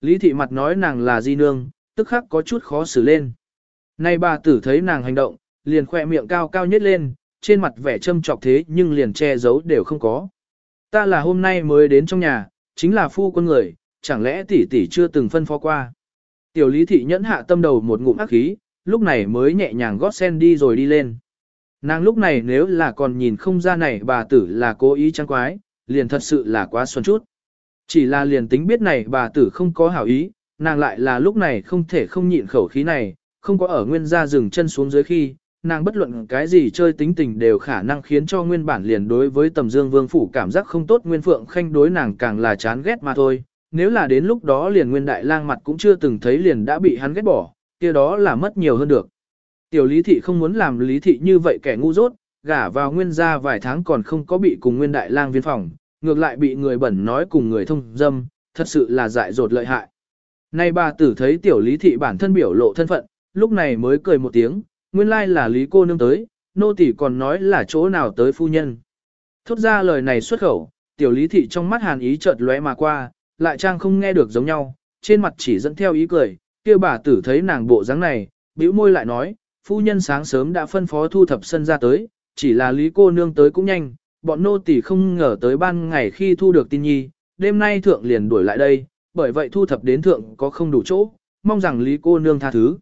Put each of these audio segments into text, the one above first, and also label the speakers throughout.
Speaker 1: Lý thị mặt nói nàng là di nương, tức khắc có chút khó xử lên. Nay bà tử thấy nàng hành động, liền khoe miệng cao cao nhất lên, trên mặt vẻ châm trọc thế nhưng liền che giấu đều không có. Ta là hôm nay mới đến trong nhà, chính là phu quân người, chẳng lẽ tỷ tỷ chưa từng phân phó qua. Tiểu lý thị nhẫn hạ tâm đầu một ngụm ác khí, lúc này mới nhẹ nhàng gót sen đi rồi đi lên. Nàng lúc này nếu là còn nhìn không ra này bà tử là cố ý trăng quái, liền thật sự là quá xuân chút. Chỉ là liền tính biết này bà tử không có hảo ý, nàng lại là lúc này không thể không nhịn khẩu khí này, không có ở nguyên gia dừng chân xuống dưới khi, nàng bất luận cái gì chơi tính tình đều khả năng khiến cho nguyên bản liền đối với tầm dương vương phủ cảm giác không tốt nguyên phượng khanh đối nàng càng là chán ghét mà thôi. Nếu là đến lúc đó liền nguyên đại lang mặt cũng chưa từng thấy liền đã bị hắn ghét bỏ, kia đó là mất nhiều hơn được. Tiểu lý thị không muốn làm lý thị như vậy kẻ ngu dốt, gả vào nguyên gia vài tháng còn không có bị cùng nguyên đại lang viên phòng, ngược lại bị người bẩn nói cùng người thông dâm, thật sự là dại dột lợi hại. Nay bà tử thấy tiểu lý thị bản thân biểu lộ thân phận, lúc này mới cười một tiếng, nguyên lai là lý cô nương tới, nô tỳ còn nói là chỗ nào tới phu nhân. Thốt ra lời này xuất khẩu, tiểu lý thị trong mắt hàn ý chợt lóe mà qua, lại trang không nghe được giống nhau, trên mặt chỉ dẫn theo ý cười, kia bà tử thấy nàng bộ dáng này, bĩu môi lại nói, phu nhân sáng sớm đã phân phó thu thập sân ra tới, chỉ là lý cô nương tới cũng nhanh, bọn nô tỳ không ngờ tới ban ngày khi thu được tin nhi, đêm nay thượng liền đuổi lại đây, bởi vậy thu thập đến thượng có không đủ chỗ, mong rằng lý cô nương tha thứ.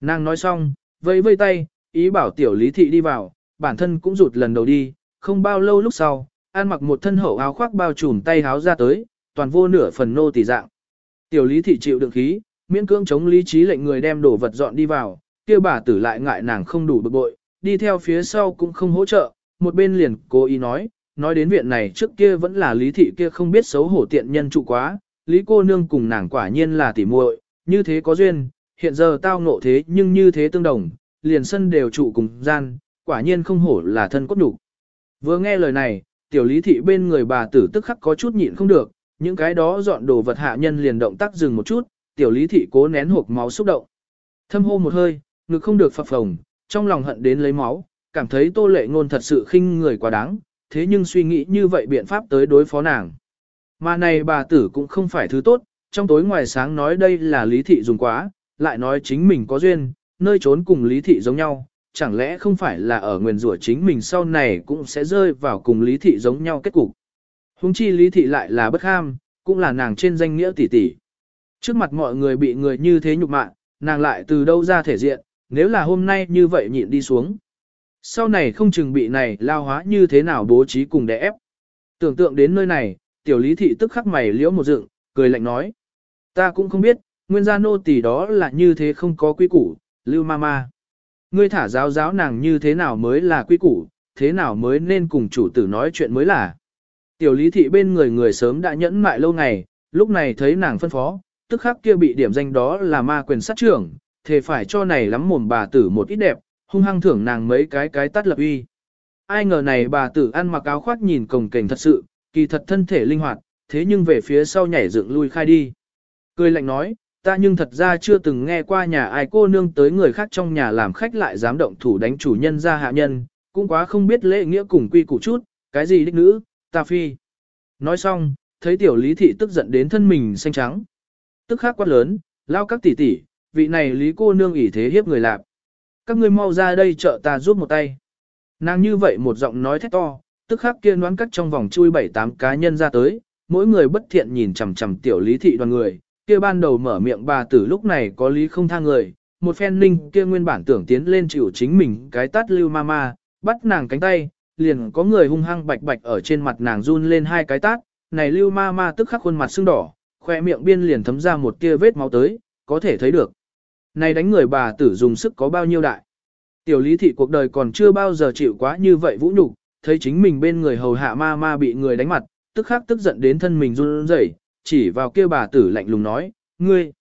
Speaker 1: Nàng nói xong, vẫy vây tay, ý bảo tiểu lý thị đi vào, bản thân cũng rụt lần đầu đi, không bao lâu lúc sau, an mặc một thân hậu áo khoác bao trùm tay háo ra tới, toàn vô nửa phần nô tỳ dạng. Tiểu lý thị chịu đựng khí, miễn cưỡng chống lý trí lệnh người đem đồ vật dọn đi vào, kia bà tử lại ngại nàng không đủ bực bội, đi theo phía sau cũng không hỗ trợ, một bên liền cố ý nói, nói đến viện này trước kia vẫn là lý thị kia không biết xấu hổ tiện nhân trụ quá, lý cô nương cùng nàng quả nhiên là tỉ muội, như thế có duyên, hiện giờ tao ngộ thế nhưng như thế tương đồng, liền sân đều trụ cùng gian, quả nhiên không hổ là thân cốt đủ. Vừa nghe lời này, tiểu lý thị bên người bà tử tức khắc có chút nhịn không được, những cái đó dọn đồ vật hạ nhân liền động tác dừng một chút, tiểu lý thị cố nén hộp máu xúc động. Thâm hô một hơi, ngực không được phập phồng, trong lòng hận đến lấy máu, cảm thấy tô lệ ngôn thật sự khinh người quá đáng, thế nhưng suy nghĩ như vậy biện pháp tới đối phó nàng. Mà này bà tử cũng không phải thứ tốt, trong tối ngoài sáng nói đây là lý thị dùng quá, lại nói chính mình có duyên, nơi trốn cùng lý thị giống nhau, chẳng lẽ không phải là ở nguyền rủa chính mình sau này cũng sẽ rơi vào cùng lý thị giống nhau kết cục. Hùng chi lý thị lại là bất ham, cũng là nàng trên danh nghĩa tỷ tỷ. Trước mặt mọi người bị người như thế nhục mạ, nàng lại từ đâu ra thể diện, nếu là hôm nay như vậy nhịn đi xuống. Sau này không chừng bị này lao hóa như thế nào bố trí cùng đè ép. Tưởng tượng đến nơi này, tiểu lý thị tức khắc mày liễu một dựng, cười lạnh nói. Ta cũng không biết, nguyên gia nô tỳ đó là như thế không có quy củ, lưu ma ma. Ngươi thả giáo giáo nàng như thế nào mới là quy củ, thế nào mới nên cùng chủ tử nói chuyện mới là. Tiểu lý thị bên người người sớm đã nhẫn mại lâu ngày, lúc này thấy nàng phân phó, tức khắc kia bị điểm danh đó là ma quyền sát trưởng, thề phải cho này lắm mồm bà tử một ít đẹp, hung hăng thưởng nàng mấy cái cái tắt lập uy. Ai ngờ này bà tử ăn mặc áo khoác nhìn cồng kềnh thật sự, kỳ thật thân thể linh hoạt, thế nhưng về phía sau nhảy dựng lui khai đi. Cười lạnh nói, ta nhưng thật ra chưa từng nghe qua nhà ai cô nương tới người khác trong nhà làm khách lại dám động thủ đánh chủ nhân ra hạ nhân, cũng quá không biết lễ nghĩa cùng quy củ chút, cái gì đích nữ, ta phi. Nói xong, thấy tiểu lý thị tức giận đến thân mình xanh trắng. Tức khắc quát lớn, lao các tỷ tỷ, vị này lý cô nương ỷ thế hiếp người lạp. Các ngươi mau ra đây trợ ta giúp một tay. Nàng như vậy một giọng nói thét to, tức khắc kia đoán cắt trong vòng chui bảy tám cá nhân ra tới, mỗi người bất thiện nhìn chằm chằm tiểu lý thị đoàn người, kia ban đầu mở miệng bà tử lúc này có lý không tha người, một phen ninh kia nguyên bản tưởng tiến lên chịu chính mình cái tát lưu ma ma, bắt nàng cánh tay, liền có người hung hăng bạch bạch ở trên mặt nàng run lên hai cái tát, này lưu ma ma tức khắc khuôn mặt sưng đỏ, khoe miệng biên liền thấm ra một tia vết máu tới, có thể thấy được. Này đánh người bà tử dùng sức có bao nhiêu đại. Tiểu lý thị cuộc đời còn chưa bao giờ chịu quá như vậy vũ nhục, thấy chính mình bên người hầu hạ ma ma bị người đánh mặt, tức khắc tức giận đến thân mình run rẩy, chỉ vào kia bà tử lạnh lùng nói, ngươi.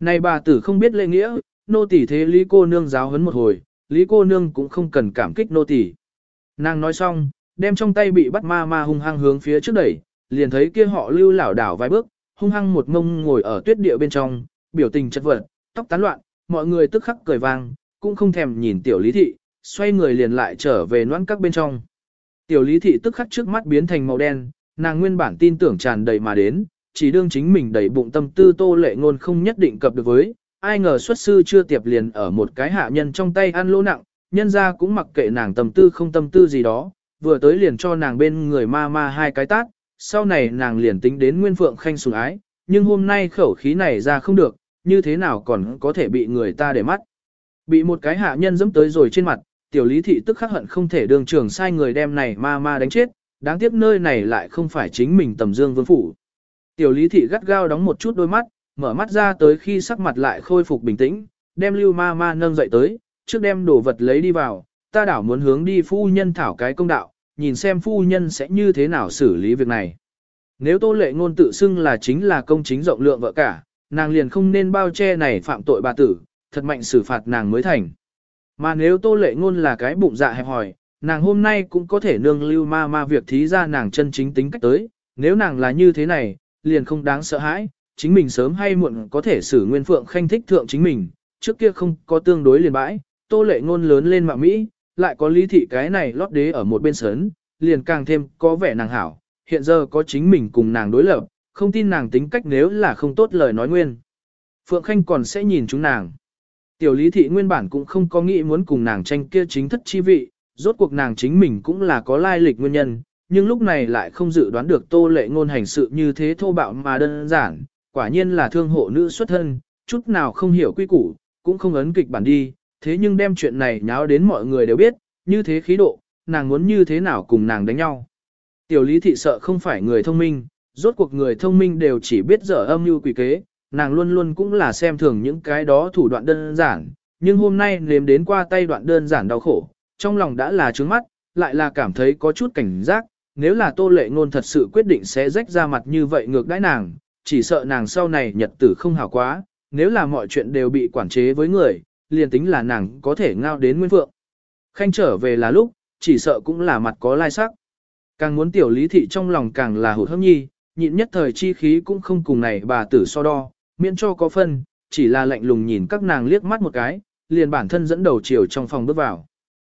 Speaker 1: Này bà tử không biết lễ nghĩa, nô tỳ thế lý cô nương giáo huấn một hồi, lý cô nương cũng không cần cảm kích nô tỳ. Nàng nói xong, đem trong tay bị bắt ma ma hung hăng hướng phía trước đẩy, liền thấy kia họ lưu lảo đảo vài bước, hung hăng một ngông ngồi ở tuyết địa bên trong, biểu tình chất vật, tóc tán loạn, mọi người tức khắc cười vang, cũng không thèm nhìn tiểu lý thị, xoay người liền lại trở về noãn các bên trong. Tiểu lý thị tức khắc trước mắt biến thành màu đen, nàng nguyên bản tin tưởng tràn đầy mà đến, chỉ đương chính mình đẩy bụng tâm tư tô lệ ngôn không nhất định cập được với, ai ngờ xuất sư chưa tiệp liền ở một cái hạ nhân trong tay ăn lỗ nặng, nhân ra cũng mặc kệ nàng tâm tư không tâm tư gì đó, vừa tới liền cho nàng bên người ma ma hai cái tát, sau này nàng liền tính đến Nguyên Phượng Khanh sủng ái, nhưng hôm nay khẩu khí này ra không được, như thế nào còn có thể bị người ta để mắt. Bị một cái hạ nhân dẫm tới rồi trên mặt, tiểu lý thị tức khắc hận không thể đường trường sai người đem này ma ma đánh chết, đáng tiếc nơi này lại không phải chính mình tầm dương vương phủ. Tiểu lý thị gắt gao đóng một chút đôi mắt, mở mắt ra tới khi sắc mặt lại khôi phục bình tĩnh, đem lưu ma ma nâng dậy tới, trước đem đồ vật lấy đi vào, ta đảo muốn hướng đi phu nhân thảo cái công đạo, nhìn xem phu nhân sẽ như thế nào xử lý việc này. Nếu tô lệ ngôn tự xưng là chính là công chính rộng lượng vợ cả, nàng liền không nên bao che này phạm tội bà tử, thật mạnh xử phạt nàng mới thành. Mà nếu tô lệ ngôn là cái bụng dạ hẹp hòi, nàng hôm nay cũng có thể nương lưu ma ma việc thí ra nàng chân chính tính cách tới, nếu nàng là như thế này, liền không đáng sợ hãi, chính mình sớm hay muộn có thể xử nguyên phượng khanh thích thượng chính mình, trước kia không có tương đối liền bãi, tô lệ ngôn lớn lên mạng Mỹ, lại có lý thị cái này lót đế ở một bên sớn, liền càng thêm có vẻ nàng hảo, hiện giờ có chính mình cùng nàng đối lập, không tin nàng tính cách nếu là không tốt lời nói nguyên. Phượng Khanh còn sẽ nhìn chúng nàng. Tiểu lý thị nguyên bản cũng không có nghĩ muốn cùng nàng tranh kia chính thất chi vị, rốt cuộc nàng chính mình cũng là có lai lịch nguyên nhân, nhưng lúc này lại không dự đoán được tô lệ ngôn hành sự như thế thô bạo mà đơn giản, quả nhiên là thương hộ nữ xuất thân, chút nào không hiểu quy củ, cũng không ấn kịch bản đi, thế nhưng đem chuyện này nháo đến mọi người đều biết, như thế khí độ, nàng muốn như thế nào cùng nàng đánh nhau. Tiểu lý thị sợ không phải người thông minh, rốt cuộc người thông minh đều chỉ biết dở âm mưu quỷ kế, nàng luôn luôn cũng là xem thường những cái đó thủ đoạn đơn giản, nhưng hôm nay nếm đến qua tay đoạn đơn giản đau khổ, trong lòng đã là trướng mắt, lại là cảm thấy có chút cảnh giác, nếu là tô lệ ngôn thật sự quyết định sẽ rách ra mặt như vậy ngược đãi nàng, chỉ sợ nàng sau này nhật tử không hảo quá, nếu là mọi chuyện đều bị quản chế với người, liền tính là nàng có thể ngao đến nguyên phượng. Khanh trở về là lúc, chỉ sợ cũng là mặt có lai sắc. Càng muốn tiểu lý thị trong lòng càng là hụt hâm nhi, nhịn nhất thời chi khí cũng không cùng này bà tử so đo, miễn cho có phân, chỉ là lạnh lùng nhìn các nàng liếc mắt một cái, liền bản thân dẫn đầu chiều trong phòng bước vào.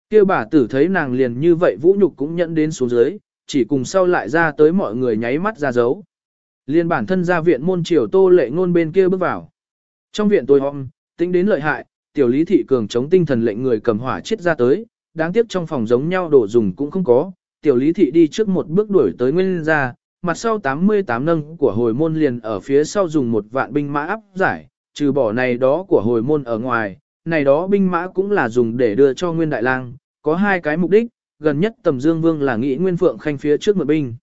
Speaker 1: Kêu bà tử thấy nàng liền như vậy vũ nhục cũng nhận đến xuống dưới, chỉ cùng sau lại ra tới mọi người nháy mắt ra dấu. liền bản thân ra viện môn triều tô lệ ngôn bên kia bước vào. Trong viện tôi hôm, tính đến lợi hại, tiểu lý thị cường chống tinh thần lệnh người cầm hỏa chết ra tới, đáng tiếc trong phòng giống nhau đổ dùng cũng không có, tiểu lý thị đi trước một bước đuổi tới nguyên gia, mặt sau 88 nâng của hồi môn liền ở phía sau dùng một vạn binh mã áp giải, trừ bỏ này đó của hồi môn ở ngoài, này đó binh mã cũng là dùng để đưa cho nguyên đại lang, có hai cái mục đích, gần nhất tầm dương vương là nghĩ nguyên phượng khanh phía trước mượn binh.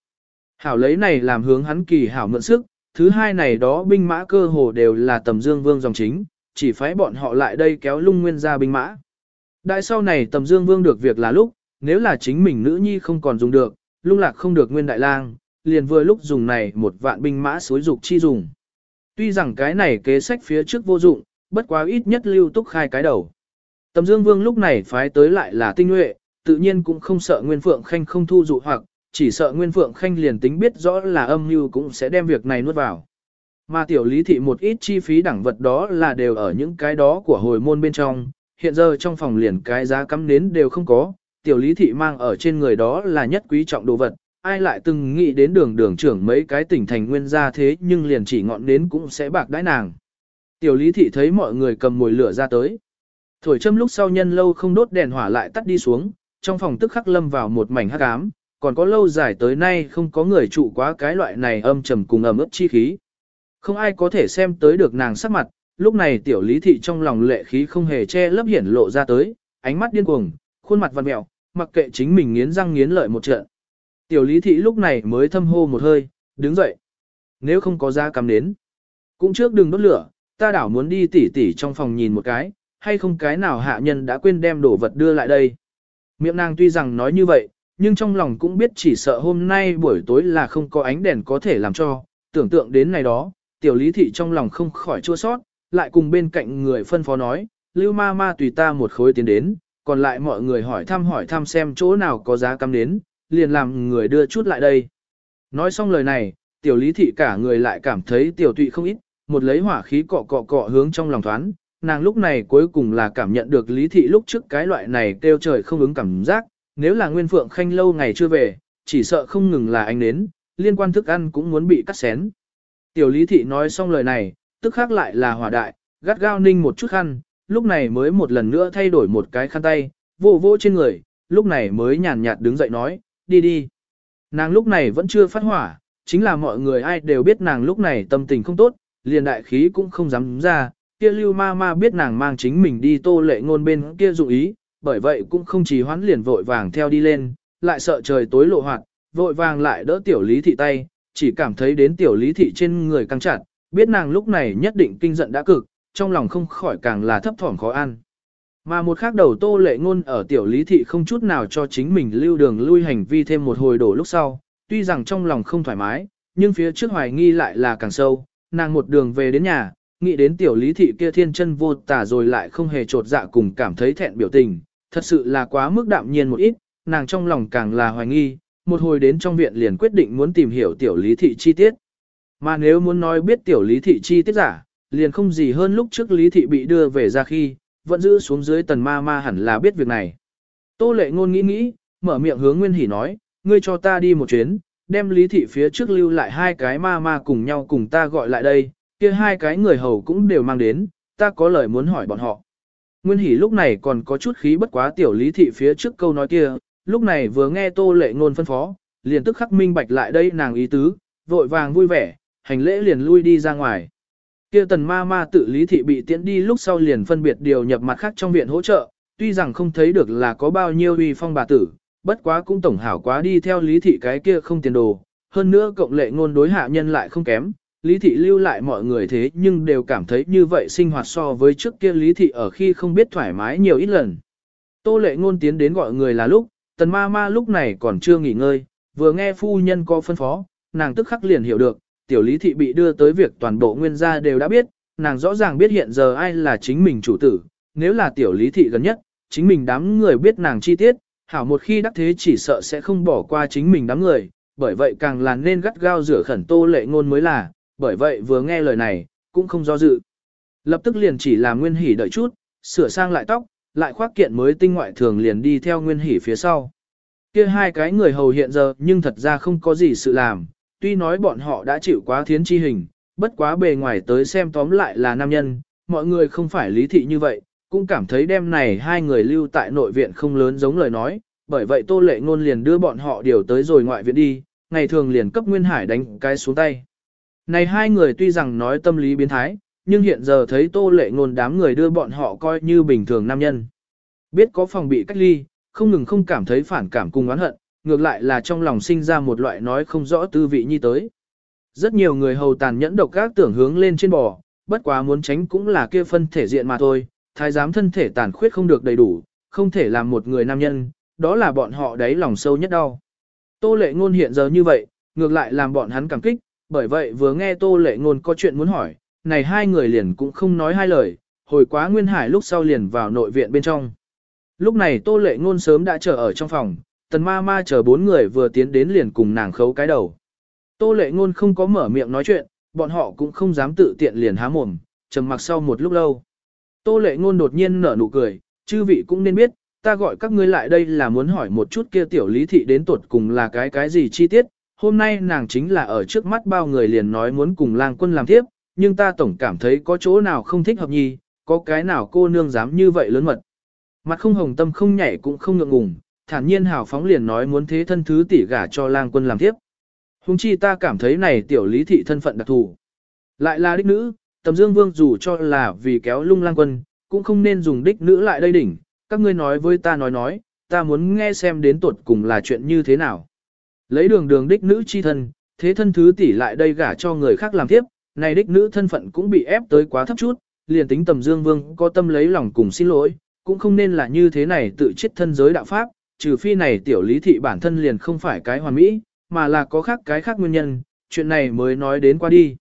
Speaker 1: Hảo lấy này làm hướng hắn kỳ hảo mượn sức, thứ hai này đó binh mã cơ hồ đều là tầm dương vương dòng chính, chỉ phái bọn họ lại đây kéo lung nguyên ra binh mã. Đại sau này tầm dương vương được việc là lúc, nếu là chính mình nữ nhi không còn dùng được, lung lạc không được nguyên đại lang, liền vừa lúc dùng này một vạn binh mã xối dục chi dùng. Tuy rằng cái này kế sách phía trước vô dụng, bất quá ít nhất lưu túc khai cái đầu. Tầm Dương Vương lúc này phái tới lại là tinh nhuệ, tự nhiên cũng không sợ Nguyên Phượng Khanh không thu dụ hoặc, chỉ sợ Nguyên Phượng Khanh liền tính biết rõ là âm mưu cũng sẽ đem việc này nuốt vào. Mà tiểu lý thị một ít chi phí đẳng vật đó là đều ở những cái đó của hồi môn bên trong, hiện giờ trong phòng liền cái giá cắm nến đều không có, tiểu lý thị mang ở trên người đó là nhất quý trọng đồ vật, ai lại từng nghĩ đến đường đường trưởng mấy cái tỉnh thành nguyên gia thế nhưng liền chỉ ngọn đến cũng sẽ bạc đãi nàng. Tiểu lý thị thấy mọi người cầm mồi lửa ra tới. Thổi châm lúc sau nhân lâu không đốt đèn hỏa lại tắt đi xuống, trong phòng tức khắc lâm vào một mảnh hắc ám, còn có lâu dài tới nay không có người trụ quá cái loại này âm trầm cùng ẩm ướt chi khí. Không ai có thể xem tới được nàng sắc mặt, lúc này tiểu lý thị trong lòng lệ khí không hề che lấp hiển lộ ra tới, ánh mắt điên cuồng, khuôn mặt vặn mẹo, mặc kệ chính mình nghiến răng nghiến lợi một trận. Tiểu lý thị lúc này mới thâm hô một hơi, đứng dậy. Nếu không có ra cắm đến, cũng trước đừng đốt lửa, ta đảo muốn đi tỉ tỉ trong phòng nhìn một cái, hay không cái nào hạ nhân đã quên đem đồ vật đưa lại đây. Miệng nàng tuy rằng nói như vậy, nhưng trong lòng cũng biết chỉ sợ hôm nay buổi tối là không có ánh đèn có thể làm cho, tưởng tượng đến này đó, tiểu lý thị trong lòng không khỏi chua sót, lại cùng bên cạnh người phân phó nói, lưu ma ma tùy ta một khối tiến đến, còn lại mọi người hỏi thăm hỏi thăm xem chỗ nào có giá cắm đến, liền làm người đưa chút lại đây. Nói xong lời này, tiểu lý thị cả người lại cảm thấy tiểu tụy không ít, một lấy hỏa khí cọ cọ cọ hướng trong lòng thoáng, nàng lúc này cuối cùng là cảm nhận được lý thị lúc trước cái loại này kêu trời không ứng cảm giác, nếu là nguyên phượng khanh lâu ngày chưa về, chỉ sợ không ngừng là anh đến, liên quan thức ăn cũng muốn bị cắt xén. Tiểu lý thị nói xong lời này, tức khác lại là hỏa đại, gắt gao ninh một chút khăn, lúc này mới một lần nữa thay đổi một cái khăn tay, vô vô trên người, lúc này mới nhàn nhạt đứng dậy nói, đi đi. Nàng lúc này vẫn chưa phát hỏa, chính là mọi người ai đều biết nàng lúc này tâm tình không tốt, liền đại khí cũng không dám ra, kia lưu ma ma biết nàng mang chính mình đi tô lệ ngôn bên kia dụ ý, bởi vậy cũng không chỉ hoán liền vội vàng theo đi lên, lại sợ trời tối lộ hoạt, vội vàng lại đỡ tiểu lý thị tay, chỉ cảm thấy đến tiểu lý thị trên người căng chặt, biết nàng lúc này nhất định kinh giận đã cực, trong lòng không khỏi càng là thấp thỏm khó ăn. Mà một khác đầu tô lệ ngôn ở tiểu lý thị không chút nào cho chính mình lưu đường lui hành vi thêm một hồi đổ lúc sau, tuy rằng trong lòng không thoải mái, nhưng phía trước hoài nghi lại là càng sâu, nàng một đường về đến nhà, nghĩ đến tiểu lý thị kia thiên chân vô tả rồi lại không hề trột dạ cùng cảm thấy thẹn biểu tình, thật sự là quá mức đạm nhiên một ít, nàng trong lòng càng là hoài nghi, một hồi đến trong viện liền quyết định muốn tìm hiểu tiểu lý thị chi tiết. Mà nếu muốn nói biết tiểu lý thị chi tiết giả, liền không gì hơn lúc trước lý thị bị đưa về ra khi, vẫn giữ xuống dưới tần ma ma hẳn là biết việc này. Tô lệ ngôn nghĩ nghĩ, mở miệng hướng Nguyên Hỷ nói, ngươi cho ta đi một chuyến, đem lý thị phía trước lưu lại hai cái ma ma cùng nhau cùng ta gọi lại đây, kia hai cái người hầu cũng đều mang đến, ta có lời muốn hỏi bọn họ. Nguyên Hỷ lúc này còn có chút khí bất quá tiểu lý thị phía trước câu nói kia, lúc này vừa nghe tô lệ ngôn phân phó, liền tức khắc minh bạch lại đây nàng ý tứ, vội vàng vui vẻ, hành lễ liền lui đi ra ngoài. Kia tần ma ma tự lý thị bị tiễn đi lúc sau liền phân biệt điều nhập mặt khác trong viện hỗ trợ, tuy rằng không thấy được là có bao nhiêu uy phong bà tử, bất quá cũng tổng hảo quá đi theo lý thị cái kia không tiền đồ, hơn nữa cộng lệ ngôn đối hạ nhân lại không kém, lý thị lưu lại mọi người thế nhưng đều cảm thấy như vậy sinh hoạt so với trước kia lý thị ở khi không biết thoải mái nhiều ít lần. Tô lệ ngôn tiến đến gọi người là lúc, tần ma ma lúc này còn chưa nghỉ ngơi, vừa nghe phu nhân có phân phó, nàng tức khắc liền hiểu được, tiểu lý thị bị đưa tới việc toàn bộ nguyên gia đều đã biết, nàng rõ ràng biết hiện giờ ai là chính mình chủ tử, nếu là tiểu lý thị gần nhất, chính mình đám người biết nàng chi tiết, hảo một khi đắc thế chỉ sợ sẽ không bỏ qua chính mình đám người, bởi vậy càng là nên gắt gao rửa khẩn tô lệ ngôn mới là, bởi vậy vừa nghe lời này, cũng không do dự. Lập tức liền chỉ làm nguyên hỉ đợi chút, sửa sang lại tóc, lại khoác kiện mới tinh ngoại thường liền đi theo nguyên hỉ phía sau. Kia hai cái người hầu hiện giờ nhưng thật ra không có gì sự làm, tuy nói bọn họ đã chịu quá thiến chi hình, bất quá bề ngoài tới xem tóm lại là nam nhân, mọi người không phải lý thị như vậy, cũng cảm thấy đêm này hai người lưu tại nội viện không lớn giống lời nói, bởi vậy tô lệ ngôn liền đưa bọn họ điều tới rồi ngoại viện đi, ngày thường liền cấp Nguyên Hải đánh cái xuống tay. Này hai người tuy rằng nói tâm lý biến thái, nhưng hiện giờ thấy tô lệ ngôn đám người đưa bọn họ coi như bình thường nam nhân. Biết có phòng bị cách ly, không ngừng không cảm thấy phản cảm cùng oán hận, ngược lại là trong lòng sinh ra một loại nói không rõ tư vị như tới. Rất nhiều người hầu tàn nhẫn độc các tưởng hướng lên trên bò, bất quá muốn tránh cũng là kia phân thể diện mà thôi, thái giám thân thể tàn khuyết không được đầy đủ, không thể làm một người nam nhân, đó là bọn họ đáy lòng sâu nhất đau. Tô lệ ngôn hiện giờ như vậy, ngược lại làm bọn hắn cảm kích, bởi vậy vừa nghe tô lệ ngôn có chuyện muốn hỏi, này hai người liền cũng không nói hai lời, hồi quá nguyên hải lúc sau liền vào nội viện bên trong. Lúc này tô lệ ngôn sớm đã chờ ở trong phòng, tần ma ma chờ bốn người vừa tiến đến liền cùng nàng khấu cái đầu. Tô lệ ngôn không có mở miệng nói chuyện, bọn họ cũng không dám tự tiện liền há mồm, trầm mặc sau một lúc lâu. Tô lệ ngôn đột nhiên nở nụ cười, chư vị cũng nên biết, ta gọi các ngươi lại đây là muốn hỏi một chút kia tiểu lý thị đến tuột cùng là cái cái gì chi tiết. Hôm nay nàng chính là ở trước mắt bao người liền nói muốn cùng lang quân làm tiếp, nhưng ta tổng cảm thấy có chỗ nào không thích hợp nhì, có cái nào cô nương dám như vậy lớn mật. Mặt không hồng tâm không nhảy cũng không ngượng ngùng, thản nhiên hào phóng liền nói muốn thế thân thứ tỷ gả cho lang quân làm tiếp. Hùng chi ta cảm thấy này tiểu lý thị thân phận đặc thù. Lại là đích nữ, tầm dương vương dù cho là vì kéo lung lang quân, cũng không nên dùng đích nữ lại đây đỉnh, các ngươi nói với ta nói nói, ta muốn nghe xem đến tuột cùng là chuyện như thế nào. Lấy đường đường đích nữ chi thân, thế thân thứ tỷ lại đây gả cho người khác làm tiếp, này đích nữ thân phận cũng bị ép tới quá thấp chút, liền tính tầm dương vương có tâm lấy lòng cùng xin lỗi, cũng không nên là như thế này tự chết thân giới đạo pháp, trừ phi này tiểu lý thị bản thân liền không phải cái hoàn mỹ, mà là có khác cái khác nguyên nhân, chuyện này mới nói đến qua đi.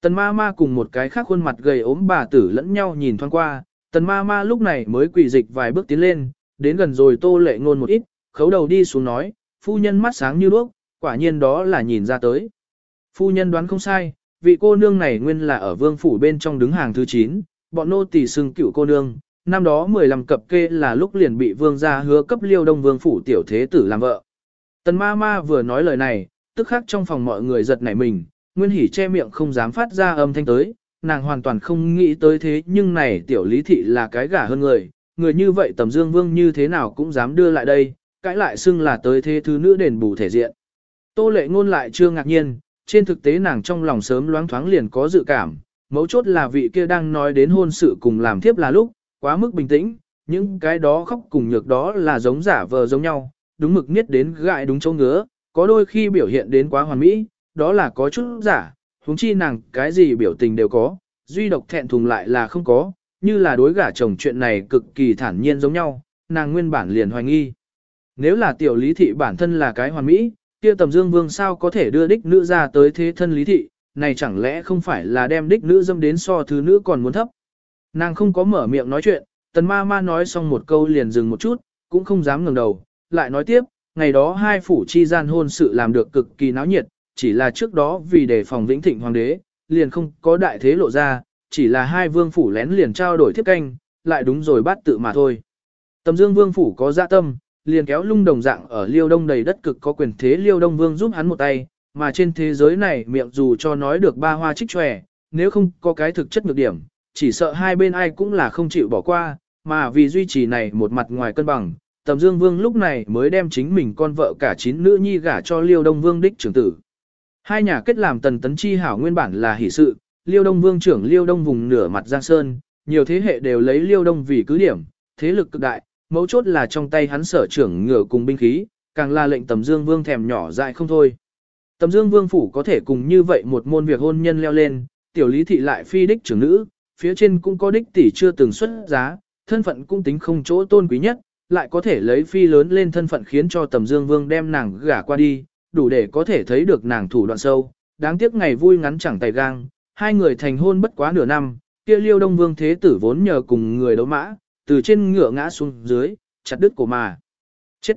Speaker 1: Tần ma ma cùng một cái khác khuôn mặt gầy ốm bà tử lẫn nhau nhìn thoáng qua, tần ma ma lúc này mới quỳ dịch vài bước tiến lên, đến gần rồi tô lệ ngôn một ít, khấu đầu đi xuống nói, phu nhân mắt sáng như đuốc, quả nhiên đó là nhìn ra tới. Phu nhân đoán không sai, vị cô nương này nguyên là ở vương phủ bên trong đứng hàng thứ 9, bọn nô tỳ xưng cựu cô nương, năm đó 15 cập kê là lúc liền bị vương gia hứa cấp liêu đông vương phủ tiểu thế tử làm vợ. Tần ma ma vừa nói lời này, tức khắc trong phòng mọi người giật nảy mình, Nguyên Hỷ che miệng không dám phát ra âm thanh tới, nàng hoàn toàn không nghĩ tới thế nhưng này tiểu lý thị là cái gả hơn người, người như vậy tầm dương vương như thế nào cũng dám đưa lại đây, cãi lại xưng là tới thế thứ nữ đền bù thể diện. Tô lệ ngôn lại chưa ngạc nhiên, trên thực tế nàng trong lòng sớm loáng thoáng liền có dự cảm, mấu chốt là vị kia đang nói đến hôn sự cùng làm thiếp là lúc, quá mức bình tĩnh, những cái đó khóc cùng nhược đó là giống giả vờ giống nhau, đúng mực niết đến gại đúng châu ngứa, có đôi khi biểu hiện đến quá hoàn mỹ, đó là có chút giả, huống chi nàng cái gì biểu tình đều có, duy độc thẹn thùng lại là không có, như là đối gả chồng chuyện này cực kỳ thản nhiên giống nhau, nàng nguyên bản liền hoài nghi. Nếu là tiểu lý thị bản thân là cái hoàn mỹ, kia tầm dương vương sao có thể đưa đích nữ ra tới thế thân lý thị, này chẳng lẽ không phải là đem đích nữ dâm đến so thứ nữ còn muốn thấp. Nàng không có mở miệng nói chuyện, tần ma ma nói xong một câu liền dừng một chút, cũng không dám ngẩng đầu, lại nói tiếp, ngày đó hai phủ chi gian hôn sự làm được cực kỳ náo nhiệt, chỉ là trước đó vì đề phòng vĩnh thịnh hoàng đế, liền không có đại thế lộ ra, chỉ là hai vương phủ lén liền trao đổi thiết canh, lại đúng rồi bắt tự mà thôi. Tầm dương vương phủ có dạ tâm, liền kéo lung đồng dạng ở liêu đông đầy đất cực có quyền thế liêu đông vương giúp hắn một tay, mà trên thế giới này miệng dù cho nói được ba hoa trích tròe, nếu không có cái thực chất nhược điểm, chỉ sợ hai bên ai cũng là không chịu bỏ qua, mà vì duy trì này một mặt ngoài cân bằng, tầm dương vương lúc này mới đem chính mình con vợ cả chín nữ nhi gả cho liêu đông vương đích trưởng tử. Hai nhà kết làm tần tấn chi hảo nguyên bản là hỷ sự, liêu đông vương trưởng liêu đông vùng nửa mặt giang sơn, nhiều thế hệ đều lấy liêu đông vì cứ điểm, thế lực cực đại, mấu chốt là trong tay hắn sở trưởng ngựa cùng binh khí, càng là lệnh tầm dương vương thèm nhỏ dại không thôi. Tầm dương vương phủ có thể cùng như vậy một môn việc hôn nhân leo lên, tiểu lý thị lại phi đích trưởng nữ, phía trên cũng có đích tỷ chưa từng xuất giá, thân phận cũng tính không chỗ tôn quý nhất, lại có thể lấy phi lớn lên thân phận khiến cho tầm dương vương đem nàng gả qua đi, đủ để có thể thấy được nàng thủ đoạn sâu, đáng tiếc ngày vui ngắn chẳng tay gang, hai người thành hôn bất quá nửa năm, kia liêu đông vương thế tử vốn nhờ cùng người đấu mã, từ trên ngựa ngã xuống dưới, chặt đứt cổ mà. Chết!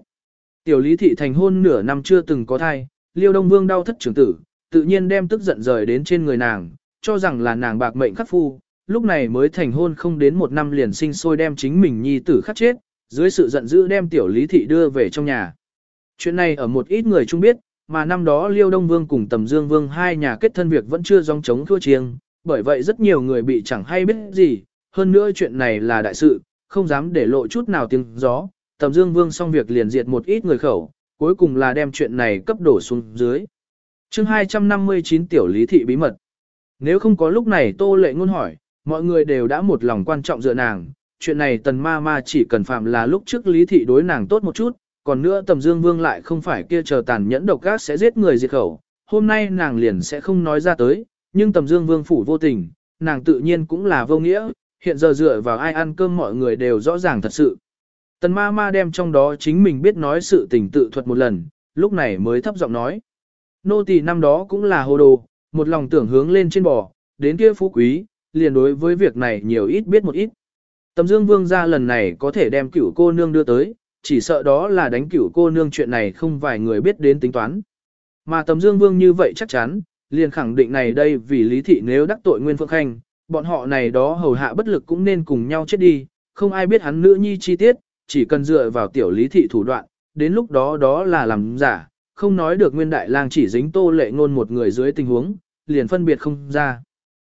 Speaker 1: Tiểu lý thị thành hôn nửa năm chưa từng có thai, liêu đông vương đau thất trưởng tử, tự nhiên đem tức giận rời đến trên người nàng, cho rằng là nàng bạc mệnh khắc phu, lúc này mới thành hôn không đến một năm liền sinh sôi đem chính mình nhi tử khắc chết, dưới sự giận dữ đem tiểu lý thị đưa về trong nhà. Chuyện này ở một ít người chung biết, mà năm đó Liêu Đông Vương cùng Tầm Dương Vương hai nhà kết thân việc vẫn chưa dòng chống thua chiêng, bởi vậy rất nhiều người bị chẳng hay biết gì, hơn nữa chuyện này là đại sự, không dám để lộ chút nào tiếng gió, Tầm Dương Vương xong việc liền diệt một ít người khẩu, cuối cùng là đem chuyện này cấp đổ xuống dưới. chương 259 tiểu lý thị bí mật. Nếu không có lúc này Tô Lệ ngôn hỏi, mọi người đều đã một lòng quan trọng dựa nàng, chuyện này tần ma ma chỉ cần phạm là lúc trước lý thị đối nàng tốt một chút, còn nữa tầm dương vương lại không phải kia chờ tàn nhẫn độc ác sẽ giết người diệt khẩu, hôm nay nàng liền sẽ không nói ra tới, nhưng tầm dương vương phủ vô tình, nàng tự nhiên cũng là vô nghĩa, hiện giờ dựa vào ai ăn cơm mọi người đều rõ ràng thật sự. Tần ma ma đem trong đó chính mình biết nói sự tình tự thuật một lần, lúc này mới thấp giọng nói. Nô tỳ năm đó cũng là hồ đồ, một lòng tưởng hướng lên trên bò, đến kia phú quý, liền đối với việc này nhiều ít biết một ít. Tầm dương vương ra lần này có thể đem cửu cô nương đưa tới, chỉ sợ đó là đánh cửu cô nương chuyện này không vài người biết đến tính toán. Mà tầm dương vương như vậy chắc chắn, liền khẳng định này đây vì lý thị nếu đắc tội Nguyên Phượng Khanh, bọn họ này đó hầu hạ bất lực cũng nên cùng nhau chết đi, không ai biết hắn nữ nhi chi tiết, chỉ cần dựa vào tiểu lý thị thủ đoạn, đến lúc đó đó là làm giả, không nói được Nguyên Đại lang chỉ dính tô lệ ngôn một người dưới tình huống, liền phân biệt không ra.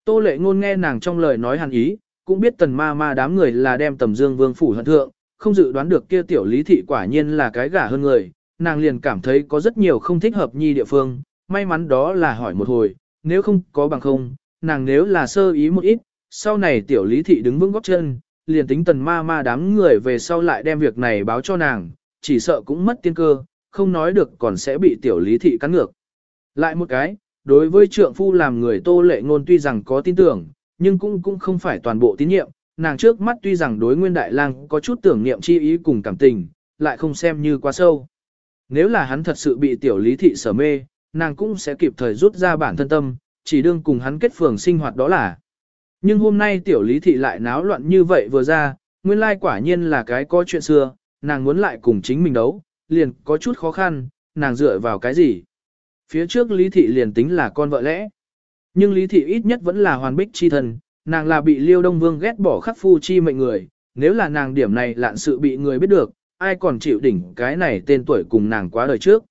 Speaker 1: Tô lệ ngôn nghe nàng trong lời nói hàn ý, cũng biết tần ma ma đám người là đem tầm dương vương phủ hận thượng, không dự đoán được kia tiểu lý thị quả nhiên là cái gả hơn người, nàng liền cảm thấy có rất nhiều không thích hợp nhi địa phương, may mắn đó là hỏi một hồi, nếu không có bằng không, nàng nếu là sơ ý một ít, sau này tiểu lý thị đứng vững góc chân, liền tính tần ma ma đám người về sau lại đem việc này báo cho nàng, chỉ sợ cũng mất tiên cơ, không nói được còn sẽ bị tiểu lý thị cắn ngược. Lại một cái, đối với trượng phu làm người tô lệ ngôn tuy rằng có tin tưởng, nhưng cũng cũng không phải toàn bộ tín nhiệm, nàng trước mắt tuy rằng đối nguyên đại lang có chút tưởng niệm chi ý cùng cảm tình, lại không xem như quá sâu. Nếu là hắn thật sự bị tiểu lý thị sở mê, nàng cũng sẽ kịp thời rút ra bản thân tâm, chỉ đương cùng hắn kết phường sinh hoạt đó là. Nhưng hôm nay tiểu lý thị lại náo loạn như vậy vừa ra, nguyên lai quả nhiên là cái có chuyện xưa, nàng muốn lại cùng chính mình đấu, liền có chút khó khăn, nàng dựa vào cái gì. Phía trước lý thị liền tính là con vợ lẽ. Nhưng lý thị ít nhất vẫn là hoàn bích chi thần, nàng là bị liêu đông vương ghét bỏ khắc phu chi mệnh người, nếu là nàng điểm này lạn sự bị người biết được, ai còn chịu đỉnh cái này tên tuổi cùng nàng quá đời trước.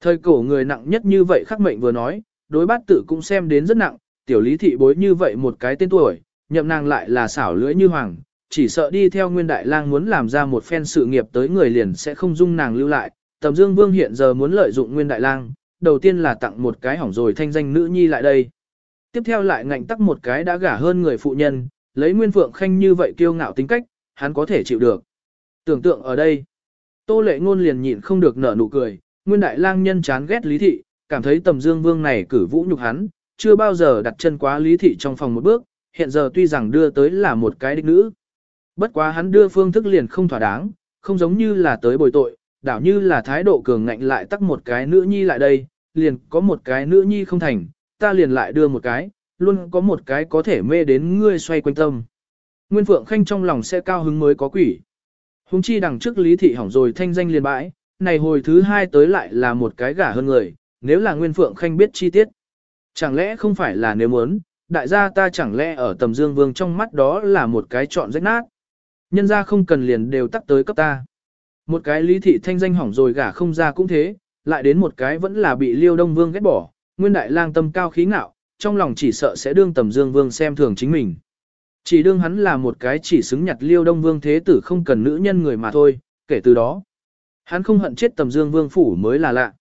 Speaker 1: Thời cổ người nặng nhất như vậy khắc mệnh vừa nói, đối bát tự cũng xem đến rất nặng, tiểu lý thị bối như vậy một cái tên tuổi, nhậm nàng lại là xảo lưỡi như hoàng, chỉ sợ đi theo nguyên đại lang muốn làm ra một phen sự nghiệp tới người liền sẽ không dung nàng lưu lại. Tầm Dương Vương hiện giờ muốn lợi dụng nguyên đại lang, đầu tiên là tặng một cái hỏng rồi thanh danh nữ nhi lại đây. Tiếp theo lại ngạnh tắc một cái đã gả hơn người phụ nhân, lấy nguyên phượng khanh như vậy kiêu ngạo tính cách, hắn có thể chịu được. Tưởng tượng ở đây, tô lệ ngôn liền nhịn không được nở nụ cười, nguyên đại lang nhân chán ghét lý thị, cảm thấy tầm dương vương này cử vũ nhục hắn, chưa bao giờ đặt chân quá lý thị trong phòng một bước, hiện giờ tuy rằng đưa tới là một cái đích nữ. Bất quá hắn đưa phương thức liền không thỏa đáng, không giống như là tới bồi tội, đảo như là thái độ cường ngạnh lại tắc một cái nữ nhi lại đây, liền có một cái nữ nhi không thành, ta liền lại đưa một cái, luôn có một cái có thể mê đến ngươi xoay quanh tâm. Nguyên Phượng Khanh trong lòng sẽ cao hứng mới có quỷ. Hùng chi đằng trước lý thị hỏng rồi thanh danh liền bãi, này hồi thứ hai tới lại là một cái gả hơn người, nếu là Nguyên Phượng Khanh biết chi tiết. Chẳng lẽ không phải là nếu muốn, đại gia ta chẳng lẽ ở tầm dương vương trong mắt đó là một cái chọn rách nát. Nhân ra không cần liền đều tắt tới cấp ta. Một cái lý thị thanh danh hỏng rồi gả không ra cũng thế, lại đến một cái vẫn là bị liêu đông vương ghét bỏ, nguyên đại lang tâm cao khí ngạo, trong lòng chỉ sợ sẽ đương tầm dương vương xem thường chính mình. Chỉ đương hắn là một cái chỉ xứng nhặt liêu đông vương thế tử không cần nữ nhân người mà thôi, kể từ đó. Hắn không hận chết tầm dương vương phủ mới là lạ.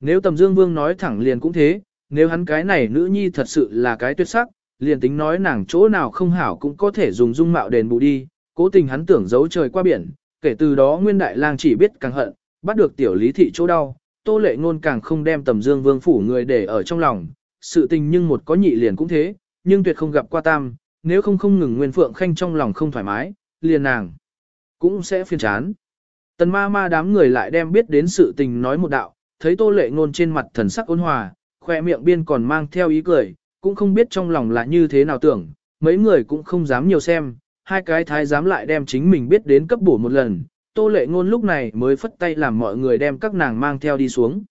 Speaker 1: Nếu tầm dương vương nói thẳng liền cũng thế, nếu hắn cái này nữ nhi thật sự là cái tuyệt sắc, liền tính nói nàng chỗ nào không hảo cũng có thể dùng dung mạo đền bù đi, cố tình hắn tưởng giấu trời qua biển, kể từ đó nguyên đại lang chỉ biết càng hận, bắt được tiểu lý thị chỗ đau, tô lệ ngôn càng không đem tầm dương vương phủ người để ở trong lòng, sự tình nhưng một có nhị liền cũng thế, nhưng tuyệt không gặp qua tam, nếu không không ngừng nguyên phượng khanh trong lòng không thoải mái, liền nàng cũng sẽ phiền chán. Tần ma ma đám người lại đem biết đến sự tình nói một đạo, thấy tô lệ ngôn trên mặt thần sắc ôn hòa, khoe miệng biên còn mang theo ý cười, cũng không biết trong lòng là như thế nào tưởng, mấy người cũng không dám nhiều xem, hai cái thái dám lại đem chính mình biết đến cấp bổ một lần, tô lệ ngôn lúc này mới phất tay làm mọi người đem các nàng mang theo đi xuống.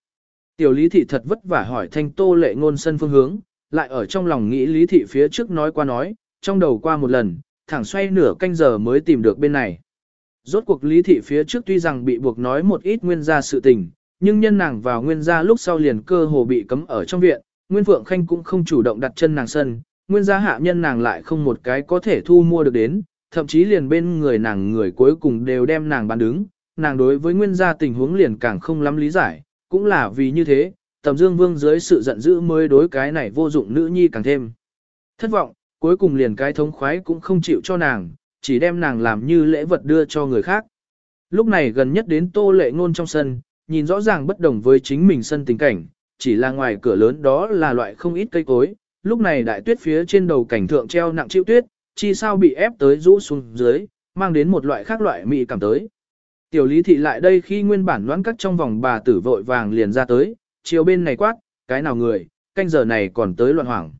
Speaker 1: Tiểu lý thị thật vất vả hỏi thanh tô lệ ngôn sân phương hướng, lại ở trong lòng nghĩ lý thị phía trước nói qua nói, trong đầu qua một lần, thẳng xoay nửa canh giờ mới tìm được bên này. Rốt cuộc lý thị phía trước tuy rằng bị buộc nói một ít nguyên gia sự tình, nhưng nhân nàng vào nguyên gia lúc sau liền cơ hồ bị cấm ở trong viện, Nguyên Phượng Khanh cũng không chủ động đặt chân nàng sân, nguyên gia hạ nhân nàng lại không một cái có thể thu mua được đến, thậm chí liền bên người nàng người cuối cùng đều đem nàng bán đứng, nàng đối với nguyên gia tình huống liền càng không lắm lý giải, cũng là vì như thế, tầm dương vương dưới sự giận dữ mới đối cái này vô dụng nữ nhi càng thêm. Thất vọng, cuối cùng liền cái thống khoái cũng không chịu cho nàng, chỉ đem nàng làm như lễ vật đưa cho người khác. Lúc này gần nhất đến tô lệ ngôn trong sân, nhìn rõ ràng bất đồng với chính mình sân tình cảnh, chỉ là ngoài cửa lớn đó là loại không ít cây cối, lúc này đại tuyết phía trên đầu cảnh thượng treo nặng chịu tuyết, chi sao bị ép tới rũ xuống dưới, mang đến một loại khác loại mị cảm tới. Tiểu lý thị lại đây khi nguyên bản đoán cắt trong vòng bà tử vội vàng liền ra tới, chiều bên này quát, cái nào người, canh giờ này còn tới loạn hoảng.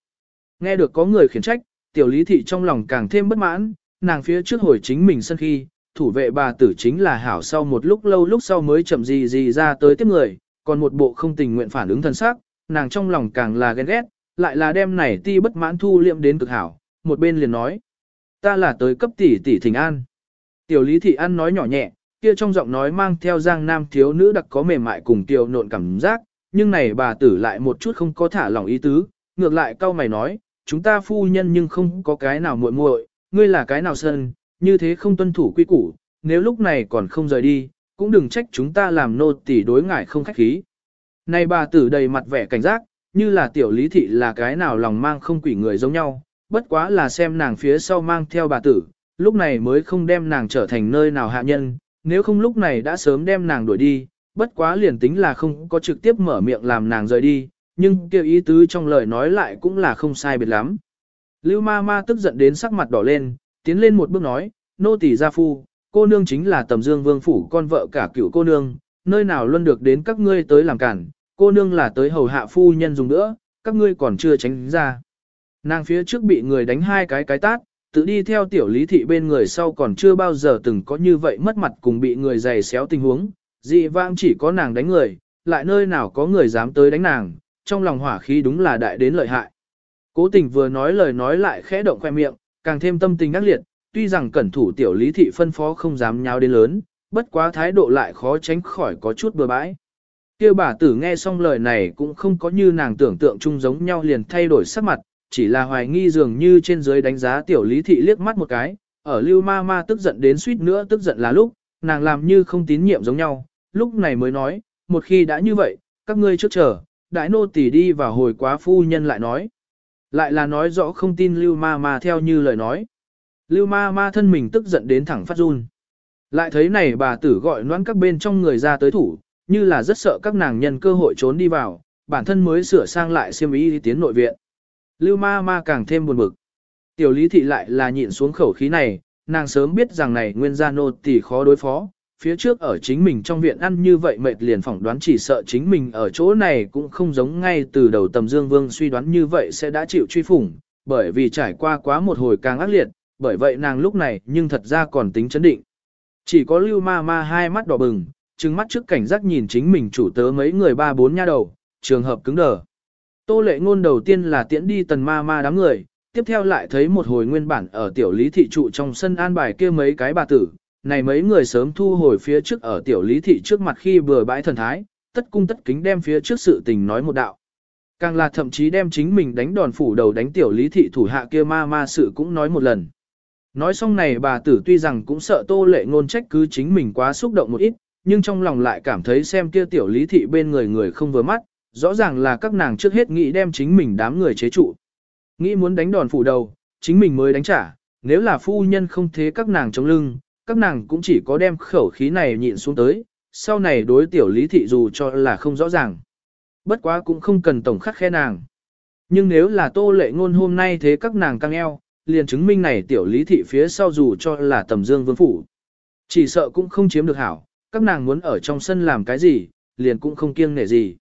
Speaker 1: Nghe được có người khiển trách, tiểu lý thị trong lòng càng thêm bất mãn, nàng phía trước hồi chính mình sân khi, thủ vệ bà tử chính là hảo sau một lúc lâu lúc sau mới chậm gì gì ra tới tiếp người, còn một bộ không tình nguyện phản ứng thân sắc, nàng trong lòng càng là ghen ghét, lại là đem này ti bất mãn thu liệm đến cực hảo, một bên liền nói. Ta là tới cấp tỷ tỷ thỉnh an. Tiểu lý thị an nói nhỏ nhẹ, kia trong giọng nói mang theo giang nam thiếu nữ đặc có mềm mại cùng tiểu nộn cảm giác, nhưng này bà tử lại một chút không có thả lỏng ý tứ, ngược lại cau mày nói, chúng ta phu nhân nhưng không có cái nào muội muội, ngươi là cái nào sơn, như thế không tuân thủ quy củ, nếu lúc này còn không rời đi, cũng đừng trách chúng ta làm nô tỳ đối ngại không khách khí. Này bà tử đầy mặt vẻ cảnh giác, như là tiểu lý thị là cái nào lòng mang không quỷ người giống nhau, bất quá là xem nàng phía sau mang theo bà tử, lúc này mới không đem nàng trở thành nơi nào hạ nhân, nếu không lúc này đã sớm đem nàng đuổi đi, bất quá liền tính là không có trực tiếp mở miệng làm nàng rời đi, nhưng kêu ý tứ trong lời nói lại cũng là không sai biệt lắm. Lưu ma ma tức giận đến sắc mặt đỏ lên, tiến lên một bước nói, nô tỳ gia phu, cô nương chính là tầm dương vương phủ con vợ cả cựu cô nương, nơi nào luôn được đến các ngươi tới làm cản, cô nương là tới hầu hạ phu nhân dùng nữa, các ngươi còn chưa tránh ra. Nàng phía trước bị người đánh hai cái cái tát, tự đi theo tiểu lý thị bên người sau còn chưa bao giờ từng có như vậy mất mặt cùng bị người giày xéo tình huống, dị vãng chỉ có nàng đánh người, lại nơi nào có người dám tới đánh nàng, trong lòng hỏa khí đúng là đại đến lợi hại. Cố tình vừa nói lời nói lại khẽ động khoe miệng, càng thêm tâm tình ác liệt, tuy rằng cẩn thủ tiểu lý thị phân phó không dám nháo đến lớn, bất quá thái độ lại khó tránh khỏi có chút bừa bãi kia bà tử nghe xong lời này cũng không có như nàng tưởng tượng chung giống nhau liền thay đổi sắc mặt, chỉ là hoài nghi dường như trên dưới đánh giá tiểu lý thị liếc mắt một cái, ở lưu ma ma tức giận đến suýt nữa tức giận là lúc, nàng làm như không tín nhiệm giống nhau, lúc này mới nói, một khi đã như vậy, các ngươi trước chờ, đại nô tỳ đi vào hồi quá phu nhân lại nói. Lại là nói rõ không tin lưu ma ma theo như lời nói. Lưu ma ma thân mình tức giận đến thẳng phát run. Lại thấy này bà tử gọi noan các bên trong người ra tới thủ, như là rất sợ các nàng nhân cơ hội trốn đi vào, bản thân mới sửa sang lại xiêm y đi tiến nội viện. Lưu ma ma càng thêm buồn bực. Tiểu lý thị lại là nhịn xuống khẩu khí này, nàng sớm biết rằng này nguyên gia nô tỳ khó đối phó, phía trước ở chính mình trong viện ăn như vậy mệt liền phỏng đoán chỉ sợ chính mình ở chỗ này cũng không giống ngay từ đầu tầm dương vương suy đoán như vậy sẽ đã chịu truy phủng, bởi vì trải qua quá một hồi càng ác liệt, bởi vậy nàng lúc này nhưng thật ra còn tính chấn định. Chỉ có lưu ma ma hai mắt đỏ bừng, trừng mắt trước cảnh giác nhìn chính mình chủ tớ mấy người ba bốn nha đầu, trường hợp cứng đờ. Tô lệ ngôn đầu tiên là tiễn đi tần ma ma đám người, tiếp theo lại thấy một hồi nguyên bản ở tiểu lý thị trụ trong sân an bài kia mấy cái bà tử, này mấy người sớm thu hồi phía trước ở tiểu lý thị trước mặt khi vừa bãi thần thái, tất cung tất kính đem phía trước sự tình nói một đạo. Càng là thậm chí đem chính mình đánh đòn phủ đầu đánh tiểu lý thị thủ hạ kia ma ma sự cũng nói một lần. Nói xong này bà tử tuy rằng cũng sợ tô lệ ngôn trách cứ chính mình quá xúc động một ít, nhưng trong lòng lại cảm thấy xem kia tiểu lý thị bên người người không vừa mắt, rõ ràng là các nàng trước hết nghĩ đem chính mình đám người chế trụ. Nghĩ muốn đánh đòn phủ đầu, chính mình mới đánh trả, nếu là phu nhân không thế các nàng chống lưng, các nàng cũng chỉ có đem khẩu khí này nhịn xuống tới, sau này đối tiểu lý thị dù cho là không rõ ràng. Bất quá cũng không cần tổng khắc khe nàng. Nhưng nếu là tô lệ ngôn hôm nay thế các nàng căng eo, liền chứng minh này tiểu lý thị phía sau dù cho là tầm dương vương phủ. Chỉ sợ cũng không chiếm được hảo, các nàng muốn ở trong sân làm cái gì, liền cũng không kiêng nể gì.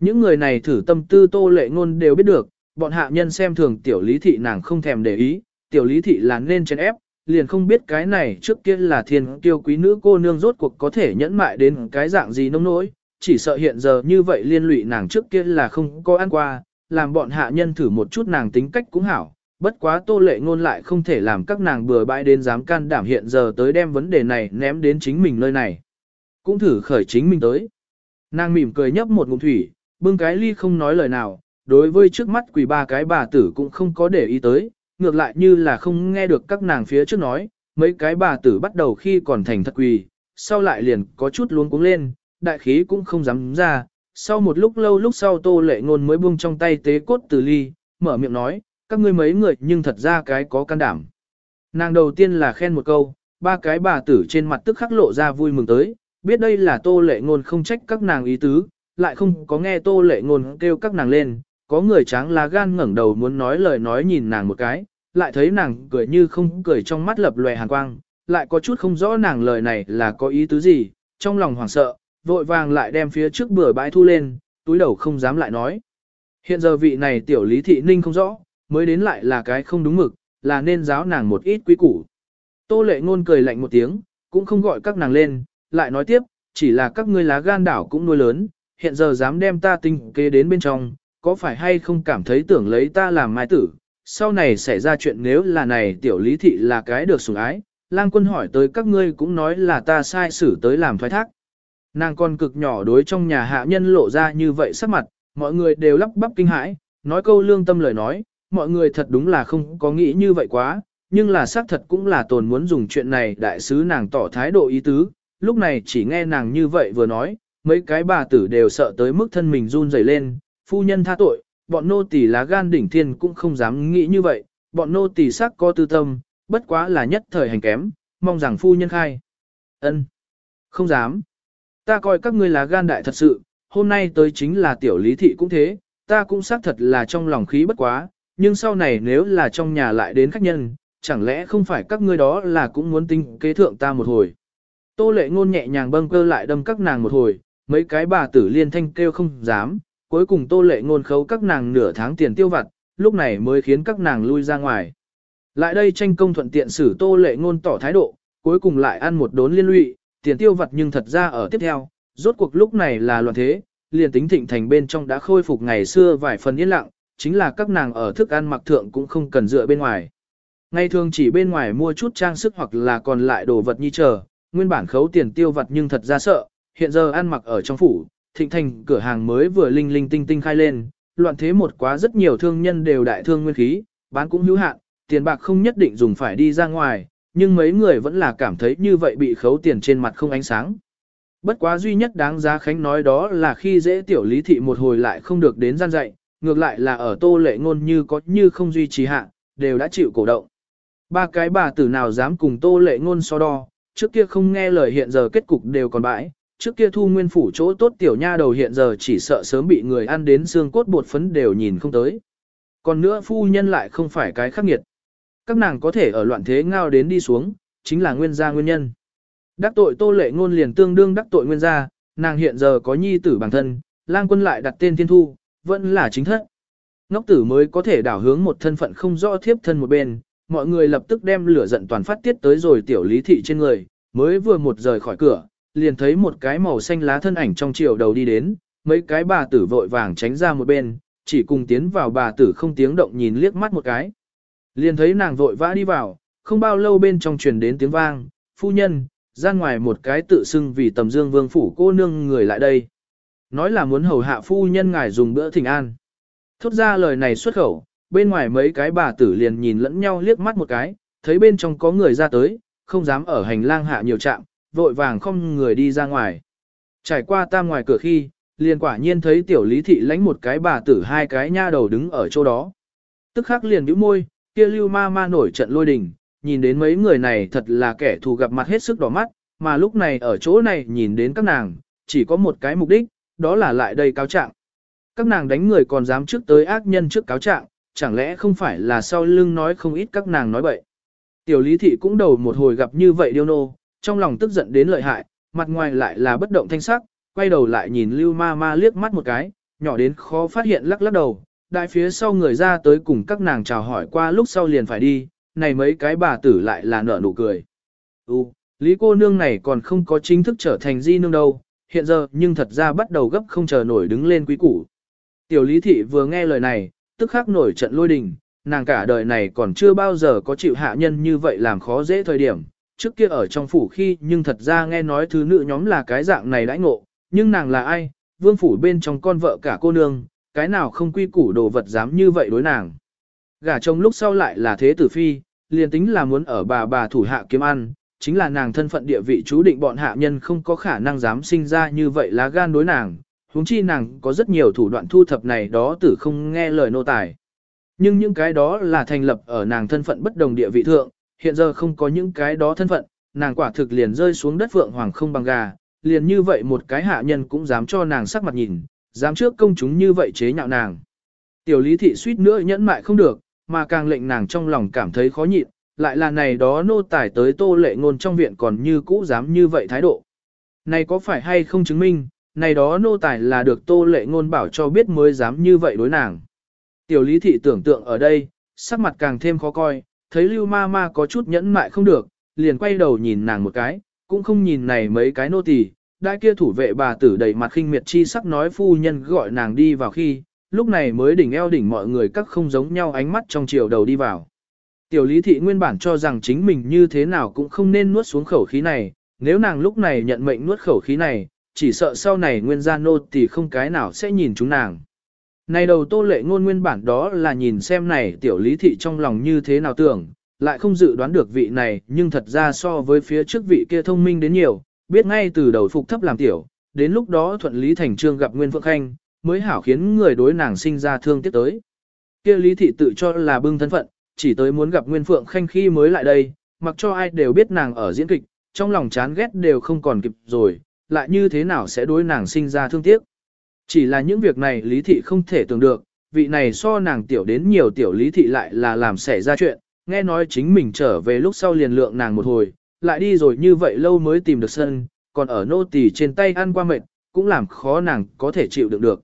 Speaker 1: Những người này thử tâm tư tô lệ ngôn đều biết được, bọn hạ nhân xem thường tiểu lý thị nàng không thèm để ý, tiểu lý thị là nên chèn ép, liền không biết cái này trước kia là thiên tiêu quý nữ cô nương rốt cuộc có thể nhẫn mại đến cái dạng gì nông nỗi, chỉ sợ hiện giờ như vậy liên lụy nàng trước kia là không có ăn qua, làm bọn hạ nhân thử một chút nàng tính cách cũng hảo, bất quá tô lệ ngôn lại không thể làm các nàng bừa bãi đến dám can đảm hiện giờ tới đem vấn đề này ném đến chính mình nơi này. Cũng thử khởi chính mình tới. Nàng mỉm cười nhấp một ngụm thủy, bưng cái ly không nói lời nào, đối với trước mắt quỷ ba cái bà tử cũng không có để ý tới, ngược lại như là không nghe được các nàng phía trước nói, mấy cái bà tử bắt đầu khi còn thành thật quỳ, sau lại liền có chút luống cuống lên, đại khí cũng không dám ra, sau một lúc lâu lúc sau tô lệ ngôn mới buông trong tay tế cốt từ ly, mở miệng nói, các ngươi mấy người nhưng thật ra cái có can đảm. Nàng đầu tiên là khen một câu, ba cái bà tử trên mặt tức khắc lộ ra vui mừng tới, biết đây là tô lệ ngôn không trách các nàng ý tứ, lại không có nghe tô lệ ngôn kêu các nàng lên, có người tráng lá gan ngẩng đầu muốn nói lời nói nhìn nàng một cái, lại thấy nàng cười như không cười trong mắt lập lòe hàn quang, lại có chút không rõ nàng lời này là có ý tứ gì, trong lòng hoảng sợ, vội vàng lại đem phía trước bừa bãi thu lên, túi đầu không dám lại nói. Hiện giờ vị này tiểu lý thị ninh không rõ, mới đến lại là cái không đúng mực, là nên giáo nàng một ít quý củ. Tô lệ ngôn cười lạnh một tiếng, cũng không gọi các nàng lên, lại nói tiếp, chỉ là các ngươi lá gan đảo cũng nuôi lớn, hiện giờ dám đem ta tinh kế đến bên trong, có phải hay không cảm thấy tưởng lấy ta làm mai tử, sau này xảy ra chuyện nếu là này tiểu lý thị là cái được sủng ái, lang quân hỏi tới các ngươi cũng nói là ta sai xử tới làm thoái thác. Nàng con cực nhỏ đối trong nhà hạ nhân lộ ra như vậy sắc mặt, mọi người đều lắp bắp kinh hãi, nói câu lương tâm lời nói, mọi người thật đúng là không có nghĩ như vậy quá, nhưng là xác thật cũng là tồn muốn dùng chuyện này đại sứ nàng tỏ thái độ ý tứ, lúc này chỉ nghe nàng như vậy vừa nói, mấy cái bà tử đều sợ tới mức thân mình run rẩy lên, phu nhân tha tội, bọn nô tỳ lá gan đỉnh thiên cũng không dám nghĩ như vậy, bọn nô tỳ sắc có tư tâm, bất quá là nhất thời hành kém, mong rằng phu nhân khai. Ân, Không dám. Ta coi các ngươi lá gan đại thật sự, hôm nay tới chính là tiểu lý thị cũng thế, ta cũng xác thật là trong lòng khí bất quá, nhưng sau này nếu là trong nhà lại đến khách nhân, chẳng lẽ không phải các ngươi đó là cũng muốn tinh kế thượng ta một hồi. Tô lệ ngôn nhẹ nhàng bâng cơ lại đâm các nàng một hồi, mấy cái bà tử liên thanh kêu không dám, cuối cùng tô lệ ngôn khấu các nàng nửa tháng tiền tiêu vặt, lúc này mới khiến các nàng lui ra ngoài. Lại đây tranh công thuận tiện xử tô lệ ngôn tỏ thái độ, cuối cùng lại ăn một đốn liên lụy, tiền tiêu vặt nhưng thật ra ở tiếp theo, rốt cuộc lúc này là loạn thế, liền tính thịnh thành bên trong đã khôi phục ngày xưa vài phần yên lặng, chính là các nàng ở thức ăn mặc thượng cũng không cần dựa bên ngoài. Ngày thường chỉ bên ngoài mua chút trang sức hoặc là còn lại đồ vật như chờ, nguyên bản khấu tiền tiêu vặt nhưng thật ra sợ, hiện giờ ăn mặc ở trong phủ, thịnh thành cửa hàng mới vừa linh linh tinh tinh khai lên, loạn thế một quá rất nhiều thương nhân đều đại thương nguyên khí, bán cũng hữu hạn, tiền bạc không nhất định dùng phải đi ra ngoài, nhưng mấy người vẫn là cảm thấy như vậy bị khấu tiền trên mặt không ánh sáng. Bất quá duy nhất đáng giá Khánh nói đó là khi dễ tiểu lý thị một hồi lại không được đến gian dạy, ngược lại là ở tô lệ ngôn như có như không duy trì hạ, đều đã chịu cổ động. Ba cái bà tử nào dám cùng tô lệ ngôn so đo, trước kia không nghe lời hiện giờ kết cục đều còn bãi, trước kia thu nguyên phủ chỗ tốt tiểu nha đầu hiện giờ chỉ sợ sớm bị người ăn đến xương cốt bột phấn đều nhìn không tới. Còn nữa phu nhân lại không phải cái khắc nghiệt. Các nàng có thể ở loạn thế ngao đến đi xuống, chính là nguyên gia nguyên nhân. Đắc tội tô lệ ngôn liền tương đương đắc tội nguyên gia, nàng hiện giờ có nhi tử bản thân, lang quân lại đặt tên thiên thu, vẫn là chính thất. Ngốc tử mới có thể đảo hướng một thân phận không rõ thiếp thân một bên, mọi người lập tức đem lửa giận toàn phát tiết tới rồi tiểu lý thị trên người, mới vừa một rời khỏi cửa, liền thấy một cái màu xanh lá thân ảnh trong chiều đầu đi đến, mấy cái bà tử vội vàng tránh ra một bên, chỉ cùng tiến vào bà tử không tiếng động nhìn liếc mắt một cái. Liền thấy nàng vội vã đi vào, không bao lâu bên trong truyền đến tiếng vang, phu nhân, ra ngoài một cái tự xưng vì tầm dương vương phủ cô nương người lại đây. Nói là muốn hầu hạ phu nhân ngài dùng bữa thỉnh an. Thốt ra lời này xuất khẩu, bên ngoài mấy cái bà tử liền nhìn lẫn nhau liếc mắt một cái, thấy bên trong có người ra tới, không dám ở hành lang hạ nhiều trạm, vội vàng không người đi ra ngoài. Trải qua tam ngoài cửa khi, liền quả nhiên thấy tiểu lý thị lãnh một cái bà tử hai cái nha đầu đứng ở chỗ đó. Tức khắc liền bĩu môi, kia lưu ma ma nổi trận lôi đình, nhìn đến mấy người này thật là kẻ thù gặp mặt hết sức đỏ mắt, mà lúc này ở chỗ này nhìn đến các nàng, chỉ có một cái mục đích, đó là lại đây cáo trạng. Các nàng đánh người còn dám trước tới ác nhân trước cáo trạng, chẳng lẽ không phải là sau lưng nói không ít các nàng nói bậy. Tiểu lý thị cũng đầu một hồi gặp như vậy điêu nô, trong lòng tức giận đến lợi hại, mặt ngoài lại là bất động thanh sắc, quay đầu lại nhìn lưu ma ma liếc mắt một cái, nhỏ đến khó phát hiện lắc lắc đầu, đại phía sau người ra tới cùng các nàng chào hỏi qua lúc sau liền phải đi, này mấy cái bà tử lại là nở nụ cười. U, lý cô nương này còn không có chính thức trở thành di nương đâu, hiện giờ nhưng thật ra bắt đầu gấp không chờ nổi đứng lên quý củ. Tiểu lý thị vừa nghe lời này, tức khắc nổi trận lôi đình, nàng cả đời này còn chưa bao giờ có chịu hạ nhân như vậy làm khó dễ thời điểm. Trước kia ở trong phủ khi nhưng thật ra nghe nói thứ nữ nhóm là cái dạng này đãi ngộ, nhưng nàng là ai, vương phủ bên trong con vợ cả cô nương, cái nào không quy củ đồ vật dám như vậy đối nàng. Gả chồng lúc sau lại là thế tử phi, liền tính là muốn ở bà bà thủ hạ kiếm ăn, chính là nàng thân phận địa vị chú định bọn hạ nhân không có khả năng dám sinh ra như vậy lá gan đối nàng, huống chi nàng có rất nhiều thủ đoạn thu thập này đó tử không nghe lời nô tài. Nhưng những cái đó là thành lập ở nàng thân phận bất đồng địa vị thượng, hiện giờ không có những cái đó thân phận, nàng quả thực liền rơi xuống đất vượng hoàng không bằng gà, liền như vậy một cái hạ nhân cũng dám cho nàng sắc mặt nhìn, dám trước công chúng như vậy chế nhạo nàng. Tiểu lý thị suýt nữa nhẫn mại không được, mà càng lệnh nàng trong lòng cảm thấy khó nhịn, lại là này đó nô tài tới tô lệ ngôn trong viện còn như cũ dám như vậy thái độ. Này có phải hay không chứng minh, này đó nô tài là được tô lệ ngôn bảo cho biết mới dám như vậy đối nàng. Tiểu lý thị tưởng tượng ở đây, sắc mặt càng thêm khó coi, thấy lưu ma ma có chút nhẫn mại không được, liền quay đầu nhìn nàng một cái, cũng không nhìn này mấy cái nô tỳ. Đại kia thủ vệ bà tử đầy mặt khinh miệt chi sắc nói phu nhân gọi nàng đi vào khi, lúc này mới đỉnh eo đỉnh mọi người các không giống nhau ánh mắt trong chiều đầu đi vào. Tiểu lý thị nguyên bản cho rằng chính mình như thế nào cũng không nên nuốt xuống khẩu khí này, nếu nàng lúc này nhận mệnh nuốt khẩu khí này, chỉ sợ sau này nguyên gia nô thì không cái nào sẽ nhìn chúng nàng. Này đầu tô lệ ngôn nguyên bản đó là nhìn xem này tiểu lý thị trong lòng như thế nào tưởng, lại không dự đoán được vị này nhưng thật ra so với phía trước vị kia thông minh đến nhiều, biết ngay từ đầu phục thấp làm tiểu, đến lúc đó thuận lý thành trương gặp Nguyên Phượng Khanh, mới hảo khiến người đối nàng sinh ra thương tiếc tới. Kia lý thị tự cho là bưng thân phận, chỉ tới muốn gặp Nguyên Phượng Khanh khi mới lại đây, mặc cho ai đều biết nàng ở diễn kịch, trong lòng chán ghét đều không còn kịp rồi, lại như thế nào sẽ đối nàng sinh ra thương tiếc. Chỉ là những việc này lý thị không thể tưởng được, vị này so nàng tiểu đến nhiều tiểu lý thị lại là làm xảy ra chuyện, nghe nói chính mình trở về lúc sau liền lượng nàng một hồi, lại đi rồi như vậy lâu mới tìm được sân, còn ở nô tỳ trên tay ăn qua mệt, cũng làm khó nàng có thể chịu đựng được.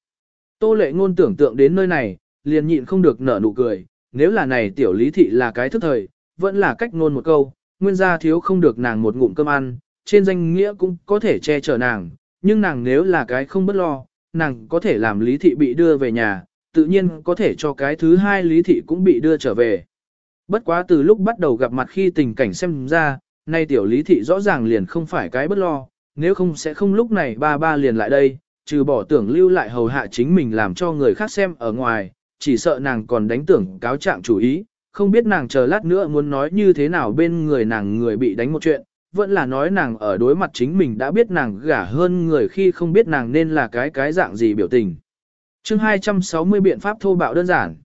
Speaker 1: Tô lệ ngôn tưởng tượng đến nơi này, liền nhịn không được nở nụ cười, nếu là này tiểu lý thị là cái thức thời, vẫn là cách ngôn một câu, nguyên gia thiếu không được nàng một ngụm cơm ăn, trên danh nghĩa cũng có thể che chở nàng, nhưng nàng nếu là cái không bất lo, nàng có thể làm lý thị bị đưa về nhà, tự nhiên có thể cho cái thứ hai lý thị cũng bị đưa trở về. Bất quá từ lúc bắt đầu gặp mặt khi tình cảnh xem ra, nay tiểu lý thị rõ ràng liền không phải cái bất lo, nếu không sẽ không lúc này ba ba liền lại đây, trừ bỏ tưởng lưu lại hầu hạ chính mình làm cho người khác xem ở ngoài, chỉ sợ nàng còn đánh tưởng cáo trạng chủ ý, không biết nàng chờ lát nữa muốn nói như thế nào bên người nàng người bị đánh một chuyện, vẫn là nói nàng ở đối mặt chính mình đã biết nàng gả hơn người khi không biết nàng nên là cái cái dạng gì biểu tình. chương 260 biện pháp thô bạo đơn giản.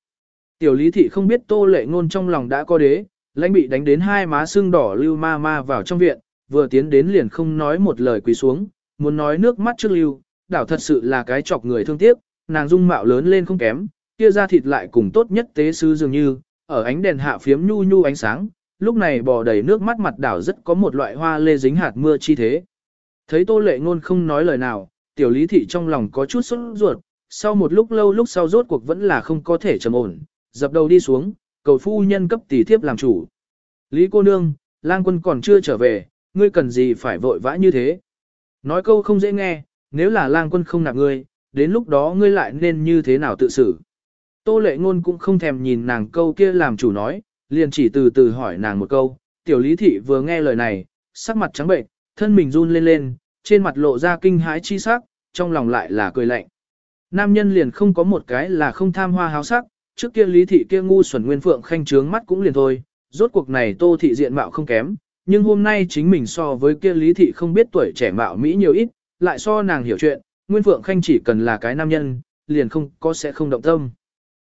Speaker 1: Tiểu lý thị không biết tô lệ ngôn trong lòng đã có đế, lãnh bị đánh đến hai má sưng đỏ lưu ma ma vào trong viện, vừa tiến đến liền không nói một lời quỳ xuống, muốn nói nước mắt trước lưu, đảo thật sự là cái chọc người thương tiếc, nàng dung mạo lớn lên không kém, kia ra thịt lại cùng tốt nhất tế sư dường như, ở ánh đèn hạ phiếm nhu nhu ánh sáng, lúc này bò đầy nước mắt mặt đảo rất có một loại hoa lê dính hạt mưa chi thế. Thấy tô lệ ngôn không nói lời nào, tiểu lý thị trong lòng có chút sốt ruột, sau một lúc lâu lúc sau rốt cuộc vẫn là không có thể trầm ổn, dập đầu đi xuống, cầu phu nhân cấp tỷ thiếp làm chủ. Lý cô nương, lang quân còn chưa trở về, ngươi cần gì phải vội vã như thế. Nói câu không dễ nghe, nếu là lang quân không nạp ngươi, đến lúc đó ngươi lại nên như thế nào tự xử. Tô lệ ngôn cũng không thèm nhìn nàng câu kia làm chủ nói, liền chỉ từ từ hỏi nàng một câu, tiểu lý thị vừa nghe lời này, sắc mặt trắng bệnh, thân mình run lên lên, trên mặt lộ ra kinh hãi chi sắc, trong lòng lại là cười lạnh. Nam nhân liền không có một cái là không tham hoa háo sắc, trước kia lý thị kia ngu xuẩn nguyên phượng khanh trướng mắt cũng liền thôi, rốt cuộc này tô thị diện mạo không kém, nhưng hôm nay chính mình so với kia lý thị không biết tuổi trẻ mạo Mỹ nhiều ít, lại so nàng hiểu chuyện, nguyên phượng khanh chỉ cần là cái nam nhân, liền không có sẽ không động tâm.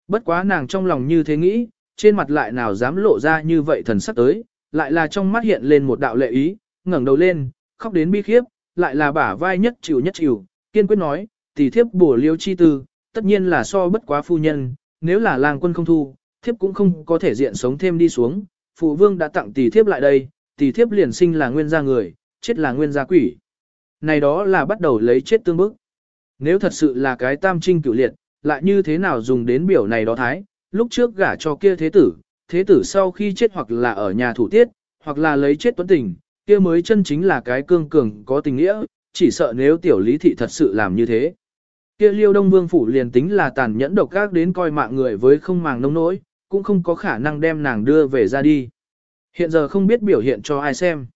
Speaker 1: Bất quá nàng trong lòng như thế nghĩ, trên mặt lại nào dám lộ ra như vậy thần sắc tới, lại là trong mắt hiện lên một đạo lệ ý, ngẩng đầu lên, khóc đến bi khiếp, lại là bả vai nhất chịu nhất chịu, kiên quyết nói, tỷ thiếp bổ liêu chi tư, tất nhiên là so bất quá phu nhân, nếu là lang quân không thu, thiếp cũng không có thể diện sống thêm đi xuống, phụ vương đã tặng tỷ thiếp lại đây, tỷ thiếp liền sinh là nguyên gia người, chết là nguyên gia quỷ. Này đó là bắt đầu lấy chết tương bức. Nếu thật sự là cái tam trinh cửu liệt, lại như thế nào dùng đến biểu này đó thái, lúc trước gả cho kia thế tử, thế tử sau khi chết hoặc là ở nhà thủ tiết, hoặc là lấy chết tuấn tình, kia mới chân chính là cái cương cường có tình nghĩa, chỉ sợ nếu tiểu lý thị thật sự làm như thế. Kia liêu đông vương phủ liền tính là tàn nhẫn độc ác đến coi mạng người với không màng nông nỗi, cũng không có khả năng đem nàng đưa về ra đi. Hiện giờ không biết biểu hiện cho ai xem.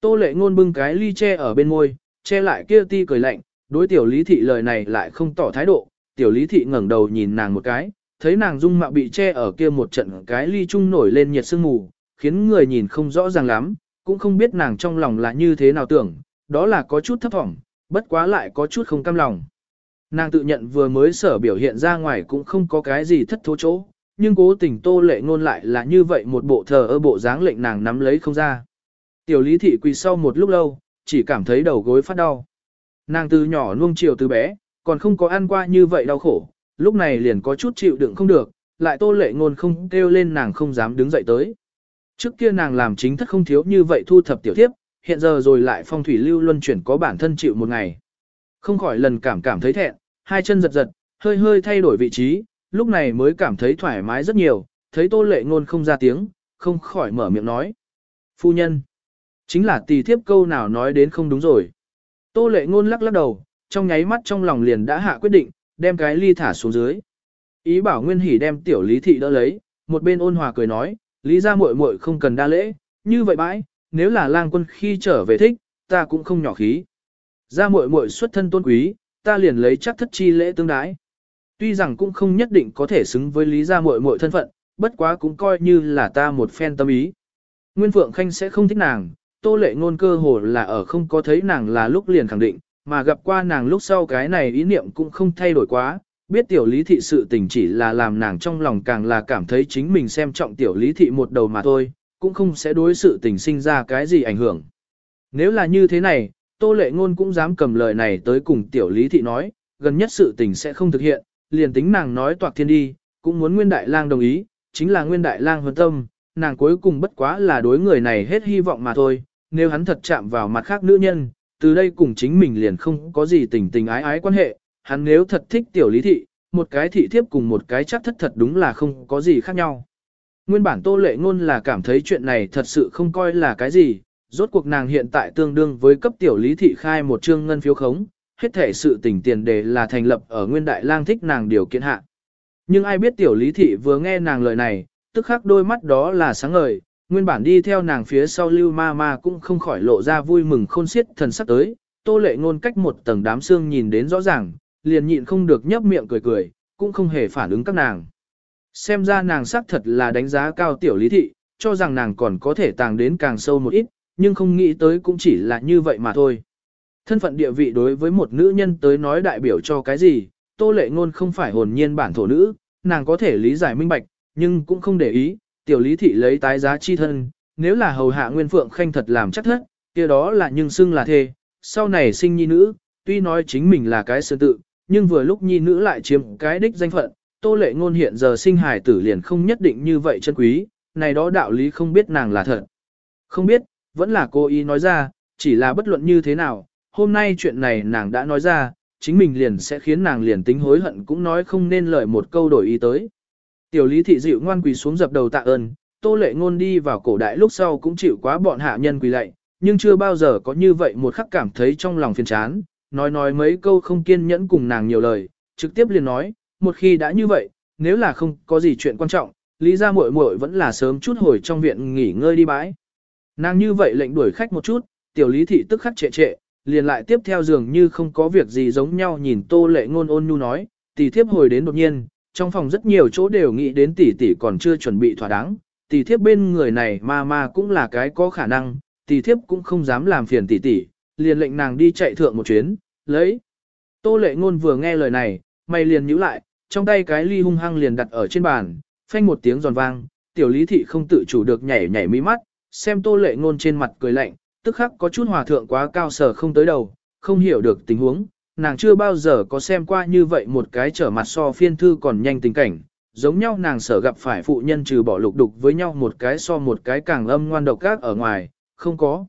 Speaker 1: Tô lệ ngôn bưng cái ly che ở bên môi, che lại kia ti cười lạnh, đối tiểu lý thị lời này lại không tỏ thái độ, tiểu lý thị ngẩng đầu nhìn nàng một cái, thấy nàng dung mạo bị che ở kia một trận cái ly chung nổi lên nhiệt sương mù, khiến người nhìn không rõ ràng lắm, cũng không biết nàng trong lòng là như thế nào tưởng, đó là có chút thấp vọng, bất quá lại có chút không cam lòng. Nàng tự nhận vừa mới sở biểu hiện ra ngoài cũng không có cái gì thất thố chỗ, nhưng cố tình tô lệ ngôn lại là như vậy một bộ thờ ơ bộ dáng lệnh nàng nắm lấy không ra. Tiểu lý thị quỳ sau một lúc lâu, chỉ cảm thấy đầu gối phát đau. Nàng từ nhỏ nuông chiều từ bé, còn không có ăn qua như vậy đau khổ, lúc này liền có chút chịu đựng không được, lại tô lệ ngôn không kêu lên nàng không dám đứng dậy tới. Trước kia nàng làm chính thất không thiếu như vậy thu thập tiểu thiếp, hiện giờ rồi lại phong thủy lưu luân chuyển có bản thân chịu một ngày. Không khỏi lần cảm cảm thấy thẹn, hai chân giật giật, hơi hơi thay đổi vị trí, lúc này mới cảm thấy thoải mái rất nhiều, thấy tô lệ ngôn không ra tiếng, không khỏi mở miệng nói. Phu nhân, chính là tỳ thiếp câu nào nói đến không đúng rồi. Tô lệ ngôn lắc lắc đầu, trong nháy mắt trong lòng liền đã hạ quyết định, đem cái ly thả xuống dưới. Ý bảo Nguyên Hỷ đem tiểu Lý Thị đỡ lấy, một bên ôn hòa cười nói, Lý ra muội muội không cần đa lễ, như vậy bãi, nếu là lang quân khi trở về thích, ta cũng không nhỏ khí. Ra muội muội xuất thân tôn quý, ta liền lấy chắc thất chi lễ tương đái. Tuy rằng cũng không nhất định có thể xứng với Lý gia muội muội thân phận, bất quá cũng coi như là ta một phen tâm ý. Nguyên Phượng Khanh sẽ không thích nàng, Tô Lệ ngôn cơ hồ là ở không có thấy nàng là lúc liền khẳng định, mà gặp qua nàng lúc sau cái này ý niệm cũng không thay đổi quá, biết tiểu lý thị sự tình chỉ là làm nàng trong lòng càng là cảm thấy chính mình xem trọng tiểu lý thị một đầu mà thôi, cũng không sẽ đối sự tình sinh ra cái gì ảnh hưởng. Nếu là như thế này, Tô Lệ Ngôn cũng dám cầm lời này tới cùng tiểu lý thị nói, gần nhất sự tình sẽ không thực hiện, liền tính nàng nói toạc thiên đi, cũng muốn Nguyên Đại Lang đồng ý, chính là Nguyên Đại Lang hơn tâm, nàng cuối cùng bất quá là đối người này hết hy vọng mà thôi, nếu hắn thật chạm vào mặt khác nữ nhân, từ đây cùng chính mình liền không có gì tình tình ái ái quan hệ, hắn nếu thật thích tiểu lý thị, một cái thị thiếp cùng một cái chắc thất thật đúng là không có gì khác nhau. Nguyên bản tô lệ ngôn là cảm thấy chuyện này thật sự không coi là cái gì, rốt cuộc nàng hiện tại tương đương với cấp tiểu lý thị khai một trương ngân phiếu khống, hết thể sự tình tiền đề là thành lập ở nguyên đại lang thích nàng điều kiện hạ. Nhưng ai biết tiểu lý thị vừa nghe nàng lời này, tức khắc đôi mắt đó là sáng ngời, nguyên bản đi theo nàng phía sau lưu ma ma cũng không khỏi lộ ra vui mừng khôn xiết thần sắc tới, tô lệ ngôn cách một tầng đám xương nhìn đến rõ ràng, liền nhịn không được nhấp miệng cười cười, cũng không hề phản ứng các nàng. Xem ra nàng xác thật là đánh giá cao tiểu lý thị, cho rằng nàng còn có thể tàng đến càng sâu một ít, nhưng không nghĩ tới cũng chỉ là như vậy mà thôi. Thân phận địa vị đối với một nữ nhân tới nói đại biểu cho cái gì, tô lệ ngôn không phải hồn nhiên bản thổ nữ, nàng có thể lý giải minh bạch, nhưng cũng không để ý, tiểu lý thị lấy tái giá chi thân, nếu là hầu hạ nguyên phượng khanh thật làm chắc thất, kia đó là nhưng xưng là thê, sau này sinh nhi nữ, tuy nói chính mình là cái sơ tự, nhưng vừa lúc nhi nữ lại chiếm cái đích danh phận, tô lệ ngôn hiện giờ sinh hài tử liền không nhất định như vậy chân quý, này đó đạo lý không biết nàng là thật. Không biết, vẫn là cô ý nói ra, chỉ là bất luận như thế nào, hôm nay chuyện này nàng đã nói ra, chính mình liền sẽ khiến nàng liền tính hối hận cũng nói không nên lời một câu đổi ý tới. Tiểu lý thị dịu ngoan quỳ xuống dập đầu tạ ơn, tô lệ ngôn đi vào cổ đại lúc sau cũng chịu quá bọn hạ nhân quỳ lạy, nhưng chưa bao giờ có như vậy một khắc cảm thấy trong lòng phiền chán, nói nói mấy câu không kiên nhẫn cùng nàng nhiều lời, trực tiếp liền nói, một khi đã như vậy, nếu là không có gì chuyện quan trọng, lý gia muội muội vẫn là sớm chút hồi trong viện nghỉ ngơi đi bãi. Nàng như vậy lệnh đuổi khách một chút, tiểu lý thị tức khắc trệ trệ, liền lại tiếp theo giường như không có việc gì giống nhau nhìn tô lệ ngôn ôn nhu nói, tỷ thiếp hồi đến đột nhiên, trong phòng rất nhiều chỗ đều nghĩ đến tỷ tỷ còn chưa chuẩn bị thỏa đáng, tỷ thiếp bên người này ma ma cũng là cái có khả năng, tỷ thiếp cũng không dám làm phiền tỷ tỷ, liền lệnh nàng đi chạy thượng một chuyến, lấy. Tô lệ ngôn vừa nghe lời này, mày liền nhíu lại, trong tay cái ly hung hăng liền đặt ở trên bàn, phanh một tiếng giòn vang, tiểu lý thị không tự chủ được nhảy nhảy mí mắt, xem tô lệ ngôn trên mặt cười lạnh, tức khắc có chút hòa thượng quá cao sở không tới đầu, không hiểu được tình huống, nàng chưa bao giờ có xem qua như vậy một cái trở mặt so phiên thư còn nhanh tình cảnh, giống nhau nàng sở gặp phải phụ nhân trừ bỏ lục đục với nhau một cái so một cái càng âm ngoan độc các ở ngoài, không có.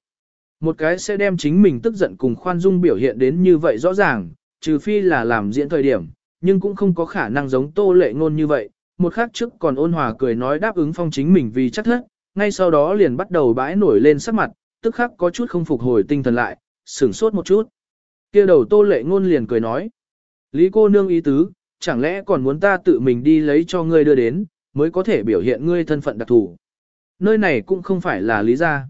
Speaker 1: Một cái sẽ đem chính mình tức giận cùng khoan dung biểu hiện đến như vậy rõ ràng, trừ phi là làm diễn thời điểm, nhưng cũng không có khả năng giống tô lệ ngôn như vậy. Một khắc trước còn ôn hòa cười nói đáp ứng phong chính mình vì chắc thất, ngay sau đó liền bắt đầu bãi nổi lên sắc mặt, tức khắc có chút không phục hồi tinh thần lại, sửng sốt một chút kia đầu tô lệ ngôn liền cười nói. Lý cô nương ý tứ, chẳng lẽ còn muốn ta tự mình đi lấy cho ngươi đưa đến, mới có thể biểu hiện ngươi thân phận đặc thù. Nơi này cũng không phải là lý gia.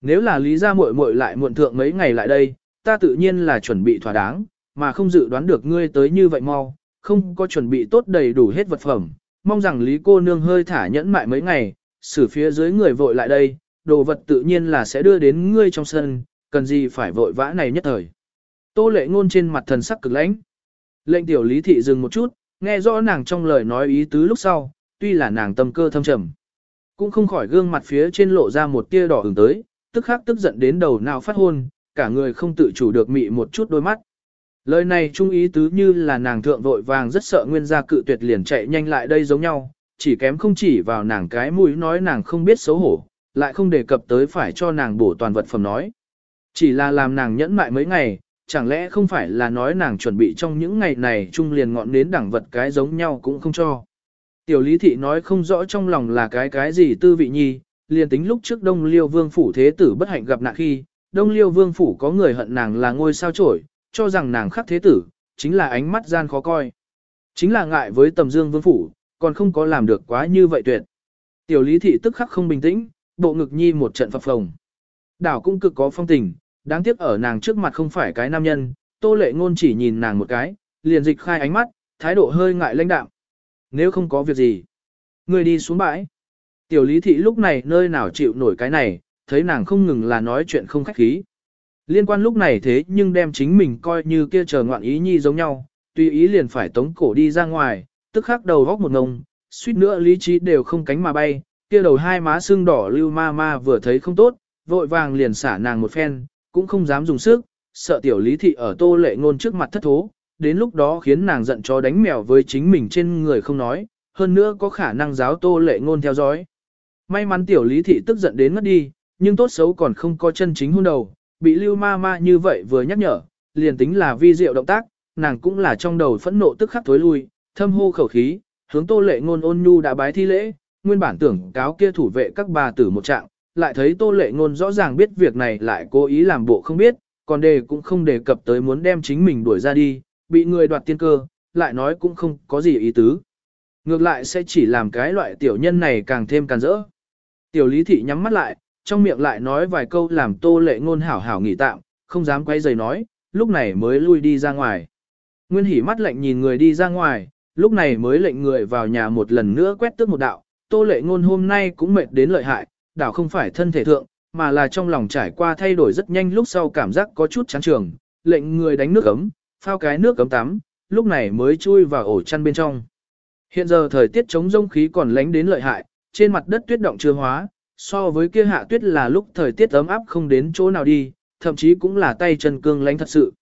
Speaker 1: Nếu là lý gia muội muội lại muộn thượng mấy ngày lại đây, ta tự nhiên là chuẩn bị thỏa đáng, mà không dự đoán được ngươi tới như vậy mau, không có chuẩn bị tốt đầy đủ hết vật phẩm. Mong rằng lý cô nương hơi thả nhẫn mại mấy ngày, xử phía dưới người vội lại đây, đồ vật tự nhiên là sẽ đưa đến ngươi trong sân, cần gì phải vội vã này nhất thời. Tô lệ ngôn trên mặt thần sắc cực lãnh. Lệnh tiểu lý thị dừng một chút, nghe rõ nàng trong lời nói ý tứ lúc sau, tuy là nàng tâm cơ thâm trầm. Cũng không khỏi gương mặt phía trên lộ ra một tia đỏ ửng tới, tức khắc tức giận đến đầu nào phát hôn, cả người không tự chủ được mị một chút đôi mắt. Lời này trung ý tứ như là nàng thượng vội vàng rất sợ nguyên gia cự tuyệt liền chạy nhanh lại đây giống nhau, chỉ kém không chỉ vào nàng cái mũi nói nàng không biết xấu hổ, lại không đề cập tới phải cho nàng bổ toàn vật phẩm nói. Chỉ là làm nàng nhẫn mại mấy ngày, chẳng lẽ không phải là nói nàng chuẩn bị trong những ngày này chung liền ngọn đến đẳng vật cái giống nhau cũng không cho. Tiểu lý thị nói không rõ trong lòng là cái cái gì tư vị nhi, liền tính lúc trước đông liêu vương phủ thế tử bất hạnh gặp nạn khi, đông liêu vương phủ có người hận nàng là ngôi sao trổi, cho rằng nàng khắc thế tử, chính là ánh mắt gian khó coi. Chính là ngại với tầm dương vương phủ, còn không có làm được quá như vậy tuyệt. Tiểu lý thị tức khắc không bình tĩnh, bộ ngực nhi một trận phập phồng. Đảo cũng cực có phong tình, đáng tiếc ở nàng trước mặt không phải cái nam nhân, tô lệ ngôn chỉ nhìn nàng một cái, liền dịch khai ánh mắt, thái độ hơi ngại lãnh đạm. Nếu không có việc gì, người đi xuống bãi. Tiểu lý thị lúc này nơi nào chịu nổi cái này, thấy nàng không ngừng là nói chuyện không khách khí. Liên quan lúc này thế nhưng đem chính mình coi như kia chờ ngoạn ý nhi giống nhau, tùy ý liền phải tống cổ đi ra ngoài, tức khắc đầu góc một ngông, suýt nữa lý trí đều không cánh mà bay, kia đầu hai má sưng đỏ lưu ma ma vừa thấy không tốt, vội vàng liền xả nàng một phen, cũng không dám dùng sức, sợ tiểu lý thị ở tô lệ ngôn trước mặt thất thố, đến lúc đó khiến nàng giận cho đánh mèo với chính mình trên người không nói, hơn nữa có khả năng giáo tô lệ ngôn theo dõi. May mắn tiểu lý thị tức giận đến mất đi, nhưng tốt xấu còn không có chân chính hôn đầu, bị lưu ma ma như vậy vừa nhắc nhở, liền tính là vi diệu động tác, nàng cũng là trong đầu phẫn nộ tức khắc thối lui, thâm hô khẩu khí, hướng tô lệ ngôn ôn nhu đã bái thi lễ, nguyên bản tưởng cáo kia thủ vệ các bà tử một trạng, lại thấy tô lệ ngôn rõ ràng biết việc này lại cố ý làm bộ không biết, còn đề cũng không đề cập tới muốn đem chính mình đuổi ra đi, bị người đoạt tiên cơ, lại nói cũng không có gì ý tứ. Ngược lại sẽ chỉ làm cái loại tiểu nhân này càng thêm càng rỡ. Tiểu lý thị nhắm mắt lại, trong miệng lại nói vài câu làm tô lệ ngôn hảo hảo nghỉ tạm, không dám quay giày nói, lúc này mới lui đi ra ngoài. Nguyên hỉ mắt lạnh nhìn người đi ra ngoài, lúc này mới lệnh người vào nhà một lần nữa quét tước một đạo, tô lệ ngôn hôm nay cũng mệt đến lợi hại, đảo không phải thân thể thượng, mà là trong lòng trải qua thay đổi rất nhanh lúc sau cảm giác có chút chán trường, lệnh người đánh nước ấm, phao cái nước ấm tắm, lúc này mới chui vào ổ chăn bên trong. Hiện giờ thời tiết chống rông khí còn lánh đến lợi hại, trên mặt đất tuyết động chưa hóa, so với kia hạ tuyết là lúc thời tiết ấm áp không đến chỗ nào đi, thậm chí cũng là tay chân cương lánh thật sự.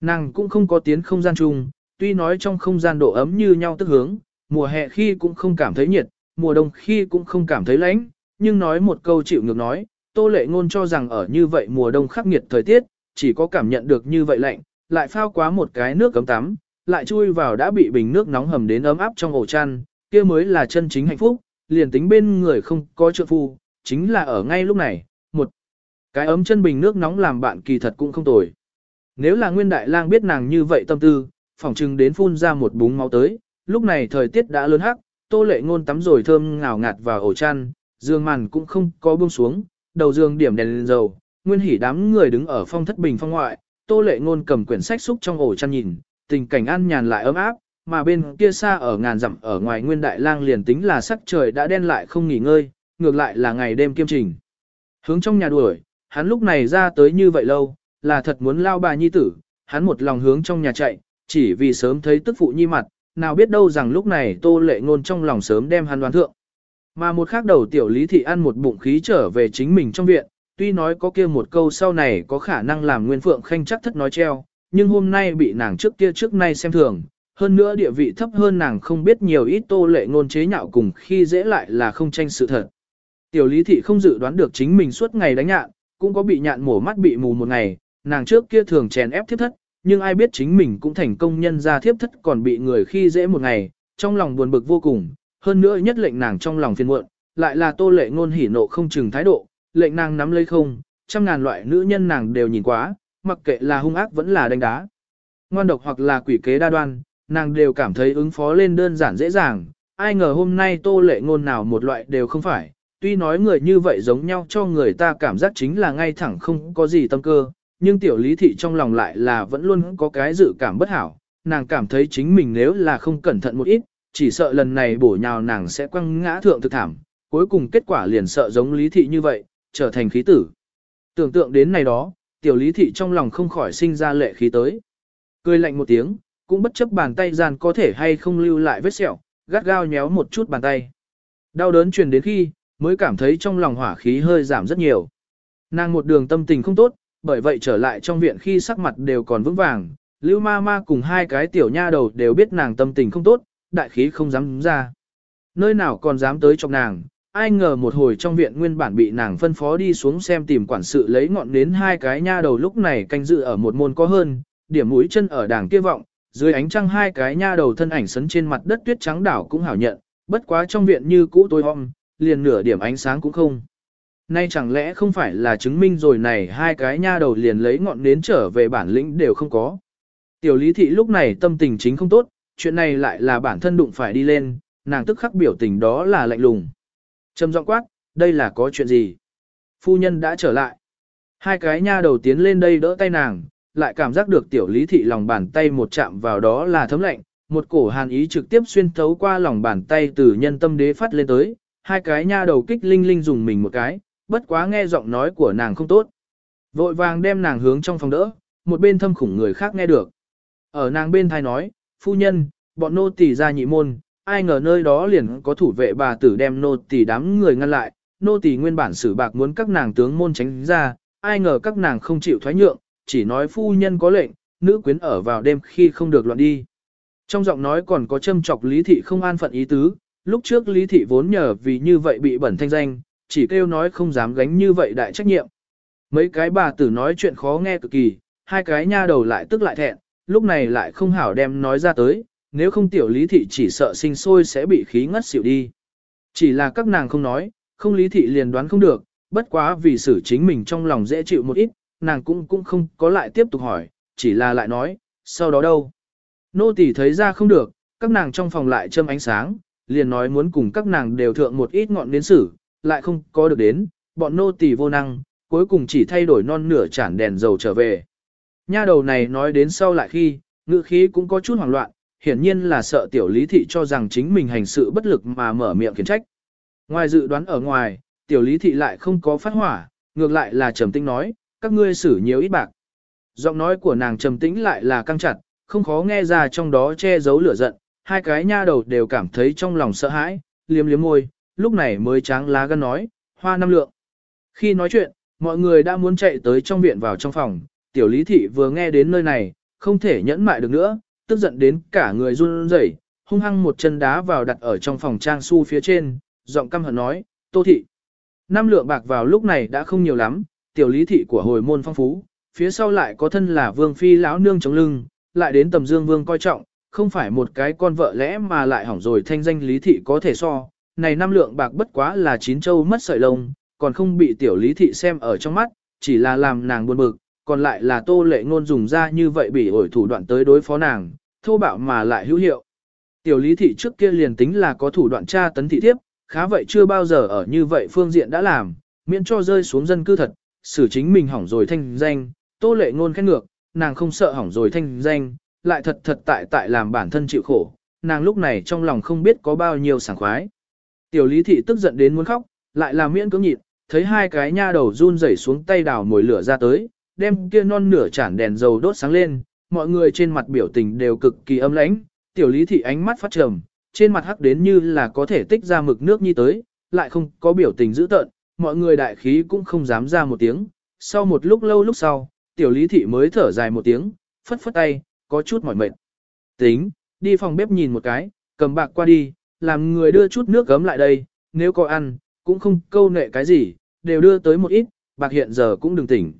Speaker 1: Nàng cũng không có tiến không gian chung, tuy nói trong không gian độ ấm như nhau tức hướng, mùa hè khi cũng không cảm thấy nhiệt, mùa đông khi cũng không cảm thấy lạnh, nhưng nói một câu chịu ngược nói, Tô Lệ Ngôn cho rằng ở như vậy mùa đông khắc nghiệt thời tiết, chỉ có cảm nhận được như vậy lạnh, lại phao quá một cái nước cấm tắm, lại chui vào đã bị bình nước nóng hầm đến ấm áp trong ổ chăn, kia mới là chân chính hạnh phúc, liền tính bên người không có trợ phu, chính là ở ngay lúc này, một cái ấm chân bình nước nóng làm bạn kỳ thật cũng không tồi. Nếu là nguyên đại lang biết nàng như vậy tâm tư, phỏng chừng đến phun ra một búng máu tới, lúc này thời tiết đã lớn hắc, tô lệ ngôn tắm rồi thơm ngào ngạt vào ổ chăn, giường màn cũng không có buông xuống, đầu giường điểm đèn lên dầu, nguyên hỉ đám người đứng ở phong thất bình phong ngoại, tô lệ ngôn cầm quyển sách xúc trong ổ chăn nhìn, tình cảnh an nhàn lại ấm áp, mà bên kia xa ở ngàn dặm ở ngoài nguyên đại lang liền tính là sắc trời đã đen lại không nghỉ ngơi, ngược lại là ngày đêm kiêm trình. Hướng trong nhà đuổi, hắn lúc này ra tới như vậy lâu, là thật muốn lao bà nhi tử, hắn một lòng hướng trong nhà chạy, chỉ vì sớm thấy tức phụ nhi mặt, nào biết đâu rằng lúc này tô lệ ngôn trong lòng sớm đem hắn đoán thượng. Mà một khác đầu tiểu lý thị ăn một bụng khí trở về chính mình trong viện, tuy nói có kia một câu sau này có khả năng làm nguyên phượng khanh chắc thất nói treo, nhưng hôm nay bị nàng trước kia trước nay xem thường, hơn nữa địa vị thấp hơn nàng không biết nhiều ít tô lệ ngôn chế nhạo cùng khi dễ lại là không tranh sự thật. Tiểu lý thị không dự đoán được chính mình suốt ngày đánh nhạn, cũng có bị nhạn mổ mắt bị mù một ngày, nàng trước kia thường chèn ép thiếp thất, nhưng ai biết chính mình cũng thành công nhân ra thiếp thất còn bị người khi dễ một ngày, trong lòng buồn bực vô cùng, hơn nữa nhất lệnh nàng trong lòng phiền muộn, lại là tô lệ ngôn hỉ nộ không chừng thái độ, lệnh nàng nắm lấy không, trăm ngàn loại nữ nhân nàng đều nhìn quá, mặc kệ là hung ác vẫn là đánh đá. Ngoan độc hoặc là quỷ kế đa đoan, nàng đều cảm thấy ứng phó lên đơn giản dễ dàng, ai ngờ hôm nay tô lệ ngôn nào một loại đều không phải, tuy nói người như vậy giống nhau cho người ta cảm giác chính là ngay thẳng không có gì tâm cơ, nhưng tiểu lý thị trong lòng lại là vẫn luôn có cái dự cảm bất hảo, nàng cảm thấy chính mình nếu là không cẩn thận một ít, chỉ sợ lần này bổ nhào nàng sẽ quăng ngã thượng thực thảm, cuối cùng kết quả liền sợ giống lý thị như vậy, trở thành khí tử. Tưởng tượng đến này đó, tiểu lý thị trong lòng không khỏi sinh ra lệ khí tới. Cười lạnh một tiếng, cũng bất chấp bàn tay gian có thể hay không lưu lại vết sẹo, gắt gao nhéo một chút bàn tay. Đau đớn truyền đến khi, mới cảm thấy trong lòng hỏa khí hơi giảm rất nhiều. Nàng một đường tâm tình không tốt, bởi vậy trở lại trong viện khi sắc mặt đều còn vững vàng, Lưu ma ma cùng hai cái tiểu nha đầu đều biết nàng tâm tình không tốt, đại khí không dám ra. Nơi nào còn dám tới chọc nàng, ai ngờ một hồi trong viện nguyên bản bị nàng phân phó đi xuống xem tìm quản sự lấy ngọn đến hai cái nha đầu lúc này canh dự ở một môn có hơn, điểm mũi chân ở đảng kia vọng, dưới ánh trăng hai cái nha đầu thân ảnh sấn trên mặt đất tuyết trắng đảo cũng hảo nhận, bất quá trong viện như cũ tối om, liền nửa điểm ánh sáng cũng không. Nay chẳng lẽ không phải là chứng minh rồi này hai cái nha đầu liền lấy ngọn nến trở về bản lĩnh đều không có. Tiểu lý thị lúc này tâm tình chính không tốt, chuyện này lại là bản thân đụng phải đi lên, nàng tức khắc biểu tình đó là lạnh lùng. Trầm giọng quát, đây là có chuyện gì? Phu nhân đã trở lại. Hai cái nha đầu tiến lên đây đỡ tay nàng, lại cảm giác được tiểu lý thị lòng bàn tay một chạm vào đó là thấm lạnh, một cổ hàn ý trực tiếp xuyên thấu qua lòng bàn tay từ nhân tâm đế phát lên tới, hai cái nha đầu kích linh linh dùng mình một cái, bất quá nghe giọng nói của nàng không tốt. Vội vàng đem nàng hướng trong phòng đỡ, một bên thâm khủng người khác nghe được. Ở nàng bên thai nói, phu nhân, bọn nô tỳ ra nhị môn, ai ngờ nơi đó liền có thủ vệ bà tử đem nô tỳ đám người ngăn lại, nô tỳ nguyên bản xử bạc muốn các nàng tướng môn tránh ra, ai ngờ các nàng không chịu thoái nhượng, chỉ nói phu nhân có lệnh, nữ quyến ở vào đêm khi không được loạn đi. Trong giọng nói còn có châm chọc lý thị không an phận ý tứ, lúc trước lý thị vốn nhờ vì như vậy bị bẩn thanh danh, chỉ kêu nói không dám gánh như vậy đại trách nhiệm. Mấy cái bà tử nói chuyện khó nghe cực kỳ, hai cái nha đầu lại tức lại thẹn, lúc này lại không hảo đem nói ra tới, nếu không tiểu lý thị chỉ sợ sinh sôi sẽ bị khí ngất xỉu đi. Chỉ là các nàng không nói, không lý thị liền đoán không được, bất quá vì xử chính mình trong lòng dễ chịu một ít, nàng cũng cũng không có lại tiếp tục hỏi, chỉ là lại nói, sau đó đâu. Nô tỳ thấy ra không được, các nàng trong phòng lại châm ánh sáng, liền nói muốn cùng các nàng đều thượng một ít ngọn đến xử, lại không có được đến, bọn nô tỳ vô năng, cuối cùng chỉ thay đổi non nửa chản đèn dầu trở về nha đầu này nói đến sau lại khi, ngữ khí cũng có chút hoảng loạn, hiển nhiên là sợ tiểu lý thị cho rằng chính mình hành sự bất lực mà mở miệng khiển trách. Ngoài dự đoán ở ngoài, tiểu lý thị lại không có phát hỏa, ngược lại là trầm tĩnh nói, các ngươi xử nhiều ít bạc. Giọng nói của nàng trầm tĩnh lại là căng chặt, không khó nghe ra trong đó che giấu lửa giận, hai cái nha đầu đều cảm thấy trong lòng sợ hãi, liếm liếm môi, lúc này mới tráng lá gan nói, hoa năm lượng. Khi nói chuyện, mọi người đã muốn chạy tới trong viện vào trong phòng, tiểu lý thị vừa nghe đến nơi này, không thể nhẫn mại được nữa, tức giận đến cả người run rẩy, hung hăng một chân đá vào đặt ở trong phòng trang su phía trên, giọng căm hận nói, tô thị. Năm lượng bạc vào lúc này đã không nhiều lắm, tiểu lý thị của hồi môn phong phú, phía sau lại có thân là vương phi lão nương chống lưng, lại đến tầm dương vương coi trọng, không phải một cái con vợ lẽ mà lại hỏng rồi thanh danh lý thị có thể so, này năm lượng bạc bất quá là chín châu mất sợi lông, còn không bị tiểu lý thị xem ở trong mắt, chỉ là làm nàng buồn bực, còn lại là tô lệ ngôn dùng ra như vậy bị ổi thủ đoạn tới đối phó nàng, thô bạo mà lại hữu hiệu. Tiểu lý thị trước kia liền tính là có thủ đoạn tra tấn thị tiếp khá vậy chưa bao giờ ở như vậy phương diện đã làm, miễn cho rơi xuống dân cư thật, xử chính mình hỏng rồi thanh danh, tô lệ ngôn khen ngược, nàng không sợ hỏng rồi thanh danh, lại thật thật tại tại làm bản thân chịu khổ, nàng lúc này trong lòng không biết có bao nhiêu sảng khoái. Tiểu lý thị tức giận đến muốn khóc, lại là miễn cưỡng nhịn, thấy hai cái nha đầu run rẩy xuống tay đào mồi lửa ra tới, đem kia non nửa chản đèn dầu đốt sáng lên, mọi người trên mặt biểu tình đều cực kỳ âm lãnh, tiểu lý thị ánh mắt phát trầm, trên mặt hắc đến như là có thể tích ra mực nước như tới, lại không có biểu tình dữ tợn, mọi người đại khí cũng không dám ra một tiếng. Sau một lúc lâu lúc sau, tiểu lý thị mới thở dài một tiếng, phất phất tay, có chút mỏi mệt. Tính, đi phòng bếp nhìn một cái, cầm bạc qua đi, làm người đưa chút nước gấm lại đây, nếu có ăn, cũng không câu nệ cái gì, đều đưa tới một ít, bạc hiện giờ cũng đừng tỉnh.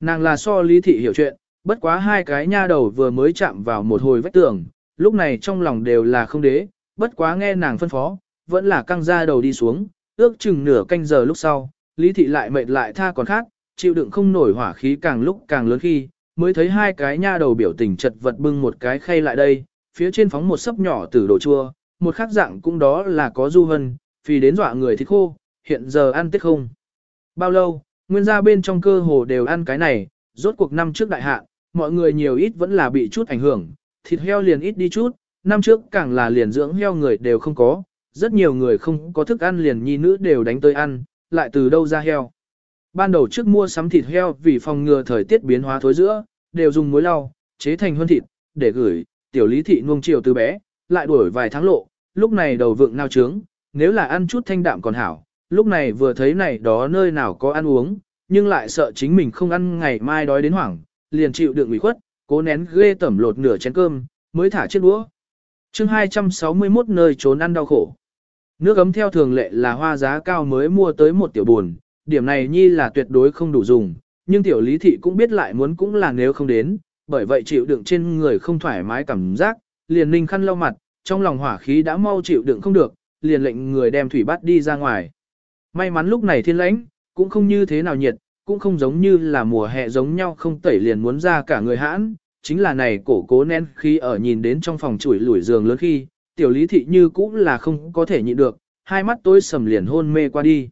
Speaker 1: Nàng là so lý thị hiểu chuyện, bất quá hai cái nha đầu vừa mới chạm vào một hồi vách tường, lúc này trong lòng đều là không đế, bất quá nghe nàng phân phó, vẫn là căng ra đầu đi xuống, ước chừng nửa canh giờ lúc sau, lý thị lại mệt lại tha còn khác, chịu đựng không nổi hỏa khí càng lúc càng lớn khi, mới thấy hai cái nha đầu biểu tình chật vật bưng một cái khay lại đây, phía trên phóng một sấp nhỏ từ đồ chua, một khác dạng cũng đó là có du hân, vì đến dọa người thịt khô, hiện giờ ăn tết không. Bao lâu, nguyên gia bên trong cơ hồ đều ăn cái này, rốt cuộc năm trước đại hạ, mọi người nhiều ít vẫn là bị chút ảnh hưởng, thịt heo liền ít đi chút, năm trước càng là liền dưỡng heo người đều không có, rất nhiều người không có thức ăn liền nhi nữ đều đánh tới ăn, lại từ đâu ra heo. Ban đầu trước mua sắm thịt heo vì phòng ngừa thời tiết biến hóa thối giữa, đều dùng muối lau, chế thành hơn thịt, để gửi, tiểu lý thị nuông chiều từ bé, lại đuổi vài tháng lộ, lúc này đầu vượng nao trướng, nếu là ăn chút thanh đạm còn hảo, lúc này vừa thấy này đó nơi nào có ăn uống, nhưng lại sợ chính mình không ăn ngày mai đói đến hoảng, liền chịu đựng ủy khuất, cố nén ghê tẩm lột nửa chén cơm, mới thả chiếc đũa. chương 261 nơi trốn ăn đau khổ. Nước ấm theo thường lệ là hoa giá cao mới mua tới một tiểu buồn, điểm này nhi là tuyệt đối không đủ dùng, nhưng tiểu lý thị cũng biết lại muốn cũng là nếu không đến, bởi vậy chịu đựng trên người không thoải mái cảm giác, liền ninh khăn lau mặt, trong lòng hỏa khí đã mau chịu đựng không được, liền lệnh người đem thủy bắt đi ra ngoài. May mắn lúc này thiên lãnh, cũng không như thế nào nhiệt, cũng không giống như là mùa hè giống nhau không tẩy liền muốn ra cả người hãn, chính là này cổ cố nén khi ở nhìn đến trong phòng chuỗi lủi giường lớn khi, tiểu lý thị như cũng là không có thể nhịn được, hai mắt tối sầm liền hôn mê qua đi.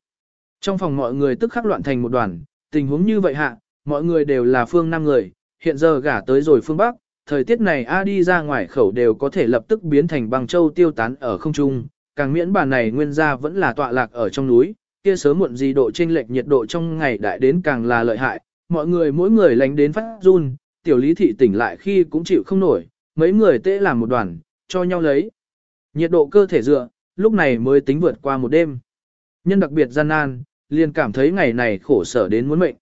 Speaker 1: Trong phòng mọi người tức khắc loạn thành một đoàn, tình huống như vậy hạ, mọi người đều là phương Nam người, hiện giờ gả tới rồi phương Bắc, thời tiết này A đi ra ngoài khẩu đều có thể lập tức biến thành băng châu tiêu tán ở không trung, càng miễn bà này nguyên gia vẫn là tọa lạc ở trong núi, kia sớm muộn gì độ chênh lệch nhiệt độ trong ngày đại đến càng là lợi hại, mọi người mỗi người lánh đến phát run, tiểu lý thị tỉnh lại khi cũng chịu không nổi, mấy người tễ làm một đoàn, cho nhau lấy. Nhiệt độ cơ thể dựa, lúc này mới tính vượt qua một đêm. Nhân đặc biệt gian nan, liền cảm thấy ngày này khổ sở đến muốn mệnh.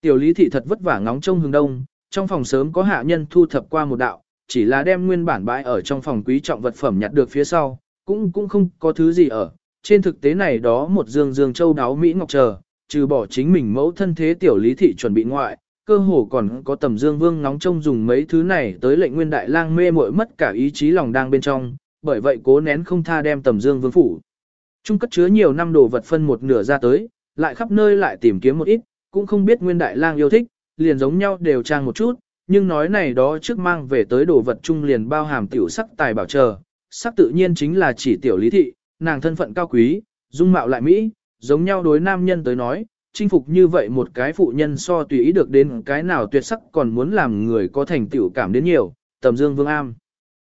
Speaker 1: Tiểu lý thị thật vất vả ngóng trông hướng đông, trong phòng sớm có hạ nhân thu thập qua một đạo, chỉ là đem nguyên bản bãi ở trong phòng quý trọng vật phẩm nhặt được phía sau, cũng cũng không có thứ gì ở. Trên thực tế này đó một dương dương châu đáo Mỹ Ngọc chờ, trừ bỏ chính mình mẫu thân thế tiểu lý thị chuẩn bị ngoại, cơ hồ còn có tầm dương vương ngóng trông dùng mấy thứ này tới lệnh nguyên đại lang mê muội mất cả ý chí lòng đang bên trong, bởi vậy cố nén không tha đem tầm dương vương phủ. Trung cất chứa nhiều năm đồ vật phân một nửa ra tới, lại khắp nơi lại tìm kiếm một ít, cũng không biết nguyên đại lang yêu thích, liền giống nhau đều trang một chút, nhưng nói này đó trước mang về tới đồ vật chung liền bao hàm tiểu sắc tài bảo chờ, sắc tự nhiên chính là chỉ tiểu lý thị, nàng thân phận cao quý, dung mạo lại mỹ, giống nhau đối nam nhân tới nói, chinh phục như vậy một cái phụ nhân so tùy ý được đến cái nào tuyệt sắc còn muốn làm người có thành tựu cảm đến nhiều, tầm dương vương am.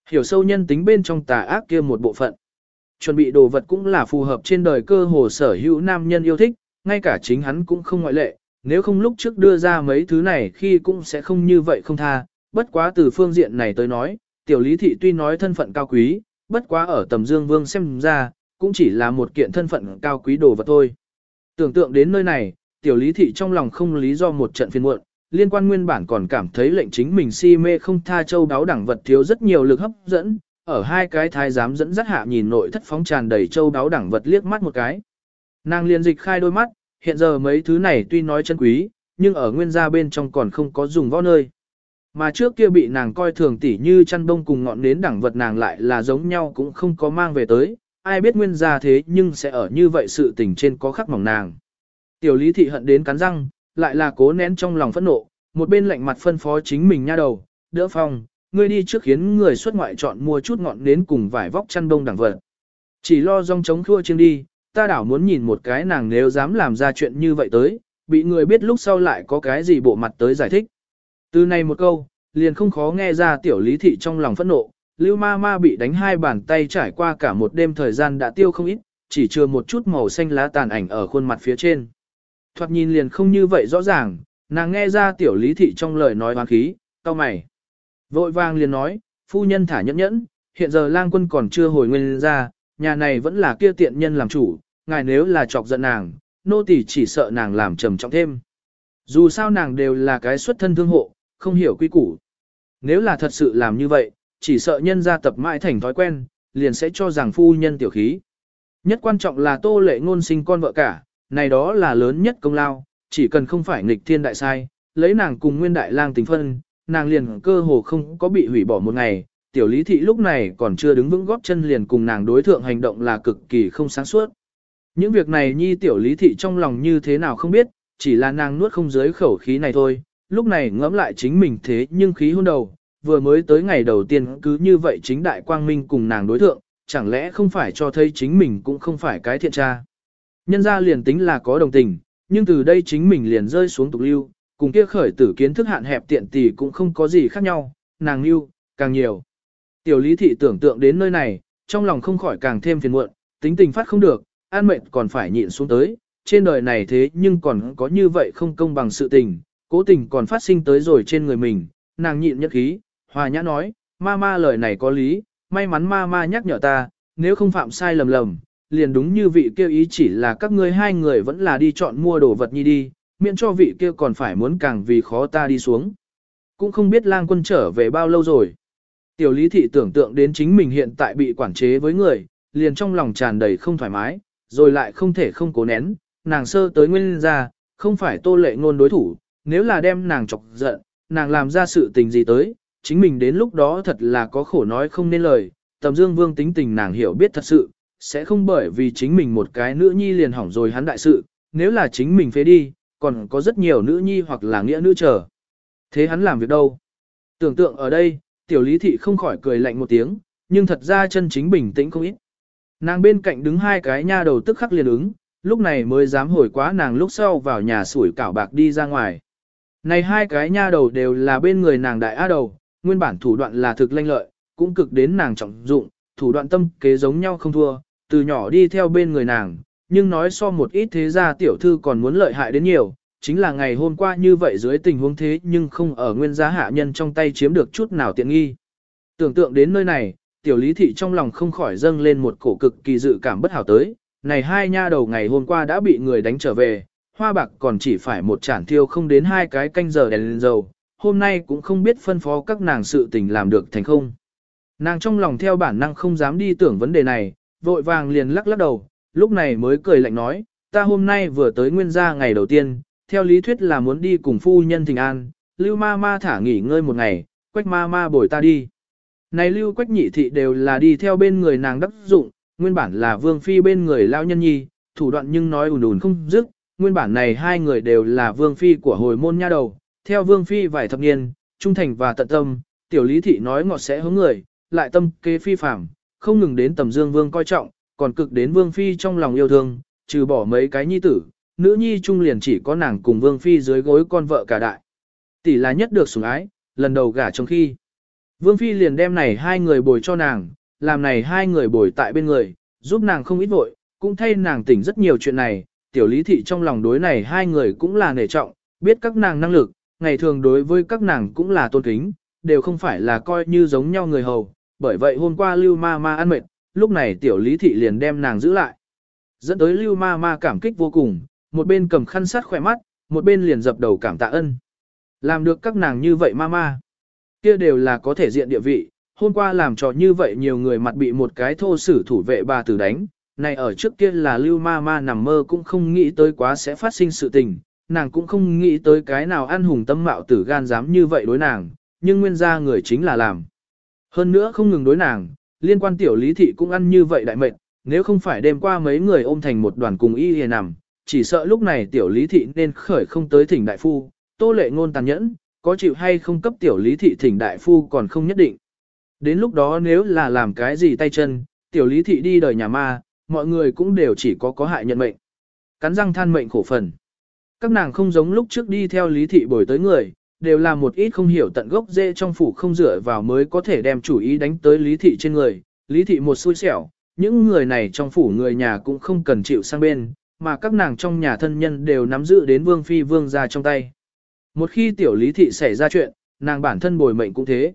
Speaker 1: Hiểu sâu nhân tính bên trong tà ác kia một bộ phận. Chuẩn bị đồ vật cũng là phù hợp trên đời cơ hồ sở hữu nam nhân yêu thích, ngay cả chính hắn cũng không ngoại lệ, nếu không lúc trước đưa ra mấy thứ này khi cũng sẽ không như vậy không tha, bất quá từ phương diện này tới nói, tiểu lý thị tuy nói thân phận cao quý, bất quá ở tầm dương vương xem ra, cũng chỉ là một kiện thân phận cao quý đồ vật thôi. Tưởng tượng đến nơi này, tiểu lý thị trong lòng không lý do một trận phiền muộn, liên quan nguyên bản còn cảm thấy lệnh chính mình si mê không tha châu đáo đẳng vật thiếu rất nhiều lực hấp dẫn, ở hai cái thái giám dẫn dắt hạ nhìn nội thất phóng tràn đầy châu đáo đẳng vật liếc mắt một cái. Nàng liền dịch khai đôi mắt, hiện giờ mấy thứ này tuy nói chân quý, nhưng ở nguyên gia bên trong còn không có dùng võ nơi. Mà trước kia bị nàng coi thường tỉ như chăn đông cùng ngọn nến đẳng vật nàng lại là giống nhau cũng không có mang về tới, ai biết nguyên gia thế nhưng sẽ ở như vậy sự tình trên có khắc mỏng nàng. Tiểu lý thị hận đến cắn răng, lại là cố nén trong lòng phẫn nộ, một bên lạnh mặt phân phó chính mình nha đầu, đỡ phong, ngươi đi trước khiến người xuất ngoại chọn mua chút ngọn nến cùng vải vóc chăn đông đẳng vật. Chỉ lo rong chống khua chiêng đi, ta đảo muốn nhìn một cái nàng nếu dám làm ra chuyện như vậy tới, bị người biết lúc sau lại có cái gì bộ mặt tới giải thích. Từ này một câu, liền không khó nghe ra tiểu lý thị trong lòng phẫn nộ, lưu ma ma bị đánh hai bàn tay trải qua cả một đêm thời gian đã tiêu không ít, chỉ chưa một chút màu xanh lá tàn ảnh ở khuôn mặt phía trên. Thoạt nhìn liền không như vậy rõ ràng, nàng nghe ra tiểu lý thị trong lời nói hoang khí, cao mày. Vội vàng liền nói, phu nhân thả nhẫn nhẫn, hiện giờ lang quân còn chưa hồi nguyên ra, nhà này vẫn là kia tiện nhân làm chủ, ngài nếu là chọc giận nàng, nô tỳ chỉ sợ nàng làm trầm trọng thêm. Dù sao nàng đều là cái xuất thân thương hộ, không hiểu quy củ. Nếu là thật sự làm như vậy, chỉ sợ nhân gia tập mãi thành thói quen, liền sẽ cho rằng phu nhân tiểu khí. Nhất quan trọng là tô lệ ngôn sinh con vợ cả, này đó là lớn nhất công lao, chỉ cần không phải nghịch thiên đại sai, lấy nàng cùng nguyên đại lang tình phân, nàng liền cơ hồ không có bị hủy bỏ một ngày. Tiểu lý thị lúc này còn chưa đứng vững góp chân liền cùng nàng đối thượng hành động là cực kỳ không sáng suốt. Những việc này nhi tiểu lý thị trong lòng như thế nào không biết, chỉ là nàng nuốt không dưới khẩu khí này thôi, lúc này ngẫm lại chính mình thế nhưng khí hôn đầu, vừa mới tới ngày đầu tiên cứ như vậy chính đại quang minh cùng nàng đối thượng, chẳng lẽ không phải cho thấy chính mình cũng không phải cái thiện tra. Nhân ra liền tính là có đồng tình, nhưng từ đây chính mình liền rơi xuống tục lưu, cùng kia khởi tử kiến thức hạn hẹp tiện tỷ cũng không có gì khác nhau, nàng lưu, càng nhiều. Tiểu lý thị tưởng tượng đến nơi này, trong lòng không khỏi càng thêm phiền muộn, tính tình phát không được, an mệnh còn phải nhịn xuống tới, trên đời này thế nhưng còn có như vậy không công bằng sự tình, cố tình còn phát sinh tới rồi trên người mình, nàng nhịn nhất khí, hòa nhã nói, ma ma lời này có lý, may mắn ma ma nhắc nhở ta, nếu không phạm sai lầm lầm, liền đúng như vị kia ý chỉ là các ngươi hai người vẫn là đi chọn mua đồ vật nhi đi, miễn cho vị kia còn phải muốn càng vì khó ta đi xuống. Cũng không biết lang quân trở về bao lâu rồi. Tiểu lý thị tưởng tượng đến chính mình hiện tại bị quản chế với người, liền trong lòng tràn đầy không thoải mái, rồi lại không thể không cố nén, nàng sơ tới nguyên ra, không phải tô lệ ngôn đối thủ, nếu là đem nàng chọc giận, nàng làm ra sự tình gì tới, chính mình đến lúc đó thật là có khổ nói không nên lời, tầm dương vương tính tình nàng hiểu biết thật sự, sẽ không bởi vì chính mình một cái nữ nhi liền hỏng rồi hắn đại sự, nếu là chính mình phế đi, còn có rất nhiều nữ nhi hoặc là nghĩa nữ chờ. Thế hắn làm việc đâu? Tưởng tượng ở đây, tiểu lý thị không khỏi cười lạnh một tiếng, nhưng thật ra chân chính bình tĩnh không ít. Nàng bên cạnh đứng hai cái nha đầu tức khắc liền ứng, lúc này mới dám hồi quá nàng lúc sau vào nhà sủi cảo bạc đi ra ngoài. Này hai cái nha đầu đều là bên người nàng đại á đầu, nguyên bản thủ đoạn là thực lanh lợi, cũng cực đến nàng trọng dụng, thủ đoạn tâm kế giống nhau không thua, từ nhỏ đi theo bên người nàng, nhưng nói so một ít thế gia tiểu thư còn muốn lợi hại đến nhiều, chính là ngày hôm qua như vậy dưới tình huống thế nhưng không ở nguyên giá hạ nhân trong tay chiếm được chút nào tiện nghi. Tưởng tượng đến nơi này, tiểu lý thị trong lòng không khỏi dâng lên một cổ cực kỳ dự cảm bất hảo tới, này hai nha đầu ngày hôm qua đã bị người đánh trở về, hoa bạc còn chỉ phải một chản thiêu không đến hai cái canh giờ đèn lên dầu, hôm nay cũng không biết phân phó các nàng sự tình làm được thành không. Nàng trong lòng theo bản năng không dám đi tưởng vấn đề này, vội vàng liền lắc lắc đầu, lúc này mới cười lạnh nói, ta hôm nay vừa tới nguyên gia ngày đầu tiên, theo lý thuyết là muốn đi cùng phu nhân thình an, lưu ma ma thả nghỉ ngơi một ngày, quách ma ma bồi ta đi. Này lưu quách nhị thị đều là đi theo bên người nàng đắc dụng, nguyên bản là vương phi bên người lao nhân nhi, thủ đoạn nhưng nói ùn ùn không dứt, nguyên bản này hai người đều là vương phi của hồi môn nha đầu, theo vương phi vài thập niên, trung thành và tận tâm, tiểu lý thị nói ngọt sẽ hướng người, lại tâm kế phi phạm, không ngừng đến tầm dương vương coi trọng, còn cực đến vương phi trong lòng yêu thương, trừ bỏ mấy cái nhi tử, nữ nhi trung liền chỉ có nàng cùng vương phi dưới gối con vợ cả đại. Tỷ là nhất được sủng ái, lần đầu gả trong khi. Vương phi liền đem này hai người bồi cho nàng, làm này hai người bồi tại bên người, giúp nàng không ít vội, cũng thay nàng tỉnh rất nhiều chuyện này, tiểu lý thị trong lòng đối này hai người cũng là nể trọng, biết các nàng năng lực, ngày thường đối với các nàng cũng là tôn kính, đều không phải là coi như giống nhau người hầu, bởi vậy hôm qua lưu ma ma ăn mệt, lúc này tiểu lý thị liền đem nàng giữ lại. Dẫn tới lưu ma ma cảm kích vô cùng, một bên cầm khăn sát khỏe mắt, một bên liền dập đầu cảm tạ ân. Làm được các nàng như vậy ma ma. Kia đều là có thể diện địa vị, hôm qua làm trò như vậy nhiều người mặt bị một cái thô sử thủ vệ bà tử đánh, này ở trước kia là lưu ma ma nằm mơ cũng không nghĩ tới quá sẽ phát sinh sự tình, nàng cũng không nghĩ tới cái nào ăn hùng tâm mạo tử gan dám như vậy đối nàng, nhưng nguyên gia người chính là làm. Hơn nữa không ngừng đối nàng, liên quan tiểu lý thị cũng ăn như vậy đại mệnh, nếu không phải đêm qua mấy người ôm thành một đoàn cùng y hề nằm, chỉ sợ lúc này tiểu lý thị nên khởi không tới thỉnh đại phu, tô lệ ngôn tàn nhẫn, có chịu hay không cấp tiểu lý thị thỉnh đại phu còn không nhất định. Đến lúc đó nếu là làm cái gì tay chân, tiểu lý thị đi đời nhà ma, mọi người cũng đều chỉ có có hại nhận mệnh. Cắn răng than mệnh khổ phần. Các nàng không giống lúc trước đi theo lý thị bồi tới người, đều là một ít không hiểu tận gốc dễ trong phủ không dựa vào mới có thể đem chủ ý đánh tới lý thị trên người. Lý thị một xui xẻo, những người này trong phủ người nhà cũng không cần chịu sang bên, mà các nàng trong nhà thân nhân đều nắm giữ đến vương phi vương ra trong tay. Một khi tiểu lý thị xảy ra chuyện, nàng bản thân bồi mệnh cũng thế.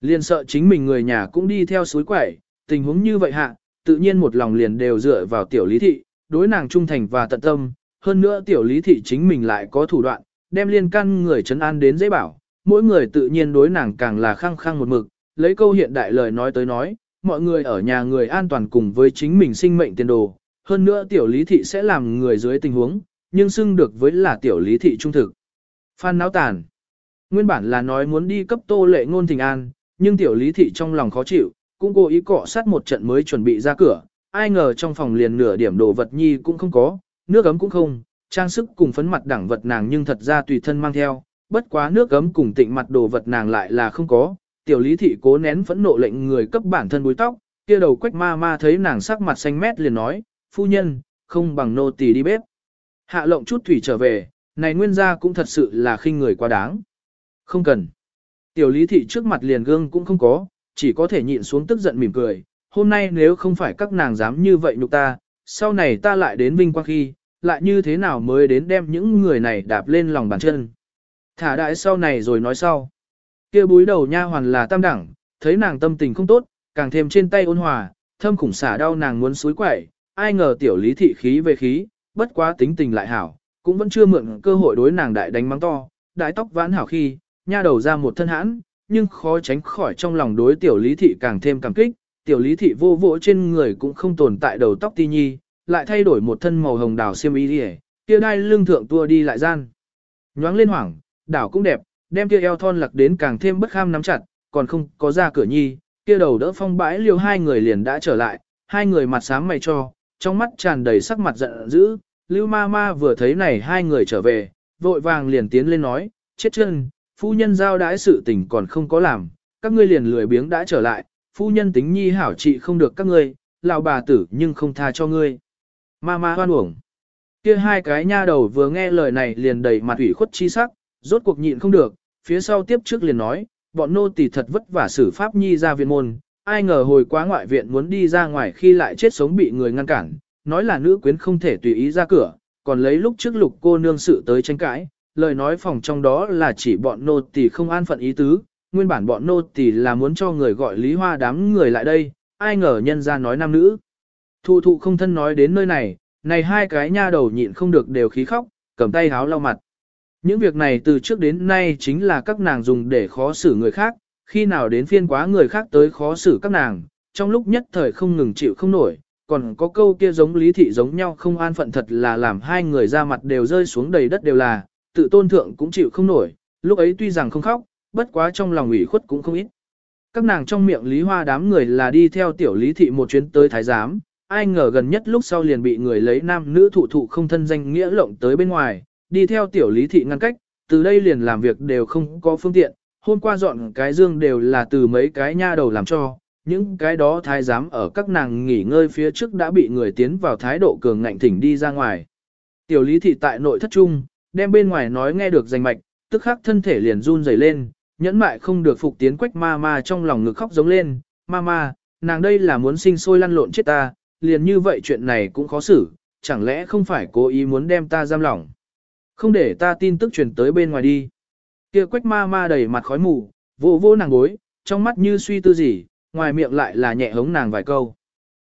Speaker 1: Liền sợ chính mình người nhà cũng đi theo suối quẩy, tình huống như vậy hạ, tự nhiên một lòng liền đều dựa vào tiểu lý thị, đối nàng trung thành và tận tâm, hơn nữa tiểu lý thị chính mình lại có thủ đoạn, đem liên căn người trấn an đến dễ bảo, mỗi người tự nhiên đối nàng càng là khăng khăng một mực, lấy câu hiện đại lời nói tới nói, mọi người ở nhà người an toàn cùng với chính mình sinh mệnh tiền đồ, hơn nữa tiểu lý thị sẽ làm người dưới tình huống, nhưng xưng được với là tiểu lý thị trung thực. Phan náo tàn. Nguyên bản là nói muốn đi cấp tô lệ ngôn thình an, nhưng tiểu lý thị trong lòng khó chịu, cũng cố ý cọ sát một trận mới chuẩn bị ra cửa, ai ngờ trong phòng liền nửa điểm đồ vật nhi cũng không có, nước ấm cũng không, trang sức cùng phấn mặt đẳng vật nàng nhưng thật ra tùy thân mang theo, bất quá nước ấm cùng tịnh mặt đồ vật nàng lại là không có, tiểu lý thị cố nén phẫn nộ lệnh người cấp bản thân búi tóc, kia đầu quách ma ma thấy nàng sắc mặt xanh mét liền nói, phu nhân, không bằng nô tỳ đi bếp. Hạ lộng chút thủy trở về, này nguyên gia cũng thật sự là khinh người quá đáng. Không cần. Tiểu lý thị trước mặt liền gương cũng không có, chỉ có thể nhịn xuống tức giận mỉm cười. Hôm nay nếu không phải các nàng dám như vậy nhục ta, sau này ta lại đến vinh quang khi, lại như thế nào mới đến đem những người này đạp lên lòng bàn chân. Thả đại sau này rồi nói sau. kia búi đầu nha hoàn là tam đẳng, thấy nàng tâm tình không tốt, càng thêm trên tay ôn hòa, thâm khủng xả đau nàng muốn suối quẩy, ai ngờ tiểu lý thị khí về khí, bất quá tính tình lại hảo, cũng vẫn chưa mượn cơ hội đối nàng đại đánh mắng to, đại tóc vãn hảo khi, nha đầu ra một thân hãn, nhưng khó tránh khỏi trong lòng đối tiểu lý thị càng thêm cảm kích, tiểu lý thị vô vỗ trên người cũng không tồn tại đầu tóc ti nhi, lại thay đổi một thân màu hồng đào xiêm y đi kia đai lưng thượng tua đi lại gian. Nhoáng lên hoảng, đảo cũng đẹp, đem kia eo thon lặc đến càng thêm bất kham nắm chặt, còn không có ra cửa nhi, kia đầu đỡ phong bãi liều hai người liền đã trở lại, hai người mặt sáng mày cho, trong mắt tràn đầy sắc mặt giận dữ, Lưu ma ma vừa thấy này hai người trở về, vội vàng liền tiến lên nói, chết chân, phu nhân giao đãi sự tình còn không có làm, các ngươi liền lười biếng đã trở lại, phu nhân tính nhi hảo trị không được các ngươi, lão bà tử nhưng không tha cho ngươi. Ma ma hoan uổng. Kia hai cái nha đầu vừa nghe lời này liền đầy mặt ủy khuất chi sắc, rốt cuộc nhịn không được, phía sau tiếp trước liền nói, bọn nô tỳ thật vất vả xử pháp nhi ra viện môn, ai ngờ hồi quá ngoại viện muốn đi ra ngoài khi lại chết sống bị người ngăn cản, nói là nữ quyến không thể tùy ý ra cửa, còn lấy lúc trước lục cô nương sự tới tranh cãi, lời nói phòng trong đó là chỉ bọn nô tỳ không an phận ý tứ, nguyên bản bọn nô tỳ là muốn cho người gọi Lý Hoa đám người lại đây, ai ngờ nhân ra nói nam nữ. Thụ thụ không thân nói đến nơi này, này hai cái nha đầu nhịn không được đều khí khóc, cầm tay háo lau mặt. Những việc này từ trước đến nay chính là các nàng dùng để khó xử người khác, khi nào đến phiên quá người khác tới khó xử các nàng, trong lúc nhất thời không ngừng chịu không nổi, còn có câu kia giống lý thị giống nhau không an phận thật là làm hai người ra mặt đều rơi xuống đầy đất đều là, tự tôn thượng cũng chịu không nổi, lúc ấy tuy rằng không khóc, bất quá trong lòng ủy khuất cũng không ít. Các nàng trong miệng lý hoa đám người là đi theo tiểu lý thị một chuyến tới thái giám, ai ngờ gần nhất lúc sau liền bị người lấy nam nữ thụ thụ không thân danh nghĩa lộng tới bên ngoài, đi theo tiểu lý thị ngăn cách, từ đây liền làm việc đều không có phương tiện, hôm qua dọn cái dương đều là từ mấy cái nha đầu làm cho, những cái đó thái giám ở các nàng nghỉ ngơi phía trước đã bị người tiến vào thái độ cường ngạnh thỉnh đi ra ngoài. Tiểu lý thị tại nội thất trung, đem bên ngoài nói nghe được rành mạch, tức khắc thân thể liền run rẩy lên, nhẫn mại không được phục tiến quách ma ma trong lòng ngực khóc giống lên, ma ma, nàng đây là muốn sinh sôi lăn lộn chết ta, liền như vậy chuyện này cũng khó xử, chẳng lẽ không phải cố ý muốn đem ta giam lỏng. Không để ta tin tức truyền tới bên ngoài đi. Kia quách ma ma đầy mặt khói mù, vô vô nàng gối, trong mắt như suy tư gì, ngoài miệng lại là nhẹ hống nàng vài câu.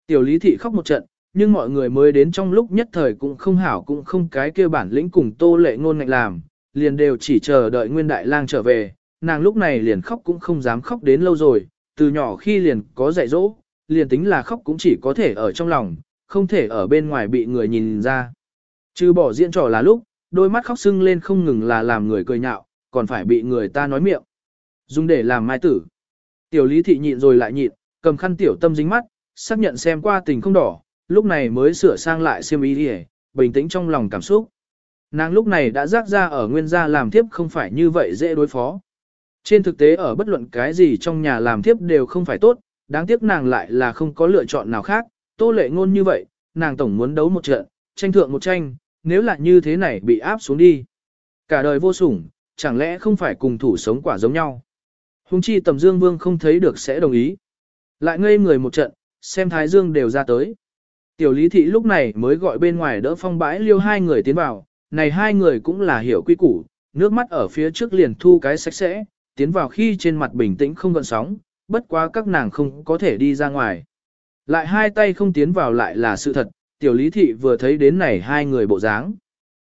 Speaker 1: Tiểu lý thị khóc một trận, nhưng mọi người mới đến trong lúc nhất thời cũng không hảo cũng không cái kia bản lĩnh cùng tô lệ ngôn ngạch làm, liền đều chỉ chờ đợi nguyên đại lang trở về, nàng lúc này liền khóc cũng không dám khóc đến lâu rồi, từ nhỏ khi liền có dạy dỗ, liền tính là khóc cũng chỉ có thể ở trong lòng, không thể ở bên ngoài bị người nhìn ra. Trừ bỏ diễn trò là lúc, đôi mắt khóc sưng lên không ngừng là làm người cười nhạo, còn phải bị người ta nói miệng. Dùng để làm mai tử. Tiểu lý thị nhịn rồi lại nhịn, cầm khăn tiểu tâm dính mắt, xác nhận xem qua tình không đỏ, lúc này mới sửa sang lại xiêm ý đi bình tĩnh trong lòng cảm xúc. Nàng lúc này đã rác ra ở nguyên gia làm tiếp không phải như vậy dễ đối phó. Trên thực tế ở bất luận cái gì trong nhà làm tiếp đều không phải tốt, đáng tiếc nàng lại là không có lựa chọn nào khác, tô lệ ngôn như vậy, nàng tổng muốn đấu một trận, tranh thượng một tranh, nếu là như thế này bị áp xuống đi. Cả đời vô sủng, chẳng lẽ không phải cùng thủ sống quả giống nhau. Hùng chi tầm dương vương không thấy được sẽ đồng ý. Lại ngây người một trận, xem thái dương đều ra tới. Tiểu lý thị lúc này mới gọi bên ngoài đỡ phong bãi liêu hai người tiến vào, này hai người cũng là hiểu quy củ, nước mắt ở phía trước liền thu cái sạch sẽ, tiến vào khi trên mặt bình tĩnh không gợn sóng, bất quá các nàng không có thể đi ra ngoài. Lại hai tay không tiến vào lại là sự thật, tiểu lý thị vừa thấy đến này hai người bộ dáng.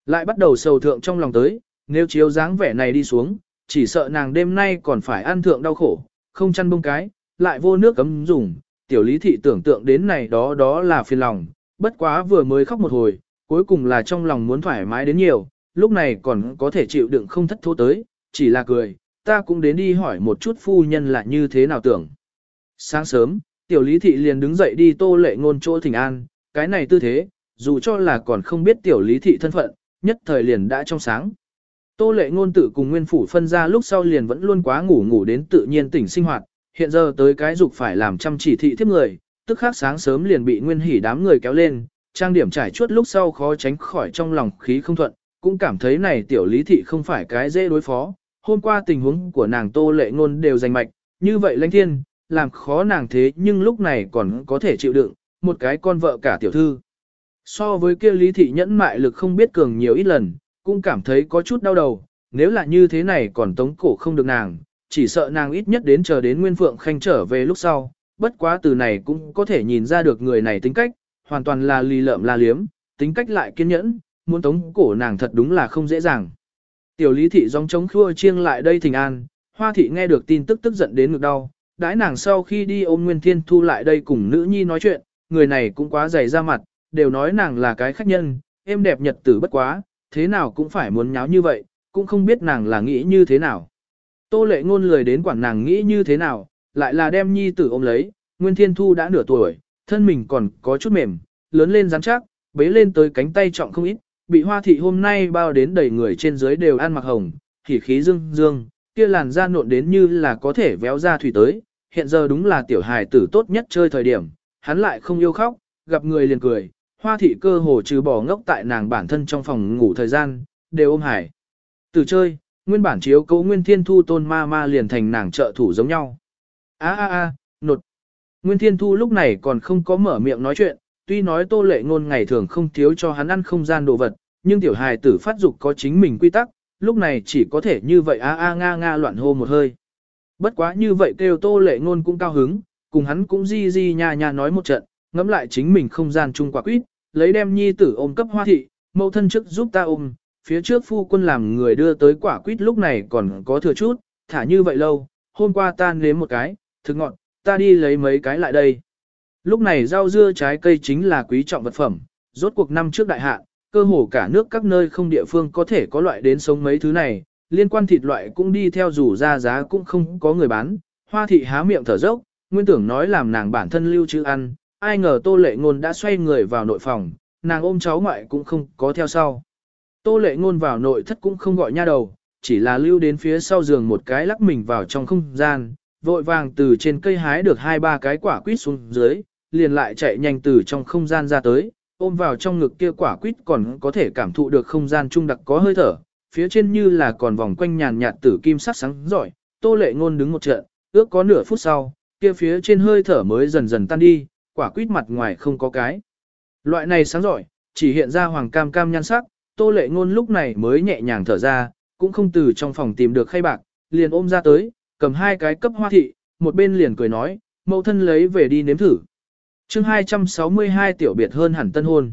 Speaker 1: Lại bắt đầu sầu thượng trong lòng tới, nếu chiếu dáng vẻ này đi xuống, chỉ sợ nàng đêm nay còn phải ăn thượng đau khổ, không chăn bông cái, lại vô nước cấm dùng, tiểu lý thị tưởng tượng đến này đó đó là phiền lòng, bất quá vừa mới khóc một hồi, cuối cùng là trong lòng muốn thoải mái đến nhiều, lúc này còn có thể chịu đựng không thất thố tới, chỉ là cười, ta cũng đến đi hỏi một chút phu nhân là như thế nào tưởng. Sáng sớm, tiểu lý thị liền đứng dậy đi tô lệ ngôn chỗ thỉnh an, cái này tư thế, dù cho là còn không biết tiểu lý thị thân phận, nhất thời liền đã trong sáng. Tô lệ ngôn tự cùng nguyên phủ phân ra lúc sau liền vẫn luôn quá ngủ ngủ đến tự nhiên tỉnh sinh hoạt, hiện giờ tới cái dục phải làm chăm chỉ thị thiếp người, tức khắc sáng sớm liền bị nguyên hỉ đám người kéo lên, trang điểm trải chuốt lúc sau khó tránh khỏi trong lòng khí không thuận, cũng cảm thấy này tiểu lý thị không phải cái dễ đối phó. Hôm qua tình huống của nàng tô lệ ngôn đều giành mạch, như vậy lãnh thiên, làm khó nàng thế nhưng lúc này còn có thể chịu đựng, một cái con vợ cả tiểu thư. So với kia lý thị nhẫn mại lực không biết cường nhiều ít lần, cũng cảm thấy có chút đau đầu, nếu là như thế này còn tống cổ không được nàng, chỉ sợ nàng ít nhất đến chờ đến Nguyên Phượng Khanh trở về lúc sau, bất quá từ này cũng có thể nhìn ra được người này tính cách, hoàn toàn là lì lợm la liếm, tính cách lại kiên nhẫn, muốn tống cổ nàng thật đúng là không dễ dàng. Tiểu lý thị dòng chống khua chiêng lại đây thình an, hoa thị nghe được tin tức tức giận đến ngực đau, đãi nàng sau khi đi ôm Nguyên Thiên Thu lại đây cùng nữ nhi nói chuyện, người này cũng quá dày ra mặt, đều nói nàng là cái khách nhân, em đẹp nhật tử bất quá, thế nào cũng phải muốn nháo như vậy, cũng không biết nàng là nghĩ như thế nào. Tô lệ ngôn lười đến quản nàng nghĩ như thế nào, lại là đem nhi tử ôm lấy, Nguyên Thiên Thu đã nửa tuổi, thân mình còn có chút mềm, lớn lên rắn chắc, bế lên tới cánh tay trọng không ít, bị hoa thị hôm nay bao đến đầy người trên dưới đều ăn mặc hồng, khí khí dương dương, kia làn da nộn đến như là có thể véo ra thủy tới, hiện giờ đúng là tiểu hài tử tốt nhất chơi thời điểm, hắn lại không yêu khóc, gặp người liền cười, hoa thị cơ hồ trừ bỏ ngốc tại nàng bản thân trong phòng ngủ thời gian, đều ôm hải. Từ chơi, nguyên bản chiếu cấu nguyên thiên thu tôn ma ma liền thành nàng trợ thủ giống nhau. a a a nột. Nguyên thiên thu lúc này còn không có mở miệng nói chuyện, tuy nói tô lệ ngôn ngày thường không thiếu cho hắn ăn không gian đồ vật, nhưng tiểu hài tử phát dục có chính mình quy tắc, lúc này chỉ có thể như vậy a a nga nga loạn hô một hơi. Bất quá như vậy kêu tô lệ ngôn cũng cao hứng, cùng hắn cũng di di nha nha nói một trận, ngẫm lại chính mình không gian chung quả quýt, lấy đem nhi tử ôm cấp hoa thị, mẫu thân trước giúp ta ôm, phía trước phu quân làm người đưa tới quả quýt lúc này còn có thừa chút, thả như vậy lâu, hôm qua ta nếm một cái, thực ngọn, ta đi lấy mấy cái lại đây. Lúc này rau dưa trái cây chính là quý trọng vật phẩm, rốt cuộc năm trước đại hạn, cơ hồ cả nước các nơi không địa phương có thể có loại đến sống mấy thứ này, liên quan thịt loại cũng đi theo dù ra giá cũng không có người bán, hoa thị há miệng thở dốc, nguyên tưởng nói làm nàng bản thân lưu trữ ăn, ai ngờ tô lệ ngôn đã xoay người vào nội phòng, nàng ôm cháu ngoại cũng không có theo sau. Tô lệ ngôn vào nội thất cũng không gọi nha đầu, chỉ là lưu đến phía sau giường một cái lắc mình vào trong không gian, vội vàng từ trên cây hái được hai ba cái quả quýt xuống dưới, liền lại chạy nhanh từ trong không gian ra tới, ôm vào trong ngực kia quả quýt còn có thể cảm thụ được không gian trung đặc có hơi thở, phía trên như là còn vòng quanh nhàn nhạt tử kim sắc sáng giỏi, tô lệ ngôn đứng một trận, ước có nửa phút sau, kia phía trên hơi thở mới dần dần tan đi, quả quýt mặt ngoài không có cái. Loại này sáng giỏi, chỉ hiện ra hoàng cam cam nhan sắc, tô lệ ngôn lúc này mới nhẹ nhàng thở ra, cũng không từ trong phòng tìm được khay bạc, liền ôm ra tới, cầm hai cái cấp hoa thị, một bên liền cười nói, mẫu thân lấy về đi nếm thử. chương 262 tiểu biệt hơn hẳn tân hôn.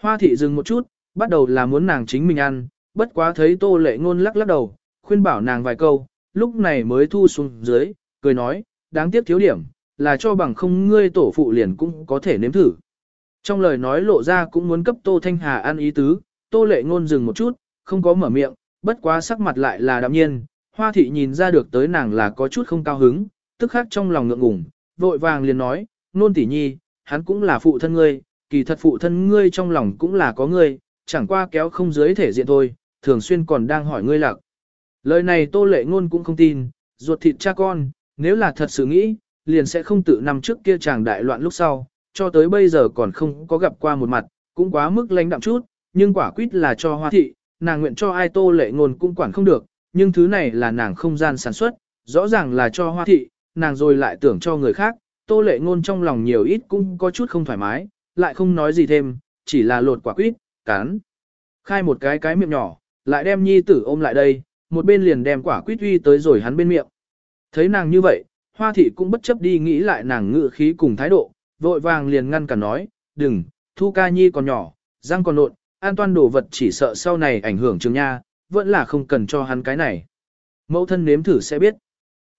Speaker 1: Hoa thị dừng một chút, bắt đầu là muốn nàng chính mình ăn, bất quá thấy tô lệ ngôn lắc lắc đầu, khuyên bảo nàng vài câu, lúc này mới thu xuống dưới, cười nói, đáng tiếc thiếu điểm, là cho bằng không ngươi tổ phụ liền cũng có thể nếm thử. Trong lời nói lộ ra cũng muốn cấp Tô Thanh Hà ăn ý tứ, Tô Lệ Ngôn dừng một chút, không có mở miệng, bất quá sắc mặt lại là đạm nhiên, Hoa thị nhìn ra được tới nàng là có chút không cao hứng, tức khắc trong lòng ngượng ngùng, vội vàng liền nói, "Nôn tỷ nhi, hắn cũng là phụ thân ngươi, kỳ thật phụ thân ngươi trong lòng cũng là có ngươi, chẳng qua kéo không dưới thể diện thôi, thường xuyên còn đang hỏi ngươi lạc." Lời này Tô Lệ Ngôn cũng không tin, ruột thịt cha con, nếu là thật sự nghĩ, liền sẽ không tự năm trước kia chàng đại loạn lúc sau, cho tới bây giờ còn không có gặp qua một mặt, cũng quá mức lãnh đạm chút, nhưng quả quýt là cho hoa thị, nàng nguyện cho ai tô lệ ngôn cũng quản không được, nhưng thứ này là nàng không gian sản xuất, rõ ràng là cho hoa thị, nàng rồi lại tưởng cho người khác, tô lệ ngôn trong lòng nhiều ít cũng có chút không thoải mái, lại không nói gì thêm, chỉ là lột quả quýt, cán. Khai một cái cái miệng nhỏ, lại đem nhi tử ôm lại đây, một bên liền đem quả quýt uy tới rồi hắn bên miệng. Thấy nàng như vậy, hoa thị cũng bất chấp đi nghĩ lại nàng ngự khí cùng thái độ, vội vàng liền ngăn cả nói, đừng, thu ca nhi còn nhỏ, răng còn nộn, an toàn đồ vật chỉ sợ sau này ảnh hưởng trường nha, vẫn là không cần cho hắn cái này. Mẫu thân nếm thử sẽ biết.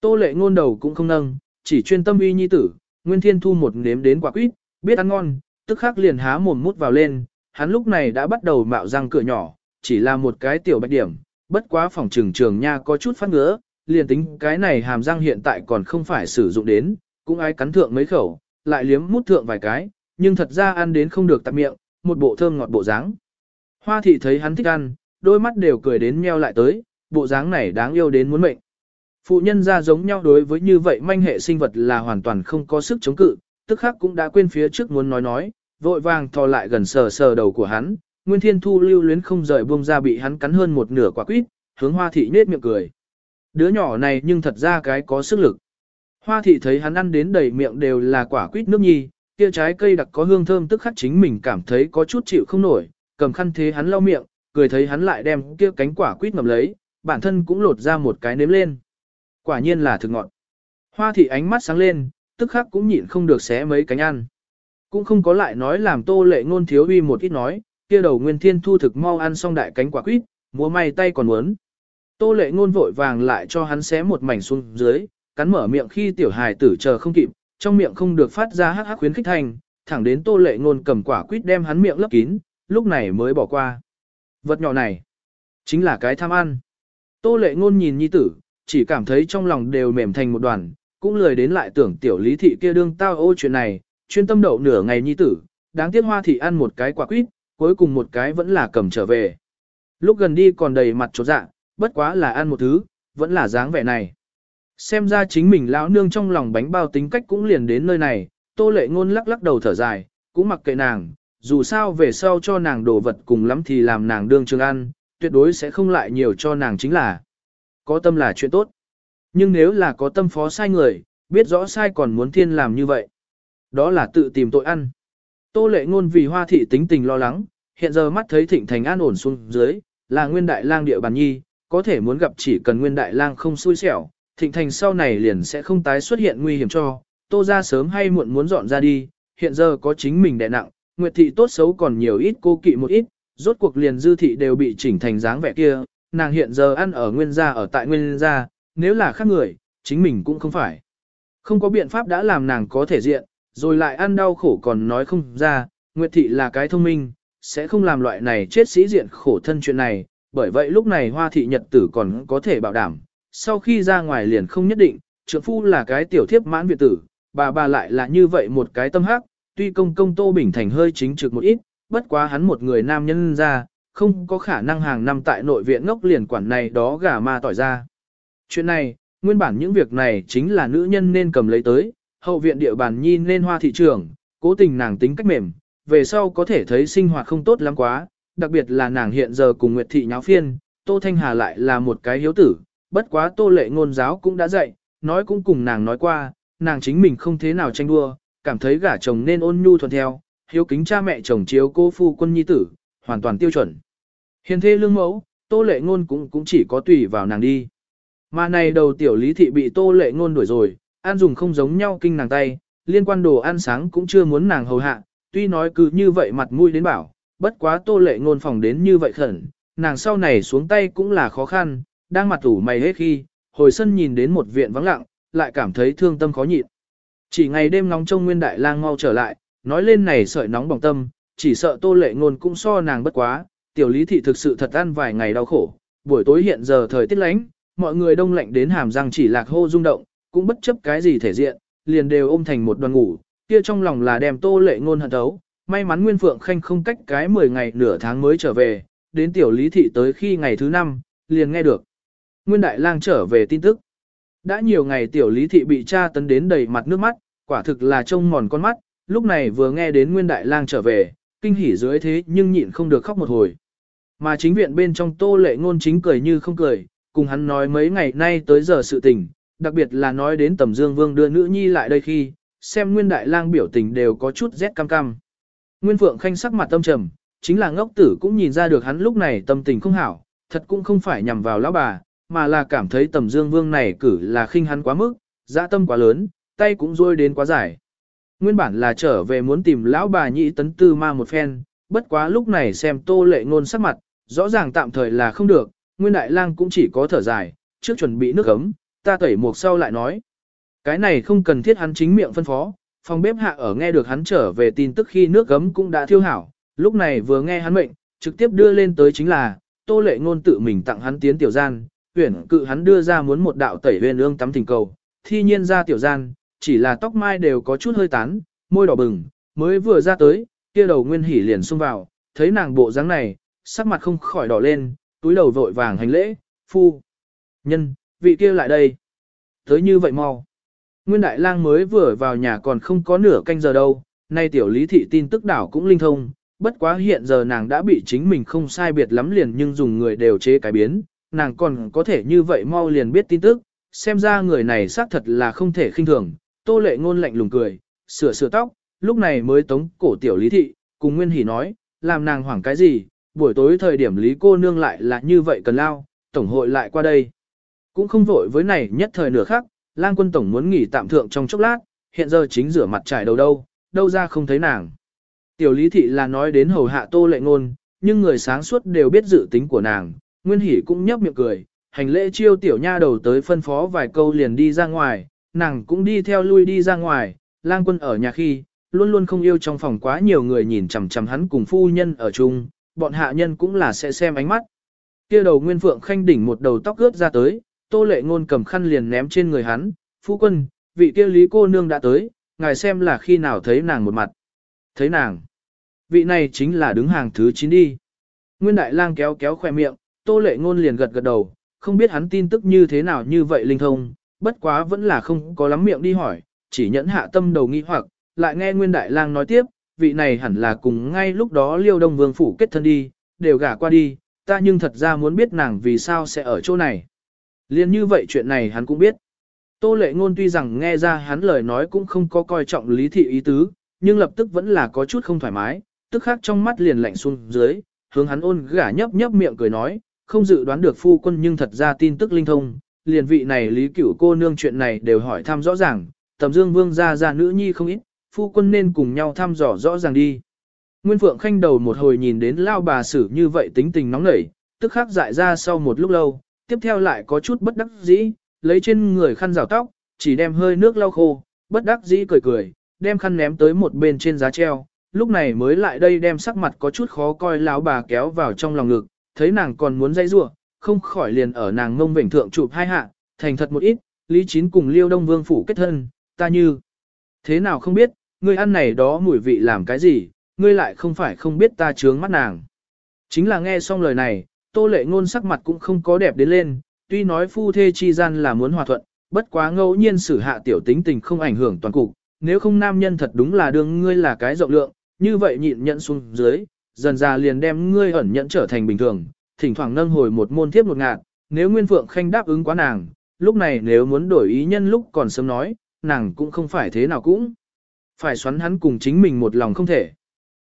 Speaker 1: Tô lệ ngôn đầu cũng không nâng, chỉ chuyên tâm uy nhi tử, Nguyên Thiên thu một nếm đến quả quýt, biết ăn ngon, tức khắc liền há mồm mút vào lên, hắn lúc này đã bắt đầu mạo răng cửa nhỏ, chỉ là một cái tiểu bạch điểm, bất quá phòng trường trường nha có chút phát ngứa, liền tính cái này hàm răng hiện tại còn không phải sử dụng đến, cũng ai cắn thượng mấy khẩu, lại liếm mút thượng vài cái, nhưng thật ra ăn đến không được tạp miệng, một bộ thơm ngọt bộ dáng. Hoa thị thấy hắn thích ăn, đôi mắt đều cười đến nheo lại tới, bộ dáng này đáng yêu đến muốn mệnh. Phụ nhân ra giống nhau đối với như vậy manh hệ sinh vật là hoàn toàn không có sức chống cự, tức khắc cũng đã quên phía trước muốn nói nói, vội vàng thò lại gần sờ sờ đầu của hắn, Nguyên Thiên Thu lưu luyến không rời buông ra bị hắn cắn hơn một nửa quả quýt, hướng Hoa thị nết miệng cười. Đứa nhỏ này nhưng thật ra cái có sức lực. Hoa thị thấy hắn ăn đến đầy miệng đều là quả quýt nước nhi, kia trái cây đặc có hương thơm tức khắc chính mình cảm thấy có chút chịu không nổi, cầm khăn thế hắn lau miệng, cười thấy hắn lại đem kia cánh quả quýt ngầm lấy, bản thân cũng lột ra một cái nếm lên. Quả nhiên là thực ngọt. Hoa thị ánh mắt sáng lên, tức khắc cũng nhịn không được xé mấy cánh ăn. Cũng không có lại nói làm tô lệ ngôn thiếu uy một ít nói, kia đầu nguyên thiên thu thực mau ăn xong đại cánh quả quýt, múa may tay còn muốn. Tô lệ ngôn vội vàng lại cho hắn xé một mảnh xuống dưới, cắn mở miệng khi tiểu hài tử chờ không kịp, trong miệng không được phát ra hắc hắc khuyến khích thành, thẳng đến tô lệ ngôn cầm quả quýt đem hắn miệng lấp kín, lúc này mới bỏ qua. Vật nhỏ này, chính là cái tham ăn. Tô lệ ngôn nhìn nhi tử, chỉ cảm thấy trong lòng đều mềm thành một đoàn, cũng lười đến lại tưởng tiểu lý thị kia đương tao ô chuyện này, chuyên tâm đậu nửa ngày nhi tử, đáng tiếc hoa thị ăn một cái quả quýt, cuối cùng một cái vẫn là cầm trở về. Lúc gần đi còn đầy mặt chột dạ, bất quá là ăn một thứ, vẫn là dáng vẻ này. Xem ra chính mình lão nương trong lòng bánh bao tính cách cũng liền đến nơi này, tô lệ ngôn lắc lắc đầu thở dài, cũng mặc kệ nàng, dù sao về sau cho nàng đồ vật cùng lắm thì làm nàng đương trường ăn, tuyệt đối sẽ không lại nhiều cho nàng chính là. Có tâm là chuyện tốt. Nhưng nếu là có tâm phó sai người, biết rõ sai còn muốn thiên làm như vậy. Đó là tự tìm tội ăn. Tô lệ ngôn vì hoa thị tính tình lo lắng, hiện giờ mắt thấy thịnh thành an ổn xuống dưới, là nguyên đại lang địa bàn nhi, có thể muốn gặp chỉ cần nguyên đại lang không xui xẻo, thịnh thành sau này liền sẽ không tái xuất hiện nguy hiểm cho, tô ra sớm hay muộn muốn dọn ra đi, hiện giờ có chính mình đè nặng, nguyệt thị tốt xấu còn nhiều ít cô kỵ một ít, rốt cuộc liền dư thị đều bị chỉnh thành dáng vẻ kia, nàng hiện giờ ăn ở nguyên gia ở tại nguyên gia, nếu là khác người, chính mình cũng không phải. Không có biện pháp đã làm nàng có thể diện, rồi lại ăn đau khổ còn nói không ra, Nguyệt thị là cái thông minh, sẽ không làm loại này chết sĩ diện khổ thân chuyện này, bởi vậy lúc này hoa thị nhật tử còn có thể bảo đảm, sau khi ra ngoài liền không nhất định, trượng phu là cái tiểu thiếp mãn việt tử, bà bà lại là như vậy một cái tâm hắc, tuy công công Tô Bình Thành hơi chính trực một ít, bất quá hắn một người nam nhân ra, không có khả năng hàng năm tại nội viện ngốc liền quản này đó gà ma tỏi ra. Chuyện này, nguyên bản những việc này chính là nữ nhân nên cầm lấy tới, hậu viện địa bàn nhi nên hoa thị trường, cố tình nàng tính cách mềm, về sau có thể thấy sinh hoạt không tốt lắm quá, đặc biệt là nàng hiện giờ cùng Nguyệt Thị nháo phiên, Tô Thanh Hà lại là một cái hiếu tử, bất quá Tô Lệ ngôn giáo cũng đã dạy, nói cũng cùng nàng nói qua, nàng chính mình không thế nào tranh đua, cảm thấy gả chồng nên ôn nhu thuận theo, hiếu kính cha mẹ chồng chiếu cô phu quân nhi tử, hoàn toàn tiêu chuẩn. Hiền thê lương mẫu, Tô Lệ ngôn cũng cũng chỉ có tùy vào nàng đi. Mà này đầu tiểu lý thị bị Tô Lệ ngôn đuổi rồi, ăn dùng không giống nhau kinh nàng tay, liên quan đồ ăn sáng cũng chưa muốn nàng hầu hạ, tuy nói cứ như vậy mặt mũi đến bảo, bất quá Tô Lệ ngôn phòng đến như vậy khẩn, nàng sau này xuống tay cũng là khó khăn, đang mặt ủ mày hết khi, hồi sân nhìn đến một viện vắng lặng, lại cảm thấy thương tâm khó nhịn. Chỉ ngày đêm ngóng trông Nguyên Đại Lang mau trở lại, nói lên này sợi nóng bỏng tâm, chỉ sợ Tô Lệ ngôn cũng so nàng bất quá, tiểu lý thị thực sự thật ăn vài ngày đau khổ, buổi tối hiện giờ thời tiết lạnh, mọi người đông lạnh đến hàm răng chỉ lạc hô rung động, cũng bất chấp cái gì thể diện, liền đều ôm thành một đoàn ngủ, kia trong lòng là đem Tô Lệ ngôn hận thấu, may mắn Nguyên Phượng Khanh không cách cái 10 ngày nửa tháng mới trở về, đến tiểu lý thị tới khi ngày thứ năm, liền nghe được. Nguyên Đại Lang trở về tin tức. Đã nhiều ngày tiểu lý thị bị cha tấn đến đầy mặt nước mắt, quả thực là trông mòn con mắt, lúc này vừa nghe đến Nguyên Đại Lang trở về, kinh hỉ dưới thế nhưng nhịn không được khóc một hồi. Mà chính viện bên trong tô lệ ngôn chính cười như không cười, cùng hắn nói mấy ngày nay tới giờ sự tình, đặc biệt là nói đến tầm dương vương đưa nữ nhi lại đây khi, xem Nguyên Đại Lang biểu tình đều có chút rét cam cam. Nguyên Phượng Khanh sắc mặt tâm trầm, chính là ngốc tử cũng nhìn ra được hắn lúc này tâm tình không hảo, thật cũng không phải nhằm vào lão bà, mà là cảm thấy tầm dương vương này cử là khinh hắn quá mức, dã tâm quá lớn, tay cũng rôi đến quá dài. Nguyên bản là trở về muốn tìm lão bà nhị tấn tư ma một phen, bất quá lúc này xem tô lệ ngôn sắc mặt, rõ ràng tạm thời là không được, nguyên đại lang cũng chỉ có thở dài, trước chuẩn bị nước ấm, ta tẩy một sau lại nói. Cái này không cần thiết hắn chính miệng phân phó, phòng bếp hạ ở nghe được hắn trở về tin tức khi nước ấm cũng đã thiêu hảo, lúc này vừa nghe hắn mệnh, trực tiếp đưa lên tới chính là, tô lệ ngôn tự mình tặng hắn tiến tiểu gian, tuyển cự hắn đưa ra muốn một đạo tẩy huyền ương tắm thỉnh cầu, thi nhiên ra tiểu gian, chỉ là tóc mai đều có chút hơi tán, môi đỏ bừng, mới vừa ra tới, kia đầu nguyên hỉ liền xông vào, thấy nàng bộ dáng này, sắc mặt không khỏi đỏ lên, túi đầu vội vàng hành lễ, phu. Nhân, vị kia lại đây. Tới như vậy mau. Nguyên đại lang mới vừa vào nhà còn không có nửa canh giờ đâu, nay tiểu lý thị tin tức đảo cũng linh thông, bất quá hiện giờ nàng đã bị chính mình không sai biệt lắm liền nhưng dùng người đều chế cái biến, nàng còn có thể như vậy mau liền biết tin tức, xem ra người này xác thật là không thể khinh thường, tô lệ ngôn lạnh lùng cười, sửa sửa tóc, lúc này mới tống cổ tiểu lý thị, cùng Nguyên Hỷ nói, làm nàng hoảng cái gì, buổi tối thời điểm lý cô nương lại là như vậy cần lao, tổng hội lại qua đây. Cũng không vội với này nhất thời nửa khắc, lang quân tổng muốn nghỉ tạm thượng trong chốc lát, hiện giờ chính rửa mặt trải đầu đâu, đâu ra không thấy nàng. Tiểu lý thị là nói đến hầu hạ tô lệ ngôn, nhưng người sáng suốt đều biết dự tính của nàng, Nguyên Hỷ cũng nhấp miệng cười, hành lễ chiêu tiểu nha đầu tới phân phó vài câu liền đi ra ngoài, nàng cũng đi theo lui đi ra ngoài, lang quân ở nhà khi, luôn luôn không yêu trong phòng quá nhiều người nhìn chằm chằm hắn cùng phu nhân ở chung, bọn hạ nhân cũng là sẽ xem ánh mắt. Kia đầu Nguyên Phượng khanh đỉnh một đầu tóc ướt ra tới, Tô Lệ ngôn cầm khăn liền ném trên người hắn, "Phu quân, vị kia Lý cô nương đã tới, ngài xem là khi nào thấy nàng một mặt." Thấy nàng? Vị này chính là đứng hàng thứ 9 đi. Nguyên Đại Lang kéo kéo khóe miệng, Tô Lệ ngôn liền gật gật đầu, không biết hắn tin tức như thế nào như vậy linh thông, bất quá vẫn là không có lắm miệng đi hỏi, chỉ nhẫn hạ tâm đầu nghi hoặc, lại nghe Nguyên Đại Lang nói tiếp, vị này hẳn là cùng ngay lúc đó Liêu Đông Vương phủ kết thân đi, đều gả qua đi, ta nhưng thật ra muốn biết nàng vì sao sẽ ở chỗ này. Liên như vậy chuyện này hắn cũng biết. Tô lệ ngôn tuy rằng nghe ra hắn lời nói cũng không có coi trọng lý thị ý tứ, nhưng lập tức vẫn là có chút không thoải mái, tức khắc trong mắt liền lạnh xuống dưới, hướng hắn ôn gả nhấp nhấp miệng cười nói, không dự đoán được phu quân nhưng thật ra tin tức linh thông, liền vị này lý cửu cô nương chuyện này đều hỏi thăm rõ ràng, tầm dương vương gia gia nữ nhi không ít, phu quân nên cùng nhau thăm dò rõ ràng đi. Nguyên Phượng Khanh đầu một hồi nhìn đến lao bà xử như vậy tính tình nóng nảy, tức khắc dại ra sau một lúc lâu, tiếp theo lại có chút bất đắc dĩ, lấy trên người khăn rào tóc, chỉ đem hơi nước lau khô, bất đắc dĩ cười cười, đem khăn ném tới một bên trên giá treo, lúc này mới lại đây đem sắc mặt có chút khó coi lão bà kéo vào trong lòng ngực, thấy nàng còn muốn dây rủa, không khỏi liền ở nàng ngông vỉnh thượng chụp hai hạ, thành thật một ít, Lý Chín cùng Liêu Đông Vương phủ kết thân, ta như thế nào không biết, ngươi ăn này đó mùi vị làm cái gì, ngươi lại không phải không biết ta trướng mắt nàng. Chính là nghe xong lời này, tô lệ ngôn sắc mặt cũng không có đẹp đến lên, tuy nói phu thê chi gian là muốn hòa thuận, bất quá ngẫu nhiên xử hạ tiểu tính tình không ảnh hưởng toàn cục, nếu không nam nhân thật đúng là đương ngươi là cái rộng lượng, như vậy nhịn nhẫn xuống dưới, dần ra liền đem ngươi ẩn nhẫn trở thành bình thường, thỉnh thoảng nâng hồi một môn tiếp một ngạn, nếu Nguyên Phượng Khanh đáp ứng quá nàng, lúc này nếu muốn đổi ý nhân lúc còn sớm nói, nàng cũng không phải thế nào cũng. Phải xoắn hắn cùng chính mình một lòng không thể.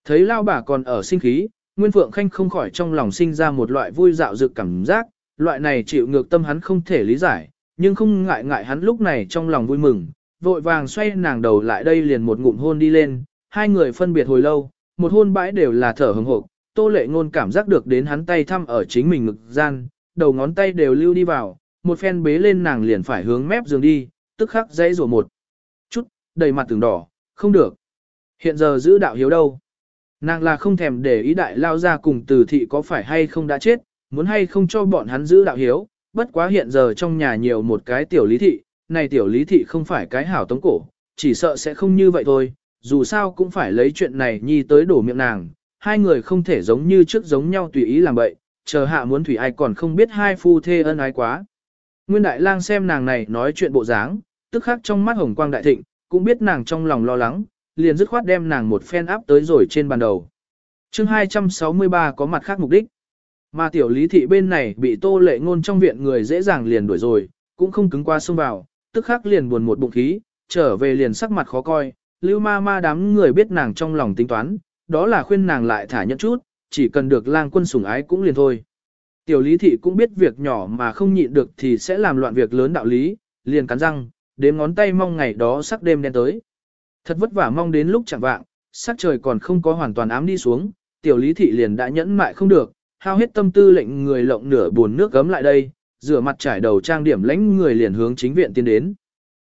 Speaker 1: Thấy lao bà còn ở sinh khí, Nguyên Phượng Khanh không khỏi trong lòng sinh ra một loại vui dạo dự cảm giác, loại này chịu ngược tâm hắn không thể lý giải, nhưng không ngại ngại hắn lúc này trong lòng vui mừng, vội vàng xoay nàng đầu lại đây liền một ngụm hôn đi lên, hai người phân biệt hồi lâu, một hôn bãi đều là thở hừng hộp, tô lệ ngôn cảm giác được đến hắn tay thăm ở chính mình ngực gian, đầu ngón tay đều lưu đi vào, một phen bế lên nàng liền phải hướng mép giường đi, tức khắc dãy rủa một chút, đầy mặt từng đỏ, không được. Hiện giờ giữ đạo hiếu đâu? Nàng là không thèm để ý đại lao ra cùng từ thị có phải hay không đã chết, muốn hay không cho bọn hắn giữ đạo hiếu, bất quá hiện giờ trong nhà nhiều một cái tiểu lý thị, này tiểu lý thị không phải cái hảo tống cổ, chỉ sợ sẽ không như vậy thôi, dù sao cũng phải lấy chuyện này nhi tới đổ miệng nàng, hai người không thể giống như trước giống nhau tùy ý làm bậy. chờ hạ muốn thủy ai còn không biết hai phu thê ân ái quá. Nguyên Đại Lang xem nàng này nói chuyện bộ dáng, tức khắc trong mắt hồng quang đại thịnh, cũng biết nàng trong lòng lo lắng, liền dứt khoát đem nàng một phen áp tới rồi trên bàn đầu. chương 263 có mặt khác mục đích. Mà tiểu lý thị bên này bị tô lệ ngôn trong viện người dễ dàng liền đuổi rồi, cũng không cứng qua xông vào, tức khắc liền buồn một bụng khí, trở về liền sắc mặt khó coi, lưu ma ma đám người biết nàng trong lòng tính toán, đó là khuyên nàng lại thả nhẫn chút, chỉ cần được lang quân sủng ái cũng liền thôi. Tiểu lý thị cũng biết việc nhỏ mà không nhịn được thì sẽ làm loạn việc lớn đạo lý, liền cắn răng, đếm ngón tay mong ngày đó sắc đêm đen tới. Thật vất vả mong đến lúc chẳng vạng, sắc trời còn không có hoàn toàn ám đi xuống, tiểu lý thị liền đã nhẫn mại không được, hao hết tâm tư lệnh người lộng nửa buồn nước gấm lại đây, rửa mặt trải đầu trang điểm lãnh người liền hướng chính viện tiến đến.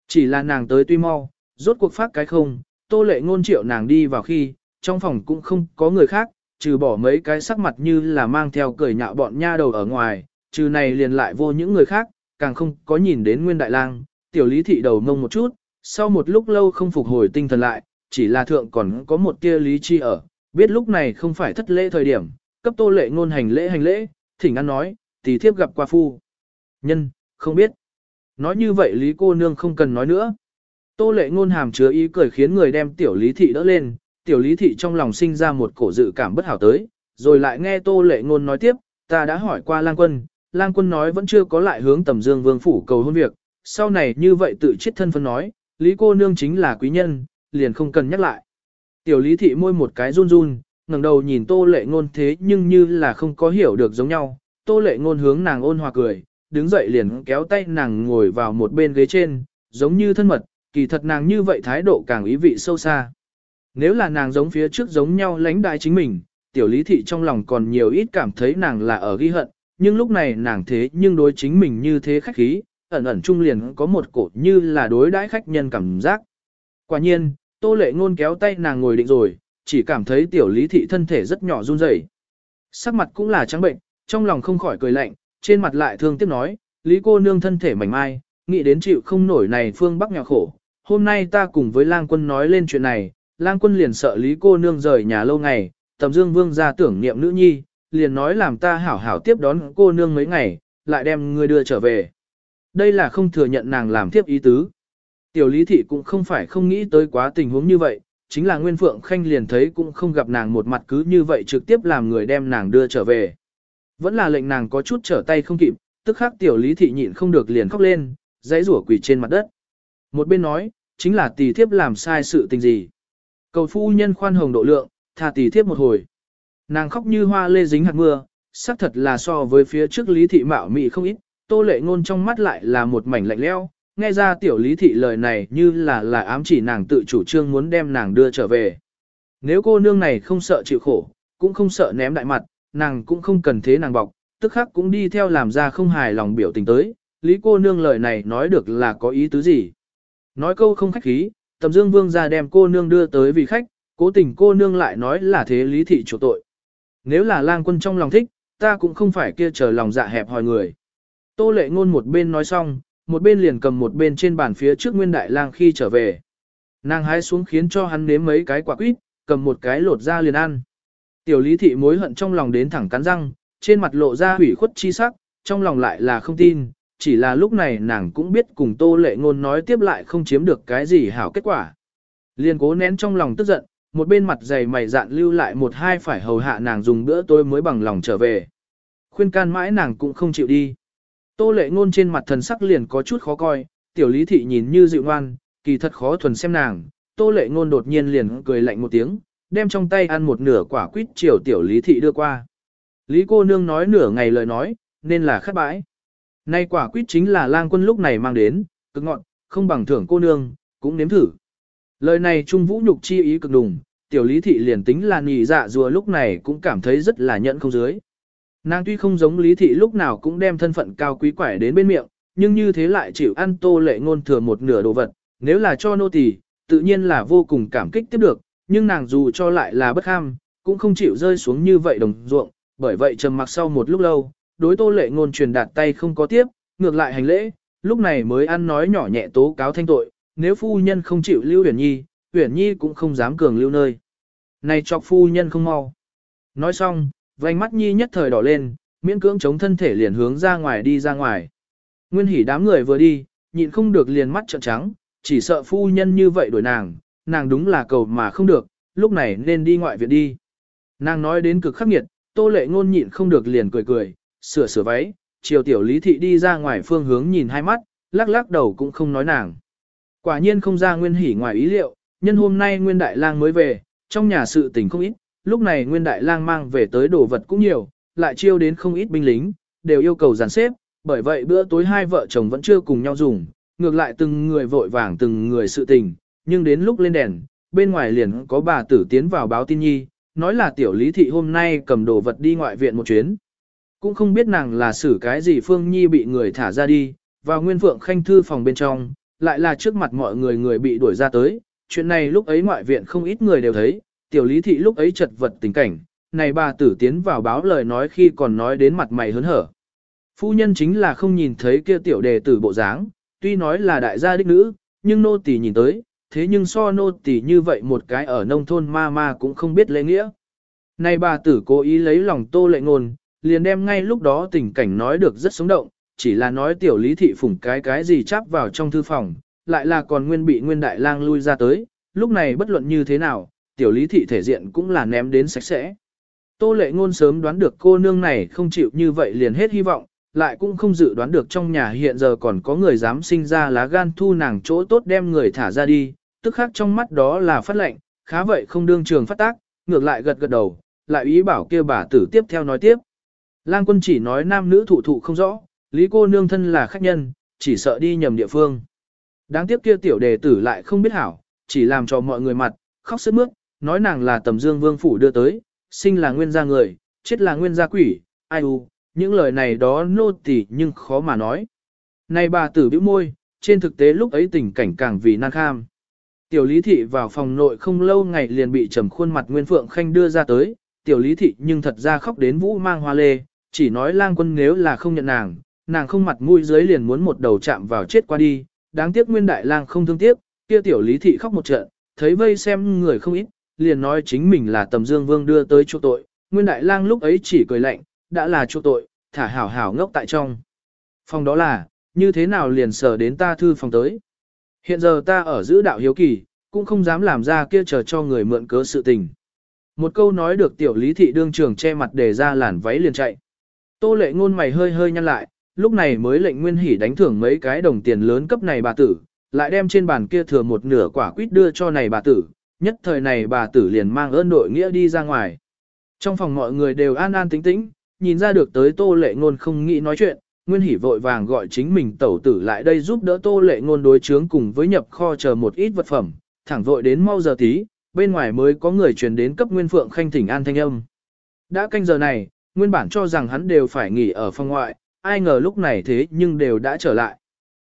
Speaker 1: Chỉ là nàng tới tuy mau, rốt cuộc phát cái không, tô lệ ngôn triệu nàng đi vào khi, trong phòng cũng không có người khác, trừ bỏ mấy cái sắc mặt như là mang theo cười nhạo bọn nha đầu ở ngoài, trừ này liền lại vô những người khác, càng không có nhìn đến nguyên đại lang, tiểu lý thị đầu mông một chút, sau một lúc lâu không phục hồi tinh thần lại, chỉ là thượng còn có một tia lý chi ở, biết lúc này không phải thất lễ thời điểm, cấp tô lệ ngôn hành lễ hành lễ, thỉnh ăn nói, tỷ thiếp gặp qua phu. Nhân, không biết. Nói như vậy lý cô nương không cần nói nữa. Tô lệ ngôn hàm chứa ý cười khiến người đem tiểu lý thị đỡ lên, tiểu lý thị trong lòng sinh ra một cổ dự cảm bất hảo tới, rồi lại nghe tô lệ ngôn nói tiếp, ta đã hỏi qua lang quân, lang quân nói vẫn chưa có lại hướng tầm dương vương phủ cầu hôn việc, sau này như vậy tự chết thân phân nói, lý cô nương chính là quý nhân, liền không cần nhắc lại. Tiểu lý thị môi một cái run run, ngẩng đầu nhìn tô lệ ngôn thế nhưng như là không có hiểu được giống nhau, tô lệ ngôn hướng nàng ôn hòa cười, đứng dậy liền kéo tay nàng ngồi vào một bên ghế trên, giống như thân mật, kỳ thật nàng như vậy thái độ càng ý vị sâu xa. Nếu là nàng giống phía trước giống nhau lãnh đại chính mình, tiểu lý thị trong lòng còn nhiều ít cảm thấy nàng là ở ghi hận, nhưng lúc này nàng thế nhưng đối chính mình như thế khách khí, ẩn ẩn trung liền có một cổ như là đối đãi khách nhân cảm giác. Quả nhiên, tô lệ ngôn kéo tay nàng ngồi định rồi, chỉ cảm thấy tiểu lý thị thân thể rất nhỏ run rẩy, Sắc mặt cũng là trắng bệnh, trong lòng không khỏi cười lạnh, trên mặt lại thương tiếc nói, lý cô nương thân thể mảnh mai, nghĩ đến chịu không nổi này phương bắc nhà khổ. Hôm nay ta cùng với lang quân nói lên chuyện này, lang quân liền sợ lý cô nương rời nhà lâu ngày, tầm dương vương ra tưởng niệm nữ nhi, liền nói làm ta hảo hảo tiếp đón cô nương mấy ngày, lại đem người đưa trở về. Đây là không thừa nhận nàng làm tiếp ý tứ. Tiểu lý thị cũng không phải không nghĩ tới quá tình huống như vậy, chính là Nguyên Phượng Khanh liền thấy cũng không gặp nàng một mặt cứ như vậy trực tiếp làm người đem nàng đưa trở về. Vẫn là lệnh nàng có chút trở tay không kịp, tức khắc tiểu lý thị nhịn không được liền khóc lên, dãy rủa quỳ trên mặt đất. Một bên nói, chính là tỷ thiếp làm sai sự tình gì. Cầu phu nhân khoan hồng độ lượng, tha tỷ thiếp một hồi. Nàng khóc như hoa lê dính hạt mưa, xác thật là so với phía trước lý thị mạo mị không ít, tô lệ ngôn trong mắt lại là một mảnh lạnh lẽo, nghe ra tiểu lý thị lời này như là là ám chỉ nàng tự chủ trương muốn đem nàng đưa trở về. Nếu cô nương này không sợ chịu khổ, cũng không sợ ném đại mặt, nàng cũng không cần thế nàng bọc, tức khắc cũng đi theo làm ra không hài lòng biểu tình tới, lý cô nương lời này nói được là có ý tứ gì. Nói câu không khách khí, tầm dương vương ra đem cô nương đưa tới vì khách, cố tình cô nương lại nói là thế lý thị chủ tội. Nếu là lang quân trong lòng thích, ta cũng không phải kia chờ lòng dạ hẹp hòi người. Tô lệ ngôn một bên nói xong, một bên liền cầm một bên trên bàn phía trước nguyên đại lang khi trở về. Nàng hái xuống khiến cho hắn nếm mấy cái quả quýt, cầm một cái lột ra liền ăn. Tiểu lý thị mối hận trong lòng đến thẳng cắn răng, trên mặt lộ ra hủy khuất chi sắc, trong lòng lại là không tin, chỉ là lúc này nàng cũng biết cùng tô lệ ngôn nói tiếp lại không chiếm được cái gì hảo kết quả. Liên cố nén trong lòng tức giận, một bên mặt dày mày dạn lưu lại một hai phải hầu hạ nàng dùng bữa tối mới bằng lòng trở về. Khuyên can mãi nàng cũng không chịu đi. Tô lệ ngôn trên mặt thần sắc liền có chút khó coi, tiểu lý thị nhìn như dịu ngoan, kỳ thật khó thuần xem nàng. Tô lệ ngôn đột nhiên liền cười lạnh một tiếng, đem trong tay ăn một nửa quả quýt chiều tiểu lý thị đưa qua. Lý cô nương nói nửa ngày lời nói, nên là khát bãi. Nay quả quýt chính là lang quân lúc này mang đến, cực ngọn, không bằng thưởng cô nương, cũng nếm thử. Lời này trung vũ nhục chi ý cực đùng, tiểu lý thị liền tính là nhị dạ rùa lúc này cũng cảm thấy rất là nhẫn không dưới. Nàng tuy không giống lý thị lúc nào cũng đem thân phận cao quý quải đến bên miệng, nhưng như thế lại chịu ăn tô lệ ngôn thừa một nửa đồ vật, nếu là cho nô tỳ, tự nhiên là vô cùng cảm kích tiếp được, nhưng nàng dù cho lại là bất ham, cũng không chịu rơi xuống như vậy đồng ruộng, bởi vậy trầm mặc sau một lúc lâu, đối tô lệ ngôn truyền đạt tay không có tiếp, ngược lại hành lễ, lúc này mới ăn nói nhỏ nhẹ tố cáo thanh tội, nếu phu nhân không chịu lưu huyền nhi, huyền nhi cũng không dám cường lưu nơi. Này chọc phu nhân không mau. Nói xong, vành mắt nhi nhất thời đỏ lên, miễn cưỡng chống thân thể liền hướng ra ngoài đi ra ngoài. Nguyên hỉ đám người vừa đi, nhịn không được liền mắt trợn trắng, chỉ sợ phu nhân như vậy đổi nàng, nàng đúng là cầu mà không được, lúc này nên đi ngoại viện đi. Nàng nói đến cực khắc nghiệt, tô lệ ngôn nhịn không được liền cười cười, sửa sửa váy, chiều tiểu lý thị đi ra ngoài phương hướng nhìn hai mắt, lắc lắc đầu cũng không nói nàng. Quả nhiên không ra nguyên hỉ ngoài ý liệu, nhân hôm nay nguyên đại lang mới về, trong nhà sự tình không ít, lúc này nguyên đại lang mang về tới đồ vật cũng nhiều, lại chiêu đến không ít binh lính, đều yêu cầu dàn xếp, bởi vậy bữa tối hai vợ chồng vẫn chưa cùng nhau dùng, ngược lại từng người vội vàng từng người sự tình, nhưng đến lúc lên đèn, bên ngoài liền có bà tử tiến vào báo tin nhi, nói là tiểu lý thị hôm nay cầm đồ vật đi ngoại viện một chuyến. Cũng không biết nàng là xử cái gì Phương Nhi bị người thả ra đi, vào nguyên phượng khanh thư phòng bên trong, lại là trước mặt mọi người người bị đuổi ra tới. Chuyện này lúc ấy ngoại viện không ít người đều thấy, tiểu lý thị lúc ấy chật vật tình cảnh, này bà tử tiến vào báo lời nói khi còn nói đến mặt mày hớn hở. Phu nhân chính là không nhìn thấy kia tiểu đề tử bộ dáng, tuy nói là đại gia đích nữ, nhưng nô tỳ nhìn tới, thế nhưng so nô tỳ như vậy một cái ở nông thôn ma ma cũng không biết lễ nghĩa. Này bà tử cố ý lấy lòng tô lệ ngôn, liền đem ngay lúc đó tình cảnh nói được rất sống động, chỉ là nói tiểu lý thị phủng cái cái gì chắp vào trong thư phòng, lại là còn nguyên bị nguyên đại lang lui ra tới, lúc này bất luận như thế nào, tiểu lý thị thể diện cũng là ném đến sạch sẽ. Tô lệ ngôn sớm đoán được cô nương này không chịu như vậy liền hết hy vọng, lại cũng không dự đoán được trong nhà hiện giờ còn có người dám sinh ra lá gan thu nàng chỗ tốt đem người thả ra đi, tức khác trong mắt đó là phát lệnh, khá vậy không đương trường phát tác, ngược lại gật gật đầu, lại ý bảo kia bà tử tiếp theo nói tiếp. Lang quân chỉ nói nam nữ thụ thụ không rõ, lý cô nương thân là khách nhân, chỉ sợ đi nhầm địa phương. Đáng tiếc kia tiểu đề tử lại không biết hảo, chỉ làm cho mọi người mặt, khóc sướt mướt, nói nàng là tầm dương vương phủ đưa tới, sinh là nguyên gia người, chết là nguyên gia quỷ, ai u, những lời này đó nô tỳ nhưng khó mà nói. Này bà tử bĩu môi, trên thực tế lúc ấy tình cảnh càng vì nan kham. Tiểu lý thị vào phòng nội không lâu ngày liền bị trầm khuôn mặt Nguyên Phượng Khanh đưa ra tới, tiểu lý thị nhưng thật ra khóc đến vũ mang hoa lê, chỉ nói lang quân nếu là không nhận nàng, nàng không mặt mũi dưới liền muốn một đầu chạm vào chết qua đi, đáng tiếc nguyên đại lang không thương tiếc, kia tiểu lý thị khóc một trận, thấy vây xem người không ít, liền nói chính mình là tầm dương vương đưa tới chỗ tội, nguyên đại lang lúc ấy chỉ cười lạnh, đã là chỗ tội, thả hảo hảo ngốc tại trong. Phòng đó là, như thế nào liền sở đến ta thư phòng tới. Hiện giờ ta ở giữ đạo hiếu kỳ, cũng không dám làm ra kia chờ cho người mượn cớ sự tình. Một câu nói được tiểu lý thị đương trường che mặt để ra làn váy liền chạy. Tô lệ ngôn mày hơi hơi nhăn lại, lúc này mới lệnh nguyên hỷ đánh thưởng mấy cái đồng tiền lớn cấp này bà tử, lại đem trên bàn kia thừa một nửa quả quýt đưa cho này bà tử, nhất thời này bà tử liền mang ơn đội nghĩa đi ra ngoài. Trong phòng mọi người đều an an tĩnh tĩnh, nhìn ra được tới tô lệ ngôn không nghĩ nói chuyện, nguyên hỷ vội vàng gọi chính mình tẩu tử lại đây giúp đỡ tô lệ ngôn đối chướng cùng với nhập kho chờ một ít vật phẩm, thẳng vội đến mau giờ tí, bên ngoài mới có người truyền đến cấp nguyên phượng khanh thỉnh an thanh âm. Đã canh giờ này, nguyên bản cho rằng hắn đều phải nghỉ ở phòng ngoại, ai ngờ lúc này thế nhưng đều đã trở lại.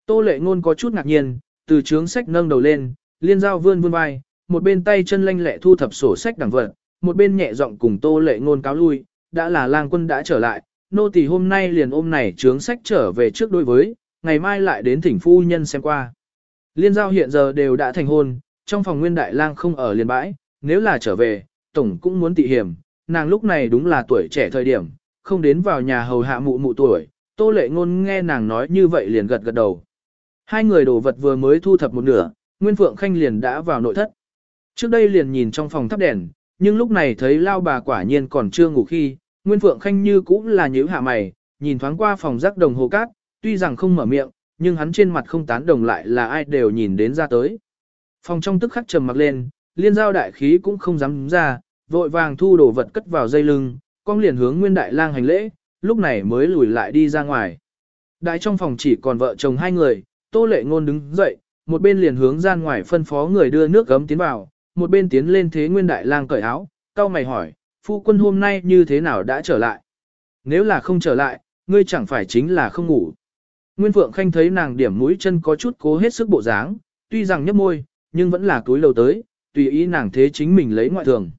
Speaker 1: Tô lệ ngôn có chút ngạc nhiên, từ trướng sách nâng đầu lên, liên giao vươn vươn vai, một bên tay chân lanh lẹ thu thập sổ sách đẳng vật, một bên nhẹ giọng cùng tô lệ ngôn cáo lui, đã là lang quân đã trở lại, nô tỳ hôm nay liền ôm này trướng sách trở về trước đối với, ngày mai lại đến thỉnh phu nhân xem qua. Liên giao hiện giờ đều đã thành hôn, trong phòng nguyên đại lang không ở liền bãi, nếu là trở về, tổng cũng muốn tị hiểm, nàng lúc này đúng là tuổi trẻ thời điểm, không đến vào nhà hầu hạ mụ mụ tuổi, tô lệ ngôn nghe nàng nói như vậy liền gật gật đầu. Hai người đồ vật vừa mới thu thập một nửa, Nguyên Phượng Khanh liền đã vào nội thất. Trước đây liền nhìn trong phòng thắp đèn, nhưng lúc này thấy lao bà quả nhiên còn chưa ngủ khi, Nguyên Phượng Khanh như cũng là nhíu hạ mày, nhìn thoáng qua phòng rắc đồng hồ cát, tuy rằng không mở miệng, nhưng hắn trên mặt không tán đồng lại là ai đều nhìn đến ra tới. Phòng trong tức khắc trầm mặc lên, liên giao đại khí cũng không dám ra, vội vàng thu đồ vật cất vào dây lưng, con liền hướng Nguyên Đại Lang hành lễ, lúc này mới lùi lại đi ra ngoài. Đại trong phòng chỉ còn vợ chồng hai người, Tô Lệ Ngôn đứng dậy, một bên liền hướng ra ngoài phân phó người đưa nước gấm tiến vào, một bên tiến lên thế Nguyên Đại Lang cởi áo, cao mày hỏi, phu quân hôm nay như thế nào đã trở lại? Nếu là không trở lại, ngươi chẳng phải chính là không ngủ. Nguyên Phượng Khanh thấy nàng điểm mũi chân có chút cố hết sức bộ dáng, tuy rằng nhấp môi, nhưng vẫn là túi lầu tới, tùy ý nàng thế chính mình lấy ngoại thường.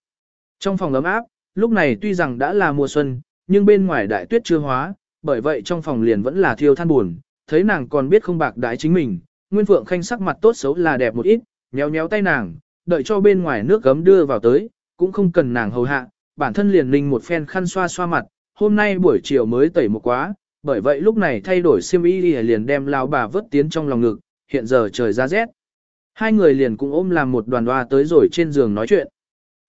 Speaker 1: Trong phòng ấm áp, lúc này tuy rằng đã là mùa xuân, nhưng bên ngoài đại tuyết chưa hóa, bởi vậy trong phòng liền vẫn là thiêu than buồn, thấy nàng còn biết không bạc đái chính mình, Nguyên Phượng Khanh sắc mặt tốt xấu là đẹp một ít, nhéo nhéo tay nàng, đợi cho bên ngoài nước gấm đưa vào tới, cũng không cần nàng hầu hạ, bản thân liền ninh một phen khăn xoa xoa mặt, hôm nay buổi chiều mới tẩy một quá, bởi vậy lúc này thay đổi xiêm y liền đem lao bà vớt tiến trong lòng ngực, hiện giờ trời ra rét. Hai người liền cũng ôm làm một đoàn hoa tới rồi trên giường nói chuyện.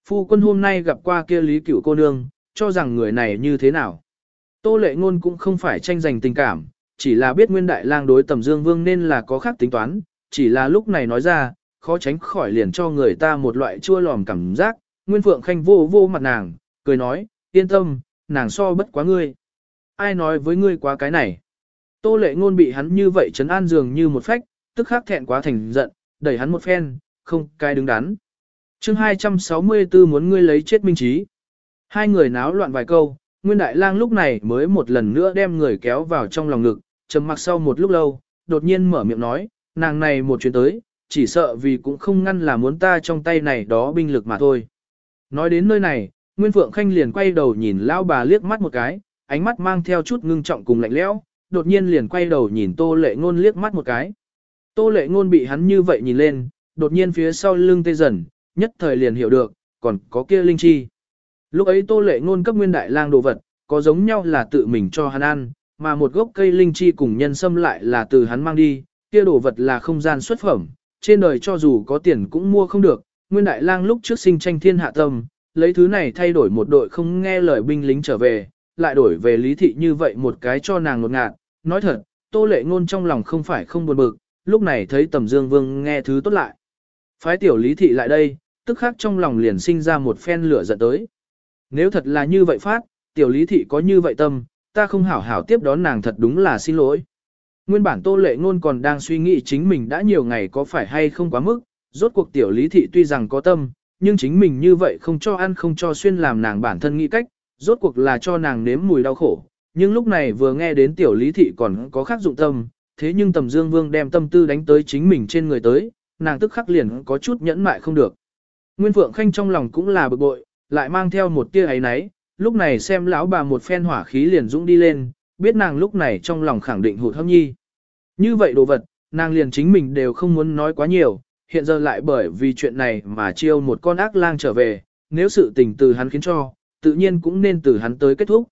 Speaker 1: Phu quân hôm nay gặp qua kia lý cửu cô nương, cho rằng người này như thế nào. Tô lệ ngôn cũng không phải tranh giành tình cảm, chỉ là biết nguyên đại lang đối tầm dương vương nên là có khác tính toán, chỉ là lúc này nói ra, khó tránh khỏi liền cho người ta một loại chua lòm cảm giác, Nguyên Phượng Khanh vô vô mặt nàng, cười nói, yên tâm, nàng so bất quá ngươi. Ai nói với ngươi quá cái này? Tô lệ ngôn bị hắn như vậy chấn an dường như một phách, tức khắc thẹn quá thành giận, đẩy hắn một phen, không cái đứng đắn chương 264 muốn ngươi lấy chết minh trí. Hai người náo loạn vài câu, Nguyên Đại Lang lúc này mới một lần nữa đem người kéo vào trong lòng ngực, trầm mặc sau một lúc lâu, đột nhiên mở miệng nói, nàng này một chuyến tới, chỉ sợ vì cũng không ngăn là muốn ta trong tay này đó binh lực mà thôi. Nói đến nơi này, Nguyên Phượng Khanh liền quay đầu nhìn lão bà liếc mắt một cái, ánh mắt mang theo chút ngưng trọng cùng lạnh lẽo, đột nhiên liền quay đầu nhìn Tô Lệ Ngôn liếc mắt một cái. Tô Lệ Ngôn bị hắn như vậy nhìn lên, đột nhiên phía sau lưng tê dần, nhất thời liền hiểu được, còn có kia linh chi. Lúc ấy Tô Lệ Ngôn cấp Nguyên Đại Lang đồ vật, có giống nhau là tự mình cho hắn ăn, mà một gốc cây linh chi cùng nhân sâm lại là từ hắn mang đi, kia đồ vật là không gian xuất phẩm, trên đời cho dù có tiền cũng mua không được, Nguyên Đại Lang lúc trước sinh tranh thiên hạ tâm, lấy thứ này thay đổi một đội không nghe lời binh lính trở về, lại đổi về lý thị như vậy một cái cho nàng ngột ngạt. Nói thật, Tô Lệ Ngôn trong lòng không phải không buồn bực, lúc này thấy Tầm Dương Vương nghe thứ tốt lại. Phái tiểu lý thị lại đây, tức khắc trong lòng liền sinh ra một phen lửa giận tới. Nếu thật là như vậy phát, tiểu lý thị có như vậy tâm, ta không hảo hảo tiếp đón nàng thật đúng là xin lỗi. Nguyên bản Tô Lệ Ngôn còn đang suy nghĩ chính mình đã nhiều ngày có phải hay không quá mức, rốt cuộc tiểu lý thị tuy rằng có tâm, nhưng chính mình như vậy không cho ăn không cho xuyên làm nàng bản thân nghĩ cách, rốt cuộc là cho nàng nếm mùi đau khổ. Nhưng lúc này vừa nghe đến tiểu lý thị còn có khác dụng tâm, thế nhưng tầm dương vương đem tâm tư đánh tới chính mình trên người tới, nàng tức khắc liền có chút nhẫn mại không được. Nguyên Phượng Khanh trong lòng cũng là bực bội, lại mang theo một tia ấy náy, lúc này xem lão bà một phen hỏa khí liền dũng đi lên, biết nàng lúc này trong lòng khẳng định hụt hâm nhi. Như vậy đồ vật, nàng liền chính mình đều không muốn nói quá nhiều, hiện giờ lại bởi vì chuyện này mà chiêu một con ác lang trở về, nếu sự tình từ hắn khiến cho, tự nhiên cũng nên từ hắn tới kết thúc.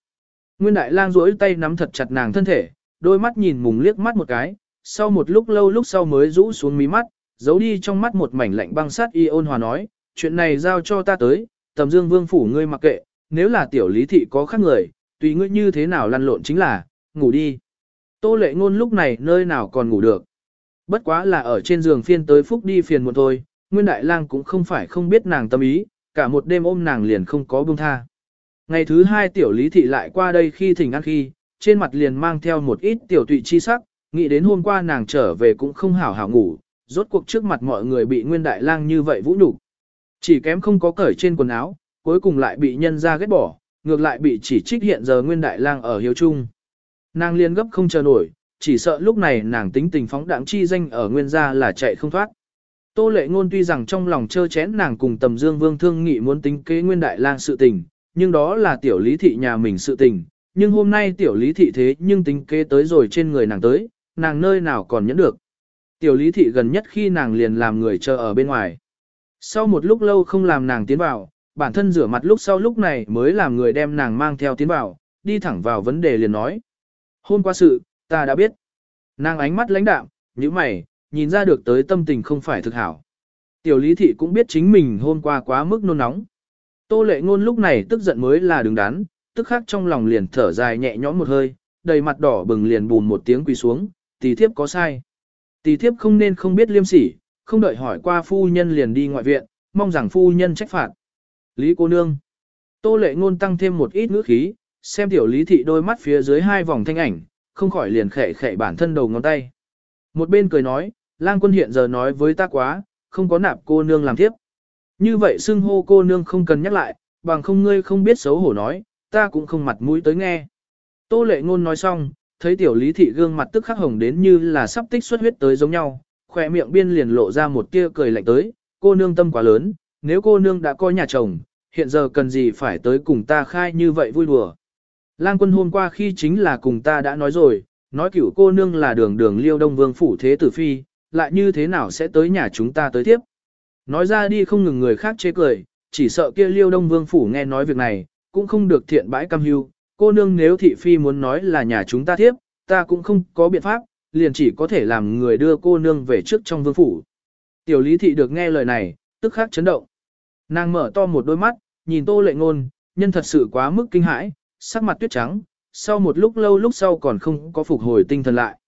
Speaker 1: Nguyên đại lang duỗi tay nắm thật chặt nàng thân thể, đôi mắt nhìn mùng liếc mắt một cái, sau một lúc lâu lúc sau mới rũ xuống mí mắt, giấu đi trong mắt một mảnh lạnh băng sát y ôn hòa nói, chuyện này giao cho ta tới, tầm dương vương phủ ngươi mặc kệ, nếu là tiểu lý thị có khác người, tùy ngươi như thế nào lăn lộn chính là, ngủ đi. Tô lệ ngôn lúc này nơi nào còn ngủ được. Bất quá là ở trên giường phiên tới phúc đi phiền một thôi, Nguyên Đại Lang cũng không phải không biết nàng tâm ý, cả một đêm ôm nàng liền không có buông tha. Ngày thứ hai tiểu lý thị lại qua đây khi thỉnh ăn khi, trên mặt liền mang theo một ít tiểu tụy chi sắc, nghĩ đến hôm qua nàng trở về cũng không hảo hảo ngủ, rốt cuộc trước mặt mọi người bị Nguyên Đại Lang như vậy vũ nhục. Chỉ kém không có cởi trên quần áo, cuối cùng lại bị nhân ra ghét bỏ, ngược lại bị chỉ trích hiện giờ Nguyên Đại Lang ở hiếu trung. Nàng liên gấp không chờ nổi, chỉ sợ lúc này nàng tính tình phóng đảng chi danh ở nguyên gia là chạy không thoát. Tô lệ ngôn tuy rằng trong lòng chơ chén nàng cùng tầm dương vương thương nghị muốn tính kế nguyên đại lang sự tình, nhưng đó là tiểu lý thị nhà mình sự tình, nhưng hôm nay tiểu lý thị thế nhưng tính kế tới rồi trên người nàng tới, nàng nơi nào còn nhẫn được. Tiểu lý thị gần nhất khi nàng liền làm người chờ ở bên ngoài. Sau một lúc lâu không làm nàng tiến vào, bản thân rửa mặt lúc sau lúc này mới làm người đem nàng mang theo tiến vào, đi thẳng vào vấn đề liền nói. Hôm qua sự, Ta đã biết. Nàng ánh mắt lãnh đạm, như mày, nhìn ra được tới tâm tình không phải thực hảo. Tiểu lý thị cũng biết chính mình hôm qua quá mức nôn nóng. Tô lệ ngôn lúc này tức giận mới là đứng đắn, tức khắc trong lòng liền thở dài nhẹ nhõm một hơi, đầy mặt đỏ bừng liền bùn một tiếng quỳ xuống, tỷ thiếp có sai. Tỷ thiếp không nên không biết liêm sỉ, không đợi hỏi qua phu nhân liền đi ngoại viện, mong rằng phu nhân trách phạt. Lý cô nương. Tô lệ ngôn tăng thêm một ít ngữ khí, xem tiểu lý thị đôi mắt phía dưới hai vòng thanh ảnh, không khỏi liền khẽ khẽ bản thân đầu ngón tay. Một bên cười nói, lang quân hiện giờ nói với ta quá, không có nạp cô nương làm tiếp. Như vậy xưng hô cô nương không cần nhắc lại, bằng không ngươi không biết xấu hổ nói, ta cũng không mặt mũi tới nghe. Tô lệ ngôn nói xong, thấy tiểu lý thị gương mặt tức khắc hồng đến như là sắp tích xuất huyết tới giống nhau, khỏe miệng biên liền lộ ra một tia cười lạnh tới, cô nương tâm quá lớn, nếu cô nương đã có nhà chồng, hiện giờ cần gì phải tới cùng ta khai như vậy vui đùa. Lang quân hôm qua khi chính là cùng ta đã nói rồi, nói cửu cô nương là đường đường liêu đông vương phủ thế tử phi, lại như thế nào sẽ tới nhà chúng ta tới tiếp. Nói ra đi không ngừng người khác chê cười, chỉ sợ kia liêu đông vương phủ nghe nói việc này, cũng không được thiện bãi cam hưu. Cô nương nếu thị phi muốn nói là nhà chúng ta tiếp, ta cũng không có biện pháp, liền chỉ có thể làm người đưa cô nương về trước trong vương phủ. Tiểu lý thị được nghe lời này, tức khắc chấn động. Nàng mở to một đôi mắt, nhìn tô lệ ngôn, nhân thật sự quá mức kinh hãi, sắc mặt tuyết trắng, sau một lúc lâu lúc sau còn không có phục hồi tinh thần lại.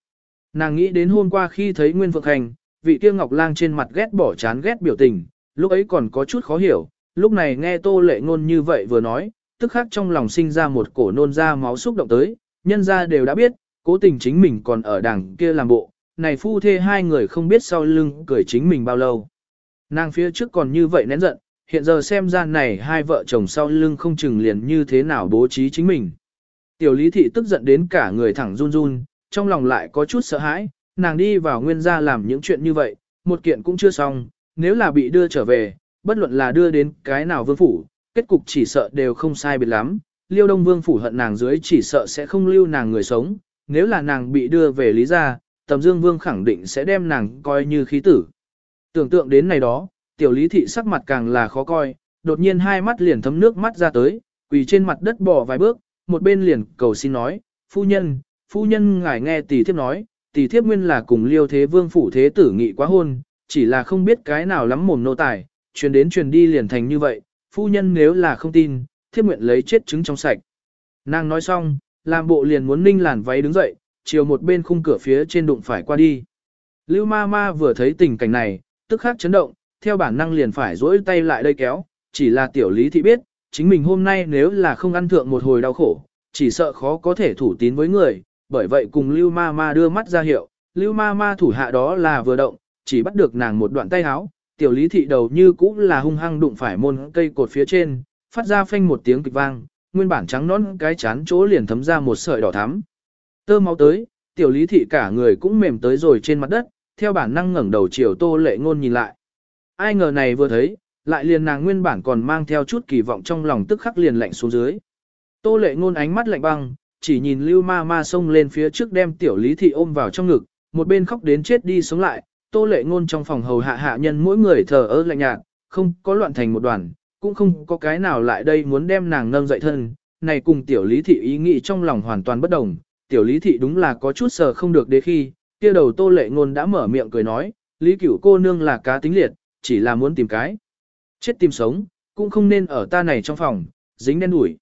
Speaker 1: Nàng nghĩ đến hôm qua khi thấy Nguyên Phượng Hành, vị kia Ngọc Lang trên mặt ghét bỏ chán ghét biểu tình, lúc ấy còn có chút khó hiểu, lúc này nghe Tô Lệ Ngôn như vậy vừa nói, tức khắc trong lòng sinh ra một cổ nôn ra máu xúc động tới, nhân gia đều đã biết, cố tình chính mình còn ở đằng kia làm bộ, này phu thê hai người không biết sau lưng cười chính mình bao lâu. Nàng phía trước còn như vậy nén giận, hiện giờ xem ra này hai vợ chồng sau lưng không chừng liền như thế nào bố trí chính mình. Tiểu lý thị tức giận đến cả người thẳng run run, trong lòng lại có chút sợ hãi, nàng đi vào nguyên gia làm những chuyện như vậy, một kiện cũng chưa xong, nếu là bị đưa trở về, bất luận là đưa đến cái nào vương phủ, kết cục chỉ sợ đều không sai biệt lắm, liêu đông vương phủ hận nàng dưới chỉ sợ sẽ không lưu nàng người sống, nếu là nàng bị đưa về lý gia, tầm dương vương khẳng định sẽ đem nàng coi như khí tử. Tưởng tượng đến này đó, tiểu lý thị sắc mặt càng là khó coi, đột nhiên hai mắt liền thấm nước mắt ra tới, quỳ trên mặt đất bỏ vài bước, một bên liền cầu xin nói, phu nhân, phu nhân ngài nghe tỷ thiếp nói, tỷ thiếp nguyên là cùng liêu thế vương phủ thế tử nghị quá hôn, chỉ là không biết cái nào lắm mồm nô tài, truyền đến truyền đi liền thành như vậy, phu nhân nếu là không tin, thiếp nguyện lấy chết trứng trong sạch. Nàng nói xong, làm bộ liền muốn ninh làn váy đứng dậy, chiều một bên khung cửa phía trên đụng phải qua đi. Lưu ma ma vừa thấy tình cảnh này, tức khắc chấn động, theo bản năng liền phải rỗi tay lại đây kéo, chỉ là tiểu lý thị biết, chính mình hôm nay nếu là không ăn thượng một hồi đau khổ, chỉ sợ khó có thể thủ tín với người, bởi vậy cùng Lưu Ma Ma đưa mắt ra hiệu, Lưu Ma Ma thủ hạ đó là vừa động, chỉ bắt được nàng một đoạn tay áo, tiểu lý thị đầu như cũng là hung hăng đụng phải môn cây cột phía trên, phát ra phanh một tiếng kịch vang, nguyên bản trắng nón cái chán chỗ liền thấm ra một sợi đỏ thắm. Tơ máu tới, tiểu lý thị cả người cũng mềm tới rồi trên mặt đất, theo bản năng ngẩng đầu chiều tô lệ ngôn nhìn lại. Ai ngờ này vừa thấy, lại liền nàng nguyên bản còn mang theo chút kỳ vọng trong lòng tức khắc liền lạnh xuống dưới. Tô lệ ngôn ánh mắt lạnh băng, chỉ nhìn lưu ma ma xông lên phía trước đem tiểu lý thị ôm vào trong ngực, một bên khóc đến chết đi sống lại, tô lệ ngôn trong phòng hầu hạ hạ nhân mỗi người thờ ơ lạnh nhạt, không có loạn thành một đoàn, cũng không có cái nào lại đây muốn đem nàng nâng dậy thân, này cùng tiểu lý thị ý nghĩ trong lòng hoàn toàn bất đồng, tiểu lý thị đúng là có chút sờ không được đế khi, kia đầu tô lệ ngôn đã mở miệng cười nói, lý cửu cô nương là cá tính liệt, chỉ là muốn tìm cái. Chết tìm sống, cũng không nên ở ta này trong phòng, dính đen đuổi.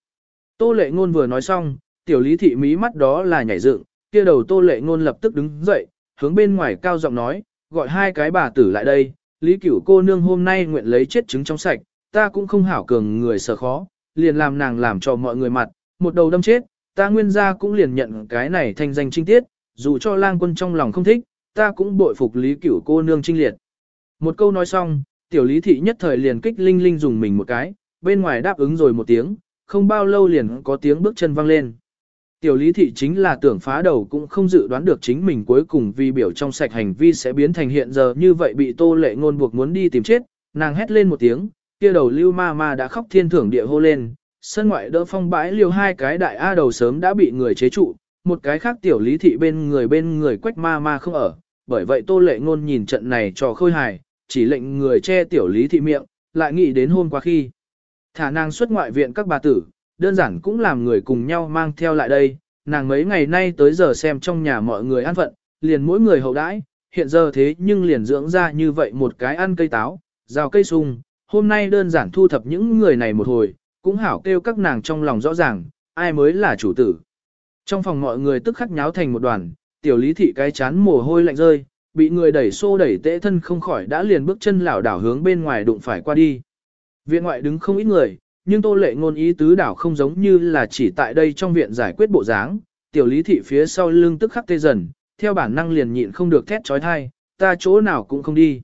Speaker 1: Tô lệ ngôn vừa nói xong, tiểu lý thị mí mắt đó là nhảy dựng, kia đầu tô lệ ngôn lập tức đứng dậy, hướng bên ngoài cao giọng nói, gọi hai cái bà tử lại đây, lý cửu cô nương hôm nay nguyện lấy chết trứng trong sạch, ta cũng không hảo cường người sợ khó, liền làm nàng làm cho mọi người mặt, một đầu đâm chết, ta nguyên gia cũng liền nhận cái này thành danh trinh tiết, dù cho lang quân trong lòng không thích, ta cũng bội phục lý cửu cô nương trinh liệt. Một câu nói xong, tiểu lý thị nhất thời liền kích linh linh dùng mình một cái, bên ngoài đáp ứng rồi một tiếng, không bao lâu liền có tiếng bước chân vang lên. Tiểu lý thị chính là tưởng phá đầu cũng không dự đoán được chính mình cuối cùng vì biểu trong sạch hành vi sẽ biến thành hiện giờ như vậy bị tô lệ ngôn buộc muốn đi tìm chết, nàng hét lên một tiếng, kia đầu lưu ma ma đã khóc thiên thưởng địa hô lên, sân ngoại đỡ phong bãi liều hai cái đại A đầu sớm đã bị người chế trụ, một cái khác tiểu lý thị bên người bên người quách ma ma không ở, bởi vậy tô lệ ngôn nhìn trận này cho khôi hài, chỉ lệnh người che tiểu lý thị miệng, lại nghĩ đến hôm qua khi. Thả nàng xuất ngoại viện các bà tử, đơn giản cũng làm người cùng nhau mang theo lại đây, nàng mấy ngày nay tới giờ xem trong nhà mọi người ăn phận, liền mỗi người hậu đãi, hiện giờ thế nhưng liền dưỡng ra như vậy một cái ăn cây táo, rào cây sung, hôm nay đơn giản thu thập những người này một hồi, cũng hảo kêu các nàng trong lòng rõ ràng, ai mới là chủ tử. Trong phòng mọi người tức khắc nháo thành một đoàn, tiểu lý thị cái chán mồ hôi lạnh rơi, bị người đẩy xô đẩy tễ thân không khỏi đã liền bước chân lảo đảo hướng bên ngoài đụng phải qua đi. Viện ngoại đứng không ít người, nhưng tô lệ ngôn ý tứ đảo không giống như là chỉ tại đây trong viện giải quyết bộ dáng, tiểu lý thị phía sau lưng tức khắc tê dần, theo bản năng liền nhịn không được thét chói tai, ta chỗ nào cũng không đi.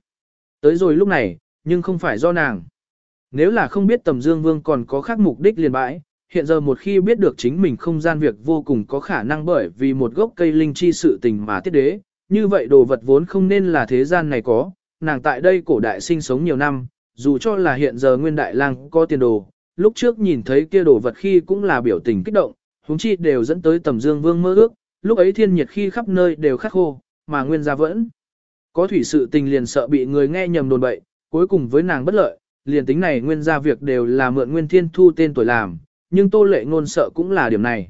Speaker 1: Tới rồi lúc này, nhưng không phải do nàng. Nếu là không biết tầm dương vương còn có khác mục đích liền bãi, hiện giờ một khi biết được chính mình không gian việc vô cùng có khả năng bởi vì một gốc cây linh chi sự tình mà tiết đế, như vậy đồ vật vốn không nên là thế gian này có, nàng tại đây cổ đại sinh sống nhiều năm, dù cho là hiện giờ nguyên đại lang có tiền đồ, lúc trước nhìn thấy kia đồ vật khi cũng là biểu tình kích động, huống chi đều dẫn tới tầm dương vương mơ ước, lúc ấy thiên nhiệt khi khắp nơi đều khắc khô, mà nguyên gia vẫn có thủy sự tình liền sợ bị người nghe nhầm đồn bậy, cuối cùng với nàng bất lợi, liền tính này nguyên ra việc đều là mượn nguyên thiên thu tên tuổi làm, nhưng tô lệ ngôn sợ cũng là điểm này.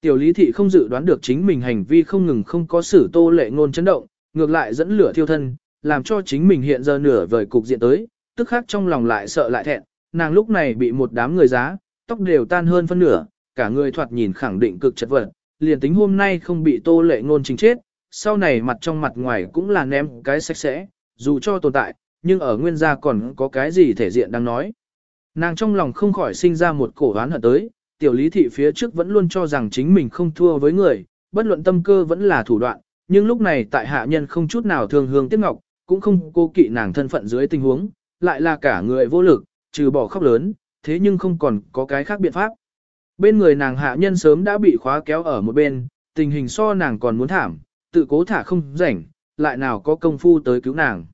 Speaker 1: Tiểu lý thị không dự đoán được chính mình hành vi không ngừng không có xử tô lệ ngôn chấn động, ngược lại dẫn lửa thiêu thân, làm cho chính mình hiện giờ nửa vời cục diện tới, tức khắc trong lòng lại sợ lại thẹn, nàng lúc này bị một đám người giá, tóc đều tan hơn phân nửa, cả người thoạt nhìn khẳng định cực chật vật, liền tính hôm nay không bị tô lệ ngôn chính chết, sau này mặt trong mặt ngoài cũng là ném cái sạch sẽ, dù cho tồn tại, nhưng ở nguyên gia còn có cái gì thể diện đang nói. Nàng trong lòng không khỏi sinh ra một cổ oán hận tới, tiểu lý thị phía trước vẫn luôn cho rằng chính mình không thua với người, bất luận tâm cơ vẫn là thủ đoạn, nhưng lúc này tại hạ nhân không chút nào thương hương tiếc ngọc, cũng không cô kỵ nàng thân phận dưới tình huống, lại là cả người vô lực, trừ bỏ khóc lớn, thế nhưng không còn có cái khác biện pháp. Bên người nàng hạ nhân sớm đã bị khóa kéo ở một bên, tình hình so nàng còn muốn thảm, tự cố thả không rảnh, lại nào có công phu tới cứu nàng.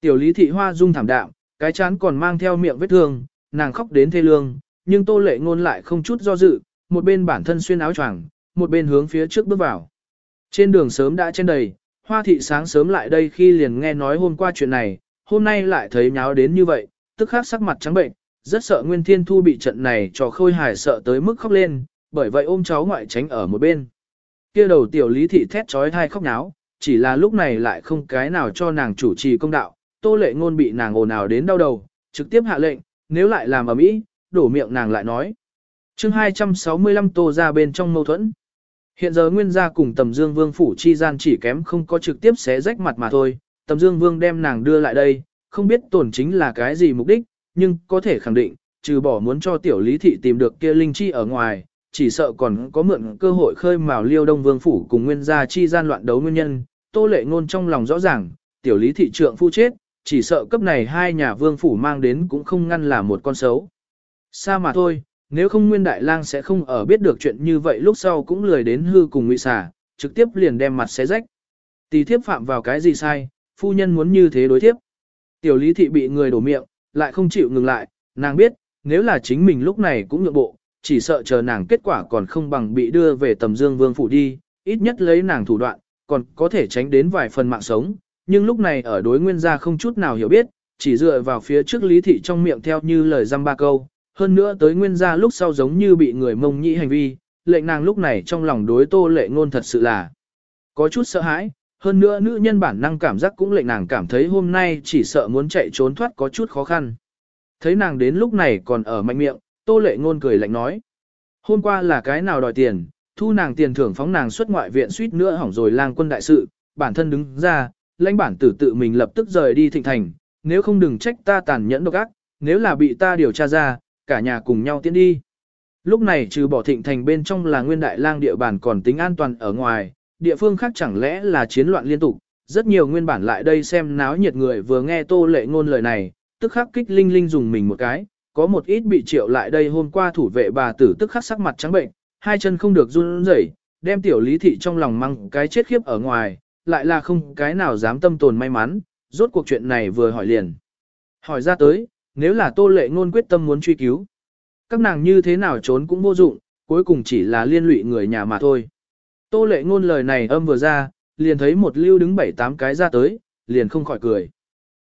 Speaker 1: Tiểu lý thị hoa dung thảm đạm, cái chán còn mang theo miệng vết thương, nàng khóc đến thê lương, nhưng tô lệ ngôn lại không chút do dự, một bên bản thân xuyên áo choàng, một bên hướng phía trước bước vào. Trên đường sớm đã trên đầy, hoa thị sáng sớm lại đây khi liền nghe nói hôm qua chuyện này, hôm nay lại thấy nháo đến như vậy, tức khắc sắc mặt trắng bệnh, rất sợ Nguyên Thiên Thu bị trận này cho khôi hài sợ tới mức khóc lên, bởi vậy ôm cháu ngoại tránh ở một bên. Kia đầu tiểu lý thị thét chói tai khóc náo, chỉ là lúc này lại không cái nào cho nàng chủ trì công đạo, tô lệ ngôn bị nàng ồn ào đến đau đầu, trực tiếp hạ lệnh, nếu lại làm ở mỹ, đổ miệng nàng lại nói. chương 265 tô ra bên trong mâu thuẫn. Hiện giờ nguyên gia cùng tầm dương vương phủ chi gian chỉ kém không có trực tiếp xé rách mặt mà thôi, tầm dương vương đem nàng đưa lại đây, không biết tổn chính là cái gì mục đích, nhưng có thể khẳng định, trừ bỏ muốn cho tiểu lý thị tìm được kia linh chi ở ngoài, chỉ sợ còn có mượn cơ hội khơi mào liêu đông vương phủ cùng nguyên gia chi gian loạn đấu nguyên nhân, tô lệ ngôn trong lòng rõ ràng, tiểu lý thị trượng phu chết, chỉ sợ cấp này hai nhà vương phủ mang đến cũng không ngăn là một con xấu. Sa mà thôi, nếu không nguyên đại lang sẽ không ở biết được chuyện như vậy lúc sau cũng lười đến hư cùng ngụy xả, trực tiếp liền đem mặt xé rách. Tỷ thiếp phạm vào cái gì sai, phu nhân muốn như thế đối thiếp. Tiểu lý thị bị người đổ miệng, lại không chịu ngừng lại, nàng biết, nếu là chính mình lúc này cũng nhượng bộ, chỉ sợ chờ nàng kết quả còn không bằng bị đưa về tầm dương vương phủ đi, ít nhất lấy nàng thủ đoạn, còn có thể tránh đến vài phần mạng sống, nhưng lúc này ở đối nguyên gia không chút nào hiểu biết, chỉ dựa vào phía trước lý thị trong miệng theo như lời dăm ba câu, hơn nữa tới nguyên gia lúc sau giống như bị người mông nhĩ hành vi, lệnh nàng lúc này trong lòng đối tô lệ ngôn thật sự là có chút sợ hãi, hơn nữa nữ nhân bản năng cảm giác cũng lệnh nàng cảm thấy hôm nay chỉ sợ muốn chạy trốn thoát có chút khó khăn. Thấy nàng đến lúc này còn ở mạnh miệng, tô lệ ngôn cười lạnh nói. Hôm qua là cái nào đòi tiền, thu nàng tiền thưởng phóng nàng xuất ngoại viện suýt nữa hỏng rồi lang quân đại sự, bản thân đứng ra, lãnh bản tử tự mình lập tức rời đi thịnh thành, nếu không đừng trách ta tàn nhẫn độc ác, nếu là bị ta điều tra ra, cả nhà cùng nhau tiến đi. Lúc này trừ bỏ thịnh thành bên trong là nguyên đại lang địa bàn còn tính an toàn ở ngoài, địa phương khác chẳng lẽ là chiến loạn liên tục, rất nhiều nguyên bản lại đây xem náo nhiệt người vừa nghe tô lệ ngôn lời này, tức khắc kích linh linh dùng mình một cái, có một ít bị triệu lại đây hôm qua thủ vệ bà tử tức khắc sắc mặt trắng bệnh, hai chân không được run rẩy, đem tiểu lý thị trong lòng mang cái chết khiếp ở ngoài, lại là không cái nào dám tâm tồn may mắn, rốt cuộc chuyện này vừa hỏi liền. Hỏi ra tới, nếu là tô lệ ngôn quyết tâm muốn truy cứu, các nàng như thế nào trốn cũng vô dụng, cuối cùng chỉ là liên lụy người nhà mà thôi. Tô lệ ngôn lời này âm vừa ra, liền thấy một lưu đứng bảy tám cái ra tới, liền không khỏi cười.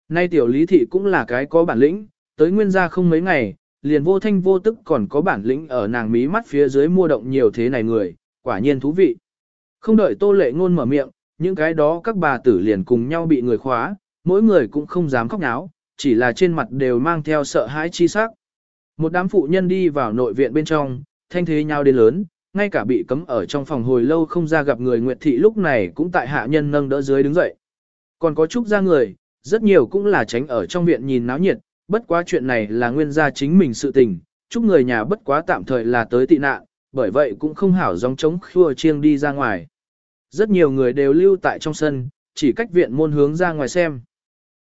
Speaker 1: Nay tiểu lý thị cũng là cái có bản lĩnh, tới nguyên gia không mấy ngày, liền vô thanh vô tức còn có bản lĩnh ở nàng mí mắt phía dưới mua động nhiều thế này người, quả nhiên thú vị. Không đợi tô lệ ngôn mở miệng, những cái đó các bà tử liền cùng nhau bị người khóa, mỗi người cũng không dám khóc náo, chỉ là trên mặt đều mang theo sợ hãi chi sắc. Một đám phụ nhân đi vào nội viện bên trong, thanh thế nhau đến lớn, ngay cả bị cấm ở trong phòng hồi lâu không ra gặp người Nguyệt Thị lúc này cũng tại hạ nhân nâng đỡ dưới đứng dậy. Còn có chút ra người, rất nhiều cũng là tránh ở trong viện nhìn náo nhiệt, bất quá chuyện này là nguyên gia chính mình sự tình, chúc người nhà bất quá tạm thời là tới tị nạn, bởi vậy cũng không hảo dòng chống khua chiêng đi ra ngoài. Rất nhiều người đều lưu tại trong sân, chỉ cách viện môn hướng ra ngoài xem.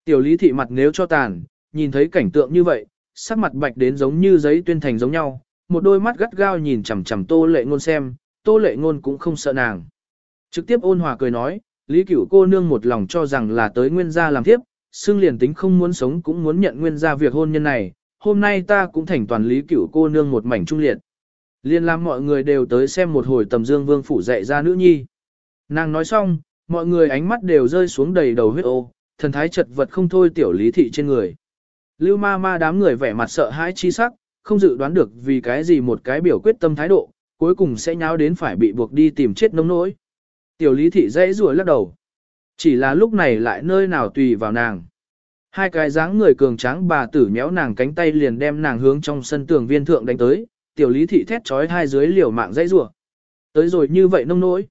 Speaker 1: Tiểu lý thị mặt nếu cho tàn, nhìn thấy cảnh tượng như vậy, sắc mặt bạch đến giống như giấy tuyên thành giống nhau, một đôi mắt gắt gao nhìn chằm chằm tô lệ ngôn xem, tô lệ ngôn cũng không sợ nàng. Trực tiếp ôn hòa cười nói, lý cửu cô nương một lòng cho rằng là tới nguyên gia làm tiếp, xương liền tính không muốn sống cũng muốn nhận nguyên gia việc hôn nhân này, hôm nay ta cũng thành toàn lý cửu cô nương một mảnh trung liệt. Liên làm mọi người đều tới xem một hồi tầm dương vương phủ dạy ra nữ nhi. Nàng nói xong, mọi người ánh mắt đều rơi xuống đầy đầu huyết ô, thần thái chật vật không thôi tiểu lý thị trên người. Lưu ma ma đám người vẻ mặt sợ hãi chi sắc, không dự đoán được vì cái gì một cái biểu quyết tâm thái độ, cuối cùng sẽ nháo đến phải bị buộc đi tìm chết nông nỗi. Tiểu lý thị dãy rùa lắc đầu. Chỉ là lúc này lại nơi nào tùy vào nàng. Hai cái dáng người cường tráng bà tử méo nàng cánh tay liền đem nàng hướng trong sân tường viên thượng đánh tới, tiểu lý thị thét trói hai dưới liều mạng dãy rùa. Tới rồi như vậy nông nỗi.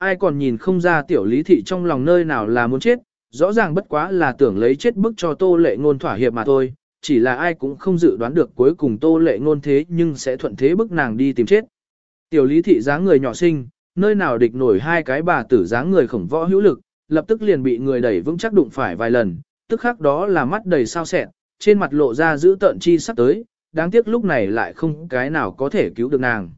Speaker 1: Ai còn nhìn không ra tiểu lý thị trong lòng nơi nào là muốn chết, rõ ràng bất quá là tưởng lấy chết bức cho tô lệ ngôn thỏa hiệp mà thôi, chỉ là ai cũng không dự đoán được cuối cùng tô lệ ngôn thế nhưng sẽ thuận thế bức nàng đi tìm chết. Tiểu lý thị dáng người nhỏ xinh, nơi nào địch nổi hai cái bà tử dáng người khổng võ hữu lực, lập tức liền bị người đẩy vững chắc đụng phải vài lần, tức khắc đó là mắt đầy sao sẹn, trên mặt lộ ra giữ tợn chi sắp tới, đáng tiếc lúc này lại không cái nào có thể cứu được nàng.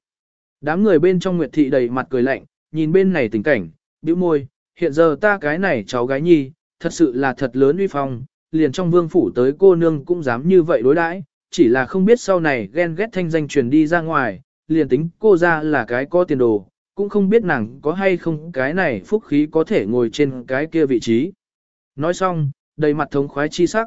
Speaker 1: Đám người bên trong Nguyệt Thị đầy mặt cười lạnh, nhìn bên này tình cảnh, bĩu môi, hiện giờ ta cái này cháu gái nhi, thật sự là thật lớn uy phong, liền trong vương phủ tới cô nương cũng dám như vậy đối đãi, chỉ là không biết sau này ghen ghét thanh danh truyền đi ra ngoài, liền tính cô ra là cái có tiền đồ, cũng không biết nàng có hay không cái này phúc khí có thể ngồi trên cái kia vị trí. Nói xong, đầy mặt thống khoái chi sắc.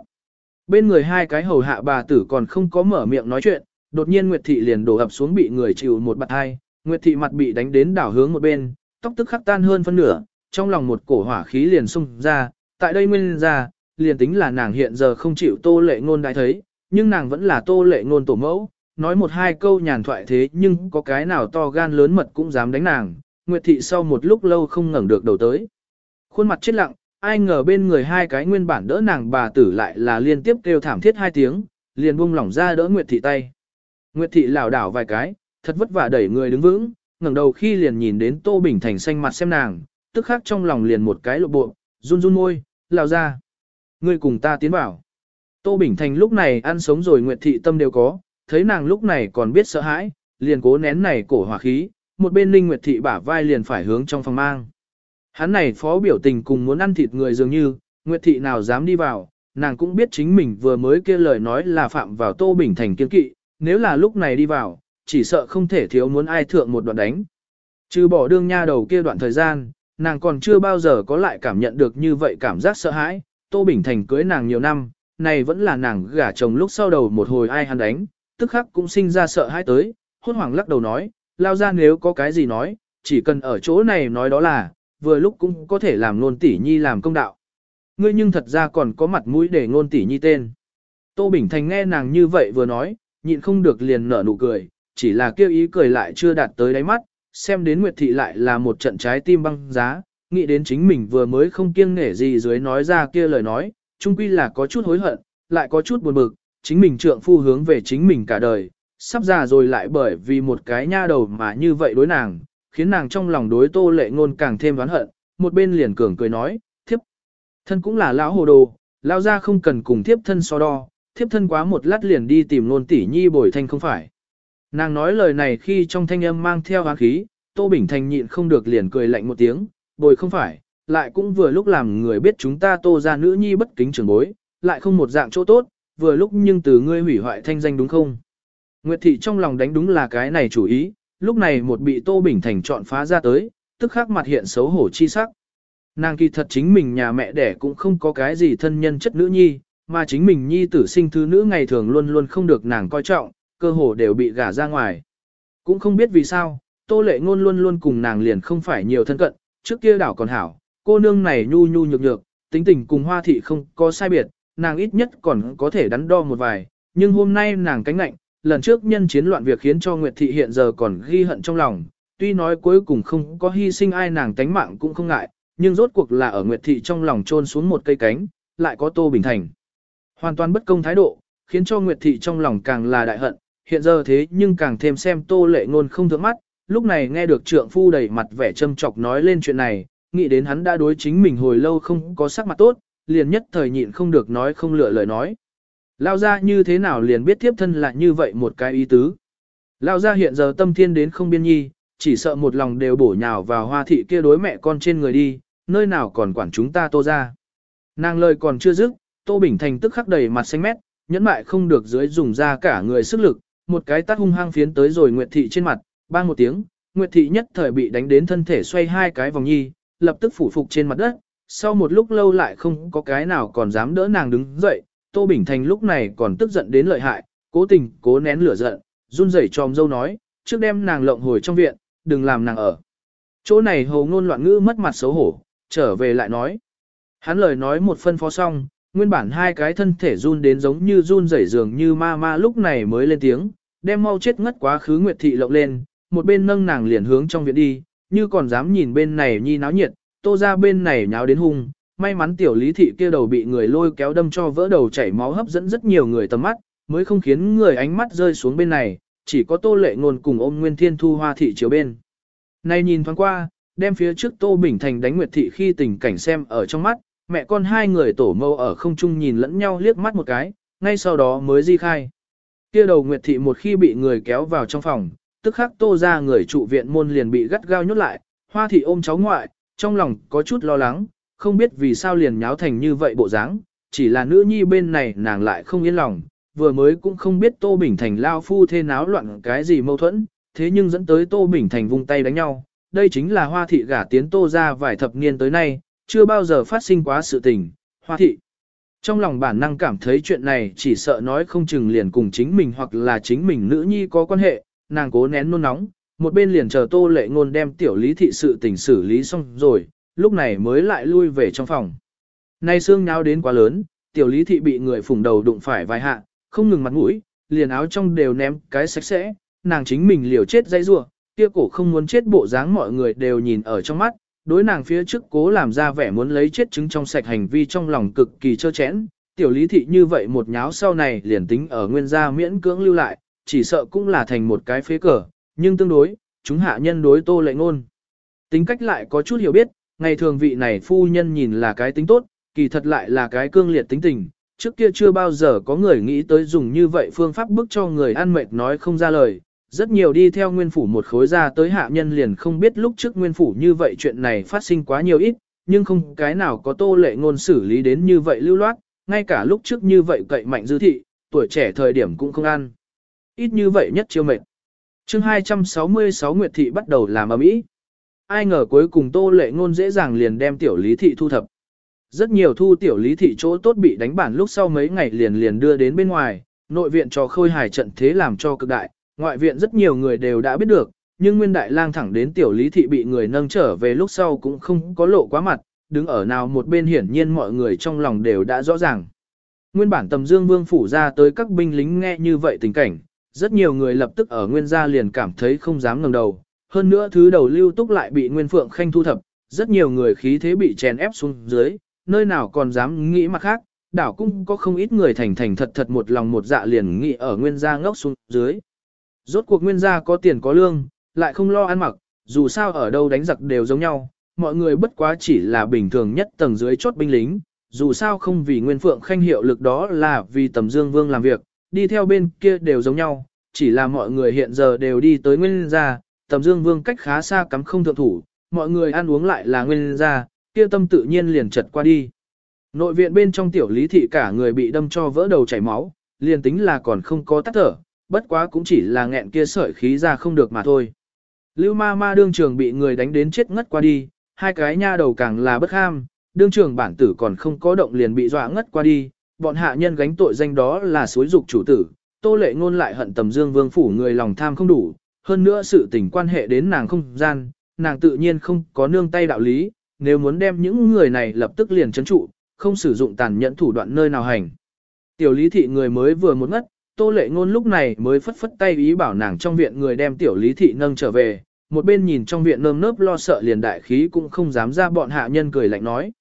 Speaker 1: Bên người hai cái hầu hạ bà tử còn không có mở miệng nói chuyện, đột nhiên Nguyệt Thị liền đổ ập xuống bị người chịu một bạt hai, Nguyệt Thị mặt bị đánh đến đảo hướng một bên, tóc tức khắc tan hơn phân nửa, trong lòng một cổ hỏa khí liền xung ra, tại đây nguyên ra, liền tính là nàng hiện giờ không chịu tô lệ ngôn đại thấy, nhưng nàng vẫn là tô lệ ngôn tổ mẫu, nói một hai câu nhàn thoại thế nhưng có cái nào to gan lớn mật cũng dám đánh nàng, Nguyệt Thị sau một lúc lâu không ngẩng được đầu tới. Khuôn mặt chết lặng, ai ngờ bên người hai cái nguyên bản đỡ nàng bà tử lại là liên tiếp kêu thảm thiết hai tiếng, liền buông lỏng ra đỡ Nguyệt Thị tay. Nguyệt Thị lảo đảo vài cái, thật vất vả đẩy người đứng vững, ngẩng đầu khi liền nhìn đến Tô Bình Thành xanh mặt xem nàng, tức khắc trong lòng liền một cái lộ bộ, run run môi, lao ra. Ngươi cùng ta tiến vào. Tô Bình Thành lúc này ăn sống rồi Nguyệt Thị tâm đều có, thấy nàng lúc này còn biết sợ hãi, liền cố nén này cổ hỏa khí, một bên Linh Nguyệt Thị bả vai liền phải hướng trong phòng mang. Hắn này phó biểu tình cùng muốn ăn thịt người dường như, Nguyệt Thị nào dám đi vào, nàng cũng biết chính mình vừa mới kia lời nói là phạm vào Tô Bình Thành kiên kỵ, nếu là lúc này đi vào, chỉ sợ không thể thiếu muốn ai thượng một đoạn đánh. Trừ bỏ đương nha đầu kia đoạn thời gian, nàng còn chưa bao giờ có lại cảm nhận được như vậy cảm giác sợ hãi, Tô Bình Thành cưới nàng nhiều năm, này vẫn là nàng gả chồng lúc sau đầu một hồi ai hắn đánh, tức khắc cũng sinh ra sợ hãi tới, hốt hoảng lắc đầu nói, lao ra nếu có cái gì nói, chỉ cần ở chỗ này nói đó là, vừa lúc cũng có thể làm nôn tỷ nhi làm công đạo. Ngươi nhưng thật ra còn có mặt mũi để ngôn tỷ nhi tên. Tô Bình Thành nghe nàng như vậy vừa nói, nhịn không được liền nở nụ cười, chỉ là kêu ý cười lại chưa đạt tới đáy mắt, xem đến Nguyệt Thị lại là một trận trái tim băng giá, nghĩ đến chính mình vừa mới không kiêng nể gì dưới nói ra kia lời nói, chung quy là có chút hối hận, lại có chút buồn bực, chính mình trượng phu hướng về chính mình cả đời, sắp già rồi lại bởi vì một cái nha đầu mà như vậy đối nàng, khiến nàng trong lòng đối tô lệ ngôn càng thêm oán hận, một bên liền cường cười nói, thiếp thân cũng là lão hồ đồ, lão gia không cần cùng thiếp thân so đo, thiếp thân quá một lát liền đi tìm nôn tỷ nhi bồi thanh không phải. Nàng nói lời này khi trong thanh âm mang theo hán khí, Tô Bình Thành nhịn không được liền cười lạnh một tiếng, bồi không phải, lại cũng vừa lúc làm người biết chúng ta tô ra nữ nhi bất kính trường bối, lại không một dạng chỗ tốt, vừa lúc nhưng từ ngươi hủy hoại thanh danh đúng không? Nguyệt thị trong lòng đánh đúng là cái này chủ ý, lúc này một bị Tô Bình Thành chọn phá ra tới, tức khắc mặt hiện xấu hổ chi sắc. Nàng kỳ thật chính mình nhà mẹ đẻ cũng không có cái gì thân nhân chất nữ nhi, mà chính mình nhi tử sinh thứ nữ ngày thường luôn luôn không được nàng coi trọng, cơ hồ đều bị gả ra ngoài. Cũng không biết vì sao, Tô Lệ Ngôn luôn luôn cùng nàng liền không phải nhiều thân cận, trước kia đảo còn hảo, cô nương này nhu nhu nhược nhược, tính tình cùng hoa thị không có sai biệt, nàng ít nhất còn có thể đắn đo một vài, nhưng hôm nay nàng cánh lạnh, lần trước nhân chiến loạn việc khiến cho Nguyệt Thị hiện giờ còn ghi hận trong lòng, tuy nói cuối cùng không có hy sinh ai nàng tánh mạng cũng không ngại, nhưng rốt cuộc là ở Nguyệt Thị trong lòng trôn xuống một cây cánh, lại có Tô Bình Thành. Hoàn toàn bất công thái độ, khiến cho Nguyệt Thị trong lòng càng là đại hận, hiện giờ thế nhưng càng thêm xem Tô Lệ Ngôn không thượng mắt, lúc này nghe được trượng phu đầy mặt vẻ châm chọc nói lên chuyện này, nghĩ đến hắn đã đối chính mình hồi lâu không có sắc mặt tốt, liền nhất thời nhịn không được nói không lựa lời nói. Lao ra như thế nào liền biết tiếp thân là như vậy một cái ý tứ. Lao ra hiện giờ tâm thiên đến không biên nhi, chỉ sợ một lòng đều bổ nhào vào hoa thị kia đối mẹ con trên người đi, nơi nào còn quản chúng ta tô ra. Nàng lời còn chưa dứt, tô bình thành tức khắc đầy mặt xanh mét, nhẫn mại không được dưới dùng ra cả người sức lực, một cái tát hung hăng phiến tới rồi Nguyệt thị trên mặt, bang một tiếng, Nguyệt thị nhất thời bị đánh đến thân thể xoay hai cái vòng nhi, lập tức phủ phục trên mặt đất, sau một lúc lâu lại không có cái nào còn dám đỡ nàng đứng dậy, Tô Bình Thành lúc này còn tức giận đến lợi hại, cố tình, cố nén lửa giận, run rẩy tròm dâu nói, trước đem nàng lộng hồi trong viện, đừng làm nàng ở. Chỗ này hầu ngôn loạn ngữ mất mặt xấu hổ, trở về lại nói. Hắn lời nói một phân phó xong, nguyên bản hai cái thân thể run đến giống như run rẩy dường như ma ma lúc này mới lên tiếng, đem mau chết ngất quá khứ Nguyệt Thị lộng lên, một bên nâng nàng liền hướng trong viện đi, như còn dám nhìn bên này nhi náo nhiệt, tô ra bên này nháo đến hung, may mắn tiểu lý thị kia đầu bị người lôi kéo đâm cho vỡ đầu chảy máu hấp dẫn rất nhiều người tầm mắt, mới không khiến người ánh mắt rơi xuống bên này, chỉ có tô lệ ngôn cùng ôm nguyên thiên thu hoa thị chiếu bên. Này nhìn thoáng qua, đem phía trước tô bình thành đánh nguyệt thị khi tình cảnh xem ở trong mắt, mẹ con hai người tổ mâu ở không trung nhìn lẫn nhau liếc mắt một cái, ngay sau đó mới di khai. Kia đầu nguyệt thị một khi bị người kéo vào trong phòng, tức khắc tô ra người trụ viện môn liền bị gắt gao nhốt lại, hoa thị ôm cháu ngoại, trong lòng có chút lo lắng, không biết vì sao liền nháo thành như vậy bộ dáng, chỉ là nữ nhi bên này nàng lại không yên lòng, vừa mới cũng không biết Tô Bình Thành lao phu thế náo loạn cái gì mâu thuẫn, thế nhưng dẫn tới Tô Bình Thành vung tay đánh nhau, đây chính là hoa thị gả tiến Tô ra vài thập niên tới nay, chưa bao giờ phát sinh quá sự tình, hoa thị. Trong lòng bản năng cảm thấy chuyện này chỉ sợ nói không chừng liền cùng chính mình hoặc là chính mình nữ nhi có quan hệ, nàng cố nén nôn nóng, một bên liền chờ tô lệ ngôn đem tiểu lý thị sự tình xử lý xong rồi, lúc này mới lại lui về trong phòng. Nay xương nháo đến quá lớn, tiểu lý thị bị người phủng đầu đụng phải vài hạ, không ngừng mặt mũi, liền áo trong đều ném cái sạch sẽ, nàng chính mình liều chết dây rua, kia cổ không muốn chết bộ dáng mọi người đều nhìn ở trong mắt, đối nàng phía trước cố làm ra vẻ muốn lấy chết trứng trong sạch hành vi trong lòng cực kỳ trơ chẽn. Tiểu lý thị như vậy một nháo sau này liền tính ở nguyên gia miễn cưỡng lưu lại, chỉ sợ cũng là thành một cái phế cờ, nhưng tương đối, chúng hạ nhân đối tô lệ ngôn. Tính cách lại có chút hiểu biết, ngày thường vị này phu nhân nhìn là cái tính tốt, kỳ thật lại là cái cương liệt tính tình, trước kia chưa bao giờ có người nghĩ tới dùng như vậy phương pháp bức cho người ăn mệt nói không ra lời. Rất nhiều đi theo nguyên phủ một khối ra tới hạ nhân liền không biết lúc trước nguyên phủ như vậy chuyện này phát sinh quá nhiều ít, nhưng không cái nào có tô lệ ngôn xử lý đến như vậy lưu loát, ngay cả lúc trước như vậy cậy mạnh dư thị, tuổi trẻ thời điểm cũng không ăn. Ít như vậy nhất chiêu mệt. chương 266 Nguyệt Thị bắt đầu làm ở mỹ. Ai ngờ cuối cùng Tô Lệ Ngôn dễ dàng liền đem tiểu lý thị thu thập. Rất nhiều thu tiểu lý thị chỗ tốt bị đánh bản lúc sau mấy ngày liền liền đưa đến bên ngoài, nội viện cho khôi hài trận thế làm cho cực đại, ngoại viện rất nhiều người đều đã biết được, nhưng Nguyên Đại Lang thẳng đến tiểu lý thị bị người nâng trở về lúc sau cũng không có lộ quá mặt, đứng ở nào một bên hiển nhiên mọi người trong lòng đều đã rõ ràng. Nguyên bản tầm dương vương phủ ra tới các binh lính nghe như vậy tình cảnh, rất nhiều người lập tức ở nguyên gia liền cảm thấy không dám ngẩng đầu, hơn nữa thứ đầu lưu túc lại bị nguyên phượng khanh thu thập, rất nhiều người khí thế bị chèn ép xuống dưới, nơi nào còn dám nghĩ mặt khác, đảo cũng có không ít người thành thành thật thật một lòng một dạ liền nghĩ ở nguyên gia ngốc xuống dưới. Rốt cuộc nguyên gia có tiền có lương, lại không lo ăn mặc, dù sao ở đâu đánh giặc đều giống nhau, mọi người bất quá chỉ là bình thường nhất tầng dưới chốt binh lính, dù sao không vì nguyên phượng khanh hiệu lực đó là vì tầm dương vương làm việc, đi theo bên kia đều giống nhau, chỉ là mọi người hiện giờ đều đi tới nguyên gia, tầm dương vương cách khá xa cắm không thượng thủ, mọi người ăn uống lại là nguyên gia, kia tâm tự nhiên liền chật qua đi. Nội viện bên trong tiểu lý thị cả người bị đâm cho vỡ đầu chảy máu, liền tính là còn không có tắt thở, bất quá cũng chỉ là nghẹn kia sợi khí ra không được mà thôi. Lưu ma ma đương trường bị người đánh đến chết ngất qua đi, hai cái nha đầu càng là bất ham, đương trường bản tử còn không có động liền bị dọa ngất qua đi, bọn hạ nhân gánh tội danh đó là suối dục chủ tử, tô lệ ngôn lại hận tầm dương vương phủ người lòng tham không đủ, hơn nữa sự tình quan hệ đến nàng không gian, nàng tự nhiên không có nương tay đạo lý, nếu muốn đem những người này lập tức liền chấn trụ, không sử dụng tàn nhẫn thủ đoạn nơi nào hành. Tiểu lý thị người mới vừa một ngất, tô lệ ngôn lúc này mới phất phất tay ý bảo nàng trong viện người đem tiểu lý thị nâng trở về, một bên nhìn trong viện nơm nớp lo sợ liền đại khí cũng không dám ra bọn hạ nhân cười lạnh nói.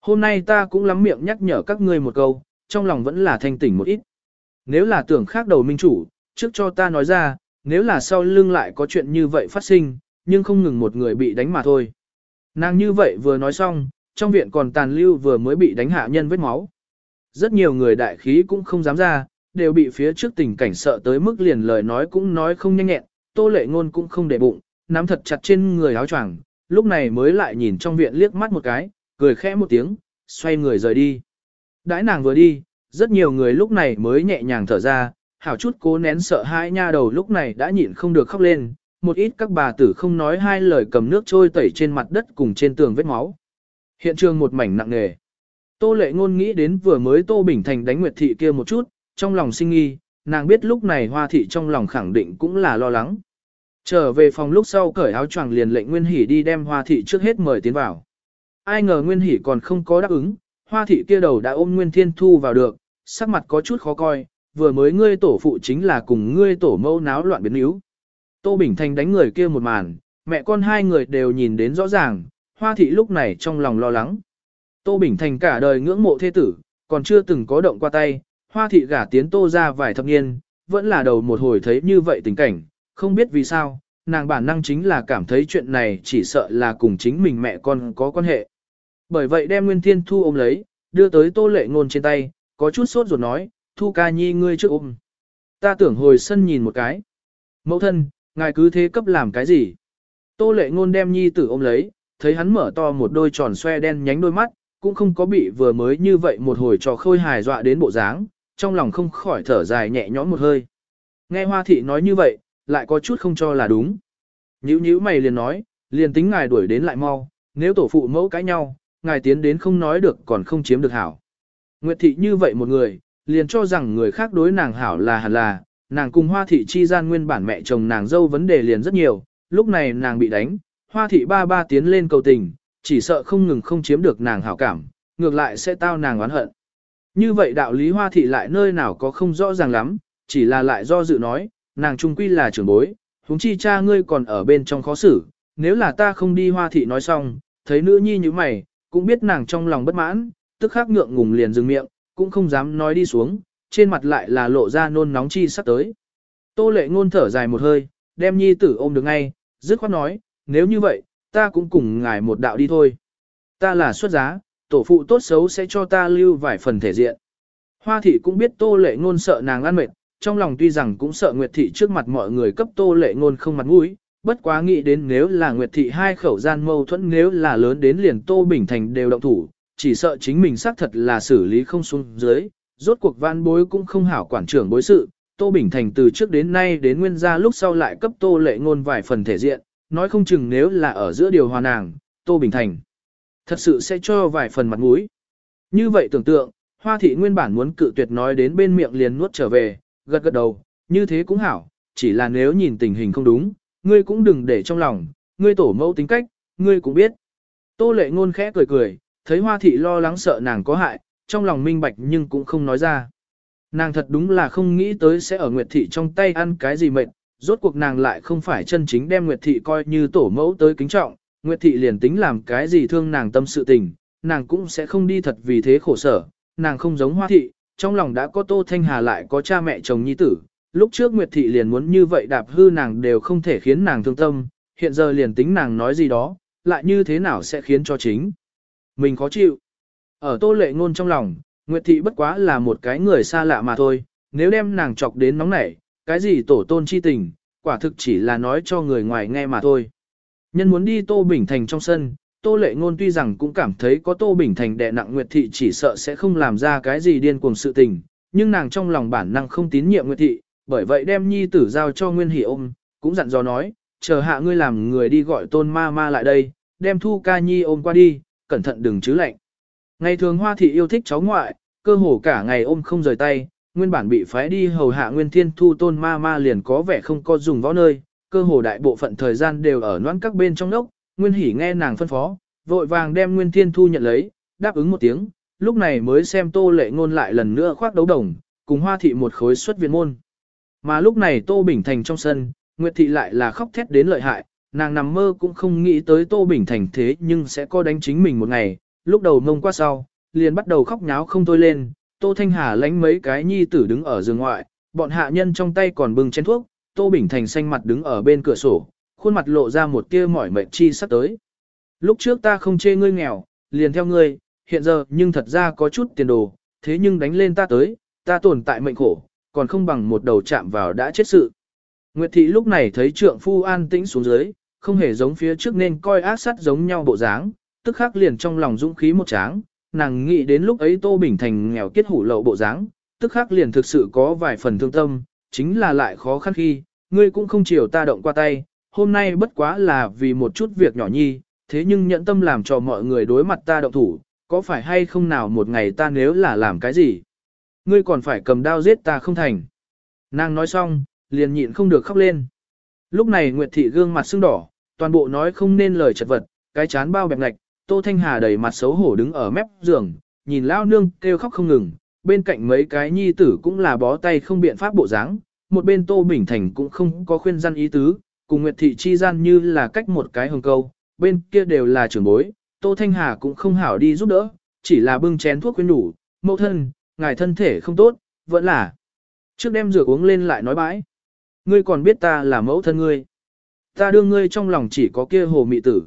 Speaker 1: Hôm nay ta cũng lắm miệng nhắc nhở các ngươi một câu, trong lòng vẫn là thanh tỉnh một ít. Nếu là tưởng khác đầu minh chủ, trước cho ta nói ra, nếu là sau lưng lại có chuyện như vậy phát sinh, nhưng không ngừng một người bị đánh mà thôi. Nàng như vậy vừa nói xong, trong viện còn tàn lưu vừa mới bị đánh hạ nhân vết máu. Rất nhiều người đại khí cũng không dám ra, đều bị phía trước tình cảnh sợ tới mức liền lời nói cũng nói không nhanh nhẹn, tô lệ ngôn cũng không để bụng, nắm thật chặt trên người áo choàng, lúc này mới lại nhìn trong viện liếc mắt một cái, cười khẽ một tiếng, xoay người rời đi. Đãi nàng vừa đi, rất nhiều người lúc này mới nhẹ nhàng thở ra, hảo chút cố nén sợ hãi nha đầu lúc này đã nhịn không được khóc lên, một ít các bà tử không nói hai lời cầm nước trôi tẩy trên mặt đất cùng trên tường vết máu. Hiện trường một mảnh nặng nề. Tô lệ ngôn nghĩ đến vừa mới Tô Bình Thành đánh Nguyệt Thị kia một chút, trong lòng sinh nghi, nàng biết lúc này Hoa Thị trong lòng khẳng định cũng là lo lắng. Trở về phòng lúc sau cởi áo choàng liền lệnh Nguyên Hỷ đi đem Hoa Thị trước hết mời tiến vào. Ai ngờ Nguyên Hỷ còn không có đáp ứng, Hoa Thị kia đầu đã ôm Nguyên Thiên Thu vào được, sắc mặt có chút khó coi, vừa mới ngươi tổ phụ chính là cùng ngươi tổ mẫu náo loạn biến yếu. Tô Bình Thành đánh người kia một màn, mẹ con hai người đều nhìn đến rõ ràng, Hoa Thị lúc này trong lòng lo lắng. Tô Bình Thành cả đời ngưỡng mộ thế tử, còn chưa từng có động qua tay, Hoa Thị gả tiến Tô ra vài thập niên, vẫn là đầu một hồi thấy như vậy tình cảnh, không biết vì sao, nàng bản năng chính là cảm thấy chuyện này chỉ sợ là cùng chính mình mẹ con có quan hệ. Bởi vậy đem Nguyên Thiên Thu ôm lấy, đưa tới Tô Lệ Ngôn trên tay, có chút sốt ruột nói, Thu ca nhi ngươi trước ôm. Ta tưởng hồi sân nhìn một cái. Mẫu thân, ngài cứ thế cấp làm cái gì? Tô Lệ Ngôn đem nhi tử ôm lấy, thấy hắn mở to một đôi tròn xoe đen nhánh đôi mắt, cũng không có bị vừa mới như vậy một hồi trò khôi hài dọa đến bộ dáng, trong lòng không khỏi thở dài nhẹ nhõm một hơi. Nghe Hoa Thị nói như vậy, lại có chút không cho là đúng. Nhữ nhữ mày liền nói, liền tính ngài đuổi đến lại mau, nếu tổ phụ mẫu cãi nhau, ngài tiến đến không nói được còn không chiếm được hảo. Nguyệt Thị như vậy một người, liền cho rằng người khác đối nàng hảo là hẳn là, nàng cùng Hoa Thị chi gian nguyên bản mẹ chồng nàng dâu vấn đề liền rất nhiều, lúc này nàng bị đánh, Hoa Thị ba ba tiến lên cầu tình, chỉ sợ không ngừng không chiếm được nàng hảo cảm, ngược lại sẽ tao nàng oán hận. Như vậy đạo lý Hoa Thị lại nơi nào có không rõ ràng lắm, chỉ là lại do dự nói, nàng trung quy là trưởng bối, huống chi cha ngươi còn ở bên trong khó xử, nếu là ta không đi hoa thị nói xong, thấy nữ nhi như mày, cũng biết nàng trong lòng bất mãn, tức khắc ngượng ngùng liền dừng miệng, cũng không dám nói đi xuống, trên mặt lại là lộ ra nôn nóng chi sắp tới. Tô lệ ngôn thở dài một hơi, đem nhi tử ôm được ngay, dứt khoát nói, nếu như vậy, ta cũng cùng ngài một đạo đi thôi. Ta là xuất giá, tổ phụ tốt xấu sẽ cho ta lưu vài phần thể diện. Hoa thị cũng biết tô lệ ngôn sợ nàng ăn mệt, trong lòng tuy rằng cũng sợ Nguyệt Thị trước mặt mọi người cấp tô lệ ngôn không mặt mũi, bất quá nghĩ đến nếu là Nguyệt Thị hai khẩu gian mâu thuẫn nếu là lớn đến liền tô bình thành đều động thủ, chỉ sợ chính mình xác thật là xử lý không xuống dưới, rốt cuộc văn bối cũng không hảo quản trưởng bối sự, tô bình thành từ trước đến nay đến nguyên gia lúc sau lại cấp tô lệ ngôn vài phần thể diện, nói không chừng nếu là ở giữa điều hòa nàng, tô bình thành thật sự sẽ cho vài phần mặt mũi. Như vậy tưởng tượng, Hoa thị nguyên bản muốn cự tuyệt nói đến bên miệng liền nuốt trở về, gật gật đầu, như thế cũng hảo, chỉ là nếu nhìn tình hình không đúng, ngươi cũng đừng để trong lòng, ngươi tổ mẫu tính cách, ngươi cũng biết. Tô lệ ngôn khẽ cười cười, thấy hoa thị lo lắng sợ nàng có hại, trong lòng minh bạch nhưng cũng không nói ra. Nàng thật đúng là không nghĩ tới sẽ ở Nguyệt thị trong tay ăn cái gì mệt, rốt cuộc nàng lại không phải chân chính đem Nguyệt thị coi như tổ mẫu tới kính trọng, Nguyệt thị liền tính làm cái gì thương nàng tâm sự tình, nàng cũng sẽ không đi thật vì thế khổ sở, nàng không giống hoa thị, trong lòng đã có Tô Thanh Hà lại có cha mẹ chồng nhi tử, lúc trước Nguyệt Thị liền muốn như vậy đạp hư nàng đều không thể khiến nàng thương tâm, hiện giờ liền tính nàng nói gì đó, lại như thế nào sẽ khiến cho chính. Mình khó chịu. Ở Tô Lệ Ngôn trong lòng, Nguyệt Thị bất quá là một cái người xa lạ mà thôi, nếu đem nàng chọc đến nóng nảy, cái gì tổ tôn chi tình, quả thực chỉ là nói cho người ngoài nghe mà thôi. Nhân muốn đi Tô Bình Thành trong sân, Tô Lệ Ngôn tuy rằng cũng cảm thấy có Tô Bình Thành đè nặng Nguyệt Thị chỉ sợ sẽ không làm ra cái gì điên cuồng sự tình, nhưng nàng trong lòng bản năng không tín nhiệm Nguyệt Thị, bởi vậy đem nhi tử giao cho Nguyên Hỷ ôm, cũng dặn dò nói, chờ hạ ngươi làm người đi gọi Tôn Ma Ma lại đây, đem Thu Ca Nhi ôm qua đi, cẩn thận đừng chứ lạnh. Ngày thường Hoa Thị yêu thích cháu ngoại, cơ hồ cả ngày ôm không rời tay, nguyên bản bị phái đi hầu hạ Nguyên Thiên Thu Tôn Ma Ma liền có vẻ không có dùng võ nơi, cơ hồ đại bộ phận thời gian đều ở noãn các bên trong đốc, Nguyên Hỷ nghe nàng phân phó, vội vàng đem Nguyên Thiên Thu nhận lấy, đáp ứng một tiếng, lúc này mới xem tô lệ ngôn lại lần nữa khoác đấu đồng, cùng hoa thị một khối xuất viện môn. Mà lúc này tô bình thành trong sân, Nguyệt thị lại là khóc thét đến lợi hại, nàng nằm mơ cũng không nghĩ tới tô bình thành thế nhưng sẽ có đánh chính mình một ngày, lúc đầu mông qua sau, liền bắt đầu khóc nháo không thôi lên, tô thanh hà lánh mấy cái nhi tử đứng ở giường ngoại, bọn hạ nhân trong tay còn bưng chén thuốc, tô bình thành xanh mặt đứng ở bên cửa sổ, khuôn mặt lộ ra một tia mỏi mệt chi sắp tới. Lúc trước ta không chê ngươi nghèo, liền theo ngươi, hiện giờ nhưng thật ra có chút tiền đồ, thế nhưng đánh lên ta tới, ta tồn tại mệnh khổ, còn không bằng một đầu chạm vào đã chết sự. Nguyệt thị lúc này thấy trượng phu an tĩnh xuống dưới, không hề giống phía trước nên coi ác sát giống nhau bộ dáng, tức khắc liền trong lòng dũng khí một tráng, nàng nghĩ đến lúc ấy Tô Bình Thành nghèo kiết hủ lậu bộ dáng, tức khắc liền thực sự có vài phần thương tâm, chính là lại khó khăn khi, ngươi cũng không chiều ta động qua tay, hôm nay bất quá là vì một chút việc nhỏ nhi, thế nhưng nhẫn tâm làm cho mọi người đối mặt ta động thủ, có phải hay không nào một ngày ta nếu là làm cái gì? Ngươi còn phải cầm đao giết ta không thành. Nàng nói xong, liền nhịn không được khóc lên. Lúc này Nguyệt Thị gương mặt sưng đỏ, toàn bộ nói không nên lời chật vật, cái chán bao bẹp ngạch, Tô Thanh Hà đầy mặt xấu hổ đứng ở mép giường, nhìn lao nương kêu khóc không ngừng, bên cạnh mấy cái nhi tử cũng là bó tay không biện pháp bộ dáng, một bên Tô Bình Thành cũng không có khuyên gian ý tứ, cùng Nguyệt Thị chi gian như là cách một cái hồng câu, bên kia đều là trưởng bối, Tô Thanh Hà cũng không hảo đi giúp đỡ, chỉ là bưng chén thuốc khuyên đủ, mẫu thân, ngài thân thể không tốt, vẫn là. Trước đem rửa uống lên lại nói bãi. Ngươi còn biết ta là mẫu thân ngươi. Ta đương ngươi trong lòng chỉ có kia hồ mị tử.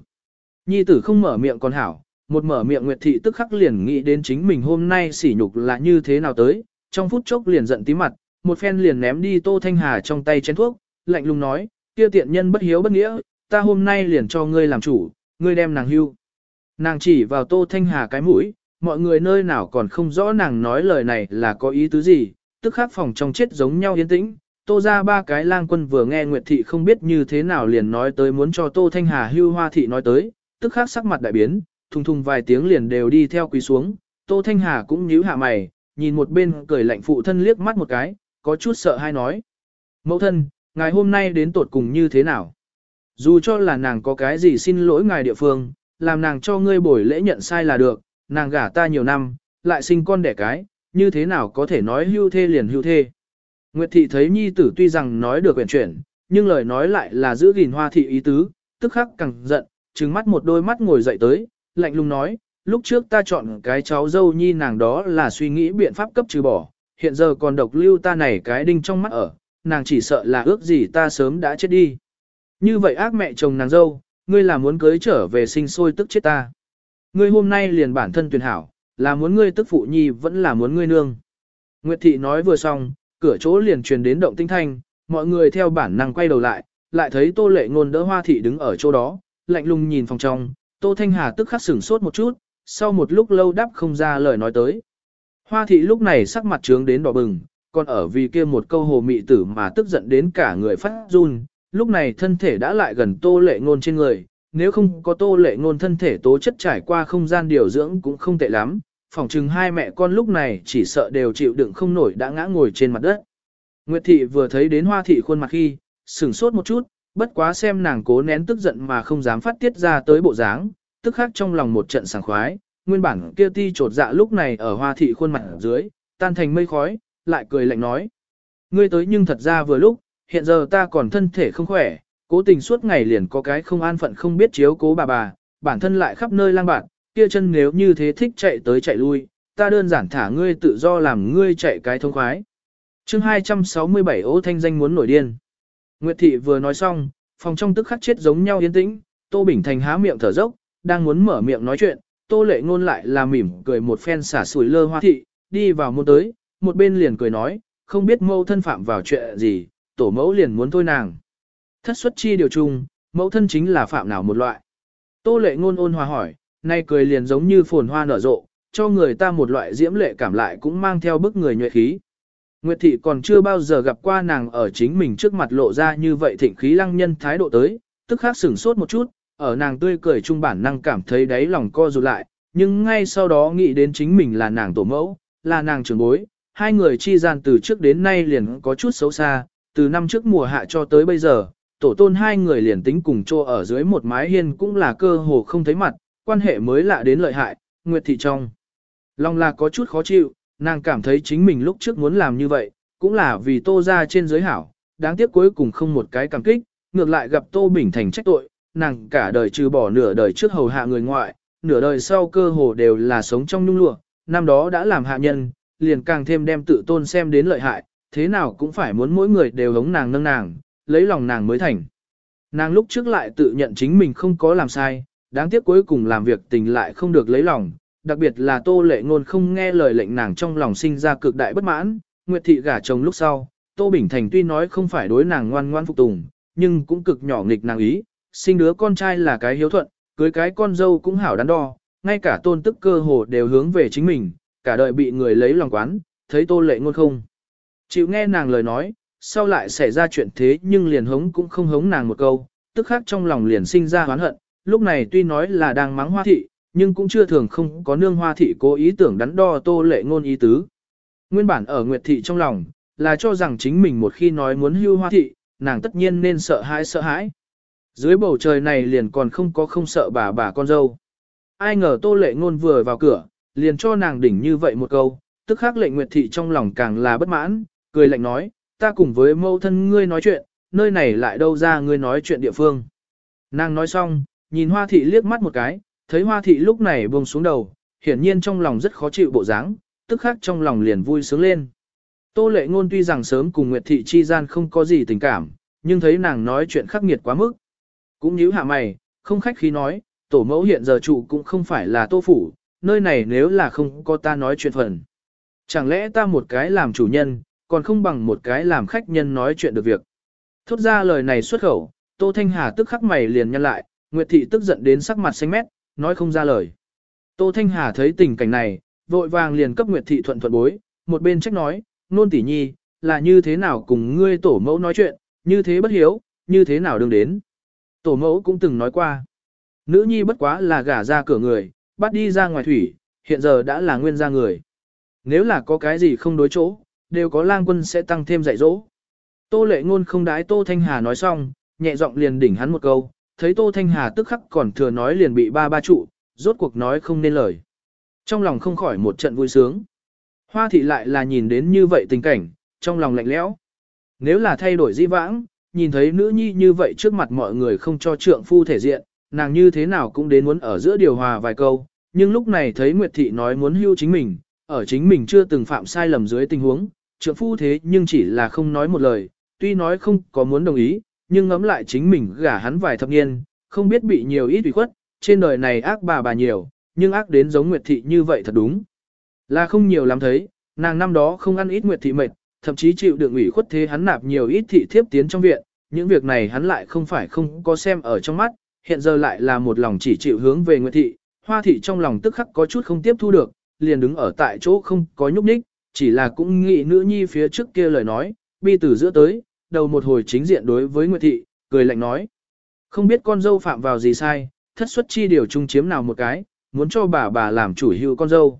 Speaker 1: Nhi tử không mở miệng còn hảo, một mở miệng Nguyệt Thị tức khắc liền nghĩ đến chính mình hôm nay sỉ nhục là như thế nào tới, trong phút chốc liền giận tí mặt, một phen liền ném đi Tô Thanh Hà trong tay chén thuốc, lạnh lùng nói, kia tiện nhân bất hiếu bất nghĩa, ta hôm nay liền cho ngươi làm chủ, ngươi đem nàng hưu. Nàng chỉ vào Tô Thanh Hà cái mũi, mọi người nơi nào còn không rõ nàng nói lời này là có ý tứ gì, tức khắc phòng trong chết giống nhau yên tĩnh. Tô ra ba cái lang quân vừa nghe Nguyệt Thị không biết như thế nào liền nói tới muốn cho Tô Thanh Hà hưu hoa thị nói tới, tức khắc sắc mặt đại biến, thùng thùng vài tiếng liền đều đi theo quỳ xuống, Tô Thanh Hà cũng nhíu hạ mày, nhìn một bên cười lạnh phụ thân liếc mắt một cái, có chút sợ hay nói. Mẫu thân, ngài hôm nay đến tột cùng như thế nào? Dù cho là nàng có cái gì xin lỗi ngài địa phương, làm nàng cho ngươi bồi lễ nhận sai là được, nàng gả ta nhiều năm, lại sinh con đẻ cái, như thế nào có thể nói hưu thê liền hưu thê. Nguyệt thị thấy nhi tử tuy rằng nói được quyển chuyển, nhưng lời nói lại là giữ gìn hoa thị ý tứ, tức khắc càng giận, trừng mắt một đôi mắt ngồi dậy tới, lạnh lùng nói, lúc trước ta chọn cái cháu dâu nhi nàng đó là suy nghĩ biện pháp cấp trừ bỏ, hiện giờ còn độc lưu ta này cái đinh trong mắt ở, nàng chỉ sợ là ước gì ta sớm đã chết đi. Như vậy ác mẹ chồng nàng dâu, ngươi là muốn cưới trở về sinh sôi tức chết ta. Ngươi hôm nay liền bản thân tuyển hảo, là muốn ngươi tức phụ nhi vẫn là muốn ngươi nương. Nguyệt thị nói vừa xong, cửa chỗ liền truyền đến động tinh thanh, mọi người theo bản năng quay đầu lại, lại thấy tô lệ ngôn đỡ hoa thị đứng ở chỗ đó, lạnh lùng nhìn phòng trong, tô thanh hà tức khắc sửng sốt một chút, sau một lúc lâu đáp không ra lời nói tới. Hoa thị lúc này sắc mặt trướng đến đỏ bừng, còn ở vì kia một câu hồ mị tử mà tức giận đến cả người phát run, lúc này thân thể đã lại gần tô lệ ngôn trên người, nếu không có tô lệ ngôn thân thể tố chất trải qua không gian điều dưỡng cũng không tệ lắm, phỏng chừng hai mẹ con lúc này chỉ sợ đều chịu đựng không nổi đã ngã ngồi trên mặt đất. Nguyệt thị vừa thấy đến hoa thị khuôn mặt khi, sửng sốt một chút, bất quá xem nàng cố nén tức giận mà không dám phát tiết ra tới bộ dáng, tức khắc trong lòng một trận sảng khoái, nguyên bản kia ti trột dạ lúc này ở hoa thị khuôn mặt ở dưới, tan thành mây khói, lại cười lạnh nói. Ngươi tới nhưng thật ra vừa lúc, hiện giờ ta còn thân thể không khỏe, cố tình suốt ngày liền có cái không an phận không biết chiếu cố bà bà, bản thân lại khắp nơi lang bạt, kia chân nếu như thế thích chạy tới chạy lui, ta đơn giản thả ngươi tự do làm ngươi chạy cái thông khoái. chương 267 ô thanh danh muốn nổi điên. Nguyệt thị vừa nói xong, phòng trong tức khắc chết giống nhau yên tĩnh, Tô Bình Thành há miệng thở dốc, đang muốn mở miệng nói chuyện, Tô Lệ ngôn lại là mỉm cười một phen xả sủi lơ hoa thị, đi vào môn tới, một bên liền cười nói, không biết mâu thân phạm vào chuyện gì, tổ mẫu liền muốn thôi nàng. Thất xuất chi điều chung, mẫu thân chính là phạm nào một loại. Tô lệ ngôn ôn hòa hỏi, nay cười liền giống như phồn hoa nở rộ, cho người ta một loại diễm lệ cảm lại cũng mang theo bức người nhuệ khí. Nguyệt thị còn chưa bao giờ gặp qua nàng ở chính mình trước mặt lộ ra như vậy thịnh khí lăng nhân thái độ tới, tức khắc sửng sốt một chút, ở nàng tươi cười trung bản năng cảm thấy đáy lòng co rụt lại, nhưng ngay sau đó nghĩ đến chính mình là nàng tổ mẫu, là nàng trưởng bối, hai người chi gian từ trước đến nay liền có chút xấu xa, từ năm trước mùa hạ cho tới bây giờ, tổ tôn hai người liền tính cùng chô ở dưới một mái hiên cũng là cơ hồ không thấy mặt, quan hệ mới lạ đến lợi hại, Nguyệt Thị trong. Long là có chút khó chịu, nàng cảm thấy chính mình lúc trước muốn làm như vậy, cũng là vì tô ra trên giới hảo, đáng tiếc cuối cùng không một cái cảm kích, ngược lại gặp tô bình thành trách tội, nàng cả đời trừ bỏ nửa đời trước hầu hạ người ngoại, nửa đời sau cơ hồ đều là sống trong nhung lụa, năm đó đã làm hạ nhân, liền càng thêm đem tự tôn xem đến lợi hại, thế nào cũng phải muốn mỗi người đều hống nàng nâng nàng, lấy lòng nàng mới thành. Nàng lúc trước lại tự nhận chính mình không có làm sai, đáng tiếc cuối cùng làm việc tình lại không được lấy lòng, đặc biệt là tô lệ ngôn không nghe lời lệnh nàng trong lòng sinh ra cực đại bất mãn, Nguyệt thị gả chồng lúc sau, Tô Bình Thành tuy nói không phải đối nàng ngoan ngoan phục tùng, nhưng cũng cực nhỏ nghịch nàng ý, sinh đứa con trai là cái hiếu thuận, cưới cái con dâu cũng hảo đắn đo, ngay cả tôn tức cơ hồ đều hướng về chính mình, cả đời bị người lấy lòng quán, thấy tô lệ ngôn không. Chịu nghe nàng lời nói, sau lại xảy ra chuyện thế nhưng liền hống cũng không hống nàng một câu, tức khác trong lòng liền sinh ra oán hận, lúc này tuy nói là đang mắng hoa thị, nhưng cũng chưa thường không có nương hoa thị cố ý tưởng đắn đo tô lệ ngôn ý tứ. Nguyên bản ở Nguyệt thị trong lòng, là cho rằng chính mình một khi nói muốn hưu hoa thị, nàng tất nhiên nên sợ hãi sợ hãi. Dưới bầu trời này liền còn không có không sợ bà bà con dâu. Ai ngờ tô lệ ngôn vừa vào cửa, liền cho nàng đỉnh như vậy một câu, tức khắc lệnh Nguyệt thị trong lòng càng là bất mãn, cười lạnh nói, ta cùng với mâu thân ngươi nói chuyện, nơi này lại đâu ra ngươi nói chuyện địa phương. Nàng nói xong, nhìn hoa thị liếc mắt một cái, thấy hoa thị lúc này buông xuống đầu, hiển nhiên trong lòng rất khó chịu bộ dáng, tức khắc trong lòng liền vui sướng lên. Tô lệ ngôn tuy rằng sớm cùng Nguyệt thị chi gian không có gì tình cảm, nhưng thấy nàng nói chuyện khắc nghiệt quá mức. Cũng nhíu hạ mày, không khách khí nói, tổ mẫu hiện giờ trụ cũng không phải là tô phủ, nơi này nếu là không có ta nói chuyện phần. Chẳng lẽ ta một cái làm chủ nhân, còn không bằng một cái làm khách nhân nói chuyện được việc. Thốt ra lời này xuất khẩu, Tô Thanh Hà tức khắc mày liền nhăn lại, Nguyệt Thị tức giận đến sắc mặt xanh mét, nói không ra lời. Tô Thanh Hà thấy tình cảnh này, vội vàng liền cấp Nguyệt Thị thuận thuận bối, một bên trách nói, nôn tỷ nhi, là như thế nào cùng ngươi tổ mẫu nói chuyện, như thế bất hiếu, như thế nào đừng đến. Tổ mẫu cũng từng nói qua, nữ nhi bất quá là gả ra cửa người, bắt đi ra ngoài thủy, hiện giờ đã là nguyên gia người. Nếu là có cái gì không đối chỗ, đều có lang quân sẽ tăng thêm dạy dỗ. Tô lệ ngôn không đái Tô Thanh Hà nói xong, nhẹ giọng liền đỉnh hắn một câu, thấy Tô Thanh Hà tức khắc còn thừa nói liền bị ba ba trụ, rốt cuộc nói không nên lời. Trong lòng không khỏi một trận vui sướng. Hoa thị lại là nhìn đến như vậy tình cảnh, trong lòng lạnh lẽo. Nếu là thay đổi di vãng, nhìn thấy nữ nhi như vậy trước mặt mọi người không cho trượng phu thể diện, nàng như thế nào cũng đến muốn ở giữa điều hòa vài câu, nhưng lúc này thấy Nguyệt thị nói muốn hưu chính mình, ở chính mình chưa từng phạm sai lầm dưới tình huống, trượng phu thế nhưng chỉ là không nói một lời, tuy nói không có muốn đồng ý, nhưng ngẫm lại chính mình gả hắn vài thập niên, không biết bị nhiều ít ủy khuất, trên đời này ác bà bà nhiều, nhưng ác đến giống Nguyệt Thị như vậy thật đúng. Là không nhiều lắm thấy, nàng năm đó không ăn ít Nguyệt Thị mệt, thậm chí chịu đựng ủy khuất thế hắn nạp nhiều ít thị thiếp tiến trong viện, những việc này hắn lại không phải không có xem ở trong mắt, hiện giờ lại là một lòng chỉ chịu hướng về Nguyệt Thị, Hoa Thị trong lòng tức khắc có chút không tiếp thu được, liền đứng ở tại chỗ không có nhúc nhích, chỉ là cũng nghĩ nữ nhi phía trước kia lời nói, bi từ giữa tới, đầu một hồi chính diện đối với Nguyệt Thị, cười lạnh nói. Không biết con dâu phạm vào gì sai, thất xuất chi điều chung chiếm nào một cái, muốn cho bà bà làm chủ hưu con dâu.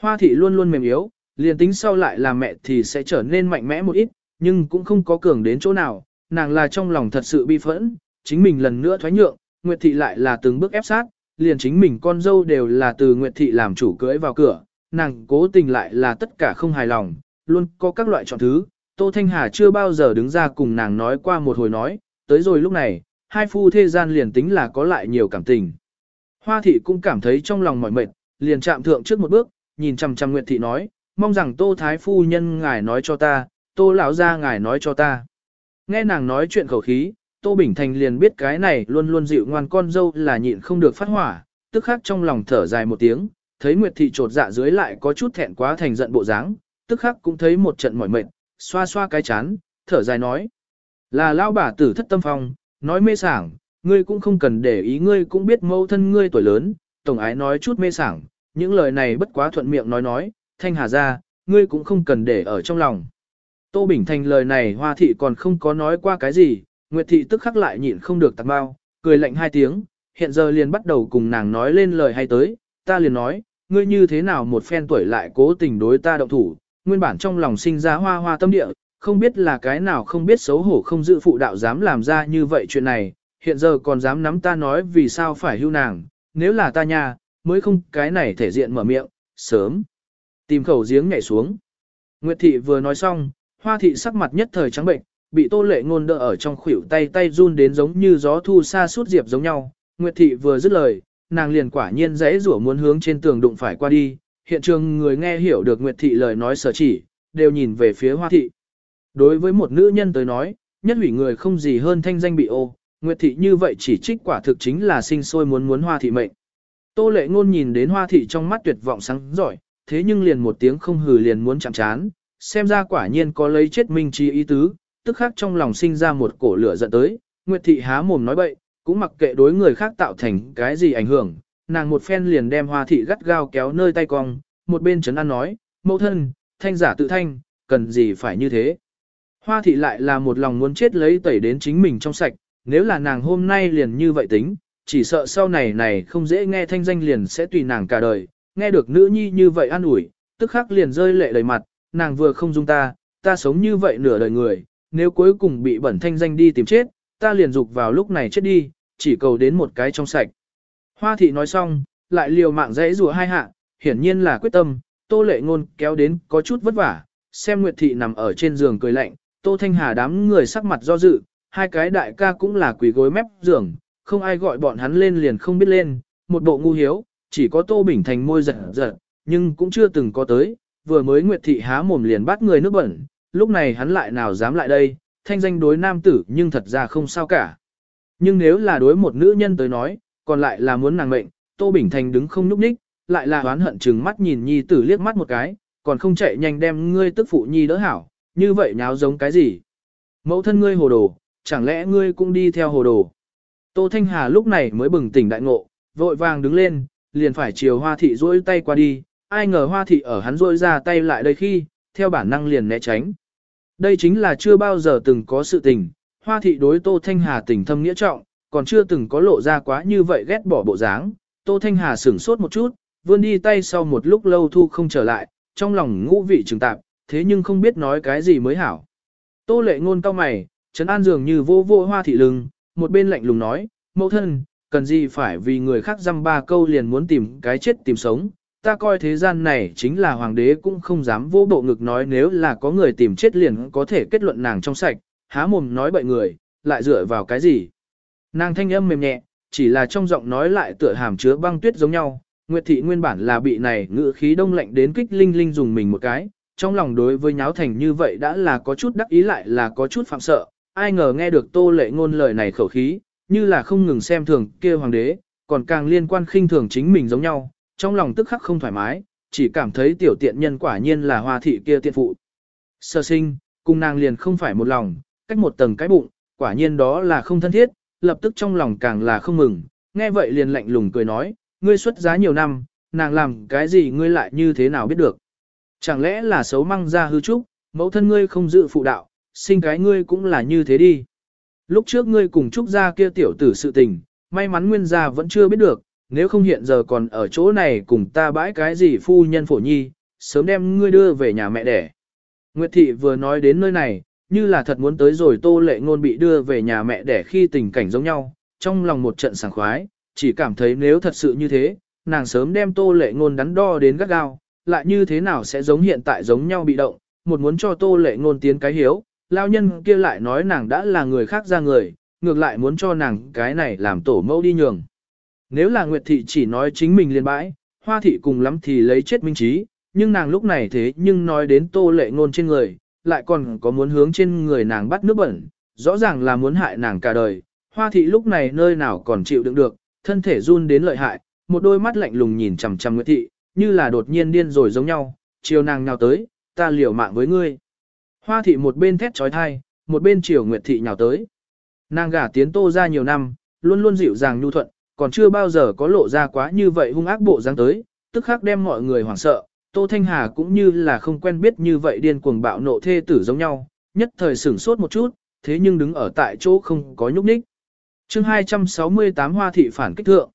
Speaker 1: Hoa thị luôn luôn mềm yếu, liền tính sau lại làm mẹ thì sẽ trở nên mạnh mẽ một ít, nhưng cũng không có cường đến chỗ nào, nàng là trong lòng thật sự bi phẫn, chính mình lần nữa thoái nhượng, Nguyệt thị lại là từng bước ép sát, liền chính mình con dâu đều là từ Nguyệt thị làm chủ cưới vào cửa, nàng cố tình lại là tất cả không hài lòng, luôn có các loại chọn thứ, Tô Thanh Hà chưa bao giờ đứng ra cùng nàng nói qua một hồi nói, tới rồi lúc này, hai phu thế gian liền tính là có lại nhiều cảm tình. Hoa thị cũng cảm thấy trong lòng mỏi mệt, liền chạm thượng trước một bước, nhìn chằm chằm Nguyệt thị nói, mong rằng Tô Thái phu nhân ngài nói cho ta, Tô lão gia ngài nói cho ta. Nghe nàng nói chuyện khẩu khí, Tô Bình Thành liền biết cái này luôn luôn dịu ngoan con dâu là nhịn không được phát hỏa, tức khắc trong lòng thở dài một tiếng, thấy Nguyệt thị trột dạ dưới lại có chút thẹn quá thành giận bộ dáng, tức khắc cũng thấy một trận mỏi mệt, xoa xoa cái chán, thở dài nói. Là lao bà tử thất tâm phong, nói mê sảng, ngươi cũng không cần để ý ngươi cũng biết mâu thân ngươi tuổi lớn, tổng ái nói chút mê sảng, những lời này bất quá thuận miệng nói nói, thanh hà ra, ngươi cũng không cần để ở trong lòng. Tô Bình Thành lời này hoa thị còn không có nói qua cái gì, Nguyệt thị tức khắc lại nhịn không được tạc bao, cười lạnh hai tiếng, hiện giờ liền bắt đầu cùng nàng nói lên lời hay tới, ta liền nói, ngươi như thế nào một phen tuổi lại cố tình đối ta động thủ, nguyên bản trong lòng sinh ra hoa hoa tâm địa, không biết là cái nào không biết xấu hổ không dự phụ đạo dám làm ra như vậy chuyện này, hiện giờ còn dám nắm ta nói vì sao phải hưu nàng, nếu là ta nha, mới không cái này thể diện mở miệng, sớm. Tìm khẩu giếng nhảy xuống. Nguyệt thị vừa nói xong, hoa thị sắc mặt nhất thời trắng bệnh, bị tô lệ ngôn đỡ ở trong khuỷu tay tay run đến giống như gió thu xa suốt diệp giống nhau. Nguyệt thị vừa dứt lời, nàng liền quả nhiên dễ rủa muốn hướng trên tường đụng phải qua đi. Hiện trường người nghe hiểu được Nguyệt thị lời nói sở chỉ, đều nhìn về phía hoa thị. Đối với một nữ nhân tới nói, nhất hủy người không gì hơn thanh danh bị ô, Nguyệt thị như vậy chỉ trích quả thực chính là sinh sôi muốn muốn hoa thị mệnh. Tô lệ ngôn nhìn đến hoa thị trong mắt tuyệt vọng sáng giỏi, thế nhưng liền một tiếng không hừ liền muốn chạm chán, xem ra quả nhiên có lấy chết minh Chi ý tứ, tức khắc trong lòng sinh ra một cổ lửa giận tới, Nguyệt thị há mồm nói bậy, cũng mặc kệ đối người khác tạo thành cái gì ảnh hưởng, nàng một phen liền đem hoa thị gắt gao kéo nơi tay cong, một bên trấn an nói, mẫu thân, thanh giả tự thanh, cần gì phải như thế. Hoa thị lại là một lòng muốn chết lấy tẩy đến chính mình trong sạch, nếu là nàng hôm nay liền như vậy tính, chỉ sợ sau này này không dễ nghe thanh danh liền sẽ tùy nàng cả đời, nghe được nữ nhi như vậy an ủi, tức khắc liền rơi lệ đầy mặt, nàng vừa không dung ta, ta sống như vậy nửa đời người, nếu cuối cùng bị bẩn thanh danh đi tìm chết, ta liền dục vào lúc này chết đi, chỉ cầu đến một cái trong sạch. Hoa thị nói xong, lại liều mạng dãy rùa hai hạ, hiển nhiên là quyết tâm, tô lệ ngôn kéo đến có chút vất vả, xem Nguyệt thị nằm ở trên giường cười lạnh, tô thanh hà đám người sắc mặt do dự, hai cái đại ca cũng là quỳ gối mép giường, không ai gọi bọn hắn lên liền không biết lên, một bộ ngu hiếu, chỉ có Tô Bình Thành môi giật giật, nhưng cũng chưa từng có tới, vừa mới Nguyệt Thị há mồm liền bắt người nước bẩn, lúc này hắn lại nào dám lại đây, thanh danh đối nam tử nhưng thật ra không sao cả. Nhưng nếu là đối một nữ nhân tới nói, còn lại là muốn nàng mệnh, Tô Bình Thành đứng không nhúc nhích, lại là oán hận chừng mắt nhìn nhi tử liếc mắt một cái, còn không chạy nhanh đem ngươi tức phụ nhi đỡ hảo, như vậy nháo giống cái gì? Mẫu thân ngươi hồ đồ, chẳng lẽ ngươi cũng đi theo hồ đồ? Tô Thanh Hà lúc này mới bừng tỉnh đại ngộ, vội vàng đứng lên, liền phải chiều hoa thị duỗi tay qua đi, ai ngờ hoa thị ở hắn duỗi ra tay lại đây khi, theo bản năng liền né tránh. Đây chính là chưa bao giờ từng có sự tình, hoa thị đối Tô Thanh Hà tình thâm nghĩa trọng, còn chưa từng có lộ ra quá như vậy ghét bỏ bộ dáng. Tô Thanh Hà sửng sốt một chút, vươn đi tay sau một lúc lâu thu không trở lại, trong lòng ngũ vị trừng tạp, thế nhưng không biết nói cái gì mới hảo. Tô lệ ngôn cao mày, Trấn An dường như vô vô hoa thị lưng, một bên lạnh lùng nói, mẫu thân, cần gì phải vì người khác dăm ba câu liền muốn tìm cái chết tìm sống. Ta coi thế gian này chính là hoàng đế cũng không dám vô bộ ngực nói nếu là có người tìm chết liền có thể kết luận nàng trong sạch, há mồm nói bậy người, lại dựa vào cái gì. Nàng thanh âm mềm nhẹ, chỉ là trong giọng nói lại tựa hàm chứa băng tuyết giống nhau. Nguyệt thị nguyên bản là bị này ngữ khí đông lạnh đến kích linh linh dùng mình một cái, trong lòng đối với nháo thành như vậy đã là có chút đắc ý lại là có chút phạm sợ, ai ngờ nghe được tô lệ ngôn lời này khẩu khí, như là không ngừng xem thường kia hoàng đế, còn càng liên quan khinh thường chính mình giống nhau, trong lòng tức khắc không thoải mái, chỉ cảm thấy tiểu tiện nhân quả nhiên là hoa thị kia tiện phụ. Sơ sinh, cùng nàng liền không phải một lòng, cách một tầng cái bụng, quả nhiên đó là không thân thiết, lập tức trong lòng càng là không mừng, nghe vậy liền lạnh lùng cười nói, ngươi xuất giá nhiều năm, nàng làm cái gì ngươi lại như thế nào biết được. Chẳng lẽ là xấu măng ra hư trúc, mẫu thân ngươi không dự phụ đạo, sinh cái ngươi cũng là như thế đi. Lúc trước ngươi cùng Trúc gia kia tiểu tử sự tình, may mắn nguyên gia vẫn chưa biết được, nếu không hiện giờ còn ở chỗ này cùng ta bãi cái gì phu nhân phổ nhi, sớm đem ngươi đưa về nhà mẹ đẻ. Nguyệt thị vừa nói đến nơi này, như là thật muốn tới rồi tô lệ ngôn bị đưa về nhà mẹ để khi tình cảnh giống nhau, trong lòng một trận sảng khoái, chỉ cảm thấy nếu thật sự như thế, nàng sớm đem tô lệ ngôn đắn đo đến gắt gao, lại như thế nào sẽ giống hiện tại giống nhau bị động, một muốn cho tô lệ ngôn tiến cái hiếu, lao nhân kia lại nói nàng đã là người khác ra người, ngược lại muốn cho nàng cái này làm tổ mẫu đi nhường. Nếu là Nguyệt Thị chỉ nói chính mình liền bãi, Hoa Thị cùng lắm thì lấy chết minh trí, nhưng nàng lúc này thế nhưng nói đến tô lệ ngôn trên người, lại còn có muốn hướng trên người nàng bắt nước bẩn, rõ ràng là muốn hại nàng cả đời. Hoa Thị lúc này nơi nào còn chịu đựng được, thân thể run đến lợi hại, một đôi mắt lạnh lùng nhìn chằm chằm Nguyệt Thị, như là đột nhiên điên rồi giống nhau, chiều nàng nhào tới, ta liều mạng với ngươi. Hoa thị một bên thét trói thai, một bên chiều Nguyệt thị nhào tới. Nàng gả tiến tô ra nhiều năm, luôn luôn dịu dàng nhu thuận, còn chưa bao giờ có lộ ra quá như vậy hung ác bộ dáng tới, tức khắc đem mọi người hoảng sợ. Tô Thanh Hà cũng như là không quen biết như vậy điên cuồng bạo nộ thê tử giống nhau, nhất thời sửng sốt một chút, thế nhưng đứng ở tại chỗ không có nhúc nhích. chương 268 Hoa thị phản kích thượng.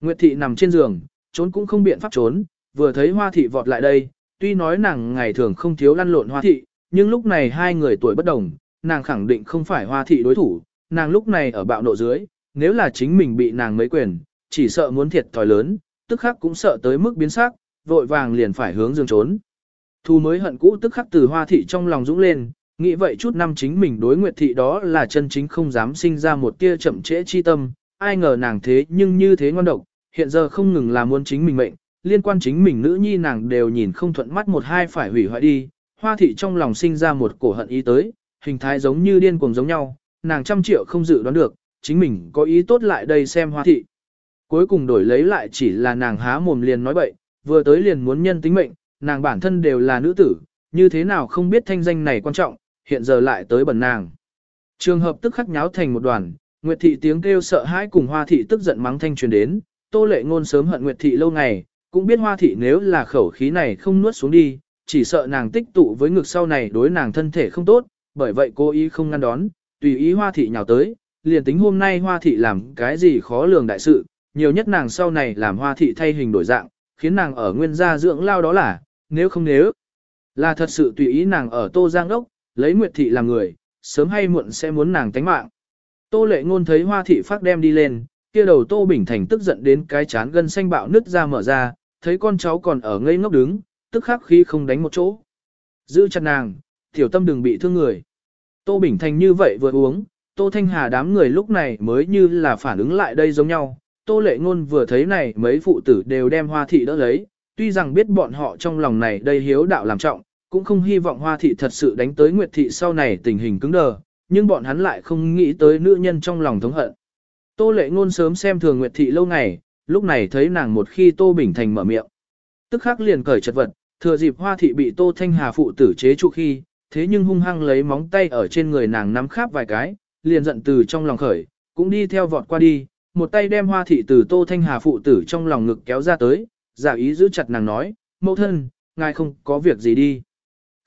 Speaker 1: Nguyệt thị nằm trên giường, trốn cũng không biện pháp trốn, vừa thấy Hoa thị vọt lại đây, tuy nói nàng ngày thường không thiếu lăn lộn Hoa thị, nhưng lúc này hai người tuổi bất đồng, nàng khẳng định không phải hoa thị đối thủ, nàng lúc này ở bạo nộ dưới, nếu là chính mình bị nàng mấy quyền, chỉ sợ muốn thiệt thòi lớn, tức khắc cũng sợ tới mức biến sắc, vội vàng liền phải hướng dương trốn. Thu mới hận cũ tức khắc từ hoa thị trong lòng dũng lên, nghĩ vậy chút năm chính mình đối nguyệt thị đó là chân chính không dám sinh ra một tia chậm trễ chi tâm, ai ngờ nàng thế nhưng như thế ngon độc, hiện giờ không ngừng là muốn chính mình mệnh, liên quan chính mình nữ nhi nàng đều nhìn không thuận mắt một hai phải hủy hoại đi, hoa thị trong lòng sinh ra một cổ hận ý tới, hình thái giống như điên cuồng giống nhau, nàng trăm triệu không dự đoán được, chính mình có ý tốt lại đây xem hoa thị. Cuối cùng đổi lấy lại chỉ là nàng há mồm liền nói bậy, vừa tới liền muốn nhân tính mệnh, nàng bản thân đều là nữ tử, như thế nào không biết thanh danh này quan trọng, hiện giờ lại tới bẩn nàng. Trường hợp tức khắc nháo thành một đoàn, Nguyệt thị tiếng kêu sợ hãi cùng Hoa thị tức giận mắng thanh truyền đến, Tô Lệ ngôn sớm hận Nguyệt thị lâu ngày, cũng biết Hoa thị nếu là khẩu khí này không nuốt xuống đi, chỉ sợ nàng tích tụ với ngực sau này đối nàng thân thể không tốt, bởi vậy cô ý không ngăn đón, tùy ý Hoa thị nhào tới, liền tính hôm nay Hoa thị làm cái gì khó lường đại sự, nhiều nhất nàng sau này làm Hoa thị thay hình đổi dạng, khiến nàng ở nguyên gia dưỡng lao đó là, nếu không nếu là thật sự tùy ý nàng ở Tô Giang đốc, lấy Nguyệt thị làm người, sớm hay muộn sẽ muốn nàng tánh mạng. Tô lệ ngôn thấy hoa thị phát đem đi lên, kia đầu Tô Bình Thành tức giận đến cái chán gân xanh bạo nứt ra mở ra, thấy con cháu còn ở ngây ngốc đứng, tức khắc khi không đánh một chỗ. Giữ chặt nàng, tiểu tâm đừng bị thương người. Tô Bình Thành như vậy vừa uống, Tô Thanh Hà đám người lúc này mới như là phản ứng lại đây giống nhau. Tô lệ ngôn vừa thấy này mấy phụ tử đều đem hoa thị đỡ lấy, tuy rằng biết bọn họ trong lòng này đây hiếu đạo làm trọng, cũng không hy vọng hoa thị thật sự đánh tới nguyệt thị sau này tình hình cứng đờ, nhưng bọn hắn lại không nghĩ tới nữ nhân trong lòng thống hận. Tô lệ ngôn sớm xem thường nguyệt thị lâu ngày, lúc này thấy nàng một khi Tô Bình Thành mở miệng. Tức khắc liền cởi chật vật, thừa dịp hoa thị bị Tô Thanh Hà phụ tử chế trụ khi, thế nhưng hung hăng lấy móng tay ở trên người nàng nắm khắp vài cái, liền giận từ trong lòng khởi, cũng đi theo vọt qua đi, một tay đem hoa thị từ Tô Thanh Hà phụ tử trong lòng ngực kéo ra tới, giả ý giữ chặt nàng nói, mẫu thân, ngài không có việc gì đi.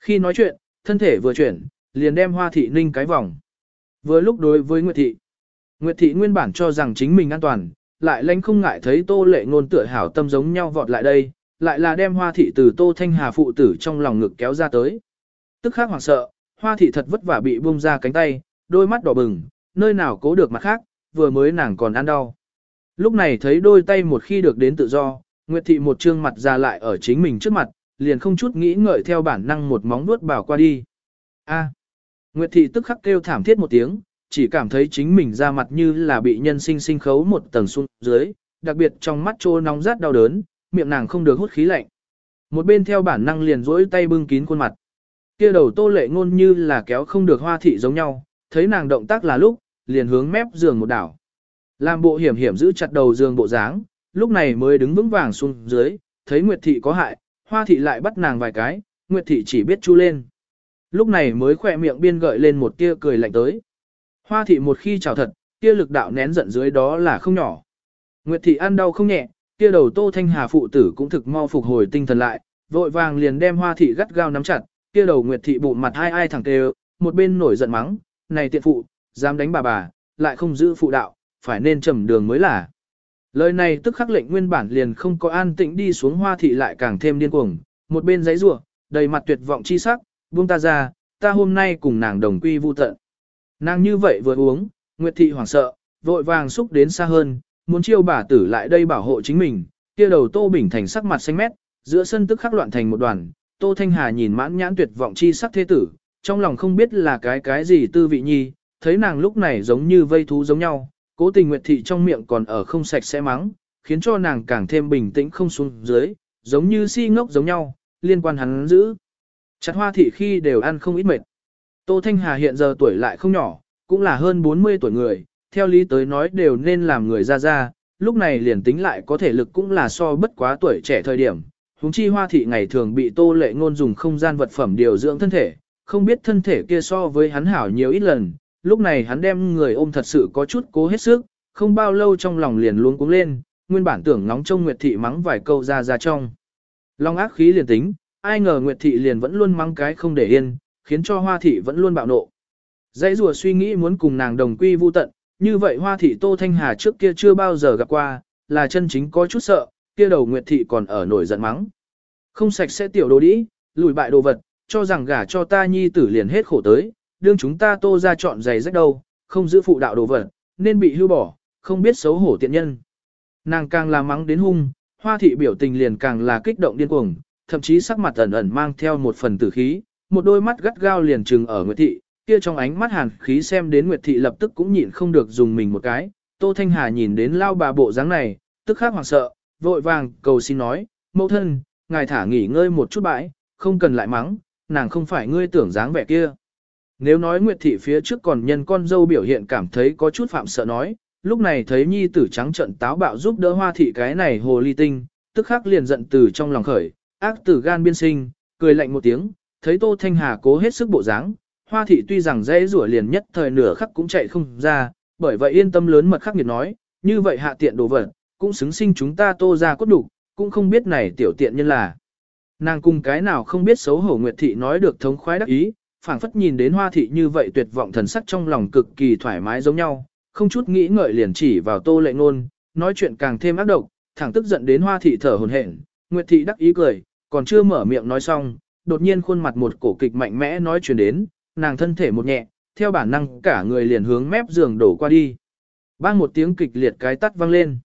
Speaker 1: Khi nói chuyện, thân thể vừa chuyển, liền đem hoa thị ninh cái vòng. Vừa lúc đối với Nguyệt thị, Nguyệt thị nguyên bản cho rằng chính mình an toàn, lại lãnh không ngại thấy tô lệ ngôn tựa hảo tâm giống nhau vọt lại đây, lại là đem hoa thị từ tô thanh hà phụ tử trong lòng ngực kéo ra tới. Tức khắc hoảng sợ, hoa thị thật vất vả bị buông ra cánh tay, đôi mắt đỏ bừng, nơi nào cố được mặt khác, vừa mới nàng còn ăn đau. Lúc này thấy đôi tay một khi được đến tự do, Nguyệt thị một trương mặt ra lại ở chính mình trước mặt, liền không chút nghĩ ngợi theo bản năng một móng nuốt bảo qua đi. A. Nguyệt thị tức khắc kêu thảm thiết một tiếng, chỉ cảm thấy chính mình ra mặt như là bị nhân sinh sinh khấu một tầng xuống dưới, đặc biệt trong mắt trô nóng rát đau đớn, miệng nàng không được hút khí lạnh. Một bên theo bản năng liền rỗi tay bưng kín khuôn mặt. Kia đầu tô lệ ngôn như là kéo không được hoa thị giống nhau, thấy nàng động tác là lúc, liền hướng mép giường một đảo. Làm bộ hiểm hiểm giữ chặt đầu giường bộ dáng, lúc này mới đứng vững vàng xuống dưới, thấy Nguyệt thị có hại, hoa thị lại bắt nàng vài cái, Nguyệt thị chỉ biết chu lên. Lúc này mới khỏe miệng biên gợi lên một tia cười lạnh tới. Hoa thị một khi chào thật, tia lực đạo nén giận dưới đó là không nhỏ. Nguyệt thị ăn đau không nhẹ, tia đầu Tô Thanh Hà phụ tử cũng thực mau phục hồi tinh thần lại, vội vàng liền đem Hoa thị gắt gao nắm chặt, Tia đầu Nguyệt thị bụng mặt hai ai thẳng tê, một bên nổi giận mắng, "Này tiện phụ, dám đánh bà bà, lại không giữ phụ đạo, phải nên trầm đường mới là." Lời này tức khắc lệnh nguyên bản liền không có an tĩnh đi xuống Hoa thị lại càng thêm điên cuồng, một bên giấy rủa, đầy mặt tuyệt vọng chi sắc, buông ta ra, ta hôm nay cùng nàng đồng quy vu tận. Nàng như vậy vừa uống, Nguyệt thị hoảng sợ, vội vàng xúc đến xa hơn, muốn chiêu bà tử lại đây bảo hộ chính mình, kia đầu Tô Bình Thành sắc mặt xanh mét, giữa sân tức khắc loạn thành một đoàn, Tô Thanh Hà nhìn mãn nhãn tuyệt vọng chi sắc thế tử, trong lòng không biết là cái cái gì tư vị nhi, thấy nàng lúc này giống như vây thú giống nhau, cố tình Nguyệt thị trong miệng còn ở không sạch sẽ mắng, khiến cho nàng càng thêm bình tĩnh không xuống dưới, giống như si ngốc giống nhau, liên quan hắn giữ. Chặt hoa thị khi đều ăn không ít mệt. Tô Thanh Hà hiện giờ tuổi lại không nhỏ, cũng là hơn 40 tuổi người, theo lý tới nói đều nên làm người ra ra, lúc này liền tính lại có thể lực cũng là so bất quá tuổi trẻ thời điểm. Húng chi hoa thị ngày thường bị tô lệ ngôn dùng không gian vật phẩm điều dưỡng thân thể, không biết thân thể kia so với hắn hảo nhiều ít lần, lúc này hắn đem người ôm thật sự có chút cố hết sức, không bao lâu trong lòng liền luống cuống lên, nguyên bản tưởng nóng trông Nguyệt thị mắng vài câu ra ra trong. Long ác khí liền tính, ai ngờ Nguyệt thị liền vẫn luôn mắng cái không để yên, khiến cho Hoa thị vẫn luôn bạo nộ. Dãy rùa suy nghĩ muốn cùng nàng đồng quy vu tận, như vậy Hoa thị Tô Thanh Hà trước kia chưa bao giờ gặp qua, là chân chính có chút sợ, kia đầu Nguyệt thị còn ở nổi giận mắng. Không sạch sẽ tiểu đồ đĩ, lùi bại đồ vật, cho rằng gả cho ta nhi tử liền hết khổ tới, đương chúng ta Tô ra chọn giày rách đâu, không giữ phụ đạo đồ vật, nên bị hưu bỏ, không biết xấu hổ tiện nhân. Nàng càng là mắng đến hung, Hoa thị biểu tình liền càng là kích động điên cuồng, thậm chí sắc mặt ẩn ẩn mang theo một phần tử khí, một đôi mắt gắt gao liền trừng ở Nguyệt thị, kia trong ánh mắt hàn khí xem đến Nguyệt thị lập tức cũng nhịn không được dùng mình một cái. Tô Thanh Hà nhìn đến lao bà bộ dáng này, tức khắc hoảng sợ, vội vàng cầu xin nói, mẫu thân, ngài thả nghỉ ngơi một chút bãi, không cần lại mắng, nàng không phải ngươi tưởng dáng vẻ kia. Nếu nói Nguyệt thị phía trước còn nhân con dâu biểu hiện cảm thấy có chút phạm sợ nói, lúc này thấy nhi tử trắng trận táo bạo giúp đỡ hoa thị cái này hồ ly tinh, tức khắc liền giận từ trong lòng khởi, ác tử gan biên sinh, cười lạnh một tiếng, thấy Tô Thanh Hà cố hết sức bộ dáng, hoa thị tuy rằng dễ rủa liền nhất thời nửa khắc cũng chạy không ra, bởi vậy yên tâm lớn mật khắc nghiệt nói, như vậy hạ tiện đồ vật, cũng xứng sinh chúng ta tô ra cốt đủ, cũng không biết này tiểu tiện nhân là. Nàng cùng cái nào không biết xấu hổ Nguyệt thị nói được thống khoái đắc ý, phảng phất nhìn đến hoa thị như vậy tuyệt vọng thần sắc trong lòng cực kỳ thoải mái giống nhau, không chút nghĩ ngợi liền chỉ vào tô lệ ngôn, nói chuyện càng thêm ác độc, thẳng tức giận đến hoa thị thở hổn hển, Nguyệt thị đắc ý cười, còn chưa mở miệng nói xong, đột nhiên khuôn mặt một cổ kịch mạnh mẽ nói truyền đến, nàng thân thể một nhẹ, theo bản năng cả người liền hướng mép giường đổ qua đi. Bang một tiếng kịch liệt cái tắt vang lên.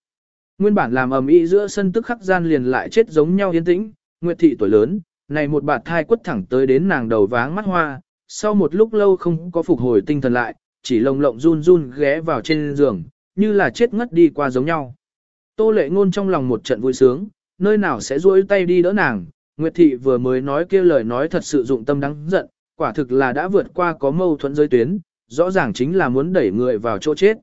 Speaker 1: Nguyên bản làm ầm ĩ giữa sân tức khắc gian liền lại chết giống nhau yên tĩnh, Nguyệt thị tuổi lớn, này một bạt thai quất thẳng tới đến nàng đầu váng mắt hoa, sau một lúc lâu không có phục hồi tinh thần lại, chỉ lồng lộng run run ghé vào trên giường, như là chết ngất đi qua giống nhau. Tô lệ ngôn trong lòng một trận vui sướng, nơi nào sẽ duỗi tay đi đỡ nàng, Nguyệt thị vừa mới nói kia lời nói thật sự dụng tâm đáng giận, quả thực là đã vượt qua có mâu thuẫn giới tuyến, rõ ràng chính là muốn đẩy người vào chỗ chết.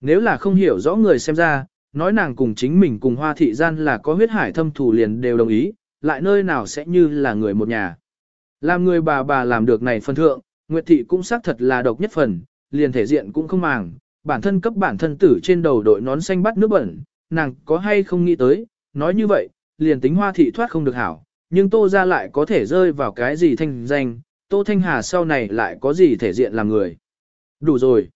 Speaker 1: Nếu là không hiểu rõ người xem ra, nói nàng cùng chính mình cùng hoa thị gian là có huyết hải thâm thù liền đều đồng ý, lại nơi nào sẽ như là người một nhà. Làm người bà bà làm được này phân thượng, Nguyệt thị cũng xác thật là độc nhất phần, liền thể diện cũng không màng, bản thân cấp bản thân tử trên đầu đội nón xanh bắt nước bẩn, nàng có hay không nghĩ tới, nói như vậy, liền tính hoa thị thoát không được hảo, nhưng tô ra lại có thể rơi vào cái gì thanh danh, tô thanh hà sau này lại có gì thể diện làm người. Đủ rồi.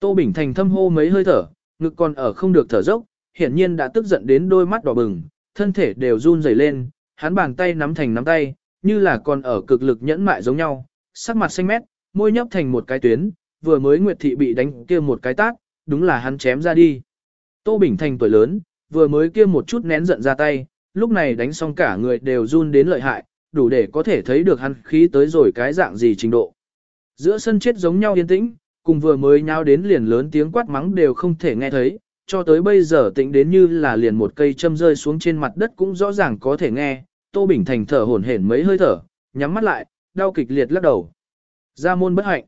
Speaker 1: Tô Bình Thành thâm hô mấy hơi thở, ngực còn ở không được thở dốc, hiển nhiên đã tức giận đến đôi mắt đỏ bừng, thân thể đều run rẩy lên, hắn bàn tay nắm thành nắm tay, như là còn ở cực lực nhẫn mại giống nhau, sắc mặt xanh mét, môi nhấp thành một cái tuyến, vừa mới Nguyệt Thị bị đánh kia một cái tát, đúng là hắn chém ra đi. Tô Bình Thành tuổi lớn, vừa mới kia một chút nén giận ra tay, lúc này đánh xong cả người đều run đến lợi hại, đủ để có thể thấy được hắn khí tới rồi cái dạng gì trình độ. Giữa sân chết giống nhau yên tĩnh, cùng vừa mới nháo đến liền lớn tiếng quát mắng đều không thể nghe thấy, cho tới bây giờ tĩnh đến như là liền một cây châm rơi xuống trên mặt đất cũng rõ ràng có thể nghe, Tô Bình Thành thở hổn hển mấy hơi thở, nhắm mắt lại, đau kịch liệt lắc đầu. Ra môn bất hạnh.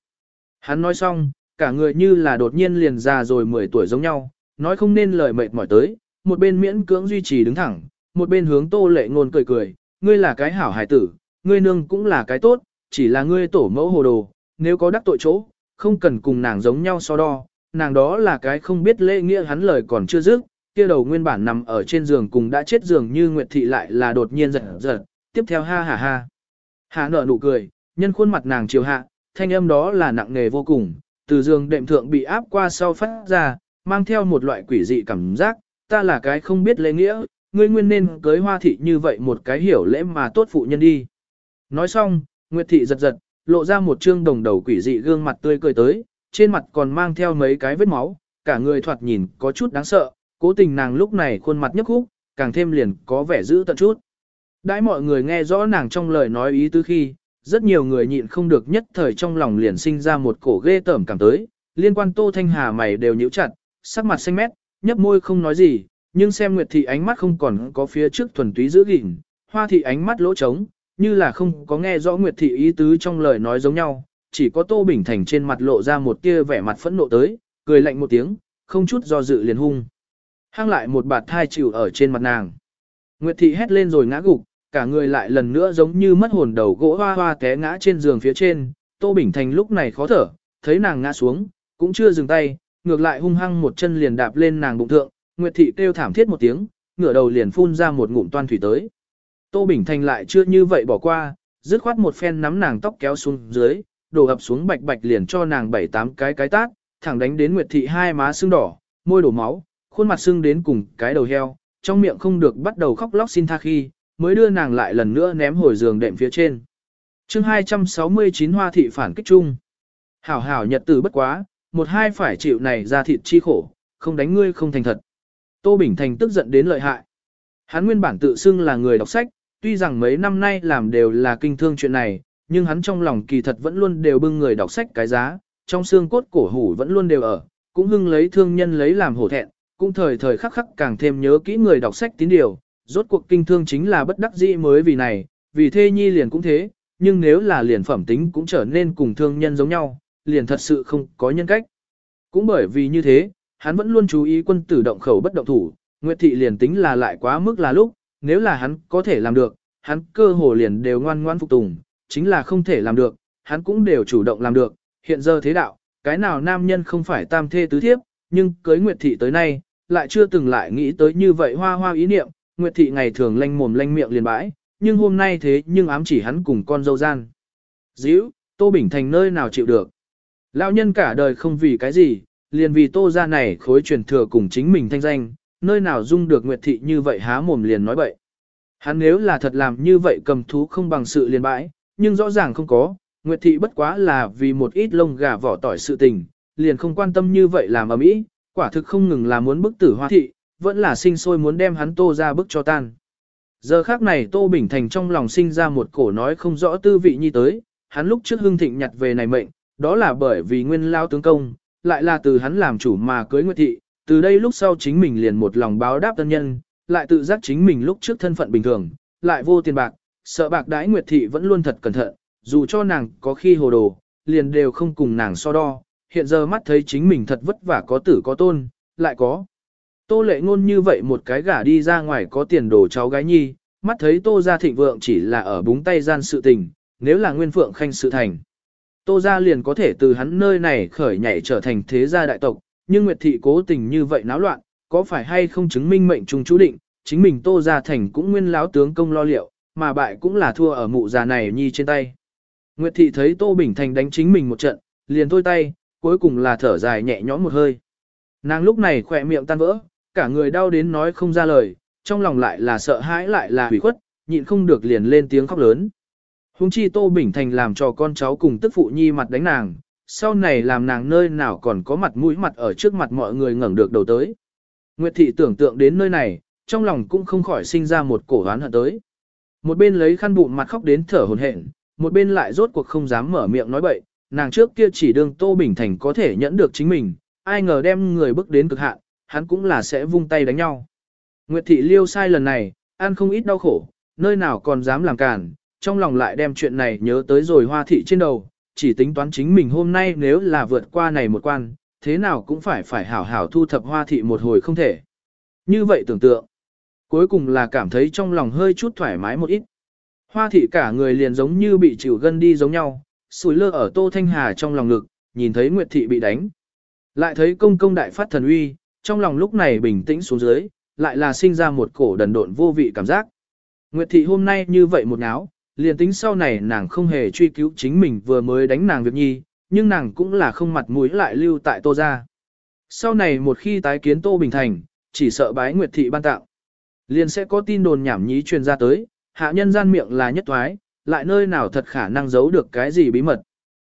Speaker 1: Hắn nói xong, cả người như là đột nhiên liền già rồi 10 tuổi giống nhau, nói không nên lời mệt mỏi tới, một bên miễn cưỡng duy trì đứng thẳng, một bên hướng Tô Lệ Ngôn cười cười, ngươi là cái hảo hài tử, ngươi nương cũng là cái tốt, chỉ là ngươi tổ mẫu hồ đồ, nếu có đắc tội chỗ, không cần cùng nàng giống nhau so đo, nàng đó là cái không biết lễ nghĩa hắn lời còn chưa dứt, kia đầu nguyên bản nằm ở trên giường cùng đã chết giường như Nguyệt Thị lại là đột nhiên giật giật, tiếp theo ha ha ha. Hạ nở nụ cười, nhân khuôn mặt nàng chiều hạ, thanh âm đó là nặng nề vô cùng, từ giường đệm thượng bị áp qua sau phát ra, mang theo một loại quỷ dị cảm giác, ta là cái không biết lễ nghĩa, ngươi nguyên nên cưới hoa thị như vậy một cái hiểu lễ mà tốt phụ nhân đi. Nói xong, Nguyệt Thị giật giật, lộ ra một trương đồng đầu quỷ dị gương mặt tươi cười tới, trên mặt còn mang theo mấy cái vết máu, cả người thoạt nhìn có chút đáng sợ, cố tình nàng lúc này khuôn mặt nhấp khúc, càng thêm liền có vẻ giữ tận chút. Đãi mọi người nghe rõ nàng trong lời nói ý tứ khi, rất nhiều người nhịn không được nhất thời trong lòng liền sinh ra một cổ ghê tởm cảm tới, liên quan Tô Thanh Hà mày đều nhíu chặt, sắc mặt xanh mét, nhấp môi không nói gì, nhưng xem Nguyệt thị ánh mắt không còn có phía trước thuần túy giữ gìn, Hoa thị ánh mắt lỗ trống, như là không có nghe rõ Nguyệt thị ý tứ trong lời nói giống nhau, chỉ có Tô Bình Thành trên mặt lộ ra một tia vẻ mặt phẫn nộ tới, cười lạnh một tiếng, không chút do dự liền hung. Hang lại một bạt thai chịu ở trên mặt nàng. Nguyệt thị hét lên rồi ngã gục, cả người lại lần nữa giống như mất hồn đầu gỗ hoa hoa té ngã trên giường phía trên. Tô Bình Thành lúc này khó thở, thấy nàng ngã xuống, cũng chưa dừng tay, ngược lại hung hăng một chân liền đạp lên nàng bụng thượng. Nguyệt thị kêu thảm thiết một tiếng, ngửa đầu liền phun ra một ngụm toan thủy tới. Tô Bình Thành lại chưa như vậy bỏ qua, dứt khoát một phen nắm nàng tóc kéo xuống dưới, đổ ập xuống bạch bạch liền cho nàng bảy tám cái cái tát, thẳng đánh đến Nguyệt thị hai má sưng đỏ, môi đổ máu, khuôn mặt sưng đến cùng cái đầu heo, trong miệng không được bắt đầu khóc lóc xin tha khi, mới đưa nàng lại lần nữa ném hồi giường đệm phía trên. chương 269 hoa thị phản kích chung. Hảo hảo nhật tử bất quá, một hai phải chịu này ra thịt chi khổ, không đánh ngươi không thành thật. Tô Bình Thành tức giận đến lợi hại. Hắn nguyên bản tự xưng là người đọc sách, tuy rằng mấy năm nay làm đều là kinh thương chuyện này, nhưng hắn trong lòng kỳ thật vẫn luôn đều bưng người đọc sách cái giá, trong xương cốt cổ hủ vẫn luôn đều ở, cũng hưng lấy thương nhân lấy làm hổ thẹn, cũng thời thời khắc khắc càng thêm nhớ kỹ người đọc sách tín điều, rốt cuộc kinh thương chính là bất đắc dĩ mới vì này, vì thê nhi liền cũng thế, nhưng nếu là liền phẩm tính cũng trở nên cùng thương nhân giống nhau, liền thật sự không có nhân cách. Cũng bởi vì như thế, hắn vẫn luôn chú ý quân tử động khẩu bất động thủ, Nguyệt thị liền tính là lại quá mức là lúc, nếu là hắn có thể làm được, hắn cơ hồ liền đều ngoan ngoan phục tùng, chính là không thể làm được, hắn cũng đều chủ động làm được, hiện giờ thế đạo, cái nào nam nhân không phải tam thê tứ thiếp, nhưng cưới Nguyệt thị tới nay, lại chưa từng lại nghĩ tới như vậy hoa hoa ý niệm, Nguyệt thị ngày thường lanh mồm lanh miệng liền bãi, nhưng hôm nay thế nhưng ám chỉ hắn cùng con dâu gian. Dĩu, Tô Bình Thành nơi nào chịu được. Lão nhân cả đời không vì cái gì, liền vì Tô gia này khối truyền thừa cùng chính mình thanh danh, nơi nào dung được Nguyệt thị như vậy há mồm liền nói bậy. Hắn nếu là thật làm như vậy cầm thú không bằng sự liền bãi, nhưng rõ ràng không có, Nguyệt thị bất quá là vì một ít lông gà vỏ tỏi sự tình, liền không quan tâm như vậy làm ở mỹ, quả thực không ngừng là muốn bức tử hoa thị, vẫn là sinh sôi muốn đem hắn tô ra bức cho tan. Giờ khác này Tô Bình Thành trong lòng sinh ra một cổ nói không rõ tư vị như tới, hắn lúc trước hưng thịnh nhặt về này mệnh, đó là bởi vì nguyên lao tướng công, lại là từ hắn làm chủ mà cưới Nguyệt Thị, từ đây lúc sau chính mình liền một lòng báo đáp tân nhân, lại tự giác chính mình lúc trước thân phận bình thường, lại vô tiền bạc, sợ bạc đãi Nguyệt Thị vẫn luôn thật cẩn thận, dù cho nàng có khi hồ đồ, liền đều không cùng nàng so đo, hiện giờ mắt thấy chính mình thật vất vả có tử có tôn, lại có. Tô lệ ngôn như vậy một cái gả đi ra ngoài có tiền đồ cháu gái nhi, mắt thấy tô gia thịnh vượng chỉ là ở búng tay gian sự tình, nếu là nguyên phượng khanh sự thành. Tô gia liền có thể từ hắn nơi này khởi nhảy trở thành thế gia đại tộc, nhưng Nguyệt thị cố tình như vậy náo loạn, có phải hay không chứng minh mệnh trùng chú định, chính mình Tô gia thành cũng nguyên láo tướng công lo liệu, mà bại cũng là thua ở mụ già này nhi trên tay. Nguyệt thị thấy Tô Bình Thành đánh chính mình một trận, liền thôi tay, cuối cùng là thở dài nhẹ nhõm một hơi. Nàng lúc này khỏe miệng tan vỡ, cả người đau đến nói không ra lời, trong lòng lại là sợ hãi lại là hủy khuất, nhịn không được liền lên tiếng khóc lớn. Hùng chi Tô Bình Thành làm cho con cháu cùng tức phụ nhi mặt đánh nàng, sau này làm nàng nơi nào còn có mặt mũi mặt ở trước mặt mọi người ngẩng được đầu tới. Nguyệt thị tưởng tượng đến nơi này, trong lòng cũng không khỏi sinh ra một cổ oán hận tới. Một bên lấy khăn bụng mặt khóc đến thở hổn hển, một bên lại rốt cuộc không dám mở miệng nói bậy, nàng trước kia chỉ đương Tô Bình Thành có thể nhẫn được chính mình, ai ngờ đem người bước đến cực hạn, hắn cũng là sẽ vung tay đánh nhau. Nguyệt thị liêu sai lần này, ăn không ít đau khổ, nơi nào còn dám làm cản, trong lòng lại đem chuyện này nhớ tới rồi hoa thị trên đầu, chỉ tính toán chính mình hôm nay nếu là vượt qua này một quan, thế nào cũng phải phải hảo hảo thu thập hoa thị một hồi không thể. Như vậy tưởng tượng, cuối cùng là cảm thấy trong lòng hơi chút thoải mái một ít. Hoa thị cả người liền giống như bị chịu gân đi giống nhau, Sủi lơ ở tô thanh hà trong lòng ngực, nhìn thấy Nguyệt thị bị đánh. Lại thấy công công đại phát thần uy, trong lòng lúc này bình tĩnh xuống dưới, lại là sinh ra một cổ đần độn vô vị cảm giác. Nguyệt thị hôm nay như vậy một áo liền tính sau này nàng không hề truy cứu chính mình vừa mới đánh nàng việc nhi, nhưng nàng cũng là không mặt mũi lại lưu tại tô ra. Sau này một khi tái kiến tô bình thành, chỉ sợ bái Nguyệt thị ban tạo. Liền sẽ có tin đồn nhảm nhí truyền ra tới, hạ nhân gian miệng là nhất thoái, lại nơi nào thật khả năng giấu được cái gì bí mật.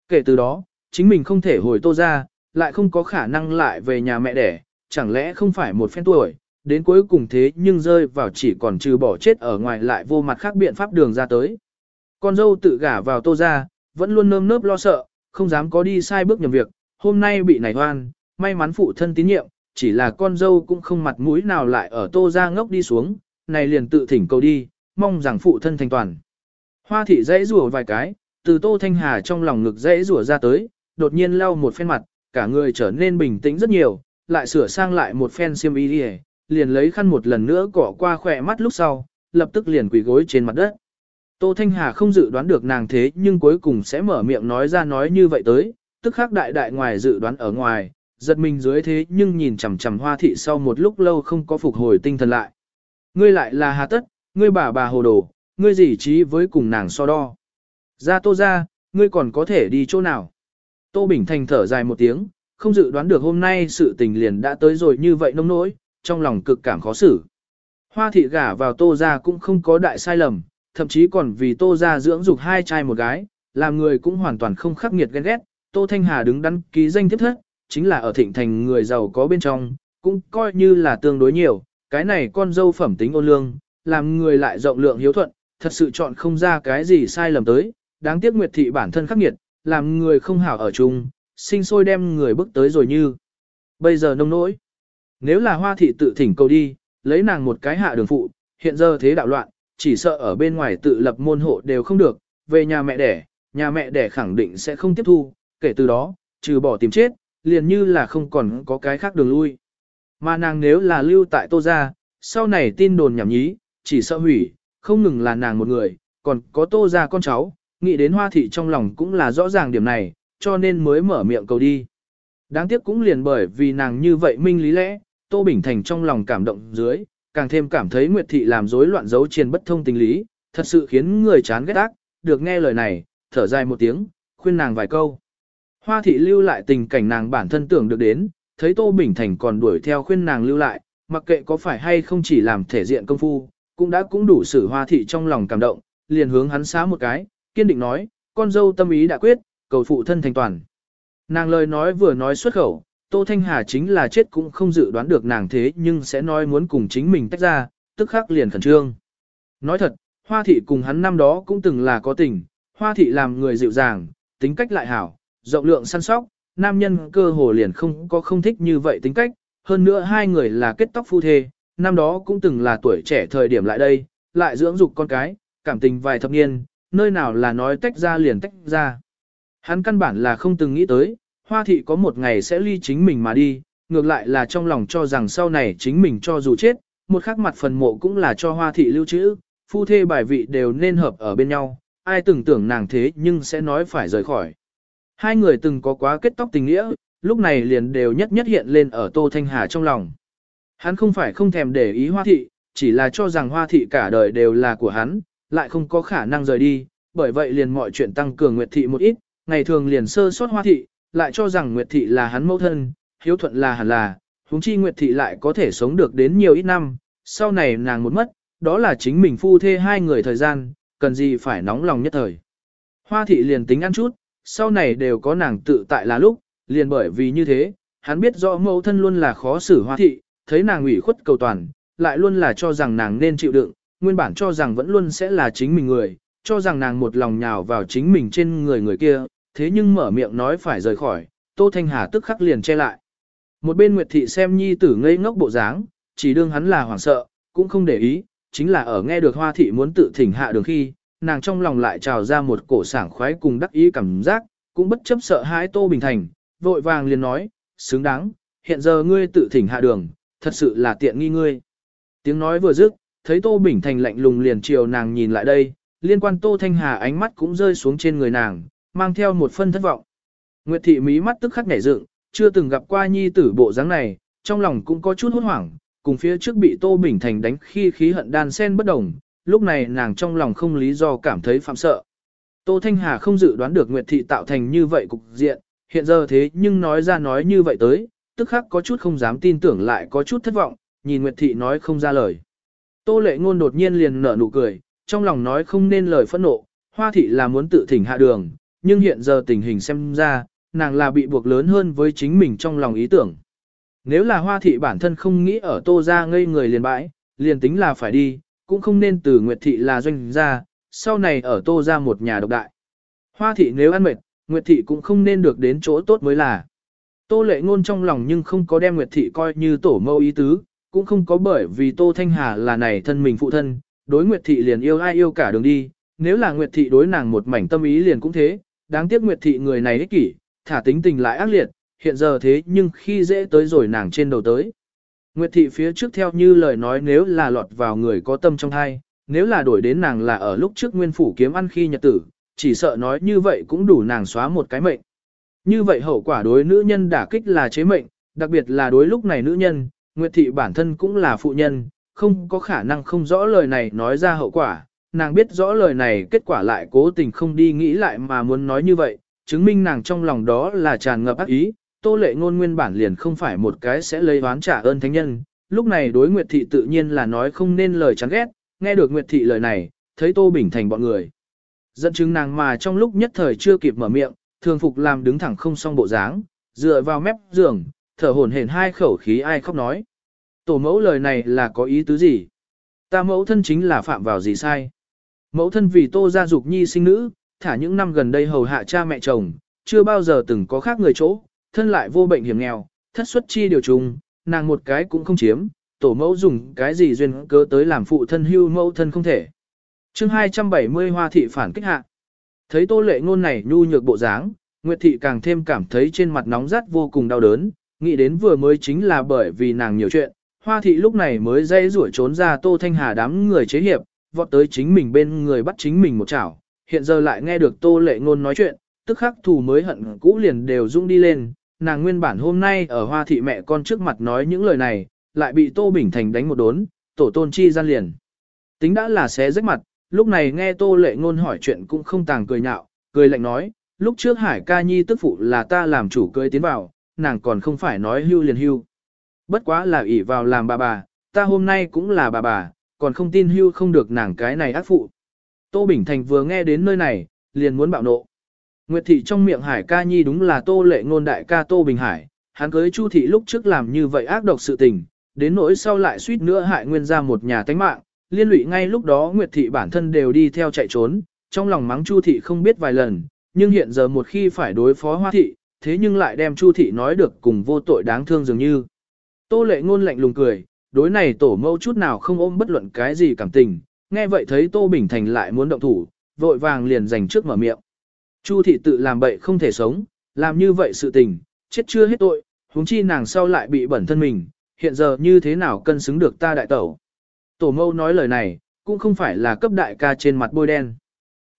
Speaker 1: Kể từ đó, chính mình không thể hồi tô ra, lại không có khả năng lại về nhà mẹ đẻ, chẳng lẽ không phải một phen tuổi, đến cuối cùng thế nhưng rơi vào chỉ còn trừ bỏ chết ở ngoài lại vô mặt khác biện pháp đường ra tới. Con dâu tự gả vào tô ra, vẫn luôn nơm nớp lo sợ, không dám có đi sai bước nhầm việc, hôm nay bị nảy hoan, may mắn phụ thân tín nhiệm, chỉ là con dâu cũng không mặt mũi nào lại ở tô ra ngốc đi xuống, này liền tự thỉnh cầu đi, mong rằng phụ thân thành toàn. Hoa thị dãy rủa vài cái, từ tô thanh hà trong lòng ngực dãy rủa ra tới, đột nhiên lau một phen mặt, cả người trở nên bình tĩnh rất nhiều, lại sửa sang lại một phen xiêm y đi liền lấy khăn một lần nữa cỏ qua khỏe mắt lúc sau, lập tức liền quỳ gối trên mặt đất. Tô Thanh Hà không dự đoán được nàng thế nhưng cuối cùng sẽ mở miệng nói ra nói như vậy tới, tức khắc đại đại ngoài dự đoán ở ngoài, giật mình dưới thế nhưng nhìn chằm chằm hoa thị sau một lúc lâu không có phục hồi tinh thần lại. Ngươi lại là hà tất, ngươi bà bà hồ đồ, ngươi gì trí với cùng nàng so đo. Ra tô ra, ngươi còn có thể đi chỗ nào. Tô Bình Thành thở dài một tiếng, không dự đoán được hôm nay sự tình liền đã tới rồi như vậy nông nỗi, trong lòng cực cảm khó xử. Hoa thị gả vào tô ra cũng không có đại sai lầm, thậm chí còn vì tô ra dưỡng dục hai trai một gái, làm người cũng hoàn toàn không khắc nghiệt ghen ghét. Tô Thanh Hà đứng đắn ký danh tiếp thất, chính là ở thịnh thành người giàu có bên trong, cũng coi như là tương đối nhiều, cái này con dâu phẩm tính ôn lương, làm người lại rộng lượng hiếu thuận, thật sự chọn không ra cái gì sai lầm tới, đáng tiếc Nguyệt thị bản thân khắc nghiệt, làm người không hảo ở chung, sinh sôi đem người bước tới rồi như. Bây giờ nông nỗi. Nếu là hoa thị tự thỉnh cầu đi, lấy nàng một cái hạ đường phụ, hiện giờ thế đạo loạn, chỉ sợ ở bên ngoài tự lập môn hộ đều không được, về nhà mẹ đẻ, nhà mẹ đẻ khẳng định sẽ không tiếp thu, kể từ đó, trừ bỏ tìm chết, liền như là không còn có cái khác đường lui. Mà nàng nếu là lưu tại tô gia, sau này tin đồn nhảm nhí, chỉ sợ hủy, không ngừng là nàng một người, còn có tô gia con cháu, nghĩ đến hoa thị trong lòng cũng là rõ ràng điểm này, cho nên mới mở miệng cầu đi. Đáng tiếc cũng liền bởi vì nàng như vậy minh lý lẽ, Tô Bình Thành trong lòng cảm động dưới, càng thêm cảm thấy Nguyệt Thị làm rối loạn dấu triền bất thông tình lý, thật sự khiến người chán ghét ác, được nghe lời này, thở dài một tiếng, khuyên nàng vài câu. Hoa Thị lưu lại tình cảnh nàng bản thân tưởng được đến, thấy Tô Bình Thành còn đuổi theo khuyên nàng lưu lại, mặc kệ có phải hay không chỉ làm thể diện công phu, cũng đã cũng đủ sử Hoa Thị trong lòng cảm động, liền hướng hắn xá một cái, kiên định nói, con dâu tâm ý đã quyết, cầu phụ thân thành toàn. Nàng lời nói vừa nói xuất khẩu, Tô Thanh Hà chính là chết cũng không dự đoán được nàng thế nhưng sẽ nói muốn cùng chính mình tách ra, tức khắc liền khẩn trương. Nói thật, Hoa Thị cùng hắn năm đó cũng từng là có tình, Hoa Thị làm người dịu dàng, tính cách lại hảo, rộng lượng săn sóc, nam nhân cơ hồ liền không có không thích như vậy tính cách, hơn nữa hai người là kết tóc phu thê, năm đó cũng từng là tuổi trẻ thời điểm lại đây, lại dưỡng dục con cái, cảm tình vài thập niên, nơi nào là nói tách ra liền tách ra. Hắn căn bản là không từng nghĩ tới, hoa thị có một ngày sẽ ly chính mình mà đi, ngược lại là trong lòng cho rằng sau này chính mình cho dù chết, một khắc mặt phần mộ cũng là cho hoa thị lưu trữ, phu thê bài vị đều nên hợp ở bên nhau, ai từng tưởng nàng thế nhưng sẽ nói phải rời khỏi. Hai người từng có quá kết tóc tình nghĩa, lúc này liền đều nhất nhất hiện lên ở Tô Thanh Hà trong lòng. Hắn không phải không thèm để ý hoa thị, chỉ là cho rằng hoa thị cả đời đều là của hắn, lại không có khả năng rời đi, bởi vậy liền mọi chuyện tăng cường Nguyệt thị một ít, ngày thường liền sơ sót hoa thị, lại cho rằng Nguyệt thị là hắn mẫu thân, hiếu thuận là hẳn là, huống chi Nguyệt thị lại có thể sống được đến nhiều ít năm, sau này nàng một mất, đó là chính mình phu thê hai người thời gian, cần gì phải nóng lòng nhất thời. Hoa thị liền tính ăn chút, sau này đều có nàng tự tại là lúc, liền bởi vì như thế, hắn biết rõ mẫu thân luôn là khó xử hoa thị, thấy nàng ủy khuất cầu toàn, lại luôn là cho rằng nàng nên chịu đựng, nguyên bản cho rằng vẫn luôn sẽ là chính mình người, cho rằng nàng một lòng nhào vào chính mình trên người người kia, thế nhưng mở miệng nói phải rời khỏi, Tô Thanh Hà tức khắc liền che lại. Một bên Nguyệt Thị xem nhi tử ngây ngốc bộ dáng, chỉ đương hắn là hoảng sợ, cũng không để ý, chính là ở nghe được Hoa Thị muốn tự thỉnh hạ đường khi, nàng trong lòng lại trào ra một cổ sảng khoái cùng đắc ý cảm giác, cũng bất chấp sợ hãi Tô Bình Thành, vội vàng liền nói, xứng đáng, hiện giờ ngươi tự thỉnh hạ đường, thật sự là tiện nghi ngươi. Tiếng nói vừa dứt, thấy Tô Bình Thành lạnh lùng liền chiều nàng nhìn lại đây, liên quan Tô Thanh Hà ánh mắt cũng rơi xuống trên người nàng, mang theo một phân thất vọng. Nguyệt thị mí mắt tức khắc nhảy dựng, chưa từng gặp qua nhi tử bộ dáng này, trong lòng cũng có chút hốt hoảng, cùng phía trước bị Tô Bình Thành đánh khi khí hận đan sen bất đồng, lúc này nàng trong lòng không lý do cảm thấy phạm sợ. Tô Thanh Hà không dự đoán được Nguyệt thị tạo thành như vậy cục diện, hiện giờ thế nhưng nói ra nói như vậy tới, tức khắc có chút không dám tin tưởng lại có chút thất vọng, nhìn Nguyệt thị nói không ra lời. Tô lệ ngôn đột nhiên liền nở nụ cười, trong lòng nói không nên lời phẫn nộ, hoa thị là muốn tự thỉnh hạ đường, nhưng hiện giờ tình hình xem ra, nàng là bị buộc lớn hơn với chính mình trong lòng ý tưởng. Nếu là hoa thị bản thân không nghĩ ở tô ra ngây người liền bãi, liền tính là phải đi, cũng không nên từ Nguyệt thị là doanh gia, sau này ở tô ra một nhà độc đại. Hoa thị nếu ăn mệt, Nguyệt thị cũng không nên được đến chỗ tốt mới là. Tô lệ ngôn trong lòng nhưng không có đem Nguyệt thị coi như tổ mâu ý tứ, cũng không có bởi vì Tô Thanh Hà là này thân mình phụ thân, đối Nguyệt thị liền yêu ai yêu cả đường đi, nếu là Nguyệt thị đối nàng một mảnh tâm ý liền cũng thế, đáng tiếc Nguyệt thị người này ích kỷ, thả tính tình lại ác liệt, hiện giờ thế nhưng khi dễ tới rồi nàng trên đầu tới. Nguyệt thị phía trước theo như lời nói nếu là lọt vào người có tâm trong thai, nếu là đổi đến nàng là ở lúc trước nguyên phủ kiếm ăn khi nhật tử, chỉ sợ nói như vậy cũng đủ nàng xóa một cái mệnh. Như vậy hậu quả đối nữ nhân đả kích là chế mệnh, đặc biệt là đối lúc này nữ nhân, Nguyệt thị bản thân cũng là phụ nhân, không có khả năng không rõ lời này nói ra hậu quả, nàng biết rõ lời này kết quả lại cố tình không đi nghĩ lại mà muốn nói như vậy, chứng minh nàng trong lòng đó là tràn ngập ác ý, tô lệ ngôn nguyên bản liền không phải một cái sẽ lấy oán trả ơn thánh nhân, lúc này đối Nguyệt Thị tự nhiên là nói không nên lời chán ghét, nghe được Nguyệt Thị lời này, thấy Tô Bình thành bọn người. Dẫn chứng nàng mà trong lúc nhất thời chưa kịp mở miệng, thường phục làm đứng thẳng không xong bộ dáng, dựa vào mép giường, thở hổn hển hai khẩu khí ai khóc nói. Tổ mẫu lời này là có ý tứ gì? Ta mẫu thân chính là phạm vào gì sai? Mẫu thân vì tô gia dục nhi sinh nữ, thả những năm gần đây hầu hạ cha mẹ chồng, chưa bao giờ từng có khác người chỗ, thân lại vô bệnh hiểm nghèo, thất xuất chi điều trùng, nàng một cái cũng không chiếm, tổ mẫu dùng cái gì duyên cớ tới làm phụ thân hưu mẫu thân không thể. chương 270 hoa thị phản kích hạ. Thấy tô lệ ngôn này nhu nhược bộ dáng, Nguyệt thị càng thêm cảm thấy trên mặt nóng rát vô cùng đau đớn, nghĩ đến vừa mới chính là bởi vì nàng nhiều chuyện, hoa thị lúc này mới dây rủi trốn ra tô thanh hà đám người chế hiệp, vọt tới chính mình bên người bắt chính mình một chảo, hiện giờ lại nghe được tô lệ ngôn nói chuyện, tức khắc thù mới hận cũ liền đều rung đi lên, nàng nguyên bản hôm nay ở hoa thị mẹ con trước mặt nói những lời này, lại bị tô bình thành đánh một đốn, tổ tôn chi gian liền. Tính đã là xé rách mặt, lúc này nghe tô lệ ngôn hỏi chuyện cũng không tàng cười nhạo, cười lạnh nói, lúc trước hải ca nhi tức phụ là ta làm chủ cưới tiến vào, nàng còn không phải nói hưu liền hưu. Bất quá là ỷ vào làm bà bà, ta hôm nay cũng là bà bà, còn không tin hưu không được nàng cái này ác phụ. Tô Bình Thành vừa nghe đến nơi này, liền muốn bạo nộ. Nguyệt thị trong miệng Hải ca nhi đúng là Tô lệ ngôn đại ca Tô Bình Hải, hắn cưới Chu thị lúc trước làm như vậy ác độc sự tình, đến nỗi sau lại suýt nữa hại nguyên ra một nhà tánh mạng, liên lụy ngay lúc đó Nguyệt thị bản thân đều đi theo chạy trốn, trong lòng mắng Chu thị không biết vài lần, nhưng hiện giờ một khi phải đối phó Hoa thị, thế nhưng lại đem Chu thị nói được cùng vô tội đáng thương dường như. Tô lệ ngôn lạnh lùng cười, đối này tổ mẫu chút nào không ôm bất luận cái gì cảm tình, nghe vậy thấy Tô Bình Thành lại muốn động thủ, vội vàng liền giành trước mở miệng. Chu thị tự làm bậy không thể sống, làm như vậy sự tình, chết chưa hết tội, huống chi nàng sau lại bị bẩn thân mình, hiện giờ như thế nào cân xứng được ta đại tẩu. Tổ mâu nói lời này, cũng không phải là cấp đại ca trên mặt bôi đen.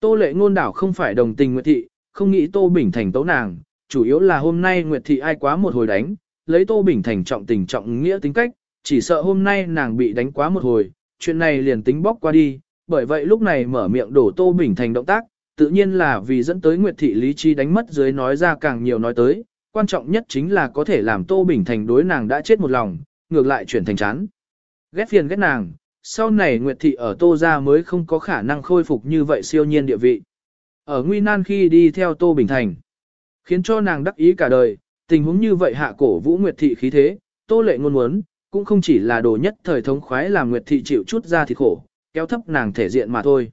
Speaker 1: Tô lệ ngôn đảo không phải đồng tình Nguyệt Thị, không nghĩ Tô Bình Thành tấu nàng, chủ yếu là hôm nay Nguyệt Thị ai quá một hồi đánh, lấy Tô Bình Thành trọng tình trọng nghĩa tính cách, chỉ sợ hôm nay nàng bị đánh quá một hồi, chuyện này liền tính bóc qua đi, bởi vậy lúc này mở miệng đổ Tô Bình Thành động tác, tự nhiên là vì dẫn tới Nguyệt Thị lý trí đánh mất dưới nói ra càng nhiều nói tới, quan trọng nhất chính là có thể làm Tô Bình Thành đối nàng đã chết một lòng, ngược lại chuyển thành chán. Ghét phiền ghét nàng, sau này Nguyệt Thị ở Tô Gia mới không có khả năng khôi phục như vậy siêu nhiên địa vị. Ở Nguy Nan khi đi theo Tô Bình Thành, khiến cho nàng đắc ý cả đời, tình huống như vậy hạ cổ Vũ Nguyệt Thị khí thế, Tô Lệ ngôn muốn, cũng không chỉ là đồ nhất thời thống khoái làm Nguyệt Thị chịu chút ra thì khổ, kéo thấp nàng thể diện mà thôi.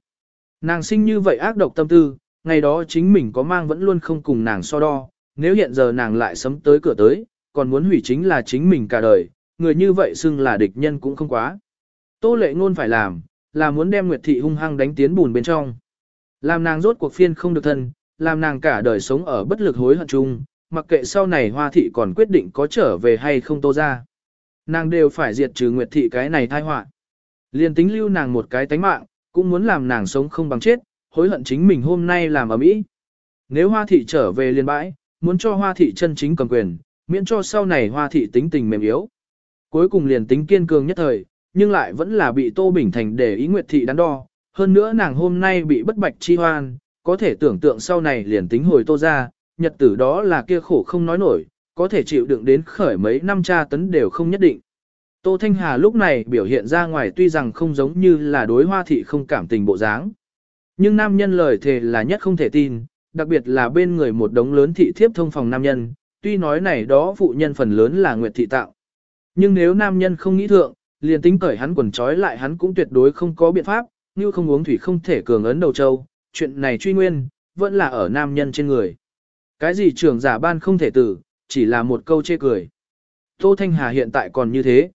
Speaker 1: Nàng sinh như vậy ác độc tâm tư, ngày đó chính mình có mang vẫn luôn không cùng nàng so đo, nếu hiện giờ nàng lại sấm tới cửa tới, còn muốn hủy chính là chính mình cả đời, người như vậy xưng là địch nhân cũng không quá. Tô lệ ngôn phải làm, là muốn đem Nguyệt Thị hung hăng đánh tiến bùn bên trong. Làm nàng rốt cuộc phiên không được thân, làm nàng cả đời sống ở bất lực hối hận chung, mặc kệ sau này Hoa Thị còn quyết định có trở về hay không tô ra. Nàng đều phải diệt trừ Nguyệt Thị cái này tai họa. Liên tính lưu nàng một cái tánh mạng, cũng muốn làm nàng sống không bằng chết, hối hận chính mình hôm nay làm ở mỹ. Nếu Hoa Thị trở về liên bãi, muốn cho Hoa Thị chân chính cầm quyền, miễn cho sau này Hoa Thị tính tình mềm yếu. Cuối cùng liền tính kiên cường nhất thời, nhưng lại vẫn là bị Tô Bình Thành để ý Nguyệt Thị đắn đo. Hơn nữa nàng hôm nay bị bất bạch chi hoan, có thể tưởng tượng sau này liền tính hồi Tô ra, nhật tử đó là kia khổ không nói nổi, có thể chịu đựng đến khởi mấy năm tra tấn đều không nhất định. Tô Thanh Hà lúc này biểu hiện ra ngoài tuy rằng không giống như là đối hoa thị không cảm tình bộ dáng. Nhưng nam nhân lời thề là nhất không thể tin, đặc biệt là bên người một đống lớn thị thiếp thông phòng nam nhân, tuy nói này đó phụ nhân phần lớn là nguyệt thị tạo. Nhưng nếu nam nhân không nghĩ thượng, liền tính cởi hắn quần trói lại hắn cũng tuyệt đối không có biện pháp, như không uống thủy không thể cường ấn đầu châu, chuyện này truy nguyên, vẫn là ở nam nhân trên người. Cái gì trưởng giả ban không thể tử, chỉ là một câu chê cười. Tô Thanh Hà hiện tại còn như thế.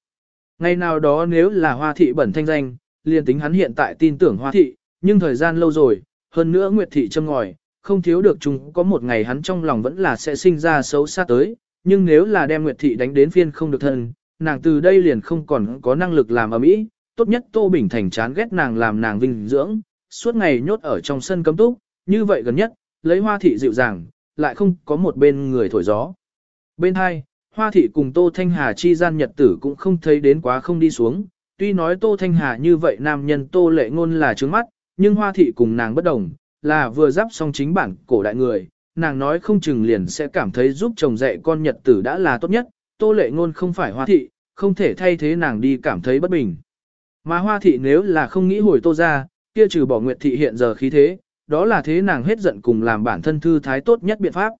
Speaker 1: Ngày nào đó nếu là hoa thị bẩn thanh danh, liền tính hắn hiện tại tin tưởng hoa thị, nhưng thời gian lâu rồi, hơn nữa nguyệt thị châm ngòi, không thiếu được chúng có một ngày hắn trong lòng vẫn là sẽ sinh ra xấu xa tới, nhưng nếu là đem nguyệt thị đánh đến phiên không được thân, nàng từ đây liền không còn có năng lực làm ở mỹ, tốt nhất Tô Bình Thành chán ghét nàng làm nàng vinh dưỡng, suốt ngày nhốt ở trong sân cấm túc, như vậy gần nhất, lấy hoa thị dịu dàng, lại không có một bên người thổi gió. Bên hai, Hoa thị cùng Tô Thanh Hà chi gian nhật tử cũng không thấy đến quá không đi xuống, tuy nói Tô Thanh Hà như vậy nam nhân Tô lệ ngôn là trướng mắt, nhưng Hoa thị cùng nàng bất đồng, là vừa giáp xong chính bản cổ đại người, nàng nói không chừng liền sẽ cảm thấy giúp chồng dạy con nhật tử đã là tốt nhất, Tô lệ ngôn không phải Hoa thị, không thể thay thế nàng đi cảm thấy bất bình. Mà Hoa thị nếu là không nghĩ hồi Tô ra, kia trừ bỏ Nguyệt thị hiện giờ khí thế, đó là thế nàng hết giận cùng làm bản thân thư thái tốt nhất biện pháp.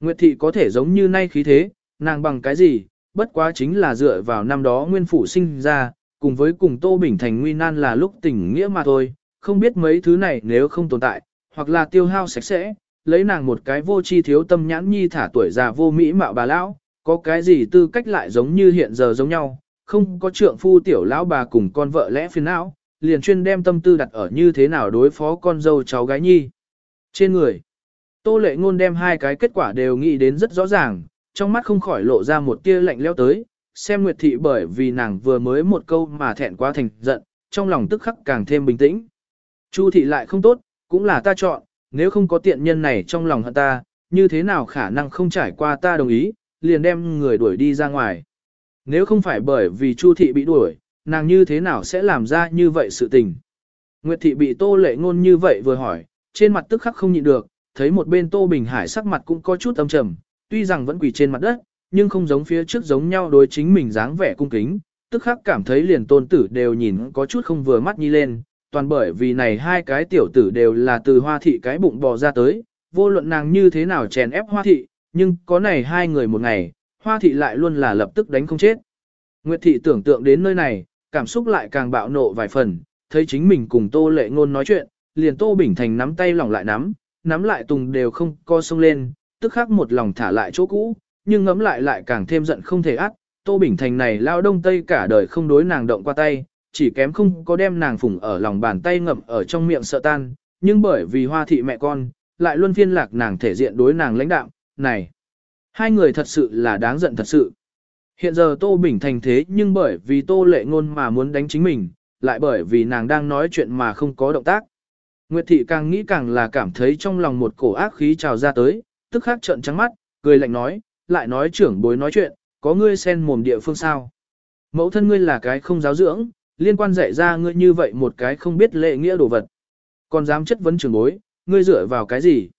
Speaker 1: Nguyệt thị có thể giống như nay khí thế, nàng bằng cái gì, bất quá chính là dựa vào năm đó nguyên phủ sinh ra, cùng với cùng Tô Bình Thành nguy nan là lúc tình nghĩa mà thôi, không biết mấy thứ này nếu không tồn tại, hoặc là tiêu hao sạch sẽ, lấy nàng một cái vô chi thiếu tâm nhãn nhi thả tuổi già vô mỹ mạo bà lão, có cái gì tư cách lại giống như hiện giờ giống nhau, không có trượng phu tiểu lão bà cùng con vợ lẽ phiền não, liền chuyên đem tâm tư đặt ở như thế nào đối phó con dâu cháu gái nhi. Trên người, Tô Lệ Ngôn đem hai cái kết quả đều nghĩ đến rất rõ ràng, trong mắt không khỏi lộ ra một tia lạnh lẽo tới, xem Nguyệt Thị bởi vì nàng vừa mới một câu mà thẹn quá thành giận, trong lòng tức khắc càng thêm bình tĩnh. Chu Thị lại không tốt, cũng là ta chọn, nếu không có tiện nhân này trong lòng hận ta, như thế nào khả năng không trải qua ta đồng ý, liền đem người đuổi đi ra ngoài. Nếu không phải bởi vì Chu Thị bị đuổi, nàng như thế nào sẽ làm ra như vậy sự tình. Nguyệt Thị bị Tô Lệ Ngôn như vậy vừa hỏi, trên mặt tức khắc không nhịn được, thấy một bên Tô Bình Hải sắc mặt cũng có chút âm trầm, tuy rằng vẫn quỳ trên mặt đất, nhưng không giống phía trước giống nhau đối chính mình dáng vẻ cung kính, tức khắc cảm thấy liền tôn tử đều nhìn có chút không vừa mắt nhi lên, toàn bởi vì này hai cái tiểu tử đều là từ hoa thị cái bụng bò ra tới, vô luận nàng như thế nào chèn ép hoa thị, nhưng có này hai người một ngày, hoa thị lại luôn là lập tức đánh không chết. Nguyệt thị tưởng tượng đến nơi này, cảm xúc lại càng bạo nộ vài phần, thấy chính mình cùng tô lệ ngôn nói chuyện, liền tô bình thành nắm tay lỏng lại nắm, nắm lại tùng đều không co sông lên, tức khắc một lòng thả lại chỗ cũ, nhưng ngấm lại lại càng thêm giận không thể ác. Tô Bình Thành này lao đông tây cả đời không đối nàng động qua tay, chỉ kém không có đem nàng phủng ở lòng bàn tay ngậm ở trong miệng sợ tan, nhưng bởi vì hoa thị mẹ con, lại luôn phiên lạc nàng thể diện đối nàng lãnh đạo, này. Hai người thật sự là đáng giận thật sự. Hiện giờ Tô Bình Thành thế nhưng bởi vì Tô Lệ Ngôn mà muốn đánh chính mình, lại bởi vì nàng đang nói chuyện mà không có động tác. Nguyệt Thị càng nghĩ càng là cảm thấy trong lòng một cổ ác khí trào ra tới, tức khắc trợn trắng mắt, cười lạnh nói, lại nói trưởng bối nói chuyện, có ngươi xen mồm địa phương sao. Mẫu thân ngươi là cái không giáo dưỡng, liên quan dạy ra ngươi như vậy một cái không biết lệ nghĩa đồ vật. Còn dám chất vấn trưởng bối, ngươi dựa vào cái gì?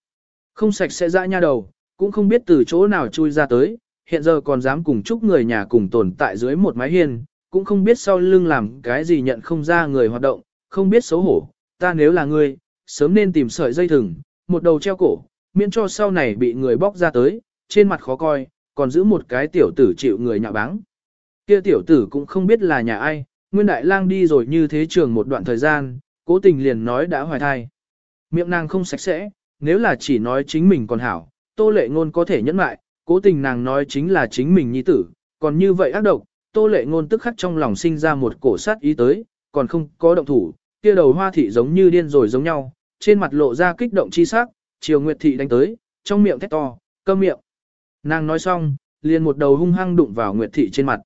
Speaker 1: Không sạch sẽ dã nha đầu, cũng không biết từ chỗ nào chui ra tới, hiện giờ còn dám cùng chúc người nhà cùng tồn tại dưới một mái hiên, cũng không biết sau lưng làm cái gì nhận không ra người hoạt động, không biết xấu hổ, ta nếu là ngươi, sớm nên tìm sợi dây thừng, một đầu treo cổ, miễn cho sau này bị người bóc ra tới, trên mặt khó coi, còn giữ một cái tiểu tử chịu người nhạo báng. Kia tiểu tử cũng không biết là nhà ai, Nguyên Đại Lang đi rồi như thế trường một đoạn thời gian, cố tình liền nói đã hoài thai. Miệng nàng không sạch sẽ, nếu là chỉ nói chính mình còn hảo, tô lệ ngôn có thể nhẫn lại, cố tình nàng nói chính là chính mình nhi tử, còn như vậy ác độc, tô lệ ngôn tức khắc trong lòng sinh ra một cổ sát ý tới, còn không có động thủ, kia đầu hoa thị giống như điên rồi giống nhau, trên mặt lộ ra kích động chi sắc, chiều nguyệt thị đánh tới, trong miệng thét to, câm miệng. Nàng nói xong, liền một đầu hung hăng đụng vào nguyệt thị trên mặt.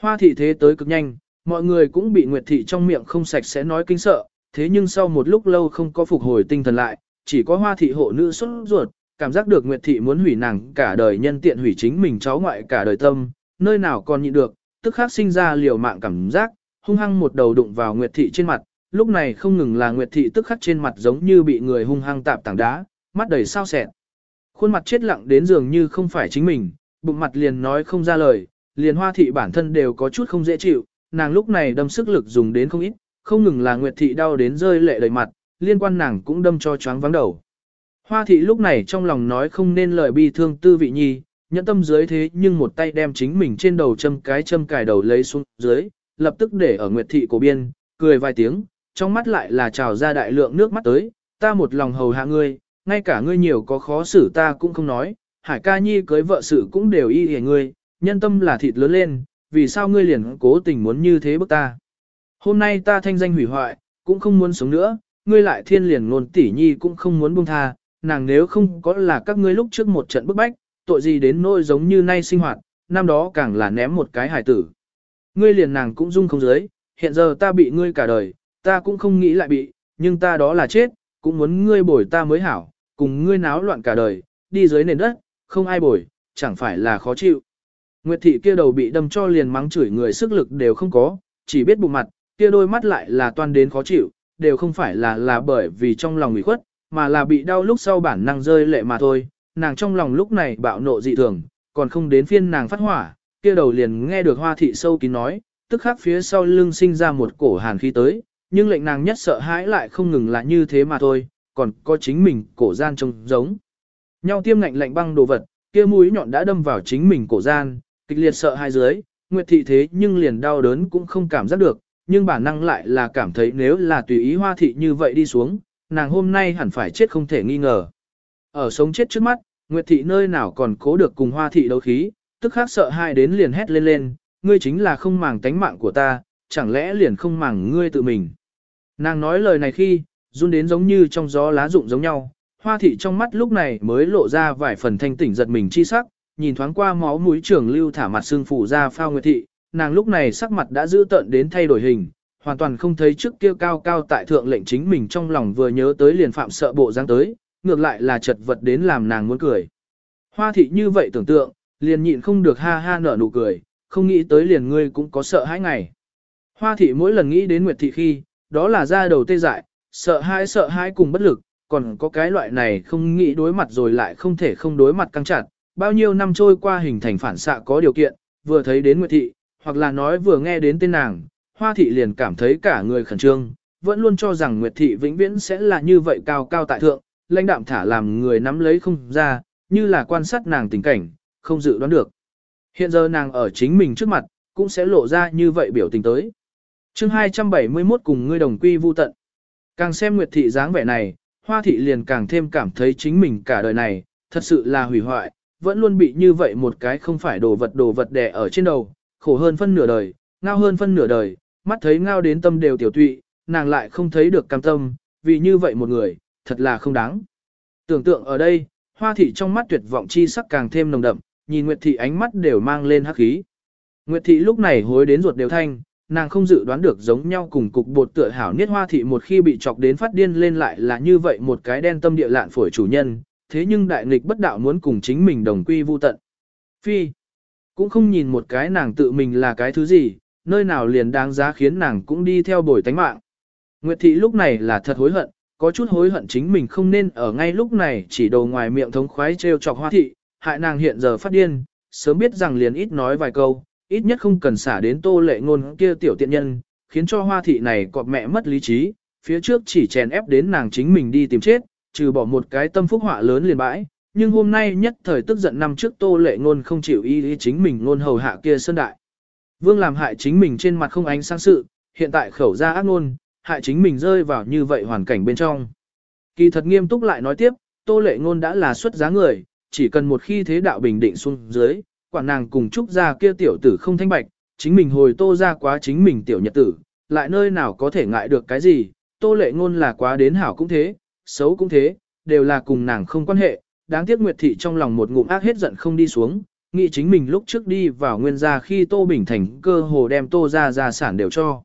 Speaker 1: Hoa thị thế tới cực nhanh, mọi người cũng bị nguyệt thị trong miệng không sạch sẽ nói kinh sợ, thế nhưng sau một lúc lâu không có phục hồi tinh thần lại, chỉ có hoa thị hộ nữ xuất ruột, cảm giác được nguyệt thị muốn hủy nàng cả đời nhân tiện hủy chính mình cháu ngoại cả đời tâm, nơi nào còn nhịn được, tức khắc sinh ra liều mạng cảm giác, hung hăng một đầu đụng vào nguyệt thị trên mặt, lúc này không ngừng là Nguyệt Thị tức khắc trên mặt giống như bị người hung hăng tạp tảng đá, mắt đầy sao sẹn. Khuôn mặt chết lặng đến dường như không phải chính mình, bụng mặt liền nói không ra lời, liền hoa thị bản thân đều có chút không dễ chịu, nàng lúc này đâm sức lực dùng đến không ít, không ngừng là Nguyệt Thị đau đến rơi lệ đầy mặt, liên quan nàng cũng đâm cho choáng vắng đầu. Hoa thị lúc này trong lòng nói không nên lời bi thương tư vị nhi, nhẫn tâm dưới thế nhưng một tay đem chính mình trên đầu châm cái châm cài đầu lấy xuống dưới, lập tức để ở Nguyệt Thị cổ biên, cười vài tiếng, trong mắt lại là trào ra đại lượng nước mắt tới, ta một lòng hầu hạ ngươi, ngay cả ngươi nhiều có khó xử ta cũng không nói, hải ca nhi cưới vợ sự cũng đều y hề ngươi, nhân tâm là thịt lớn lên, vì sao ngươi liền cố tình muốn như thế bức ta. Hôm nay ta thanh danh hủy hoại, cũng không muốn sống nữa, ngươi lại thiên liền ngôn tỷ nhi cũng không muốn buông tha, nàng nếu không có là các ngươi lúc trước một trận bức bách, tội gì đến nỗi giống như nay sinh hoạt, năm đó càng là ném một cái hài tử. Ngươi liền nàng cũng dung không dưới, hiện giờ ta bị ngươi cả đời, ta cũng không nghĩ lại bị, nhưng ta đó là chết, cũng muốn ngươi bồi ta mới hảo, cùng ngươi náo loạn cả đời, đi dưới nền đất, không ai bồi, chẳng phải là khó chịu. Nguyệt thị kia đầu bị đâm cho liền mắng chửi người sức lực đều không có, chỉ biết bụng mặt, kia đôi mắt lại là toan đến khó chịu, đều không phải là là bởi vì trong lòng ủy khuất, mà là bị đau lúc sau bản năng rơi lệ mà thôi, nàng trong lòng lúc này bạo nộ dị thường, còn không đến phiên nàng phát hỏa, kia đầu liền nghe được hoa thị sâu kín nói, tức khắc phía sau lưng sinh ra một cổ hàn khí tới, nhưng lệnh nàng nhất sợ hãi lại không ngừng là như thế mà thôi, còn có chính mình cổ gian trông giống. Nhau tiêm ngạnh lạnh băng đồ vật, kia mũi nhọn đã đâm vào chính mình cổ gian, kịch liệt sợ hai dưới, Nguyệt thị thế nhưng liền đau đớn cũng không cảm giác được, nhưng bản năng lại là cảm thấy nếu là tùy ý hoa thị như vậy đi xuống, nàng hôm nay hẳn phải chết không thể nghi ngờ. Ở sống chết trước mắt, Nguyệt thị nơi nào còn cố được cùng hoa thị đấu khí, tức khắc sợ hai đến liền hét lên lên, ngươi chính là không màng tánh mạng của ta, chẳng lẽ liền không màng ngươi tự mình. Nàng nói lời này khi, run đến giống như trong gió lá rụng giống nhau, hoa thị trong mắt lúc này mới lộ ra vài phần thanh tỉnh giật mình chi sắc, nhìn thoáng qua máu mũi trưởng lưu thả mặt xương phủ ra phao nguyệt thị, nàng lúc này sắc mặt đã giữ tợn đến thay đổi hình, hoàn toàn không thấy trước kia cao cao tại thượng lệnh chính mình trong lòng vừa nhớ tới liền phạm sợ bộ dáng tới, ngược lại là chật vật đến làm nàng muốn cười. Hoa thị như vậy tưởng tượng, liền nhịn không được ha ha nở nụ cười, không nghĩ tới liền ngươi cũng có sợ hãi ngày. Hoa thị mỗi lần nghĩ đến Nguyệt thị khi, đó là ra đầu tê dại, sợ hãi sợ hãi cùng bất lực, còn có cái loại này không nghĩ đối mặt rồi lại không thể không đối mặt căng chặt, bao nhiêu năm trôi qua hình thành phản xạ có điều kiện, vừa thấy đến Nguyệt thị, hoặc là nói vừa nghe đến tên nàng, Hoa thị liền cảm thấy cả người khẩn trương, vẫn luôn cho rằng Nguyệt thị vĩnh viễn sẽ là như vậy cao cao tại thượng, lãnh đạm thả làm người nắm lấy không ra, như là quan sát nàng tình cảnh, không dự đoán được. Hiện giờ nàng ở chính mình trước mặt, cũng sẽ lộ ra như vậy biểu tình tới. chương 271 cùng ngươi đồng quy vu tận. Càng xem Nguyệt thị dáng vẻ này, Hoa thị liền càng thêm cảm thấy chính mình cả đời này, thật sự là hủy hoại, vẫn luôn bị như vậy một cái không phải đồ vật đồ vật đè ở trên đầu, khổ hơn phân nửa đời, ngao hơn phân nửa đời, mắt thấy ngao đến tâm đều tiểu tụy, nàng lại không thấy được cam tâm, vì như vậy một người, thật là không đáng. Tưởng tượng ở đây, hoa thị trong mắt tuyệt vọng chi sắc càng thêm nồng đậm, nhìn Nguyệt thị ánh mắt đều mang lên hắc khí. Nguyệt thị lúc này hối đến ruột đều thanh, nàng không dự đoán được giống nhau cùng cục bột tựa hảo niết hoa thị một khi bị chọc đến phát điên lên lại là như vậy một cái đen tâm địa lạn phổi chủ nhân, thế nhưng đại nghịch bất đạo muốn cùng chính mình đồng quy vu tận. Phi, cũng không nhìn một cái nàng tự mình là cái thứ gì, nơi nào liền đáng giá khiến nàng cũng đi theo bồi tánh mạng. Nguyệt thị lúc này là thật hối hận, có chút hối hận chính mình không nên ở ngay lúc này chỉ đầu ngoài miệng thống khoái trêu chọc hoa thị, hại nàng hiện giờ phát điên, sớm biết rằng liền ít nói vài câu, ít nhất không cần xả đến tô lệ ngôn kia tiểu tiện nhân, khiến cho hoa thị này cọp mẹ mất lý trí, phía trước chỉ chèn ép đến nàng chính mình đi tìm chết, trừ bỏ một cái tâm phúc họa lớn liền bãi, nhưng hôm nay nhất thời tức giận năm trước tô lệ ngôn không chịu y ý chính mình ngôn hầu hạ kia sơn đại. Vương làm hại chính mình trên mặt không ánh sáng sự, hiện tại khẩu ra ác ngôn, hại chính mình rơi vào như vậy hoàn cảnh bên trong. Kỳ thật nghiêm túc lại nói tiếp, tô lệ ngôn đã là xuất giá người, chỉ cần một khi thế đạo bình định xuống dưới, quản nàng cùng trúc gia kia tiểu tử không thanh bạch, chính mình hồi tô gia quá chính mình tiểu nhật tử, lại nơi nào có thể ngại được cái gì, tô lệ ngôn là quá đến hảo cũng thế, xấu cũng thế, đều là cùng nàng không quan hệ, đáng tiếc Nguyệt Thị trong lòng một ngụm ác hết giận không đi xuống, nghĩ chính mình lúc trước đi vào nguyên gia khi Tô Bình Thành cơ hồ đem Tô ra gia sản đều cho.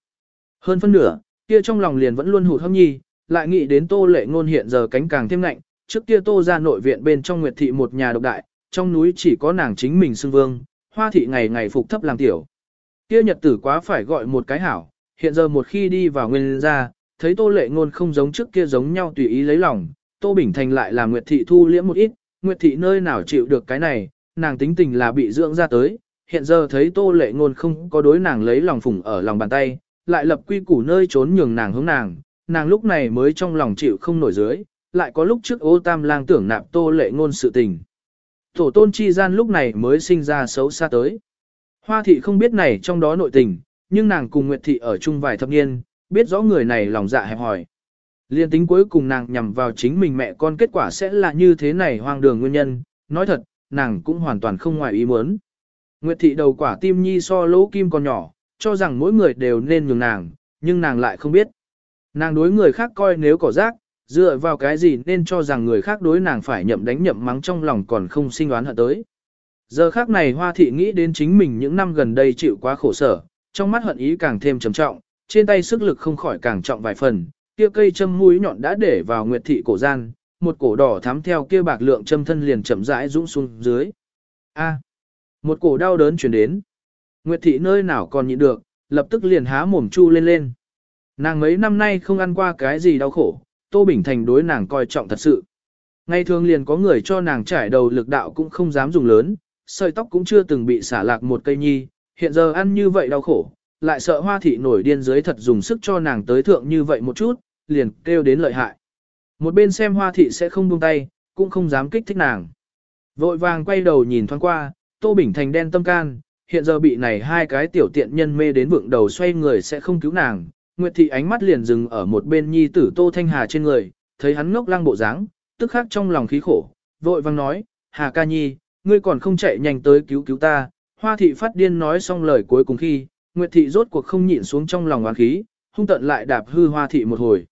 Speaker 1: Hơn phân nửa, kia trong lòng liền vẫn luôn hụt hâm nhi, lại nghĩ đến Tô Lệ Ngôn hiện giờ cánh càng thêm lạnh, trước kia Tô ra nội viện bên trong Nguyệt Thị một nhà độc đại, trong núi chỉ có nàng chính mình xưng vương, hoa thị ngày ngày phục thấp làm tiểu. Kia nhật tử quá phải gọi một cái hảo, hiện giờ một khi đi vào nguyên gia, thấy Tô Lệ Ngôn không giống trước kia giống nhau tùy ý lấy lòng, Tô Bình Thành lại là Nguyệt Thị thu liễm một ít, Nguyệt Thị nơi nào chịu được cái này, nàng tính tình là bị dưỡng ra tới, hiện giờ thấy Tô Lệ Ngôn không có đối nàng lấy lòng phụng ở lòng bàn tay, lại lập quy củ nơi trốn nhường nàng hướng nàng, nàng lúc này mới trong lòng chịu không nổi dưới, lại có lúc trước ô tam lang tưởng nạp Tô Lệ Ngôn sự tình. Tổ tôn chi gian lúc này mới sinh ra xấu xa tới. Hoa thị không biết này trong đó nội tình, nhưng nàng cùng Nguyệt thị ở chung vài thập niên, biết rõ người này lòng dạ hẹp hỏi. Liên tính cuối cùng nàng nhằm vào chính mình mẹ con kết quả sẽ là như thế này hoang đường nguyên nhân, nói thật, nàng cũng hoàn toàn không ngoài ý muốn. Nguyệt thị đầu quả tim nhi so lỗ kim còn nhỏ, cho rằng mỗi người đều nên nhường nàng, nhưng nàng lại không biết. Nàng đối người khác coi nếu có rác, dựa vào cái gì nên cho rằng người khác đối nàng phải nhậm đánh nhậm mắng trong lòng còn không sinh đoán hận tới. Giờ khác này hoa thị nghĩ đến chính mình những năm gần đây chịu quá khổ sở, trong mắt hận ý càng thêm trầm trọng, trên tay sức lực không khỏi càng trọng vài phần, kia cây châm mũi nhọn đã để vào nguyệt thị cổ gian, một cổ đỏ thắm theo kia bạc lượng châm thân liền chậm rãi dũng xuống dưới. A, một cổ đau đớn truyền đến. Nguyệt thị nơi nào còn nhịn được, lập tức liền há mồm chu lên lên. Nàng mấy năm nay không ăn qua cái gì đau khổ, Tô Bình Thành đối nàng coi trọng thật sự. Ngay thường liền có người cho nàng trải đầu lực đạo cũng không dám dùng lớn, sợi tóc cũng chưa từng bị xả lạc một cây nhi, hiện giờ ăn như vậy đau khổ, lại sợ hoa thị nổi điên dưới thật dùng sức cho nàng tới thượng như vậy một chút, liền kêu đến lợi hại. Một bên xem hoa thị sẽ không buông tay, cũng không dám kích thích nàng. Vội vàng quay đầu nhìn thoáng qua, Tô Bình Thành đen tâm can, hiện giờ bị này hai cái tiểu tiện nhân mê đến vượng đầu xoay người sẽ không cứu nàng. Nguyệt thị ánh mắt liền dừng ở một bên nhi tử Tô Thanh Hà trên người, thấy hắn ngốc lăng bộ dáng, tức khắc trong lòng khí khổ, vội vàng nói, Hà ca nhi, ngươi còn không chạy nhanh tới cứu cứu ta. Hoa thị phát điên nói xong lời cuối cùng khi, Nguyệt thị rốt cuộc không nhịn xuống trong lòng oán khí, hung tận lại đạp hư hoa thị một hồi.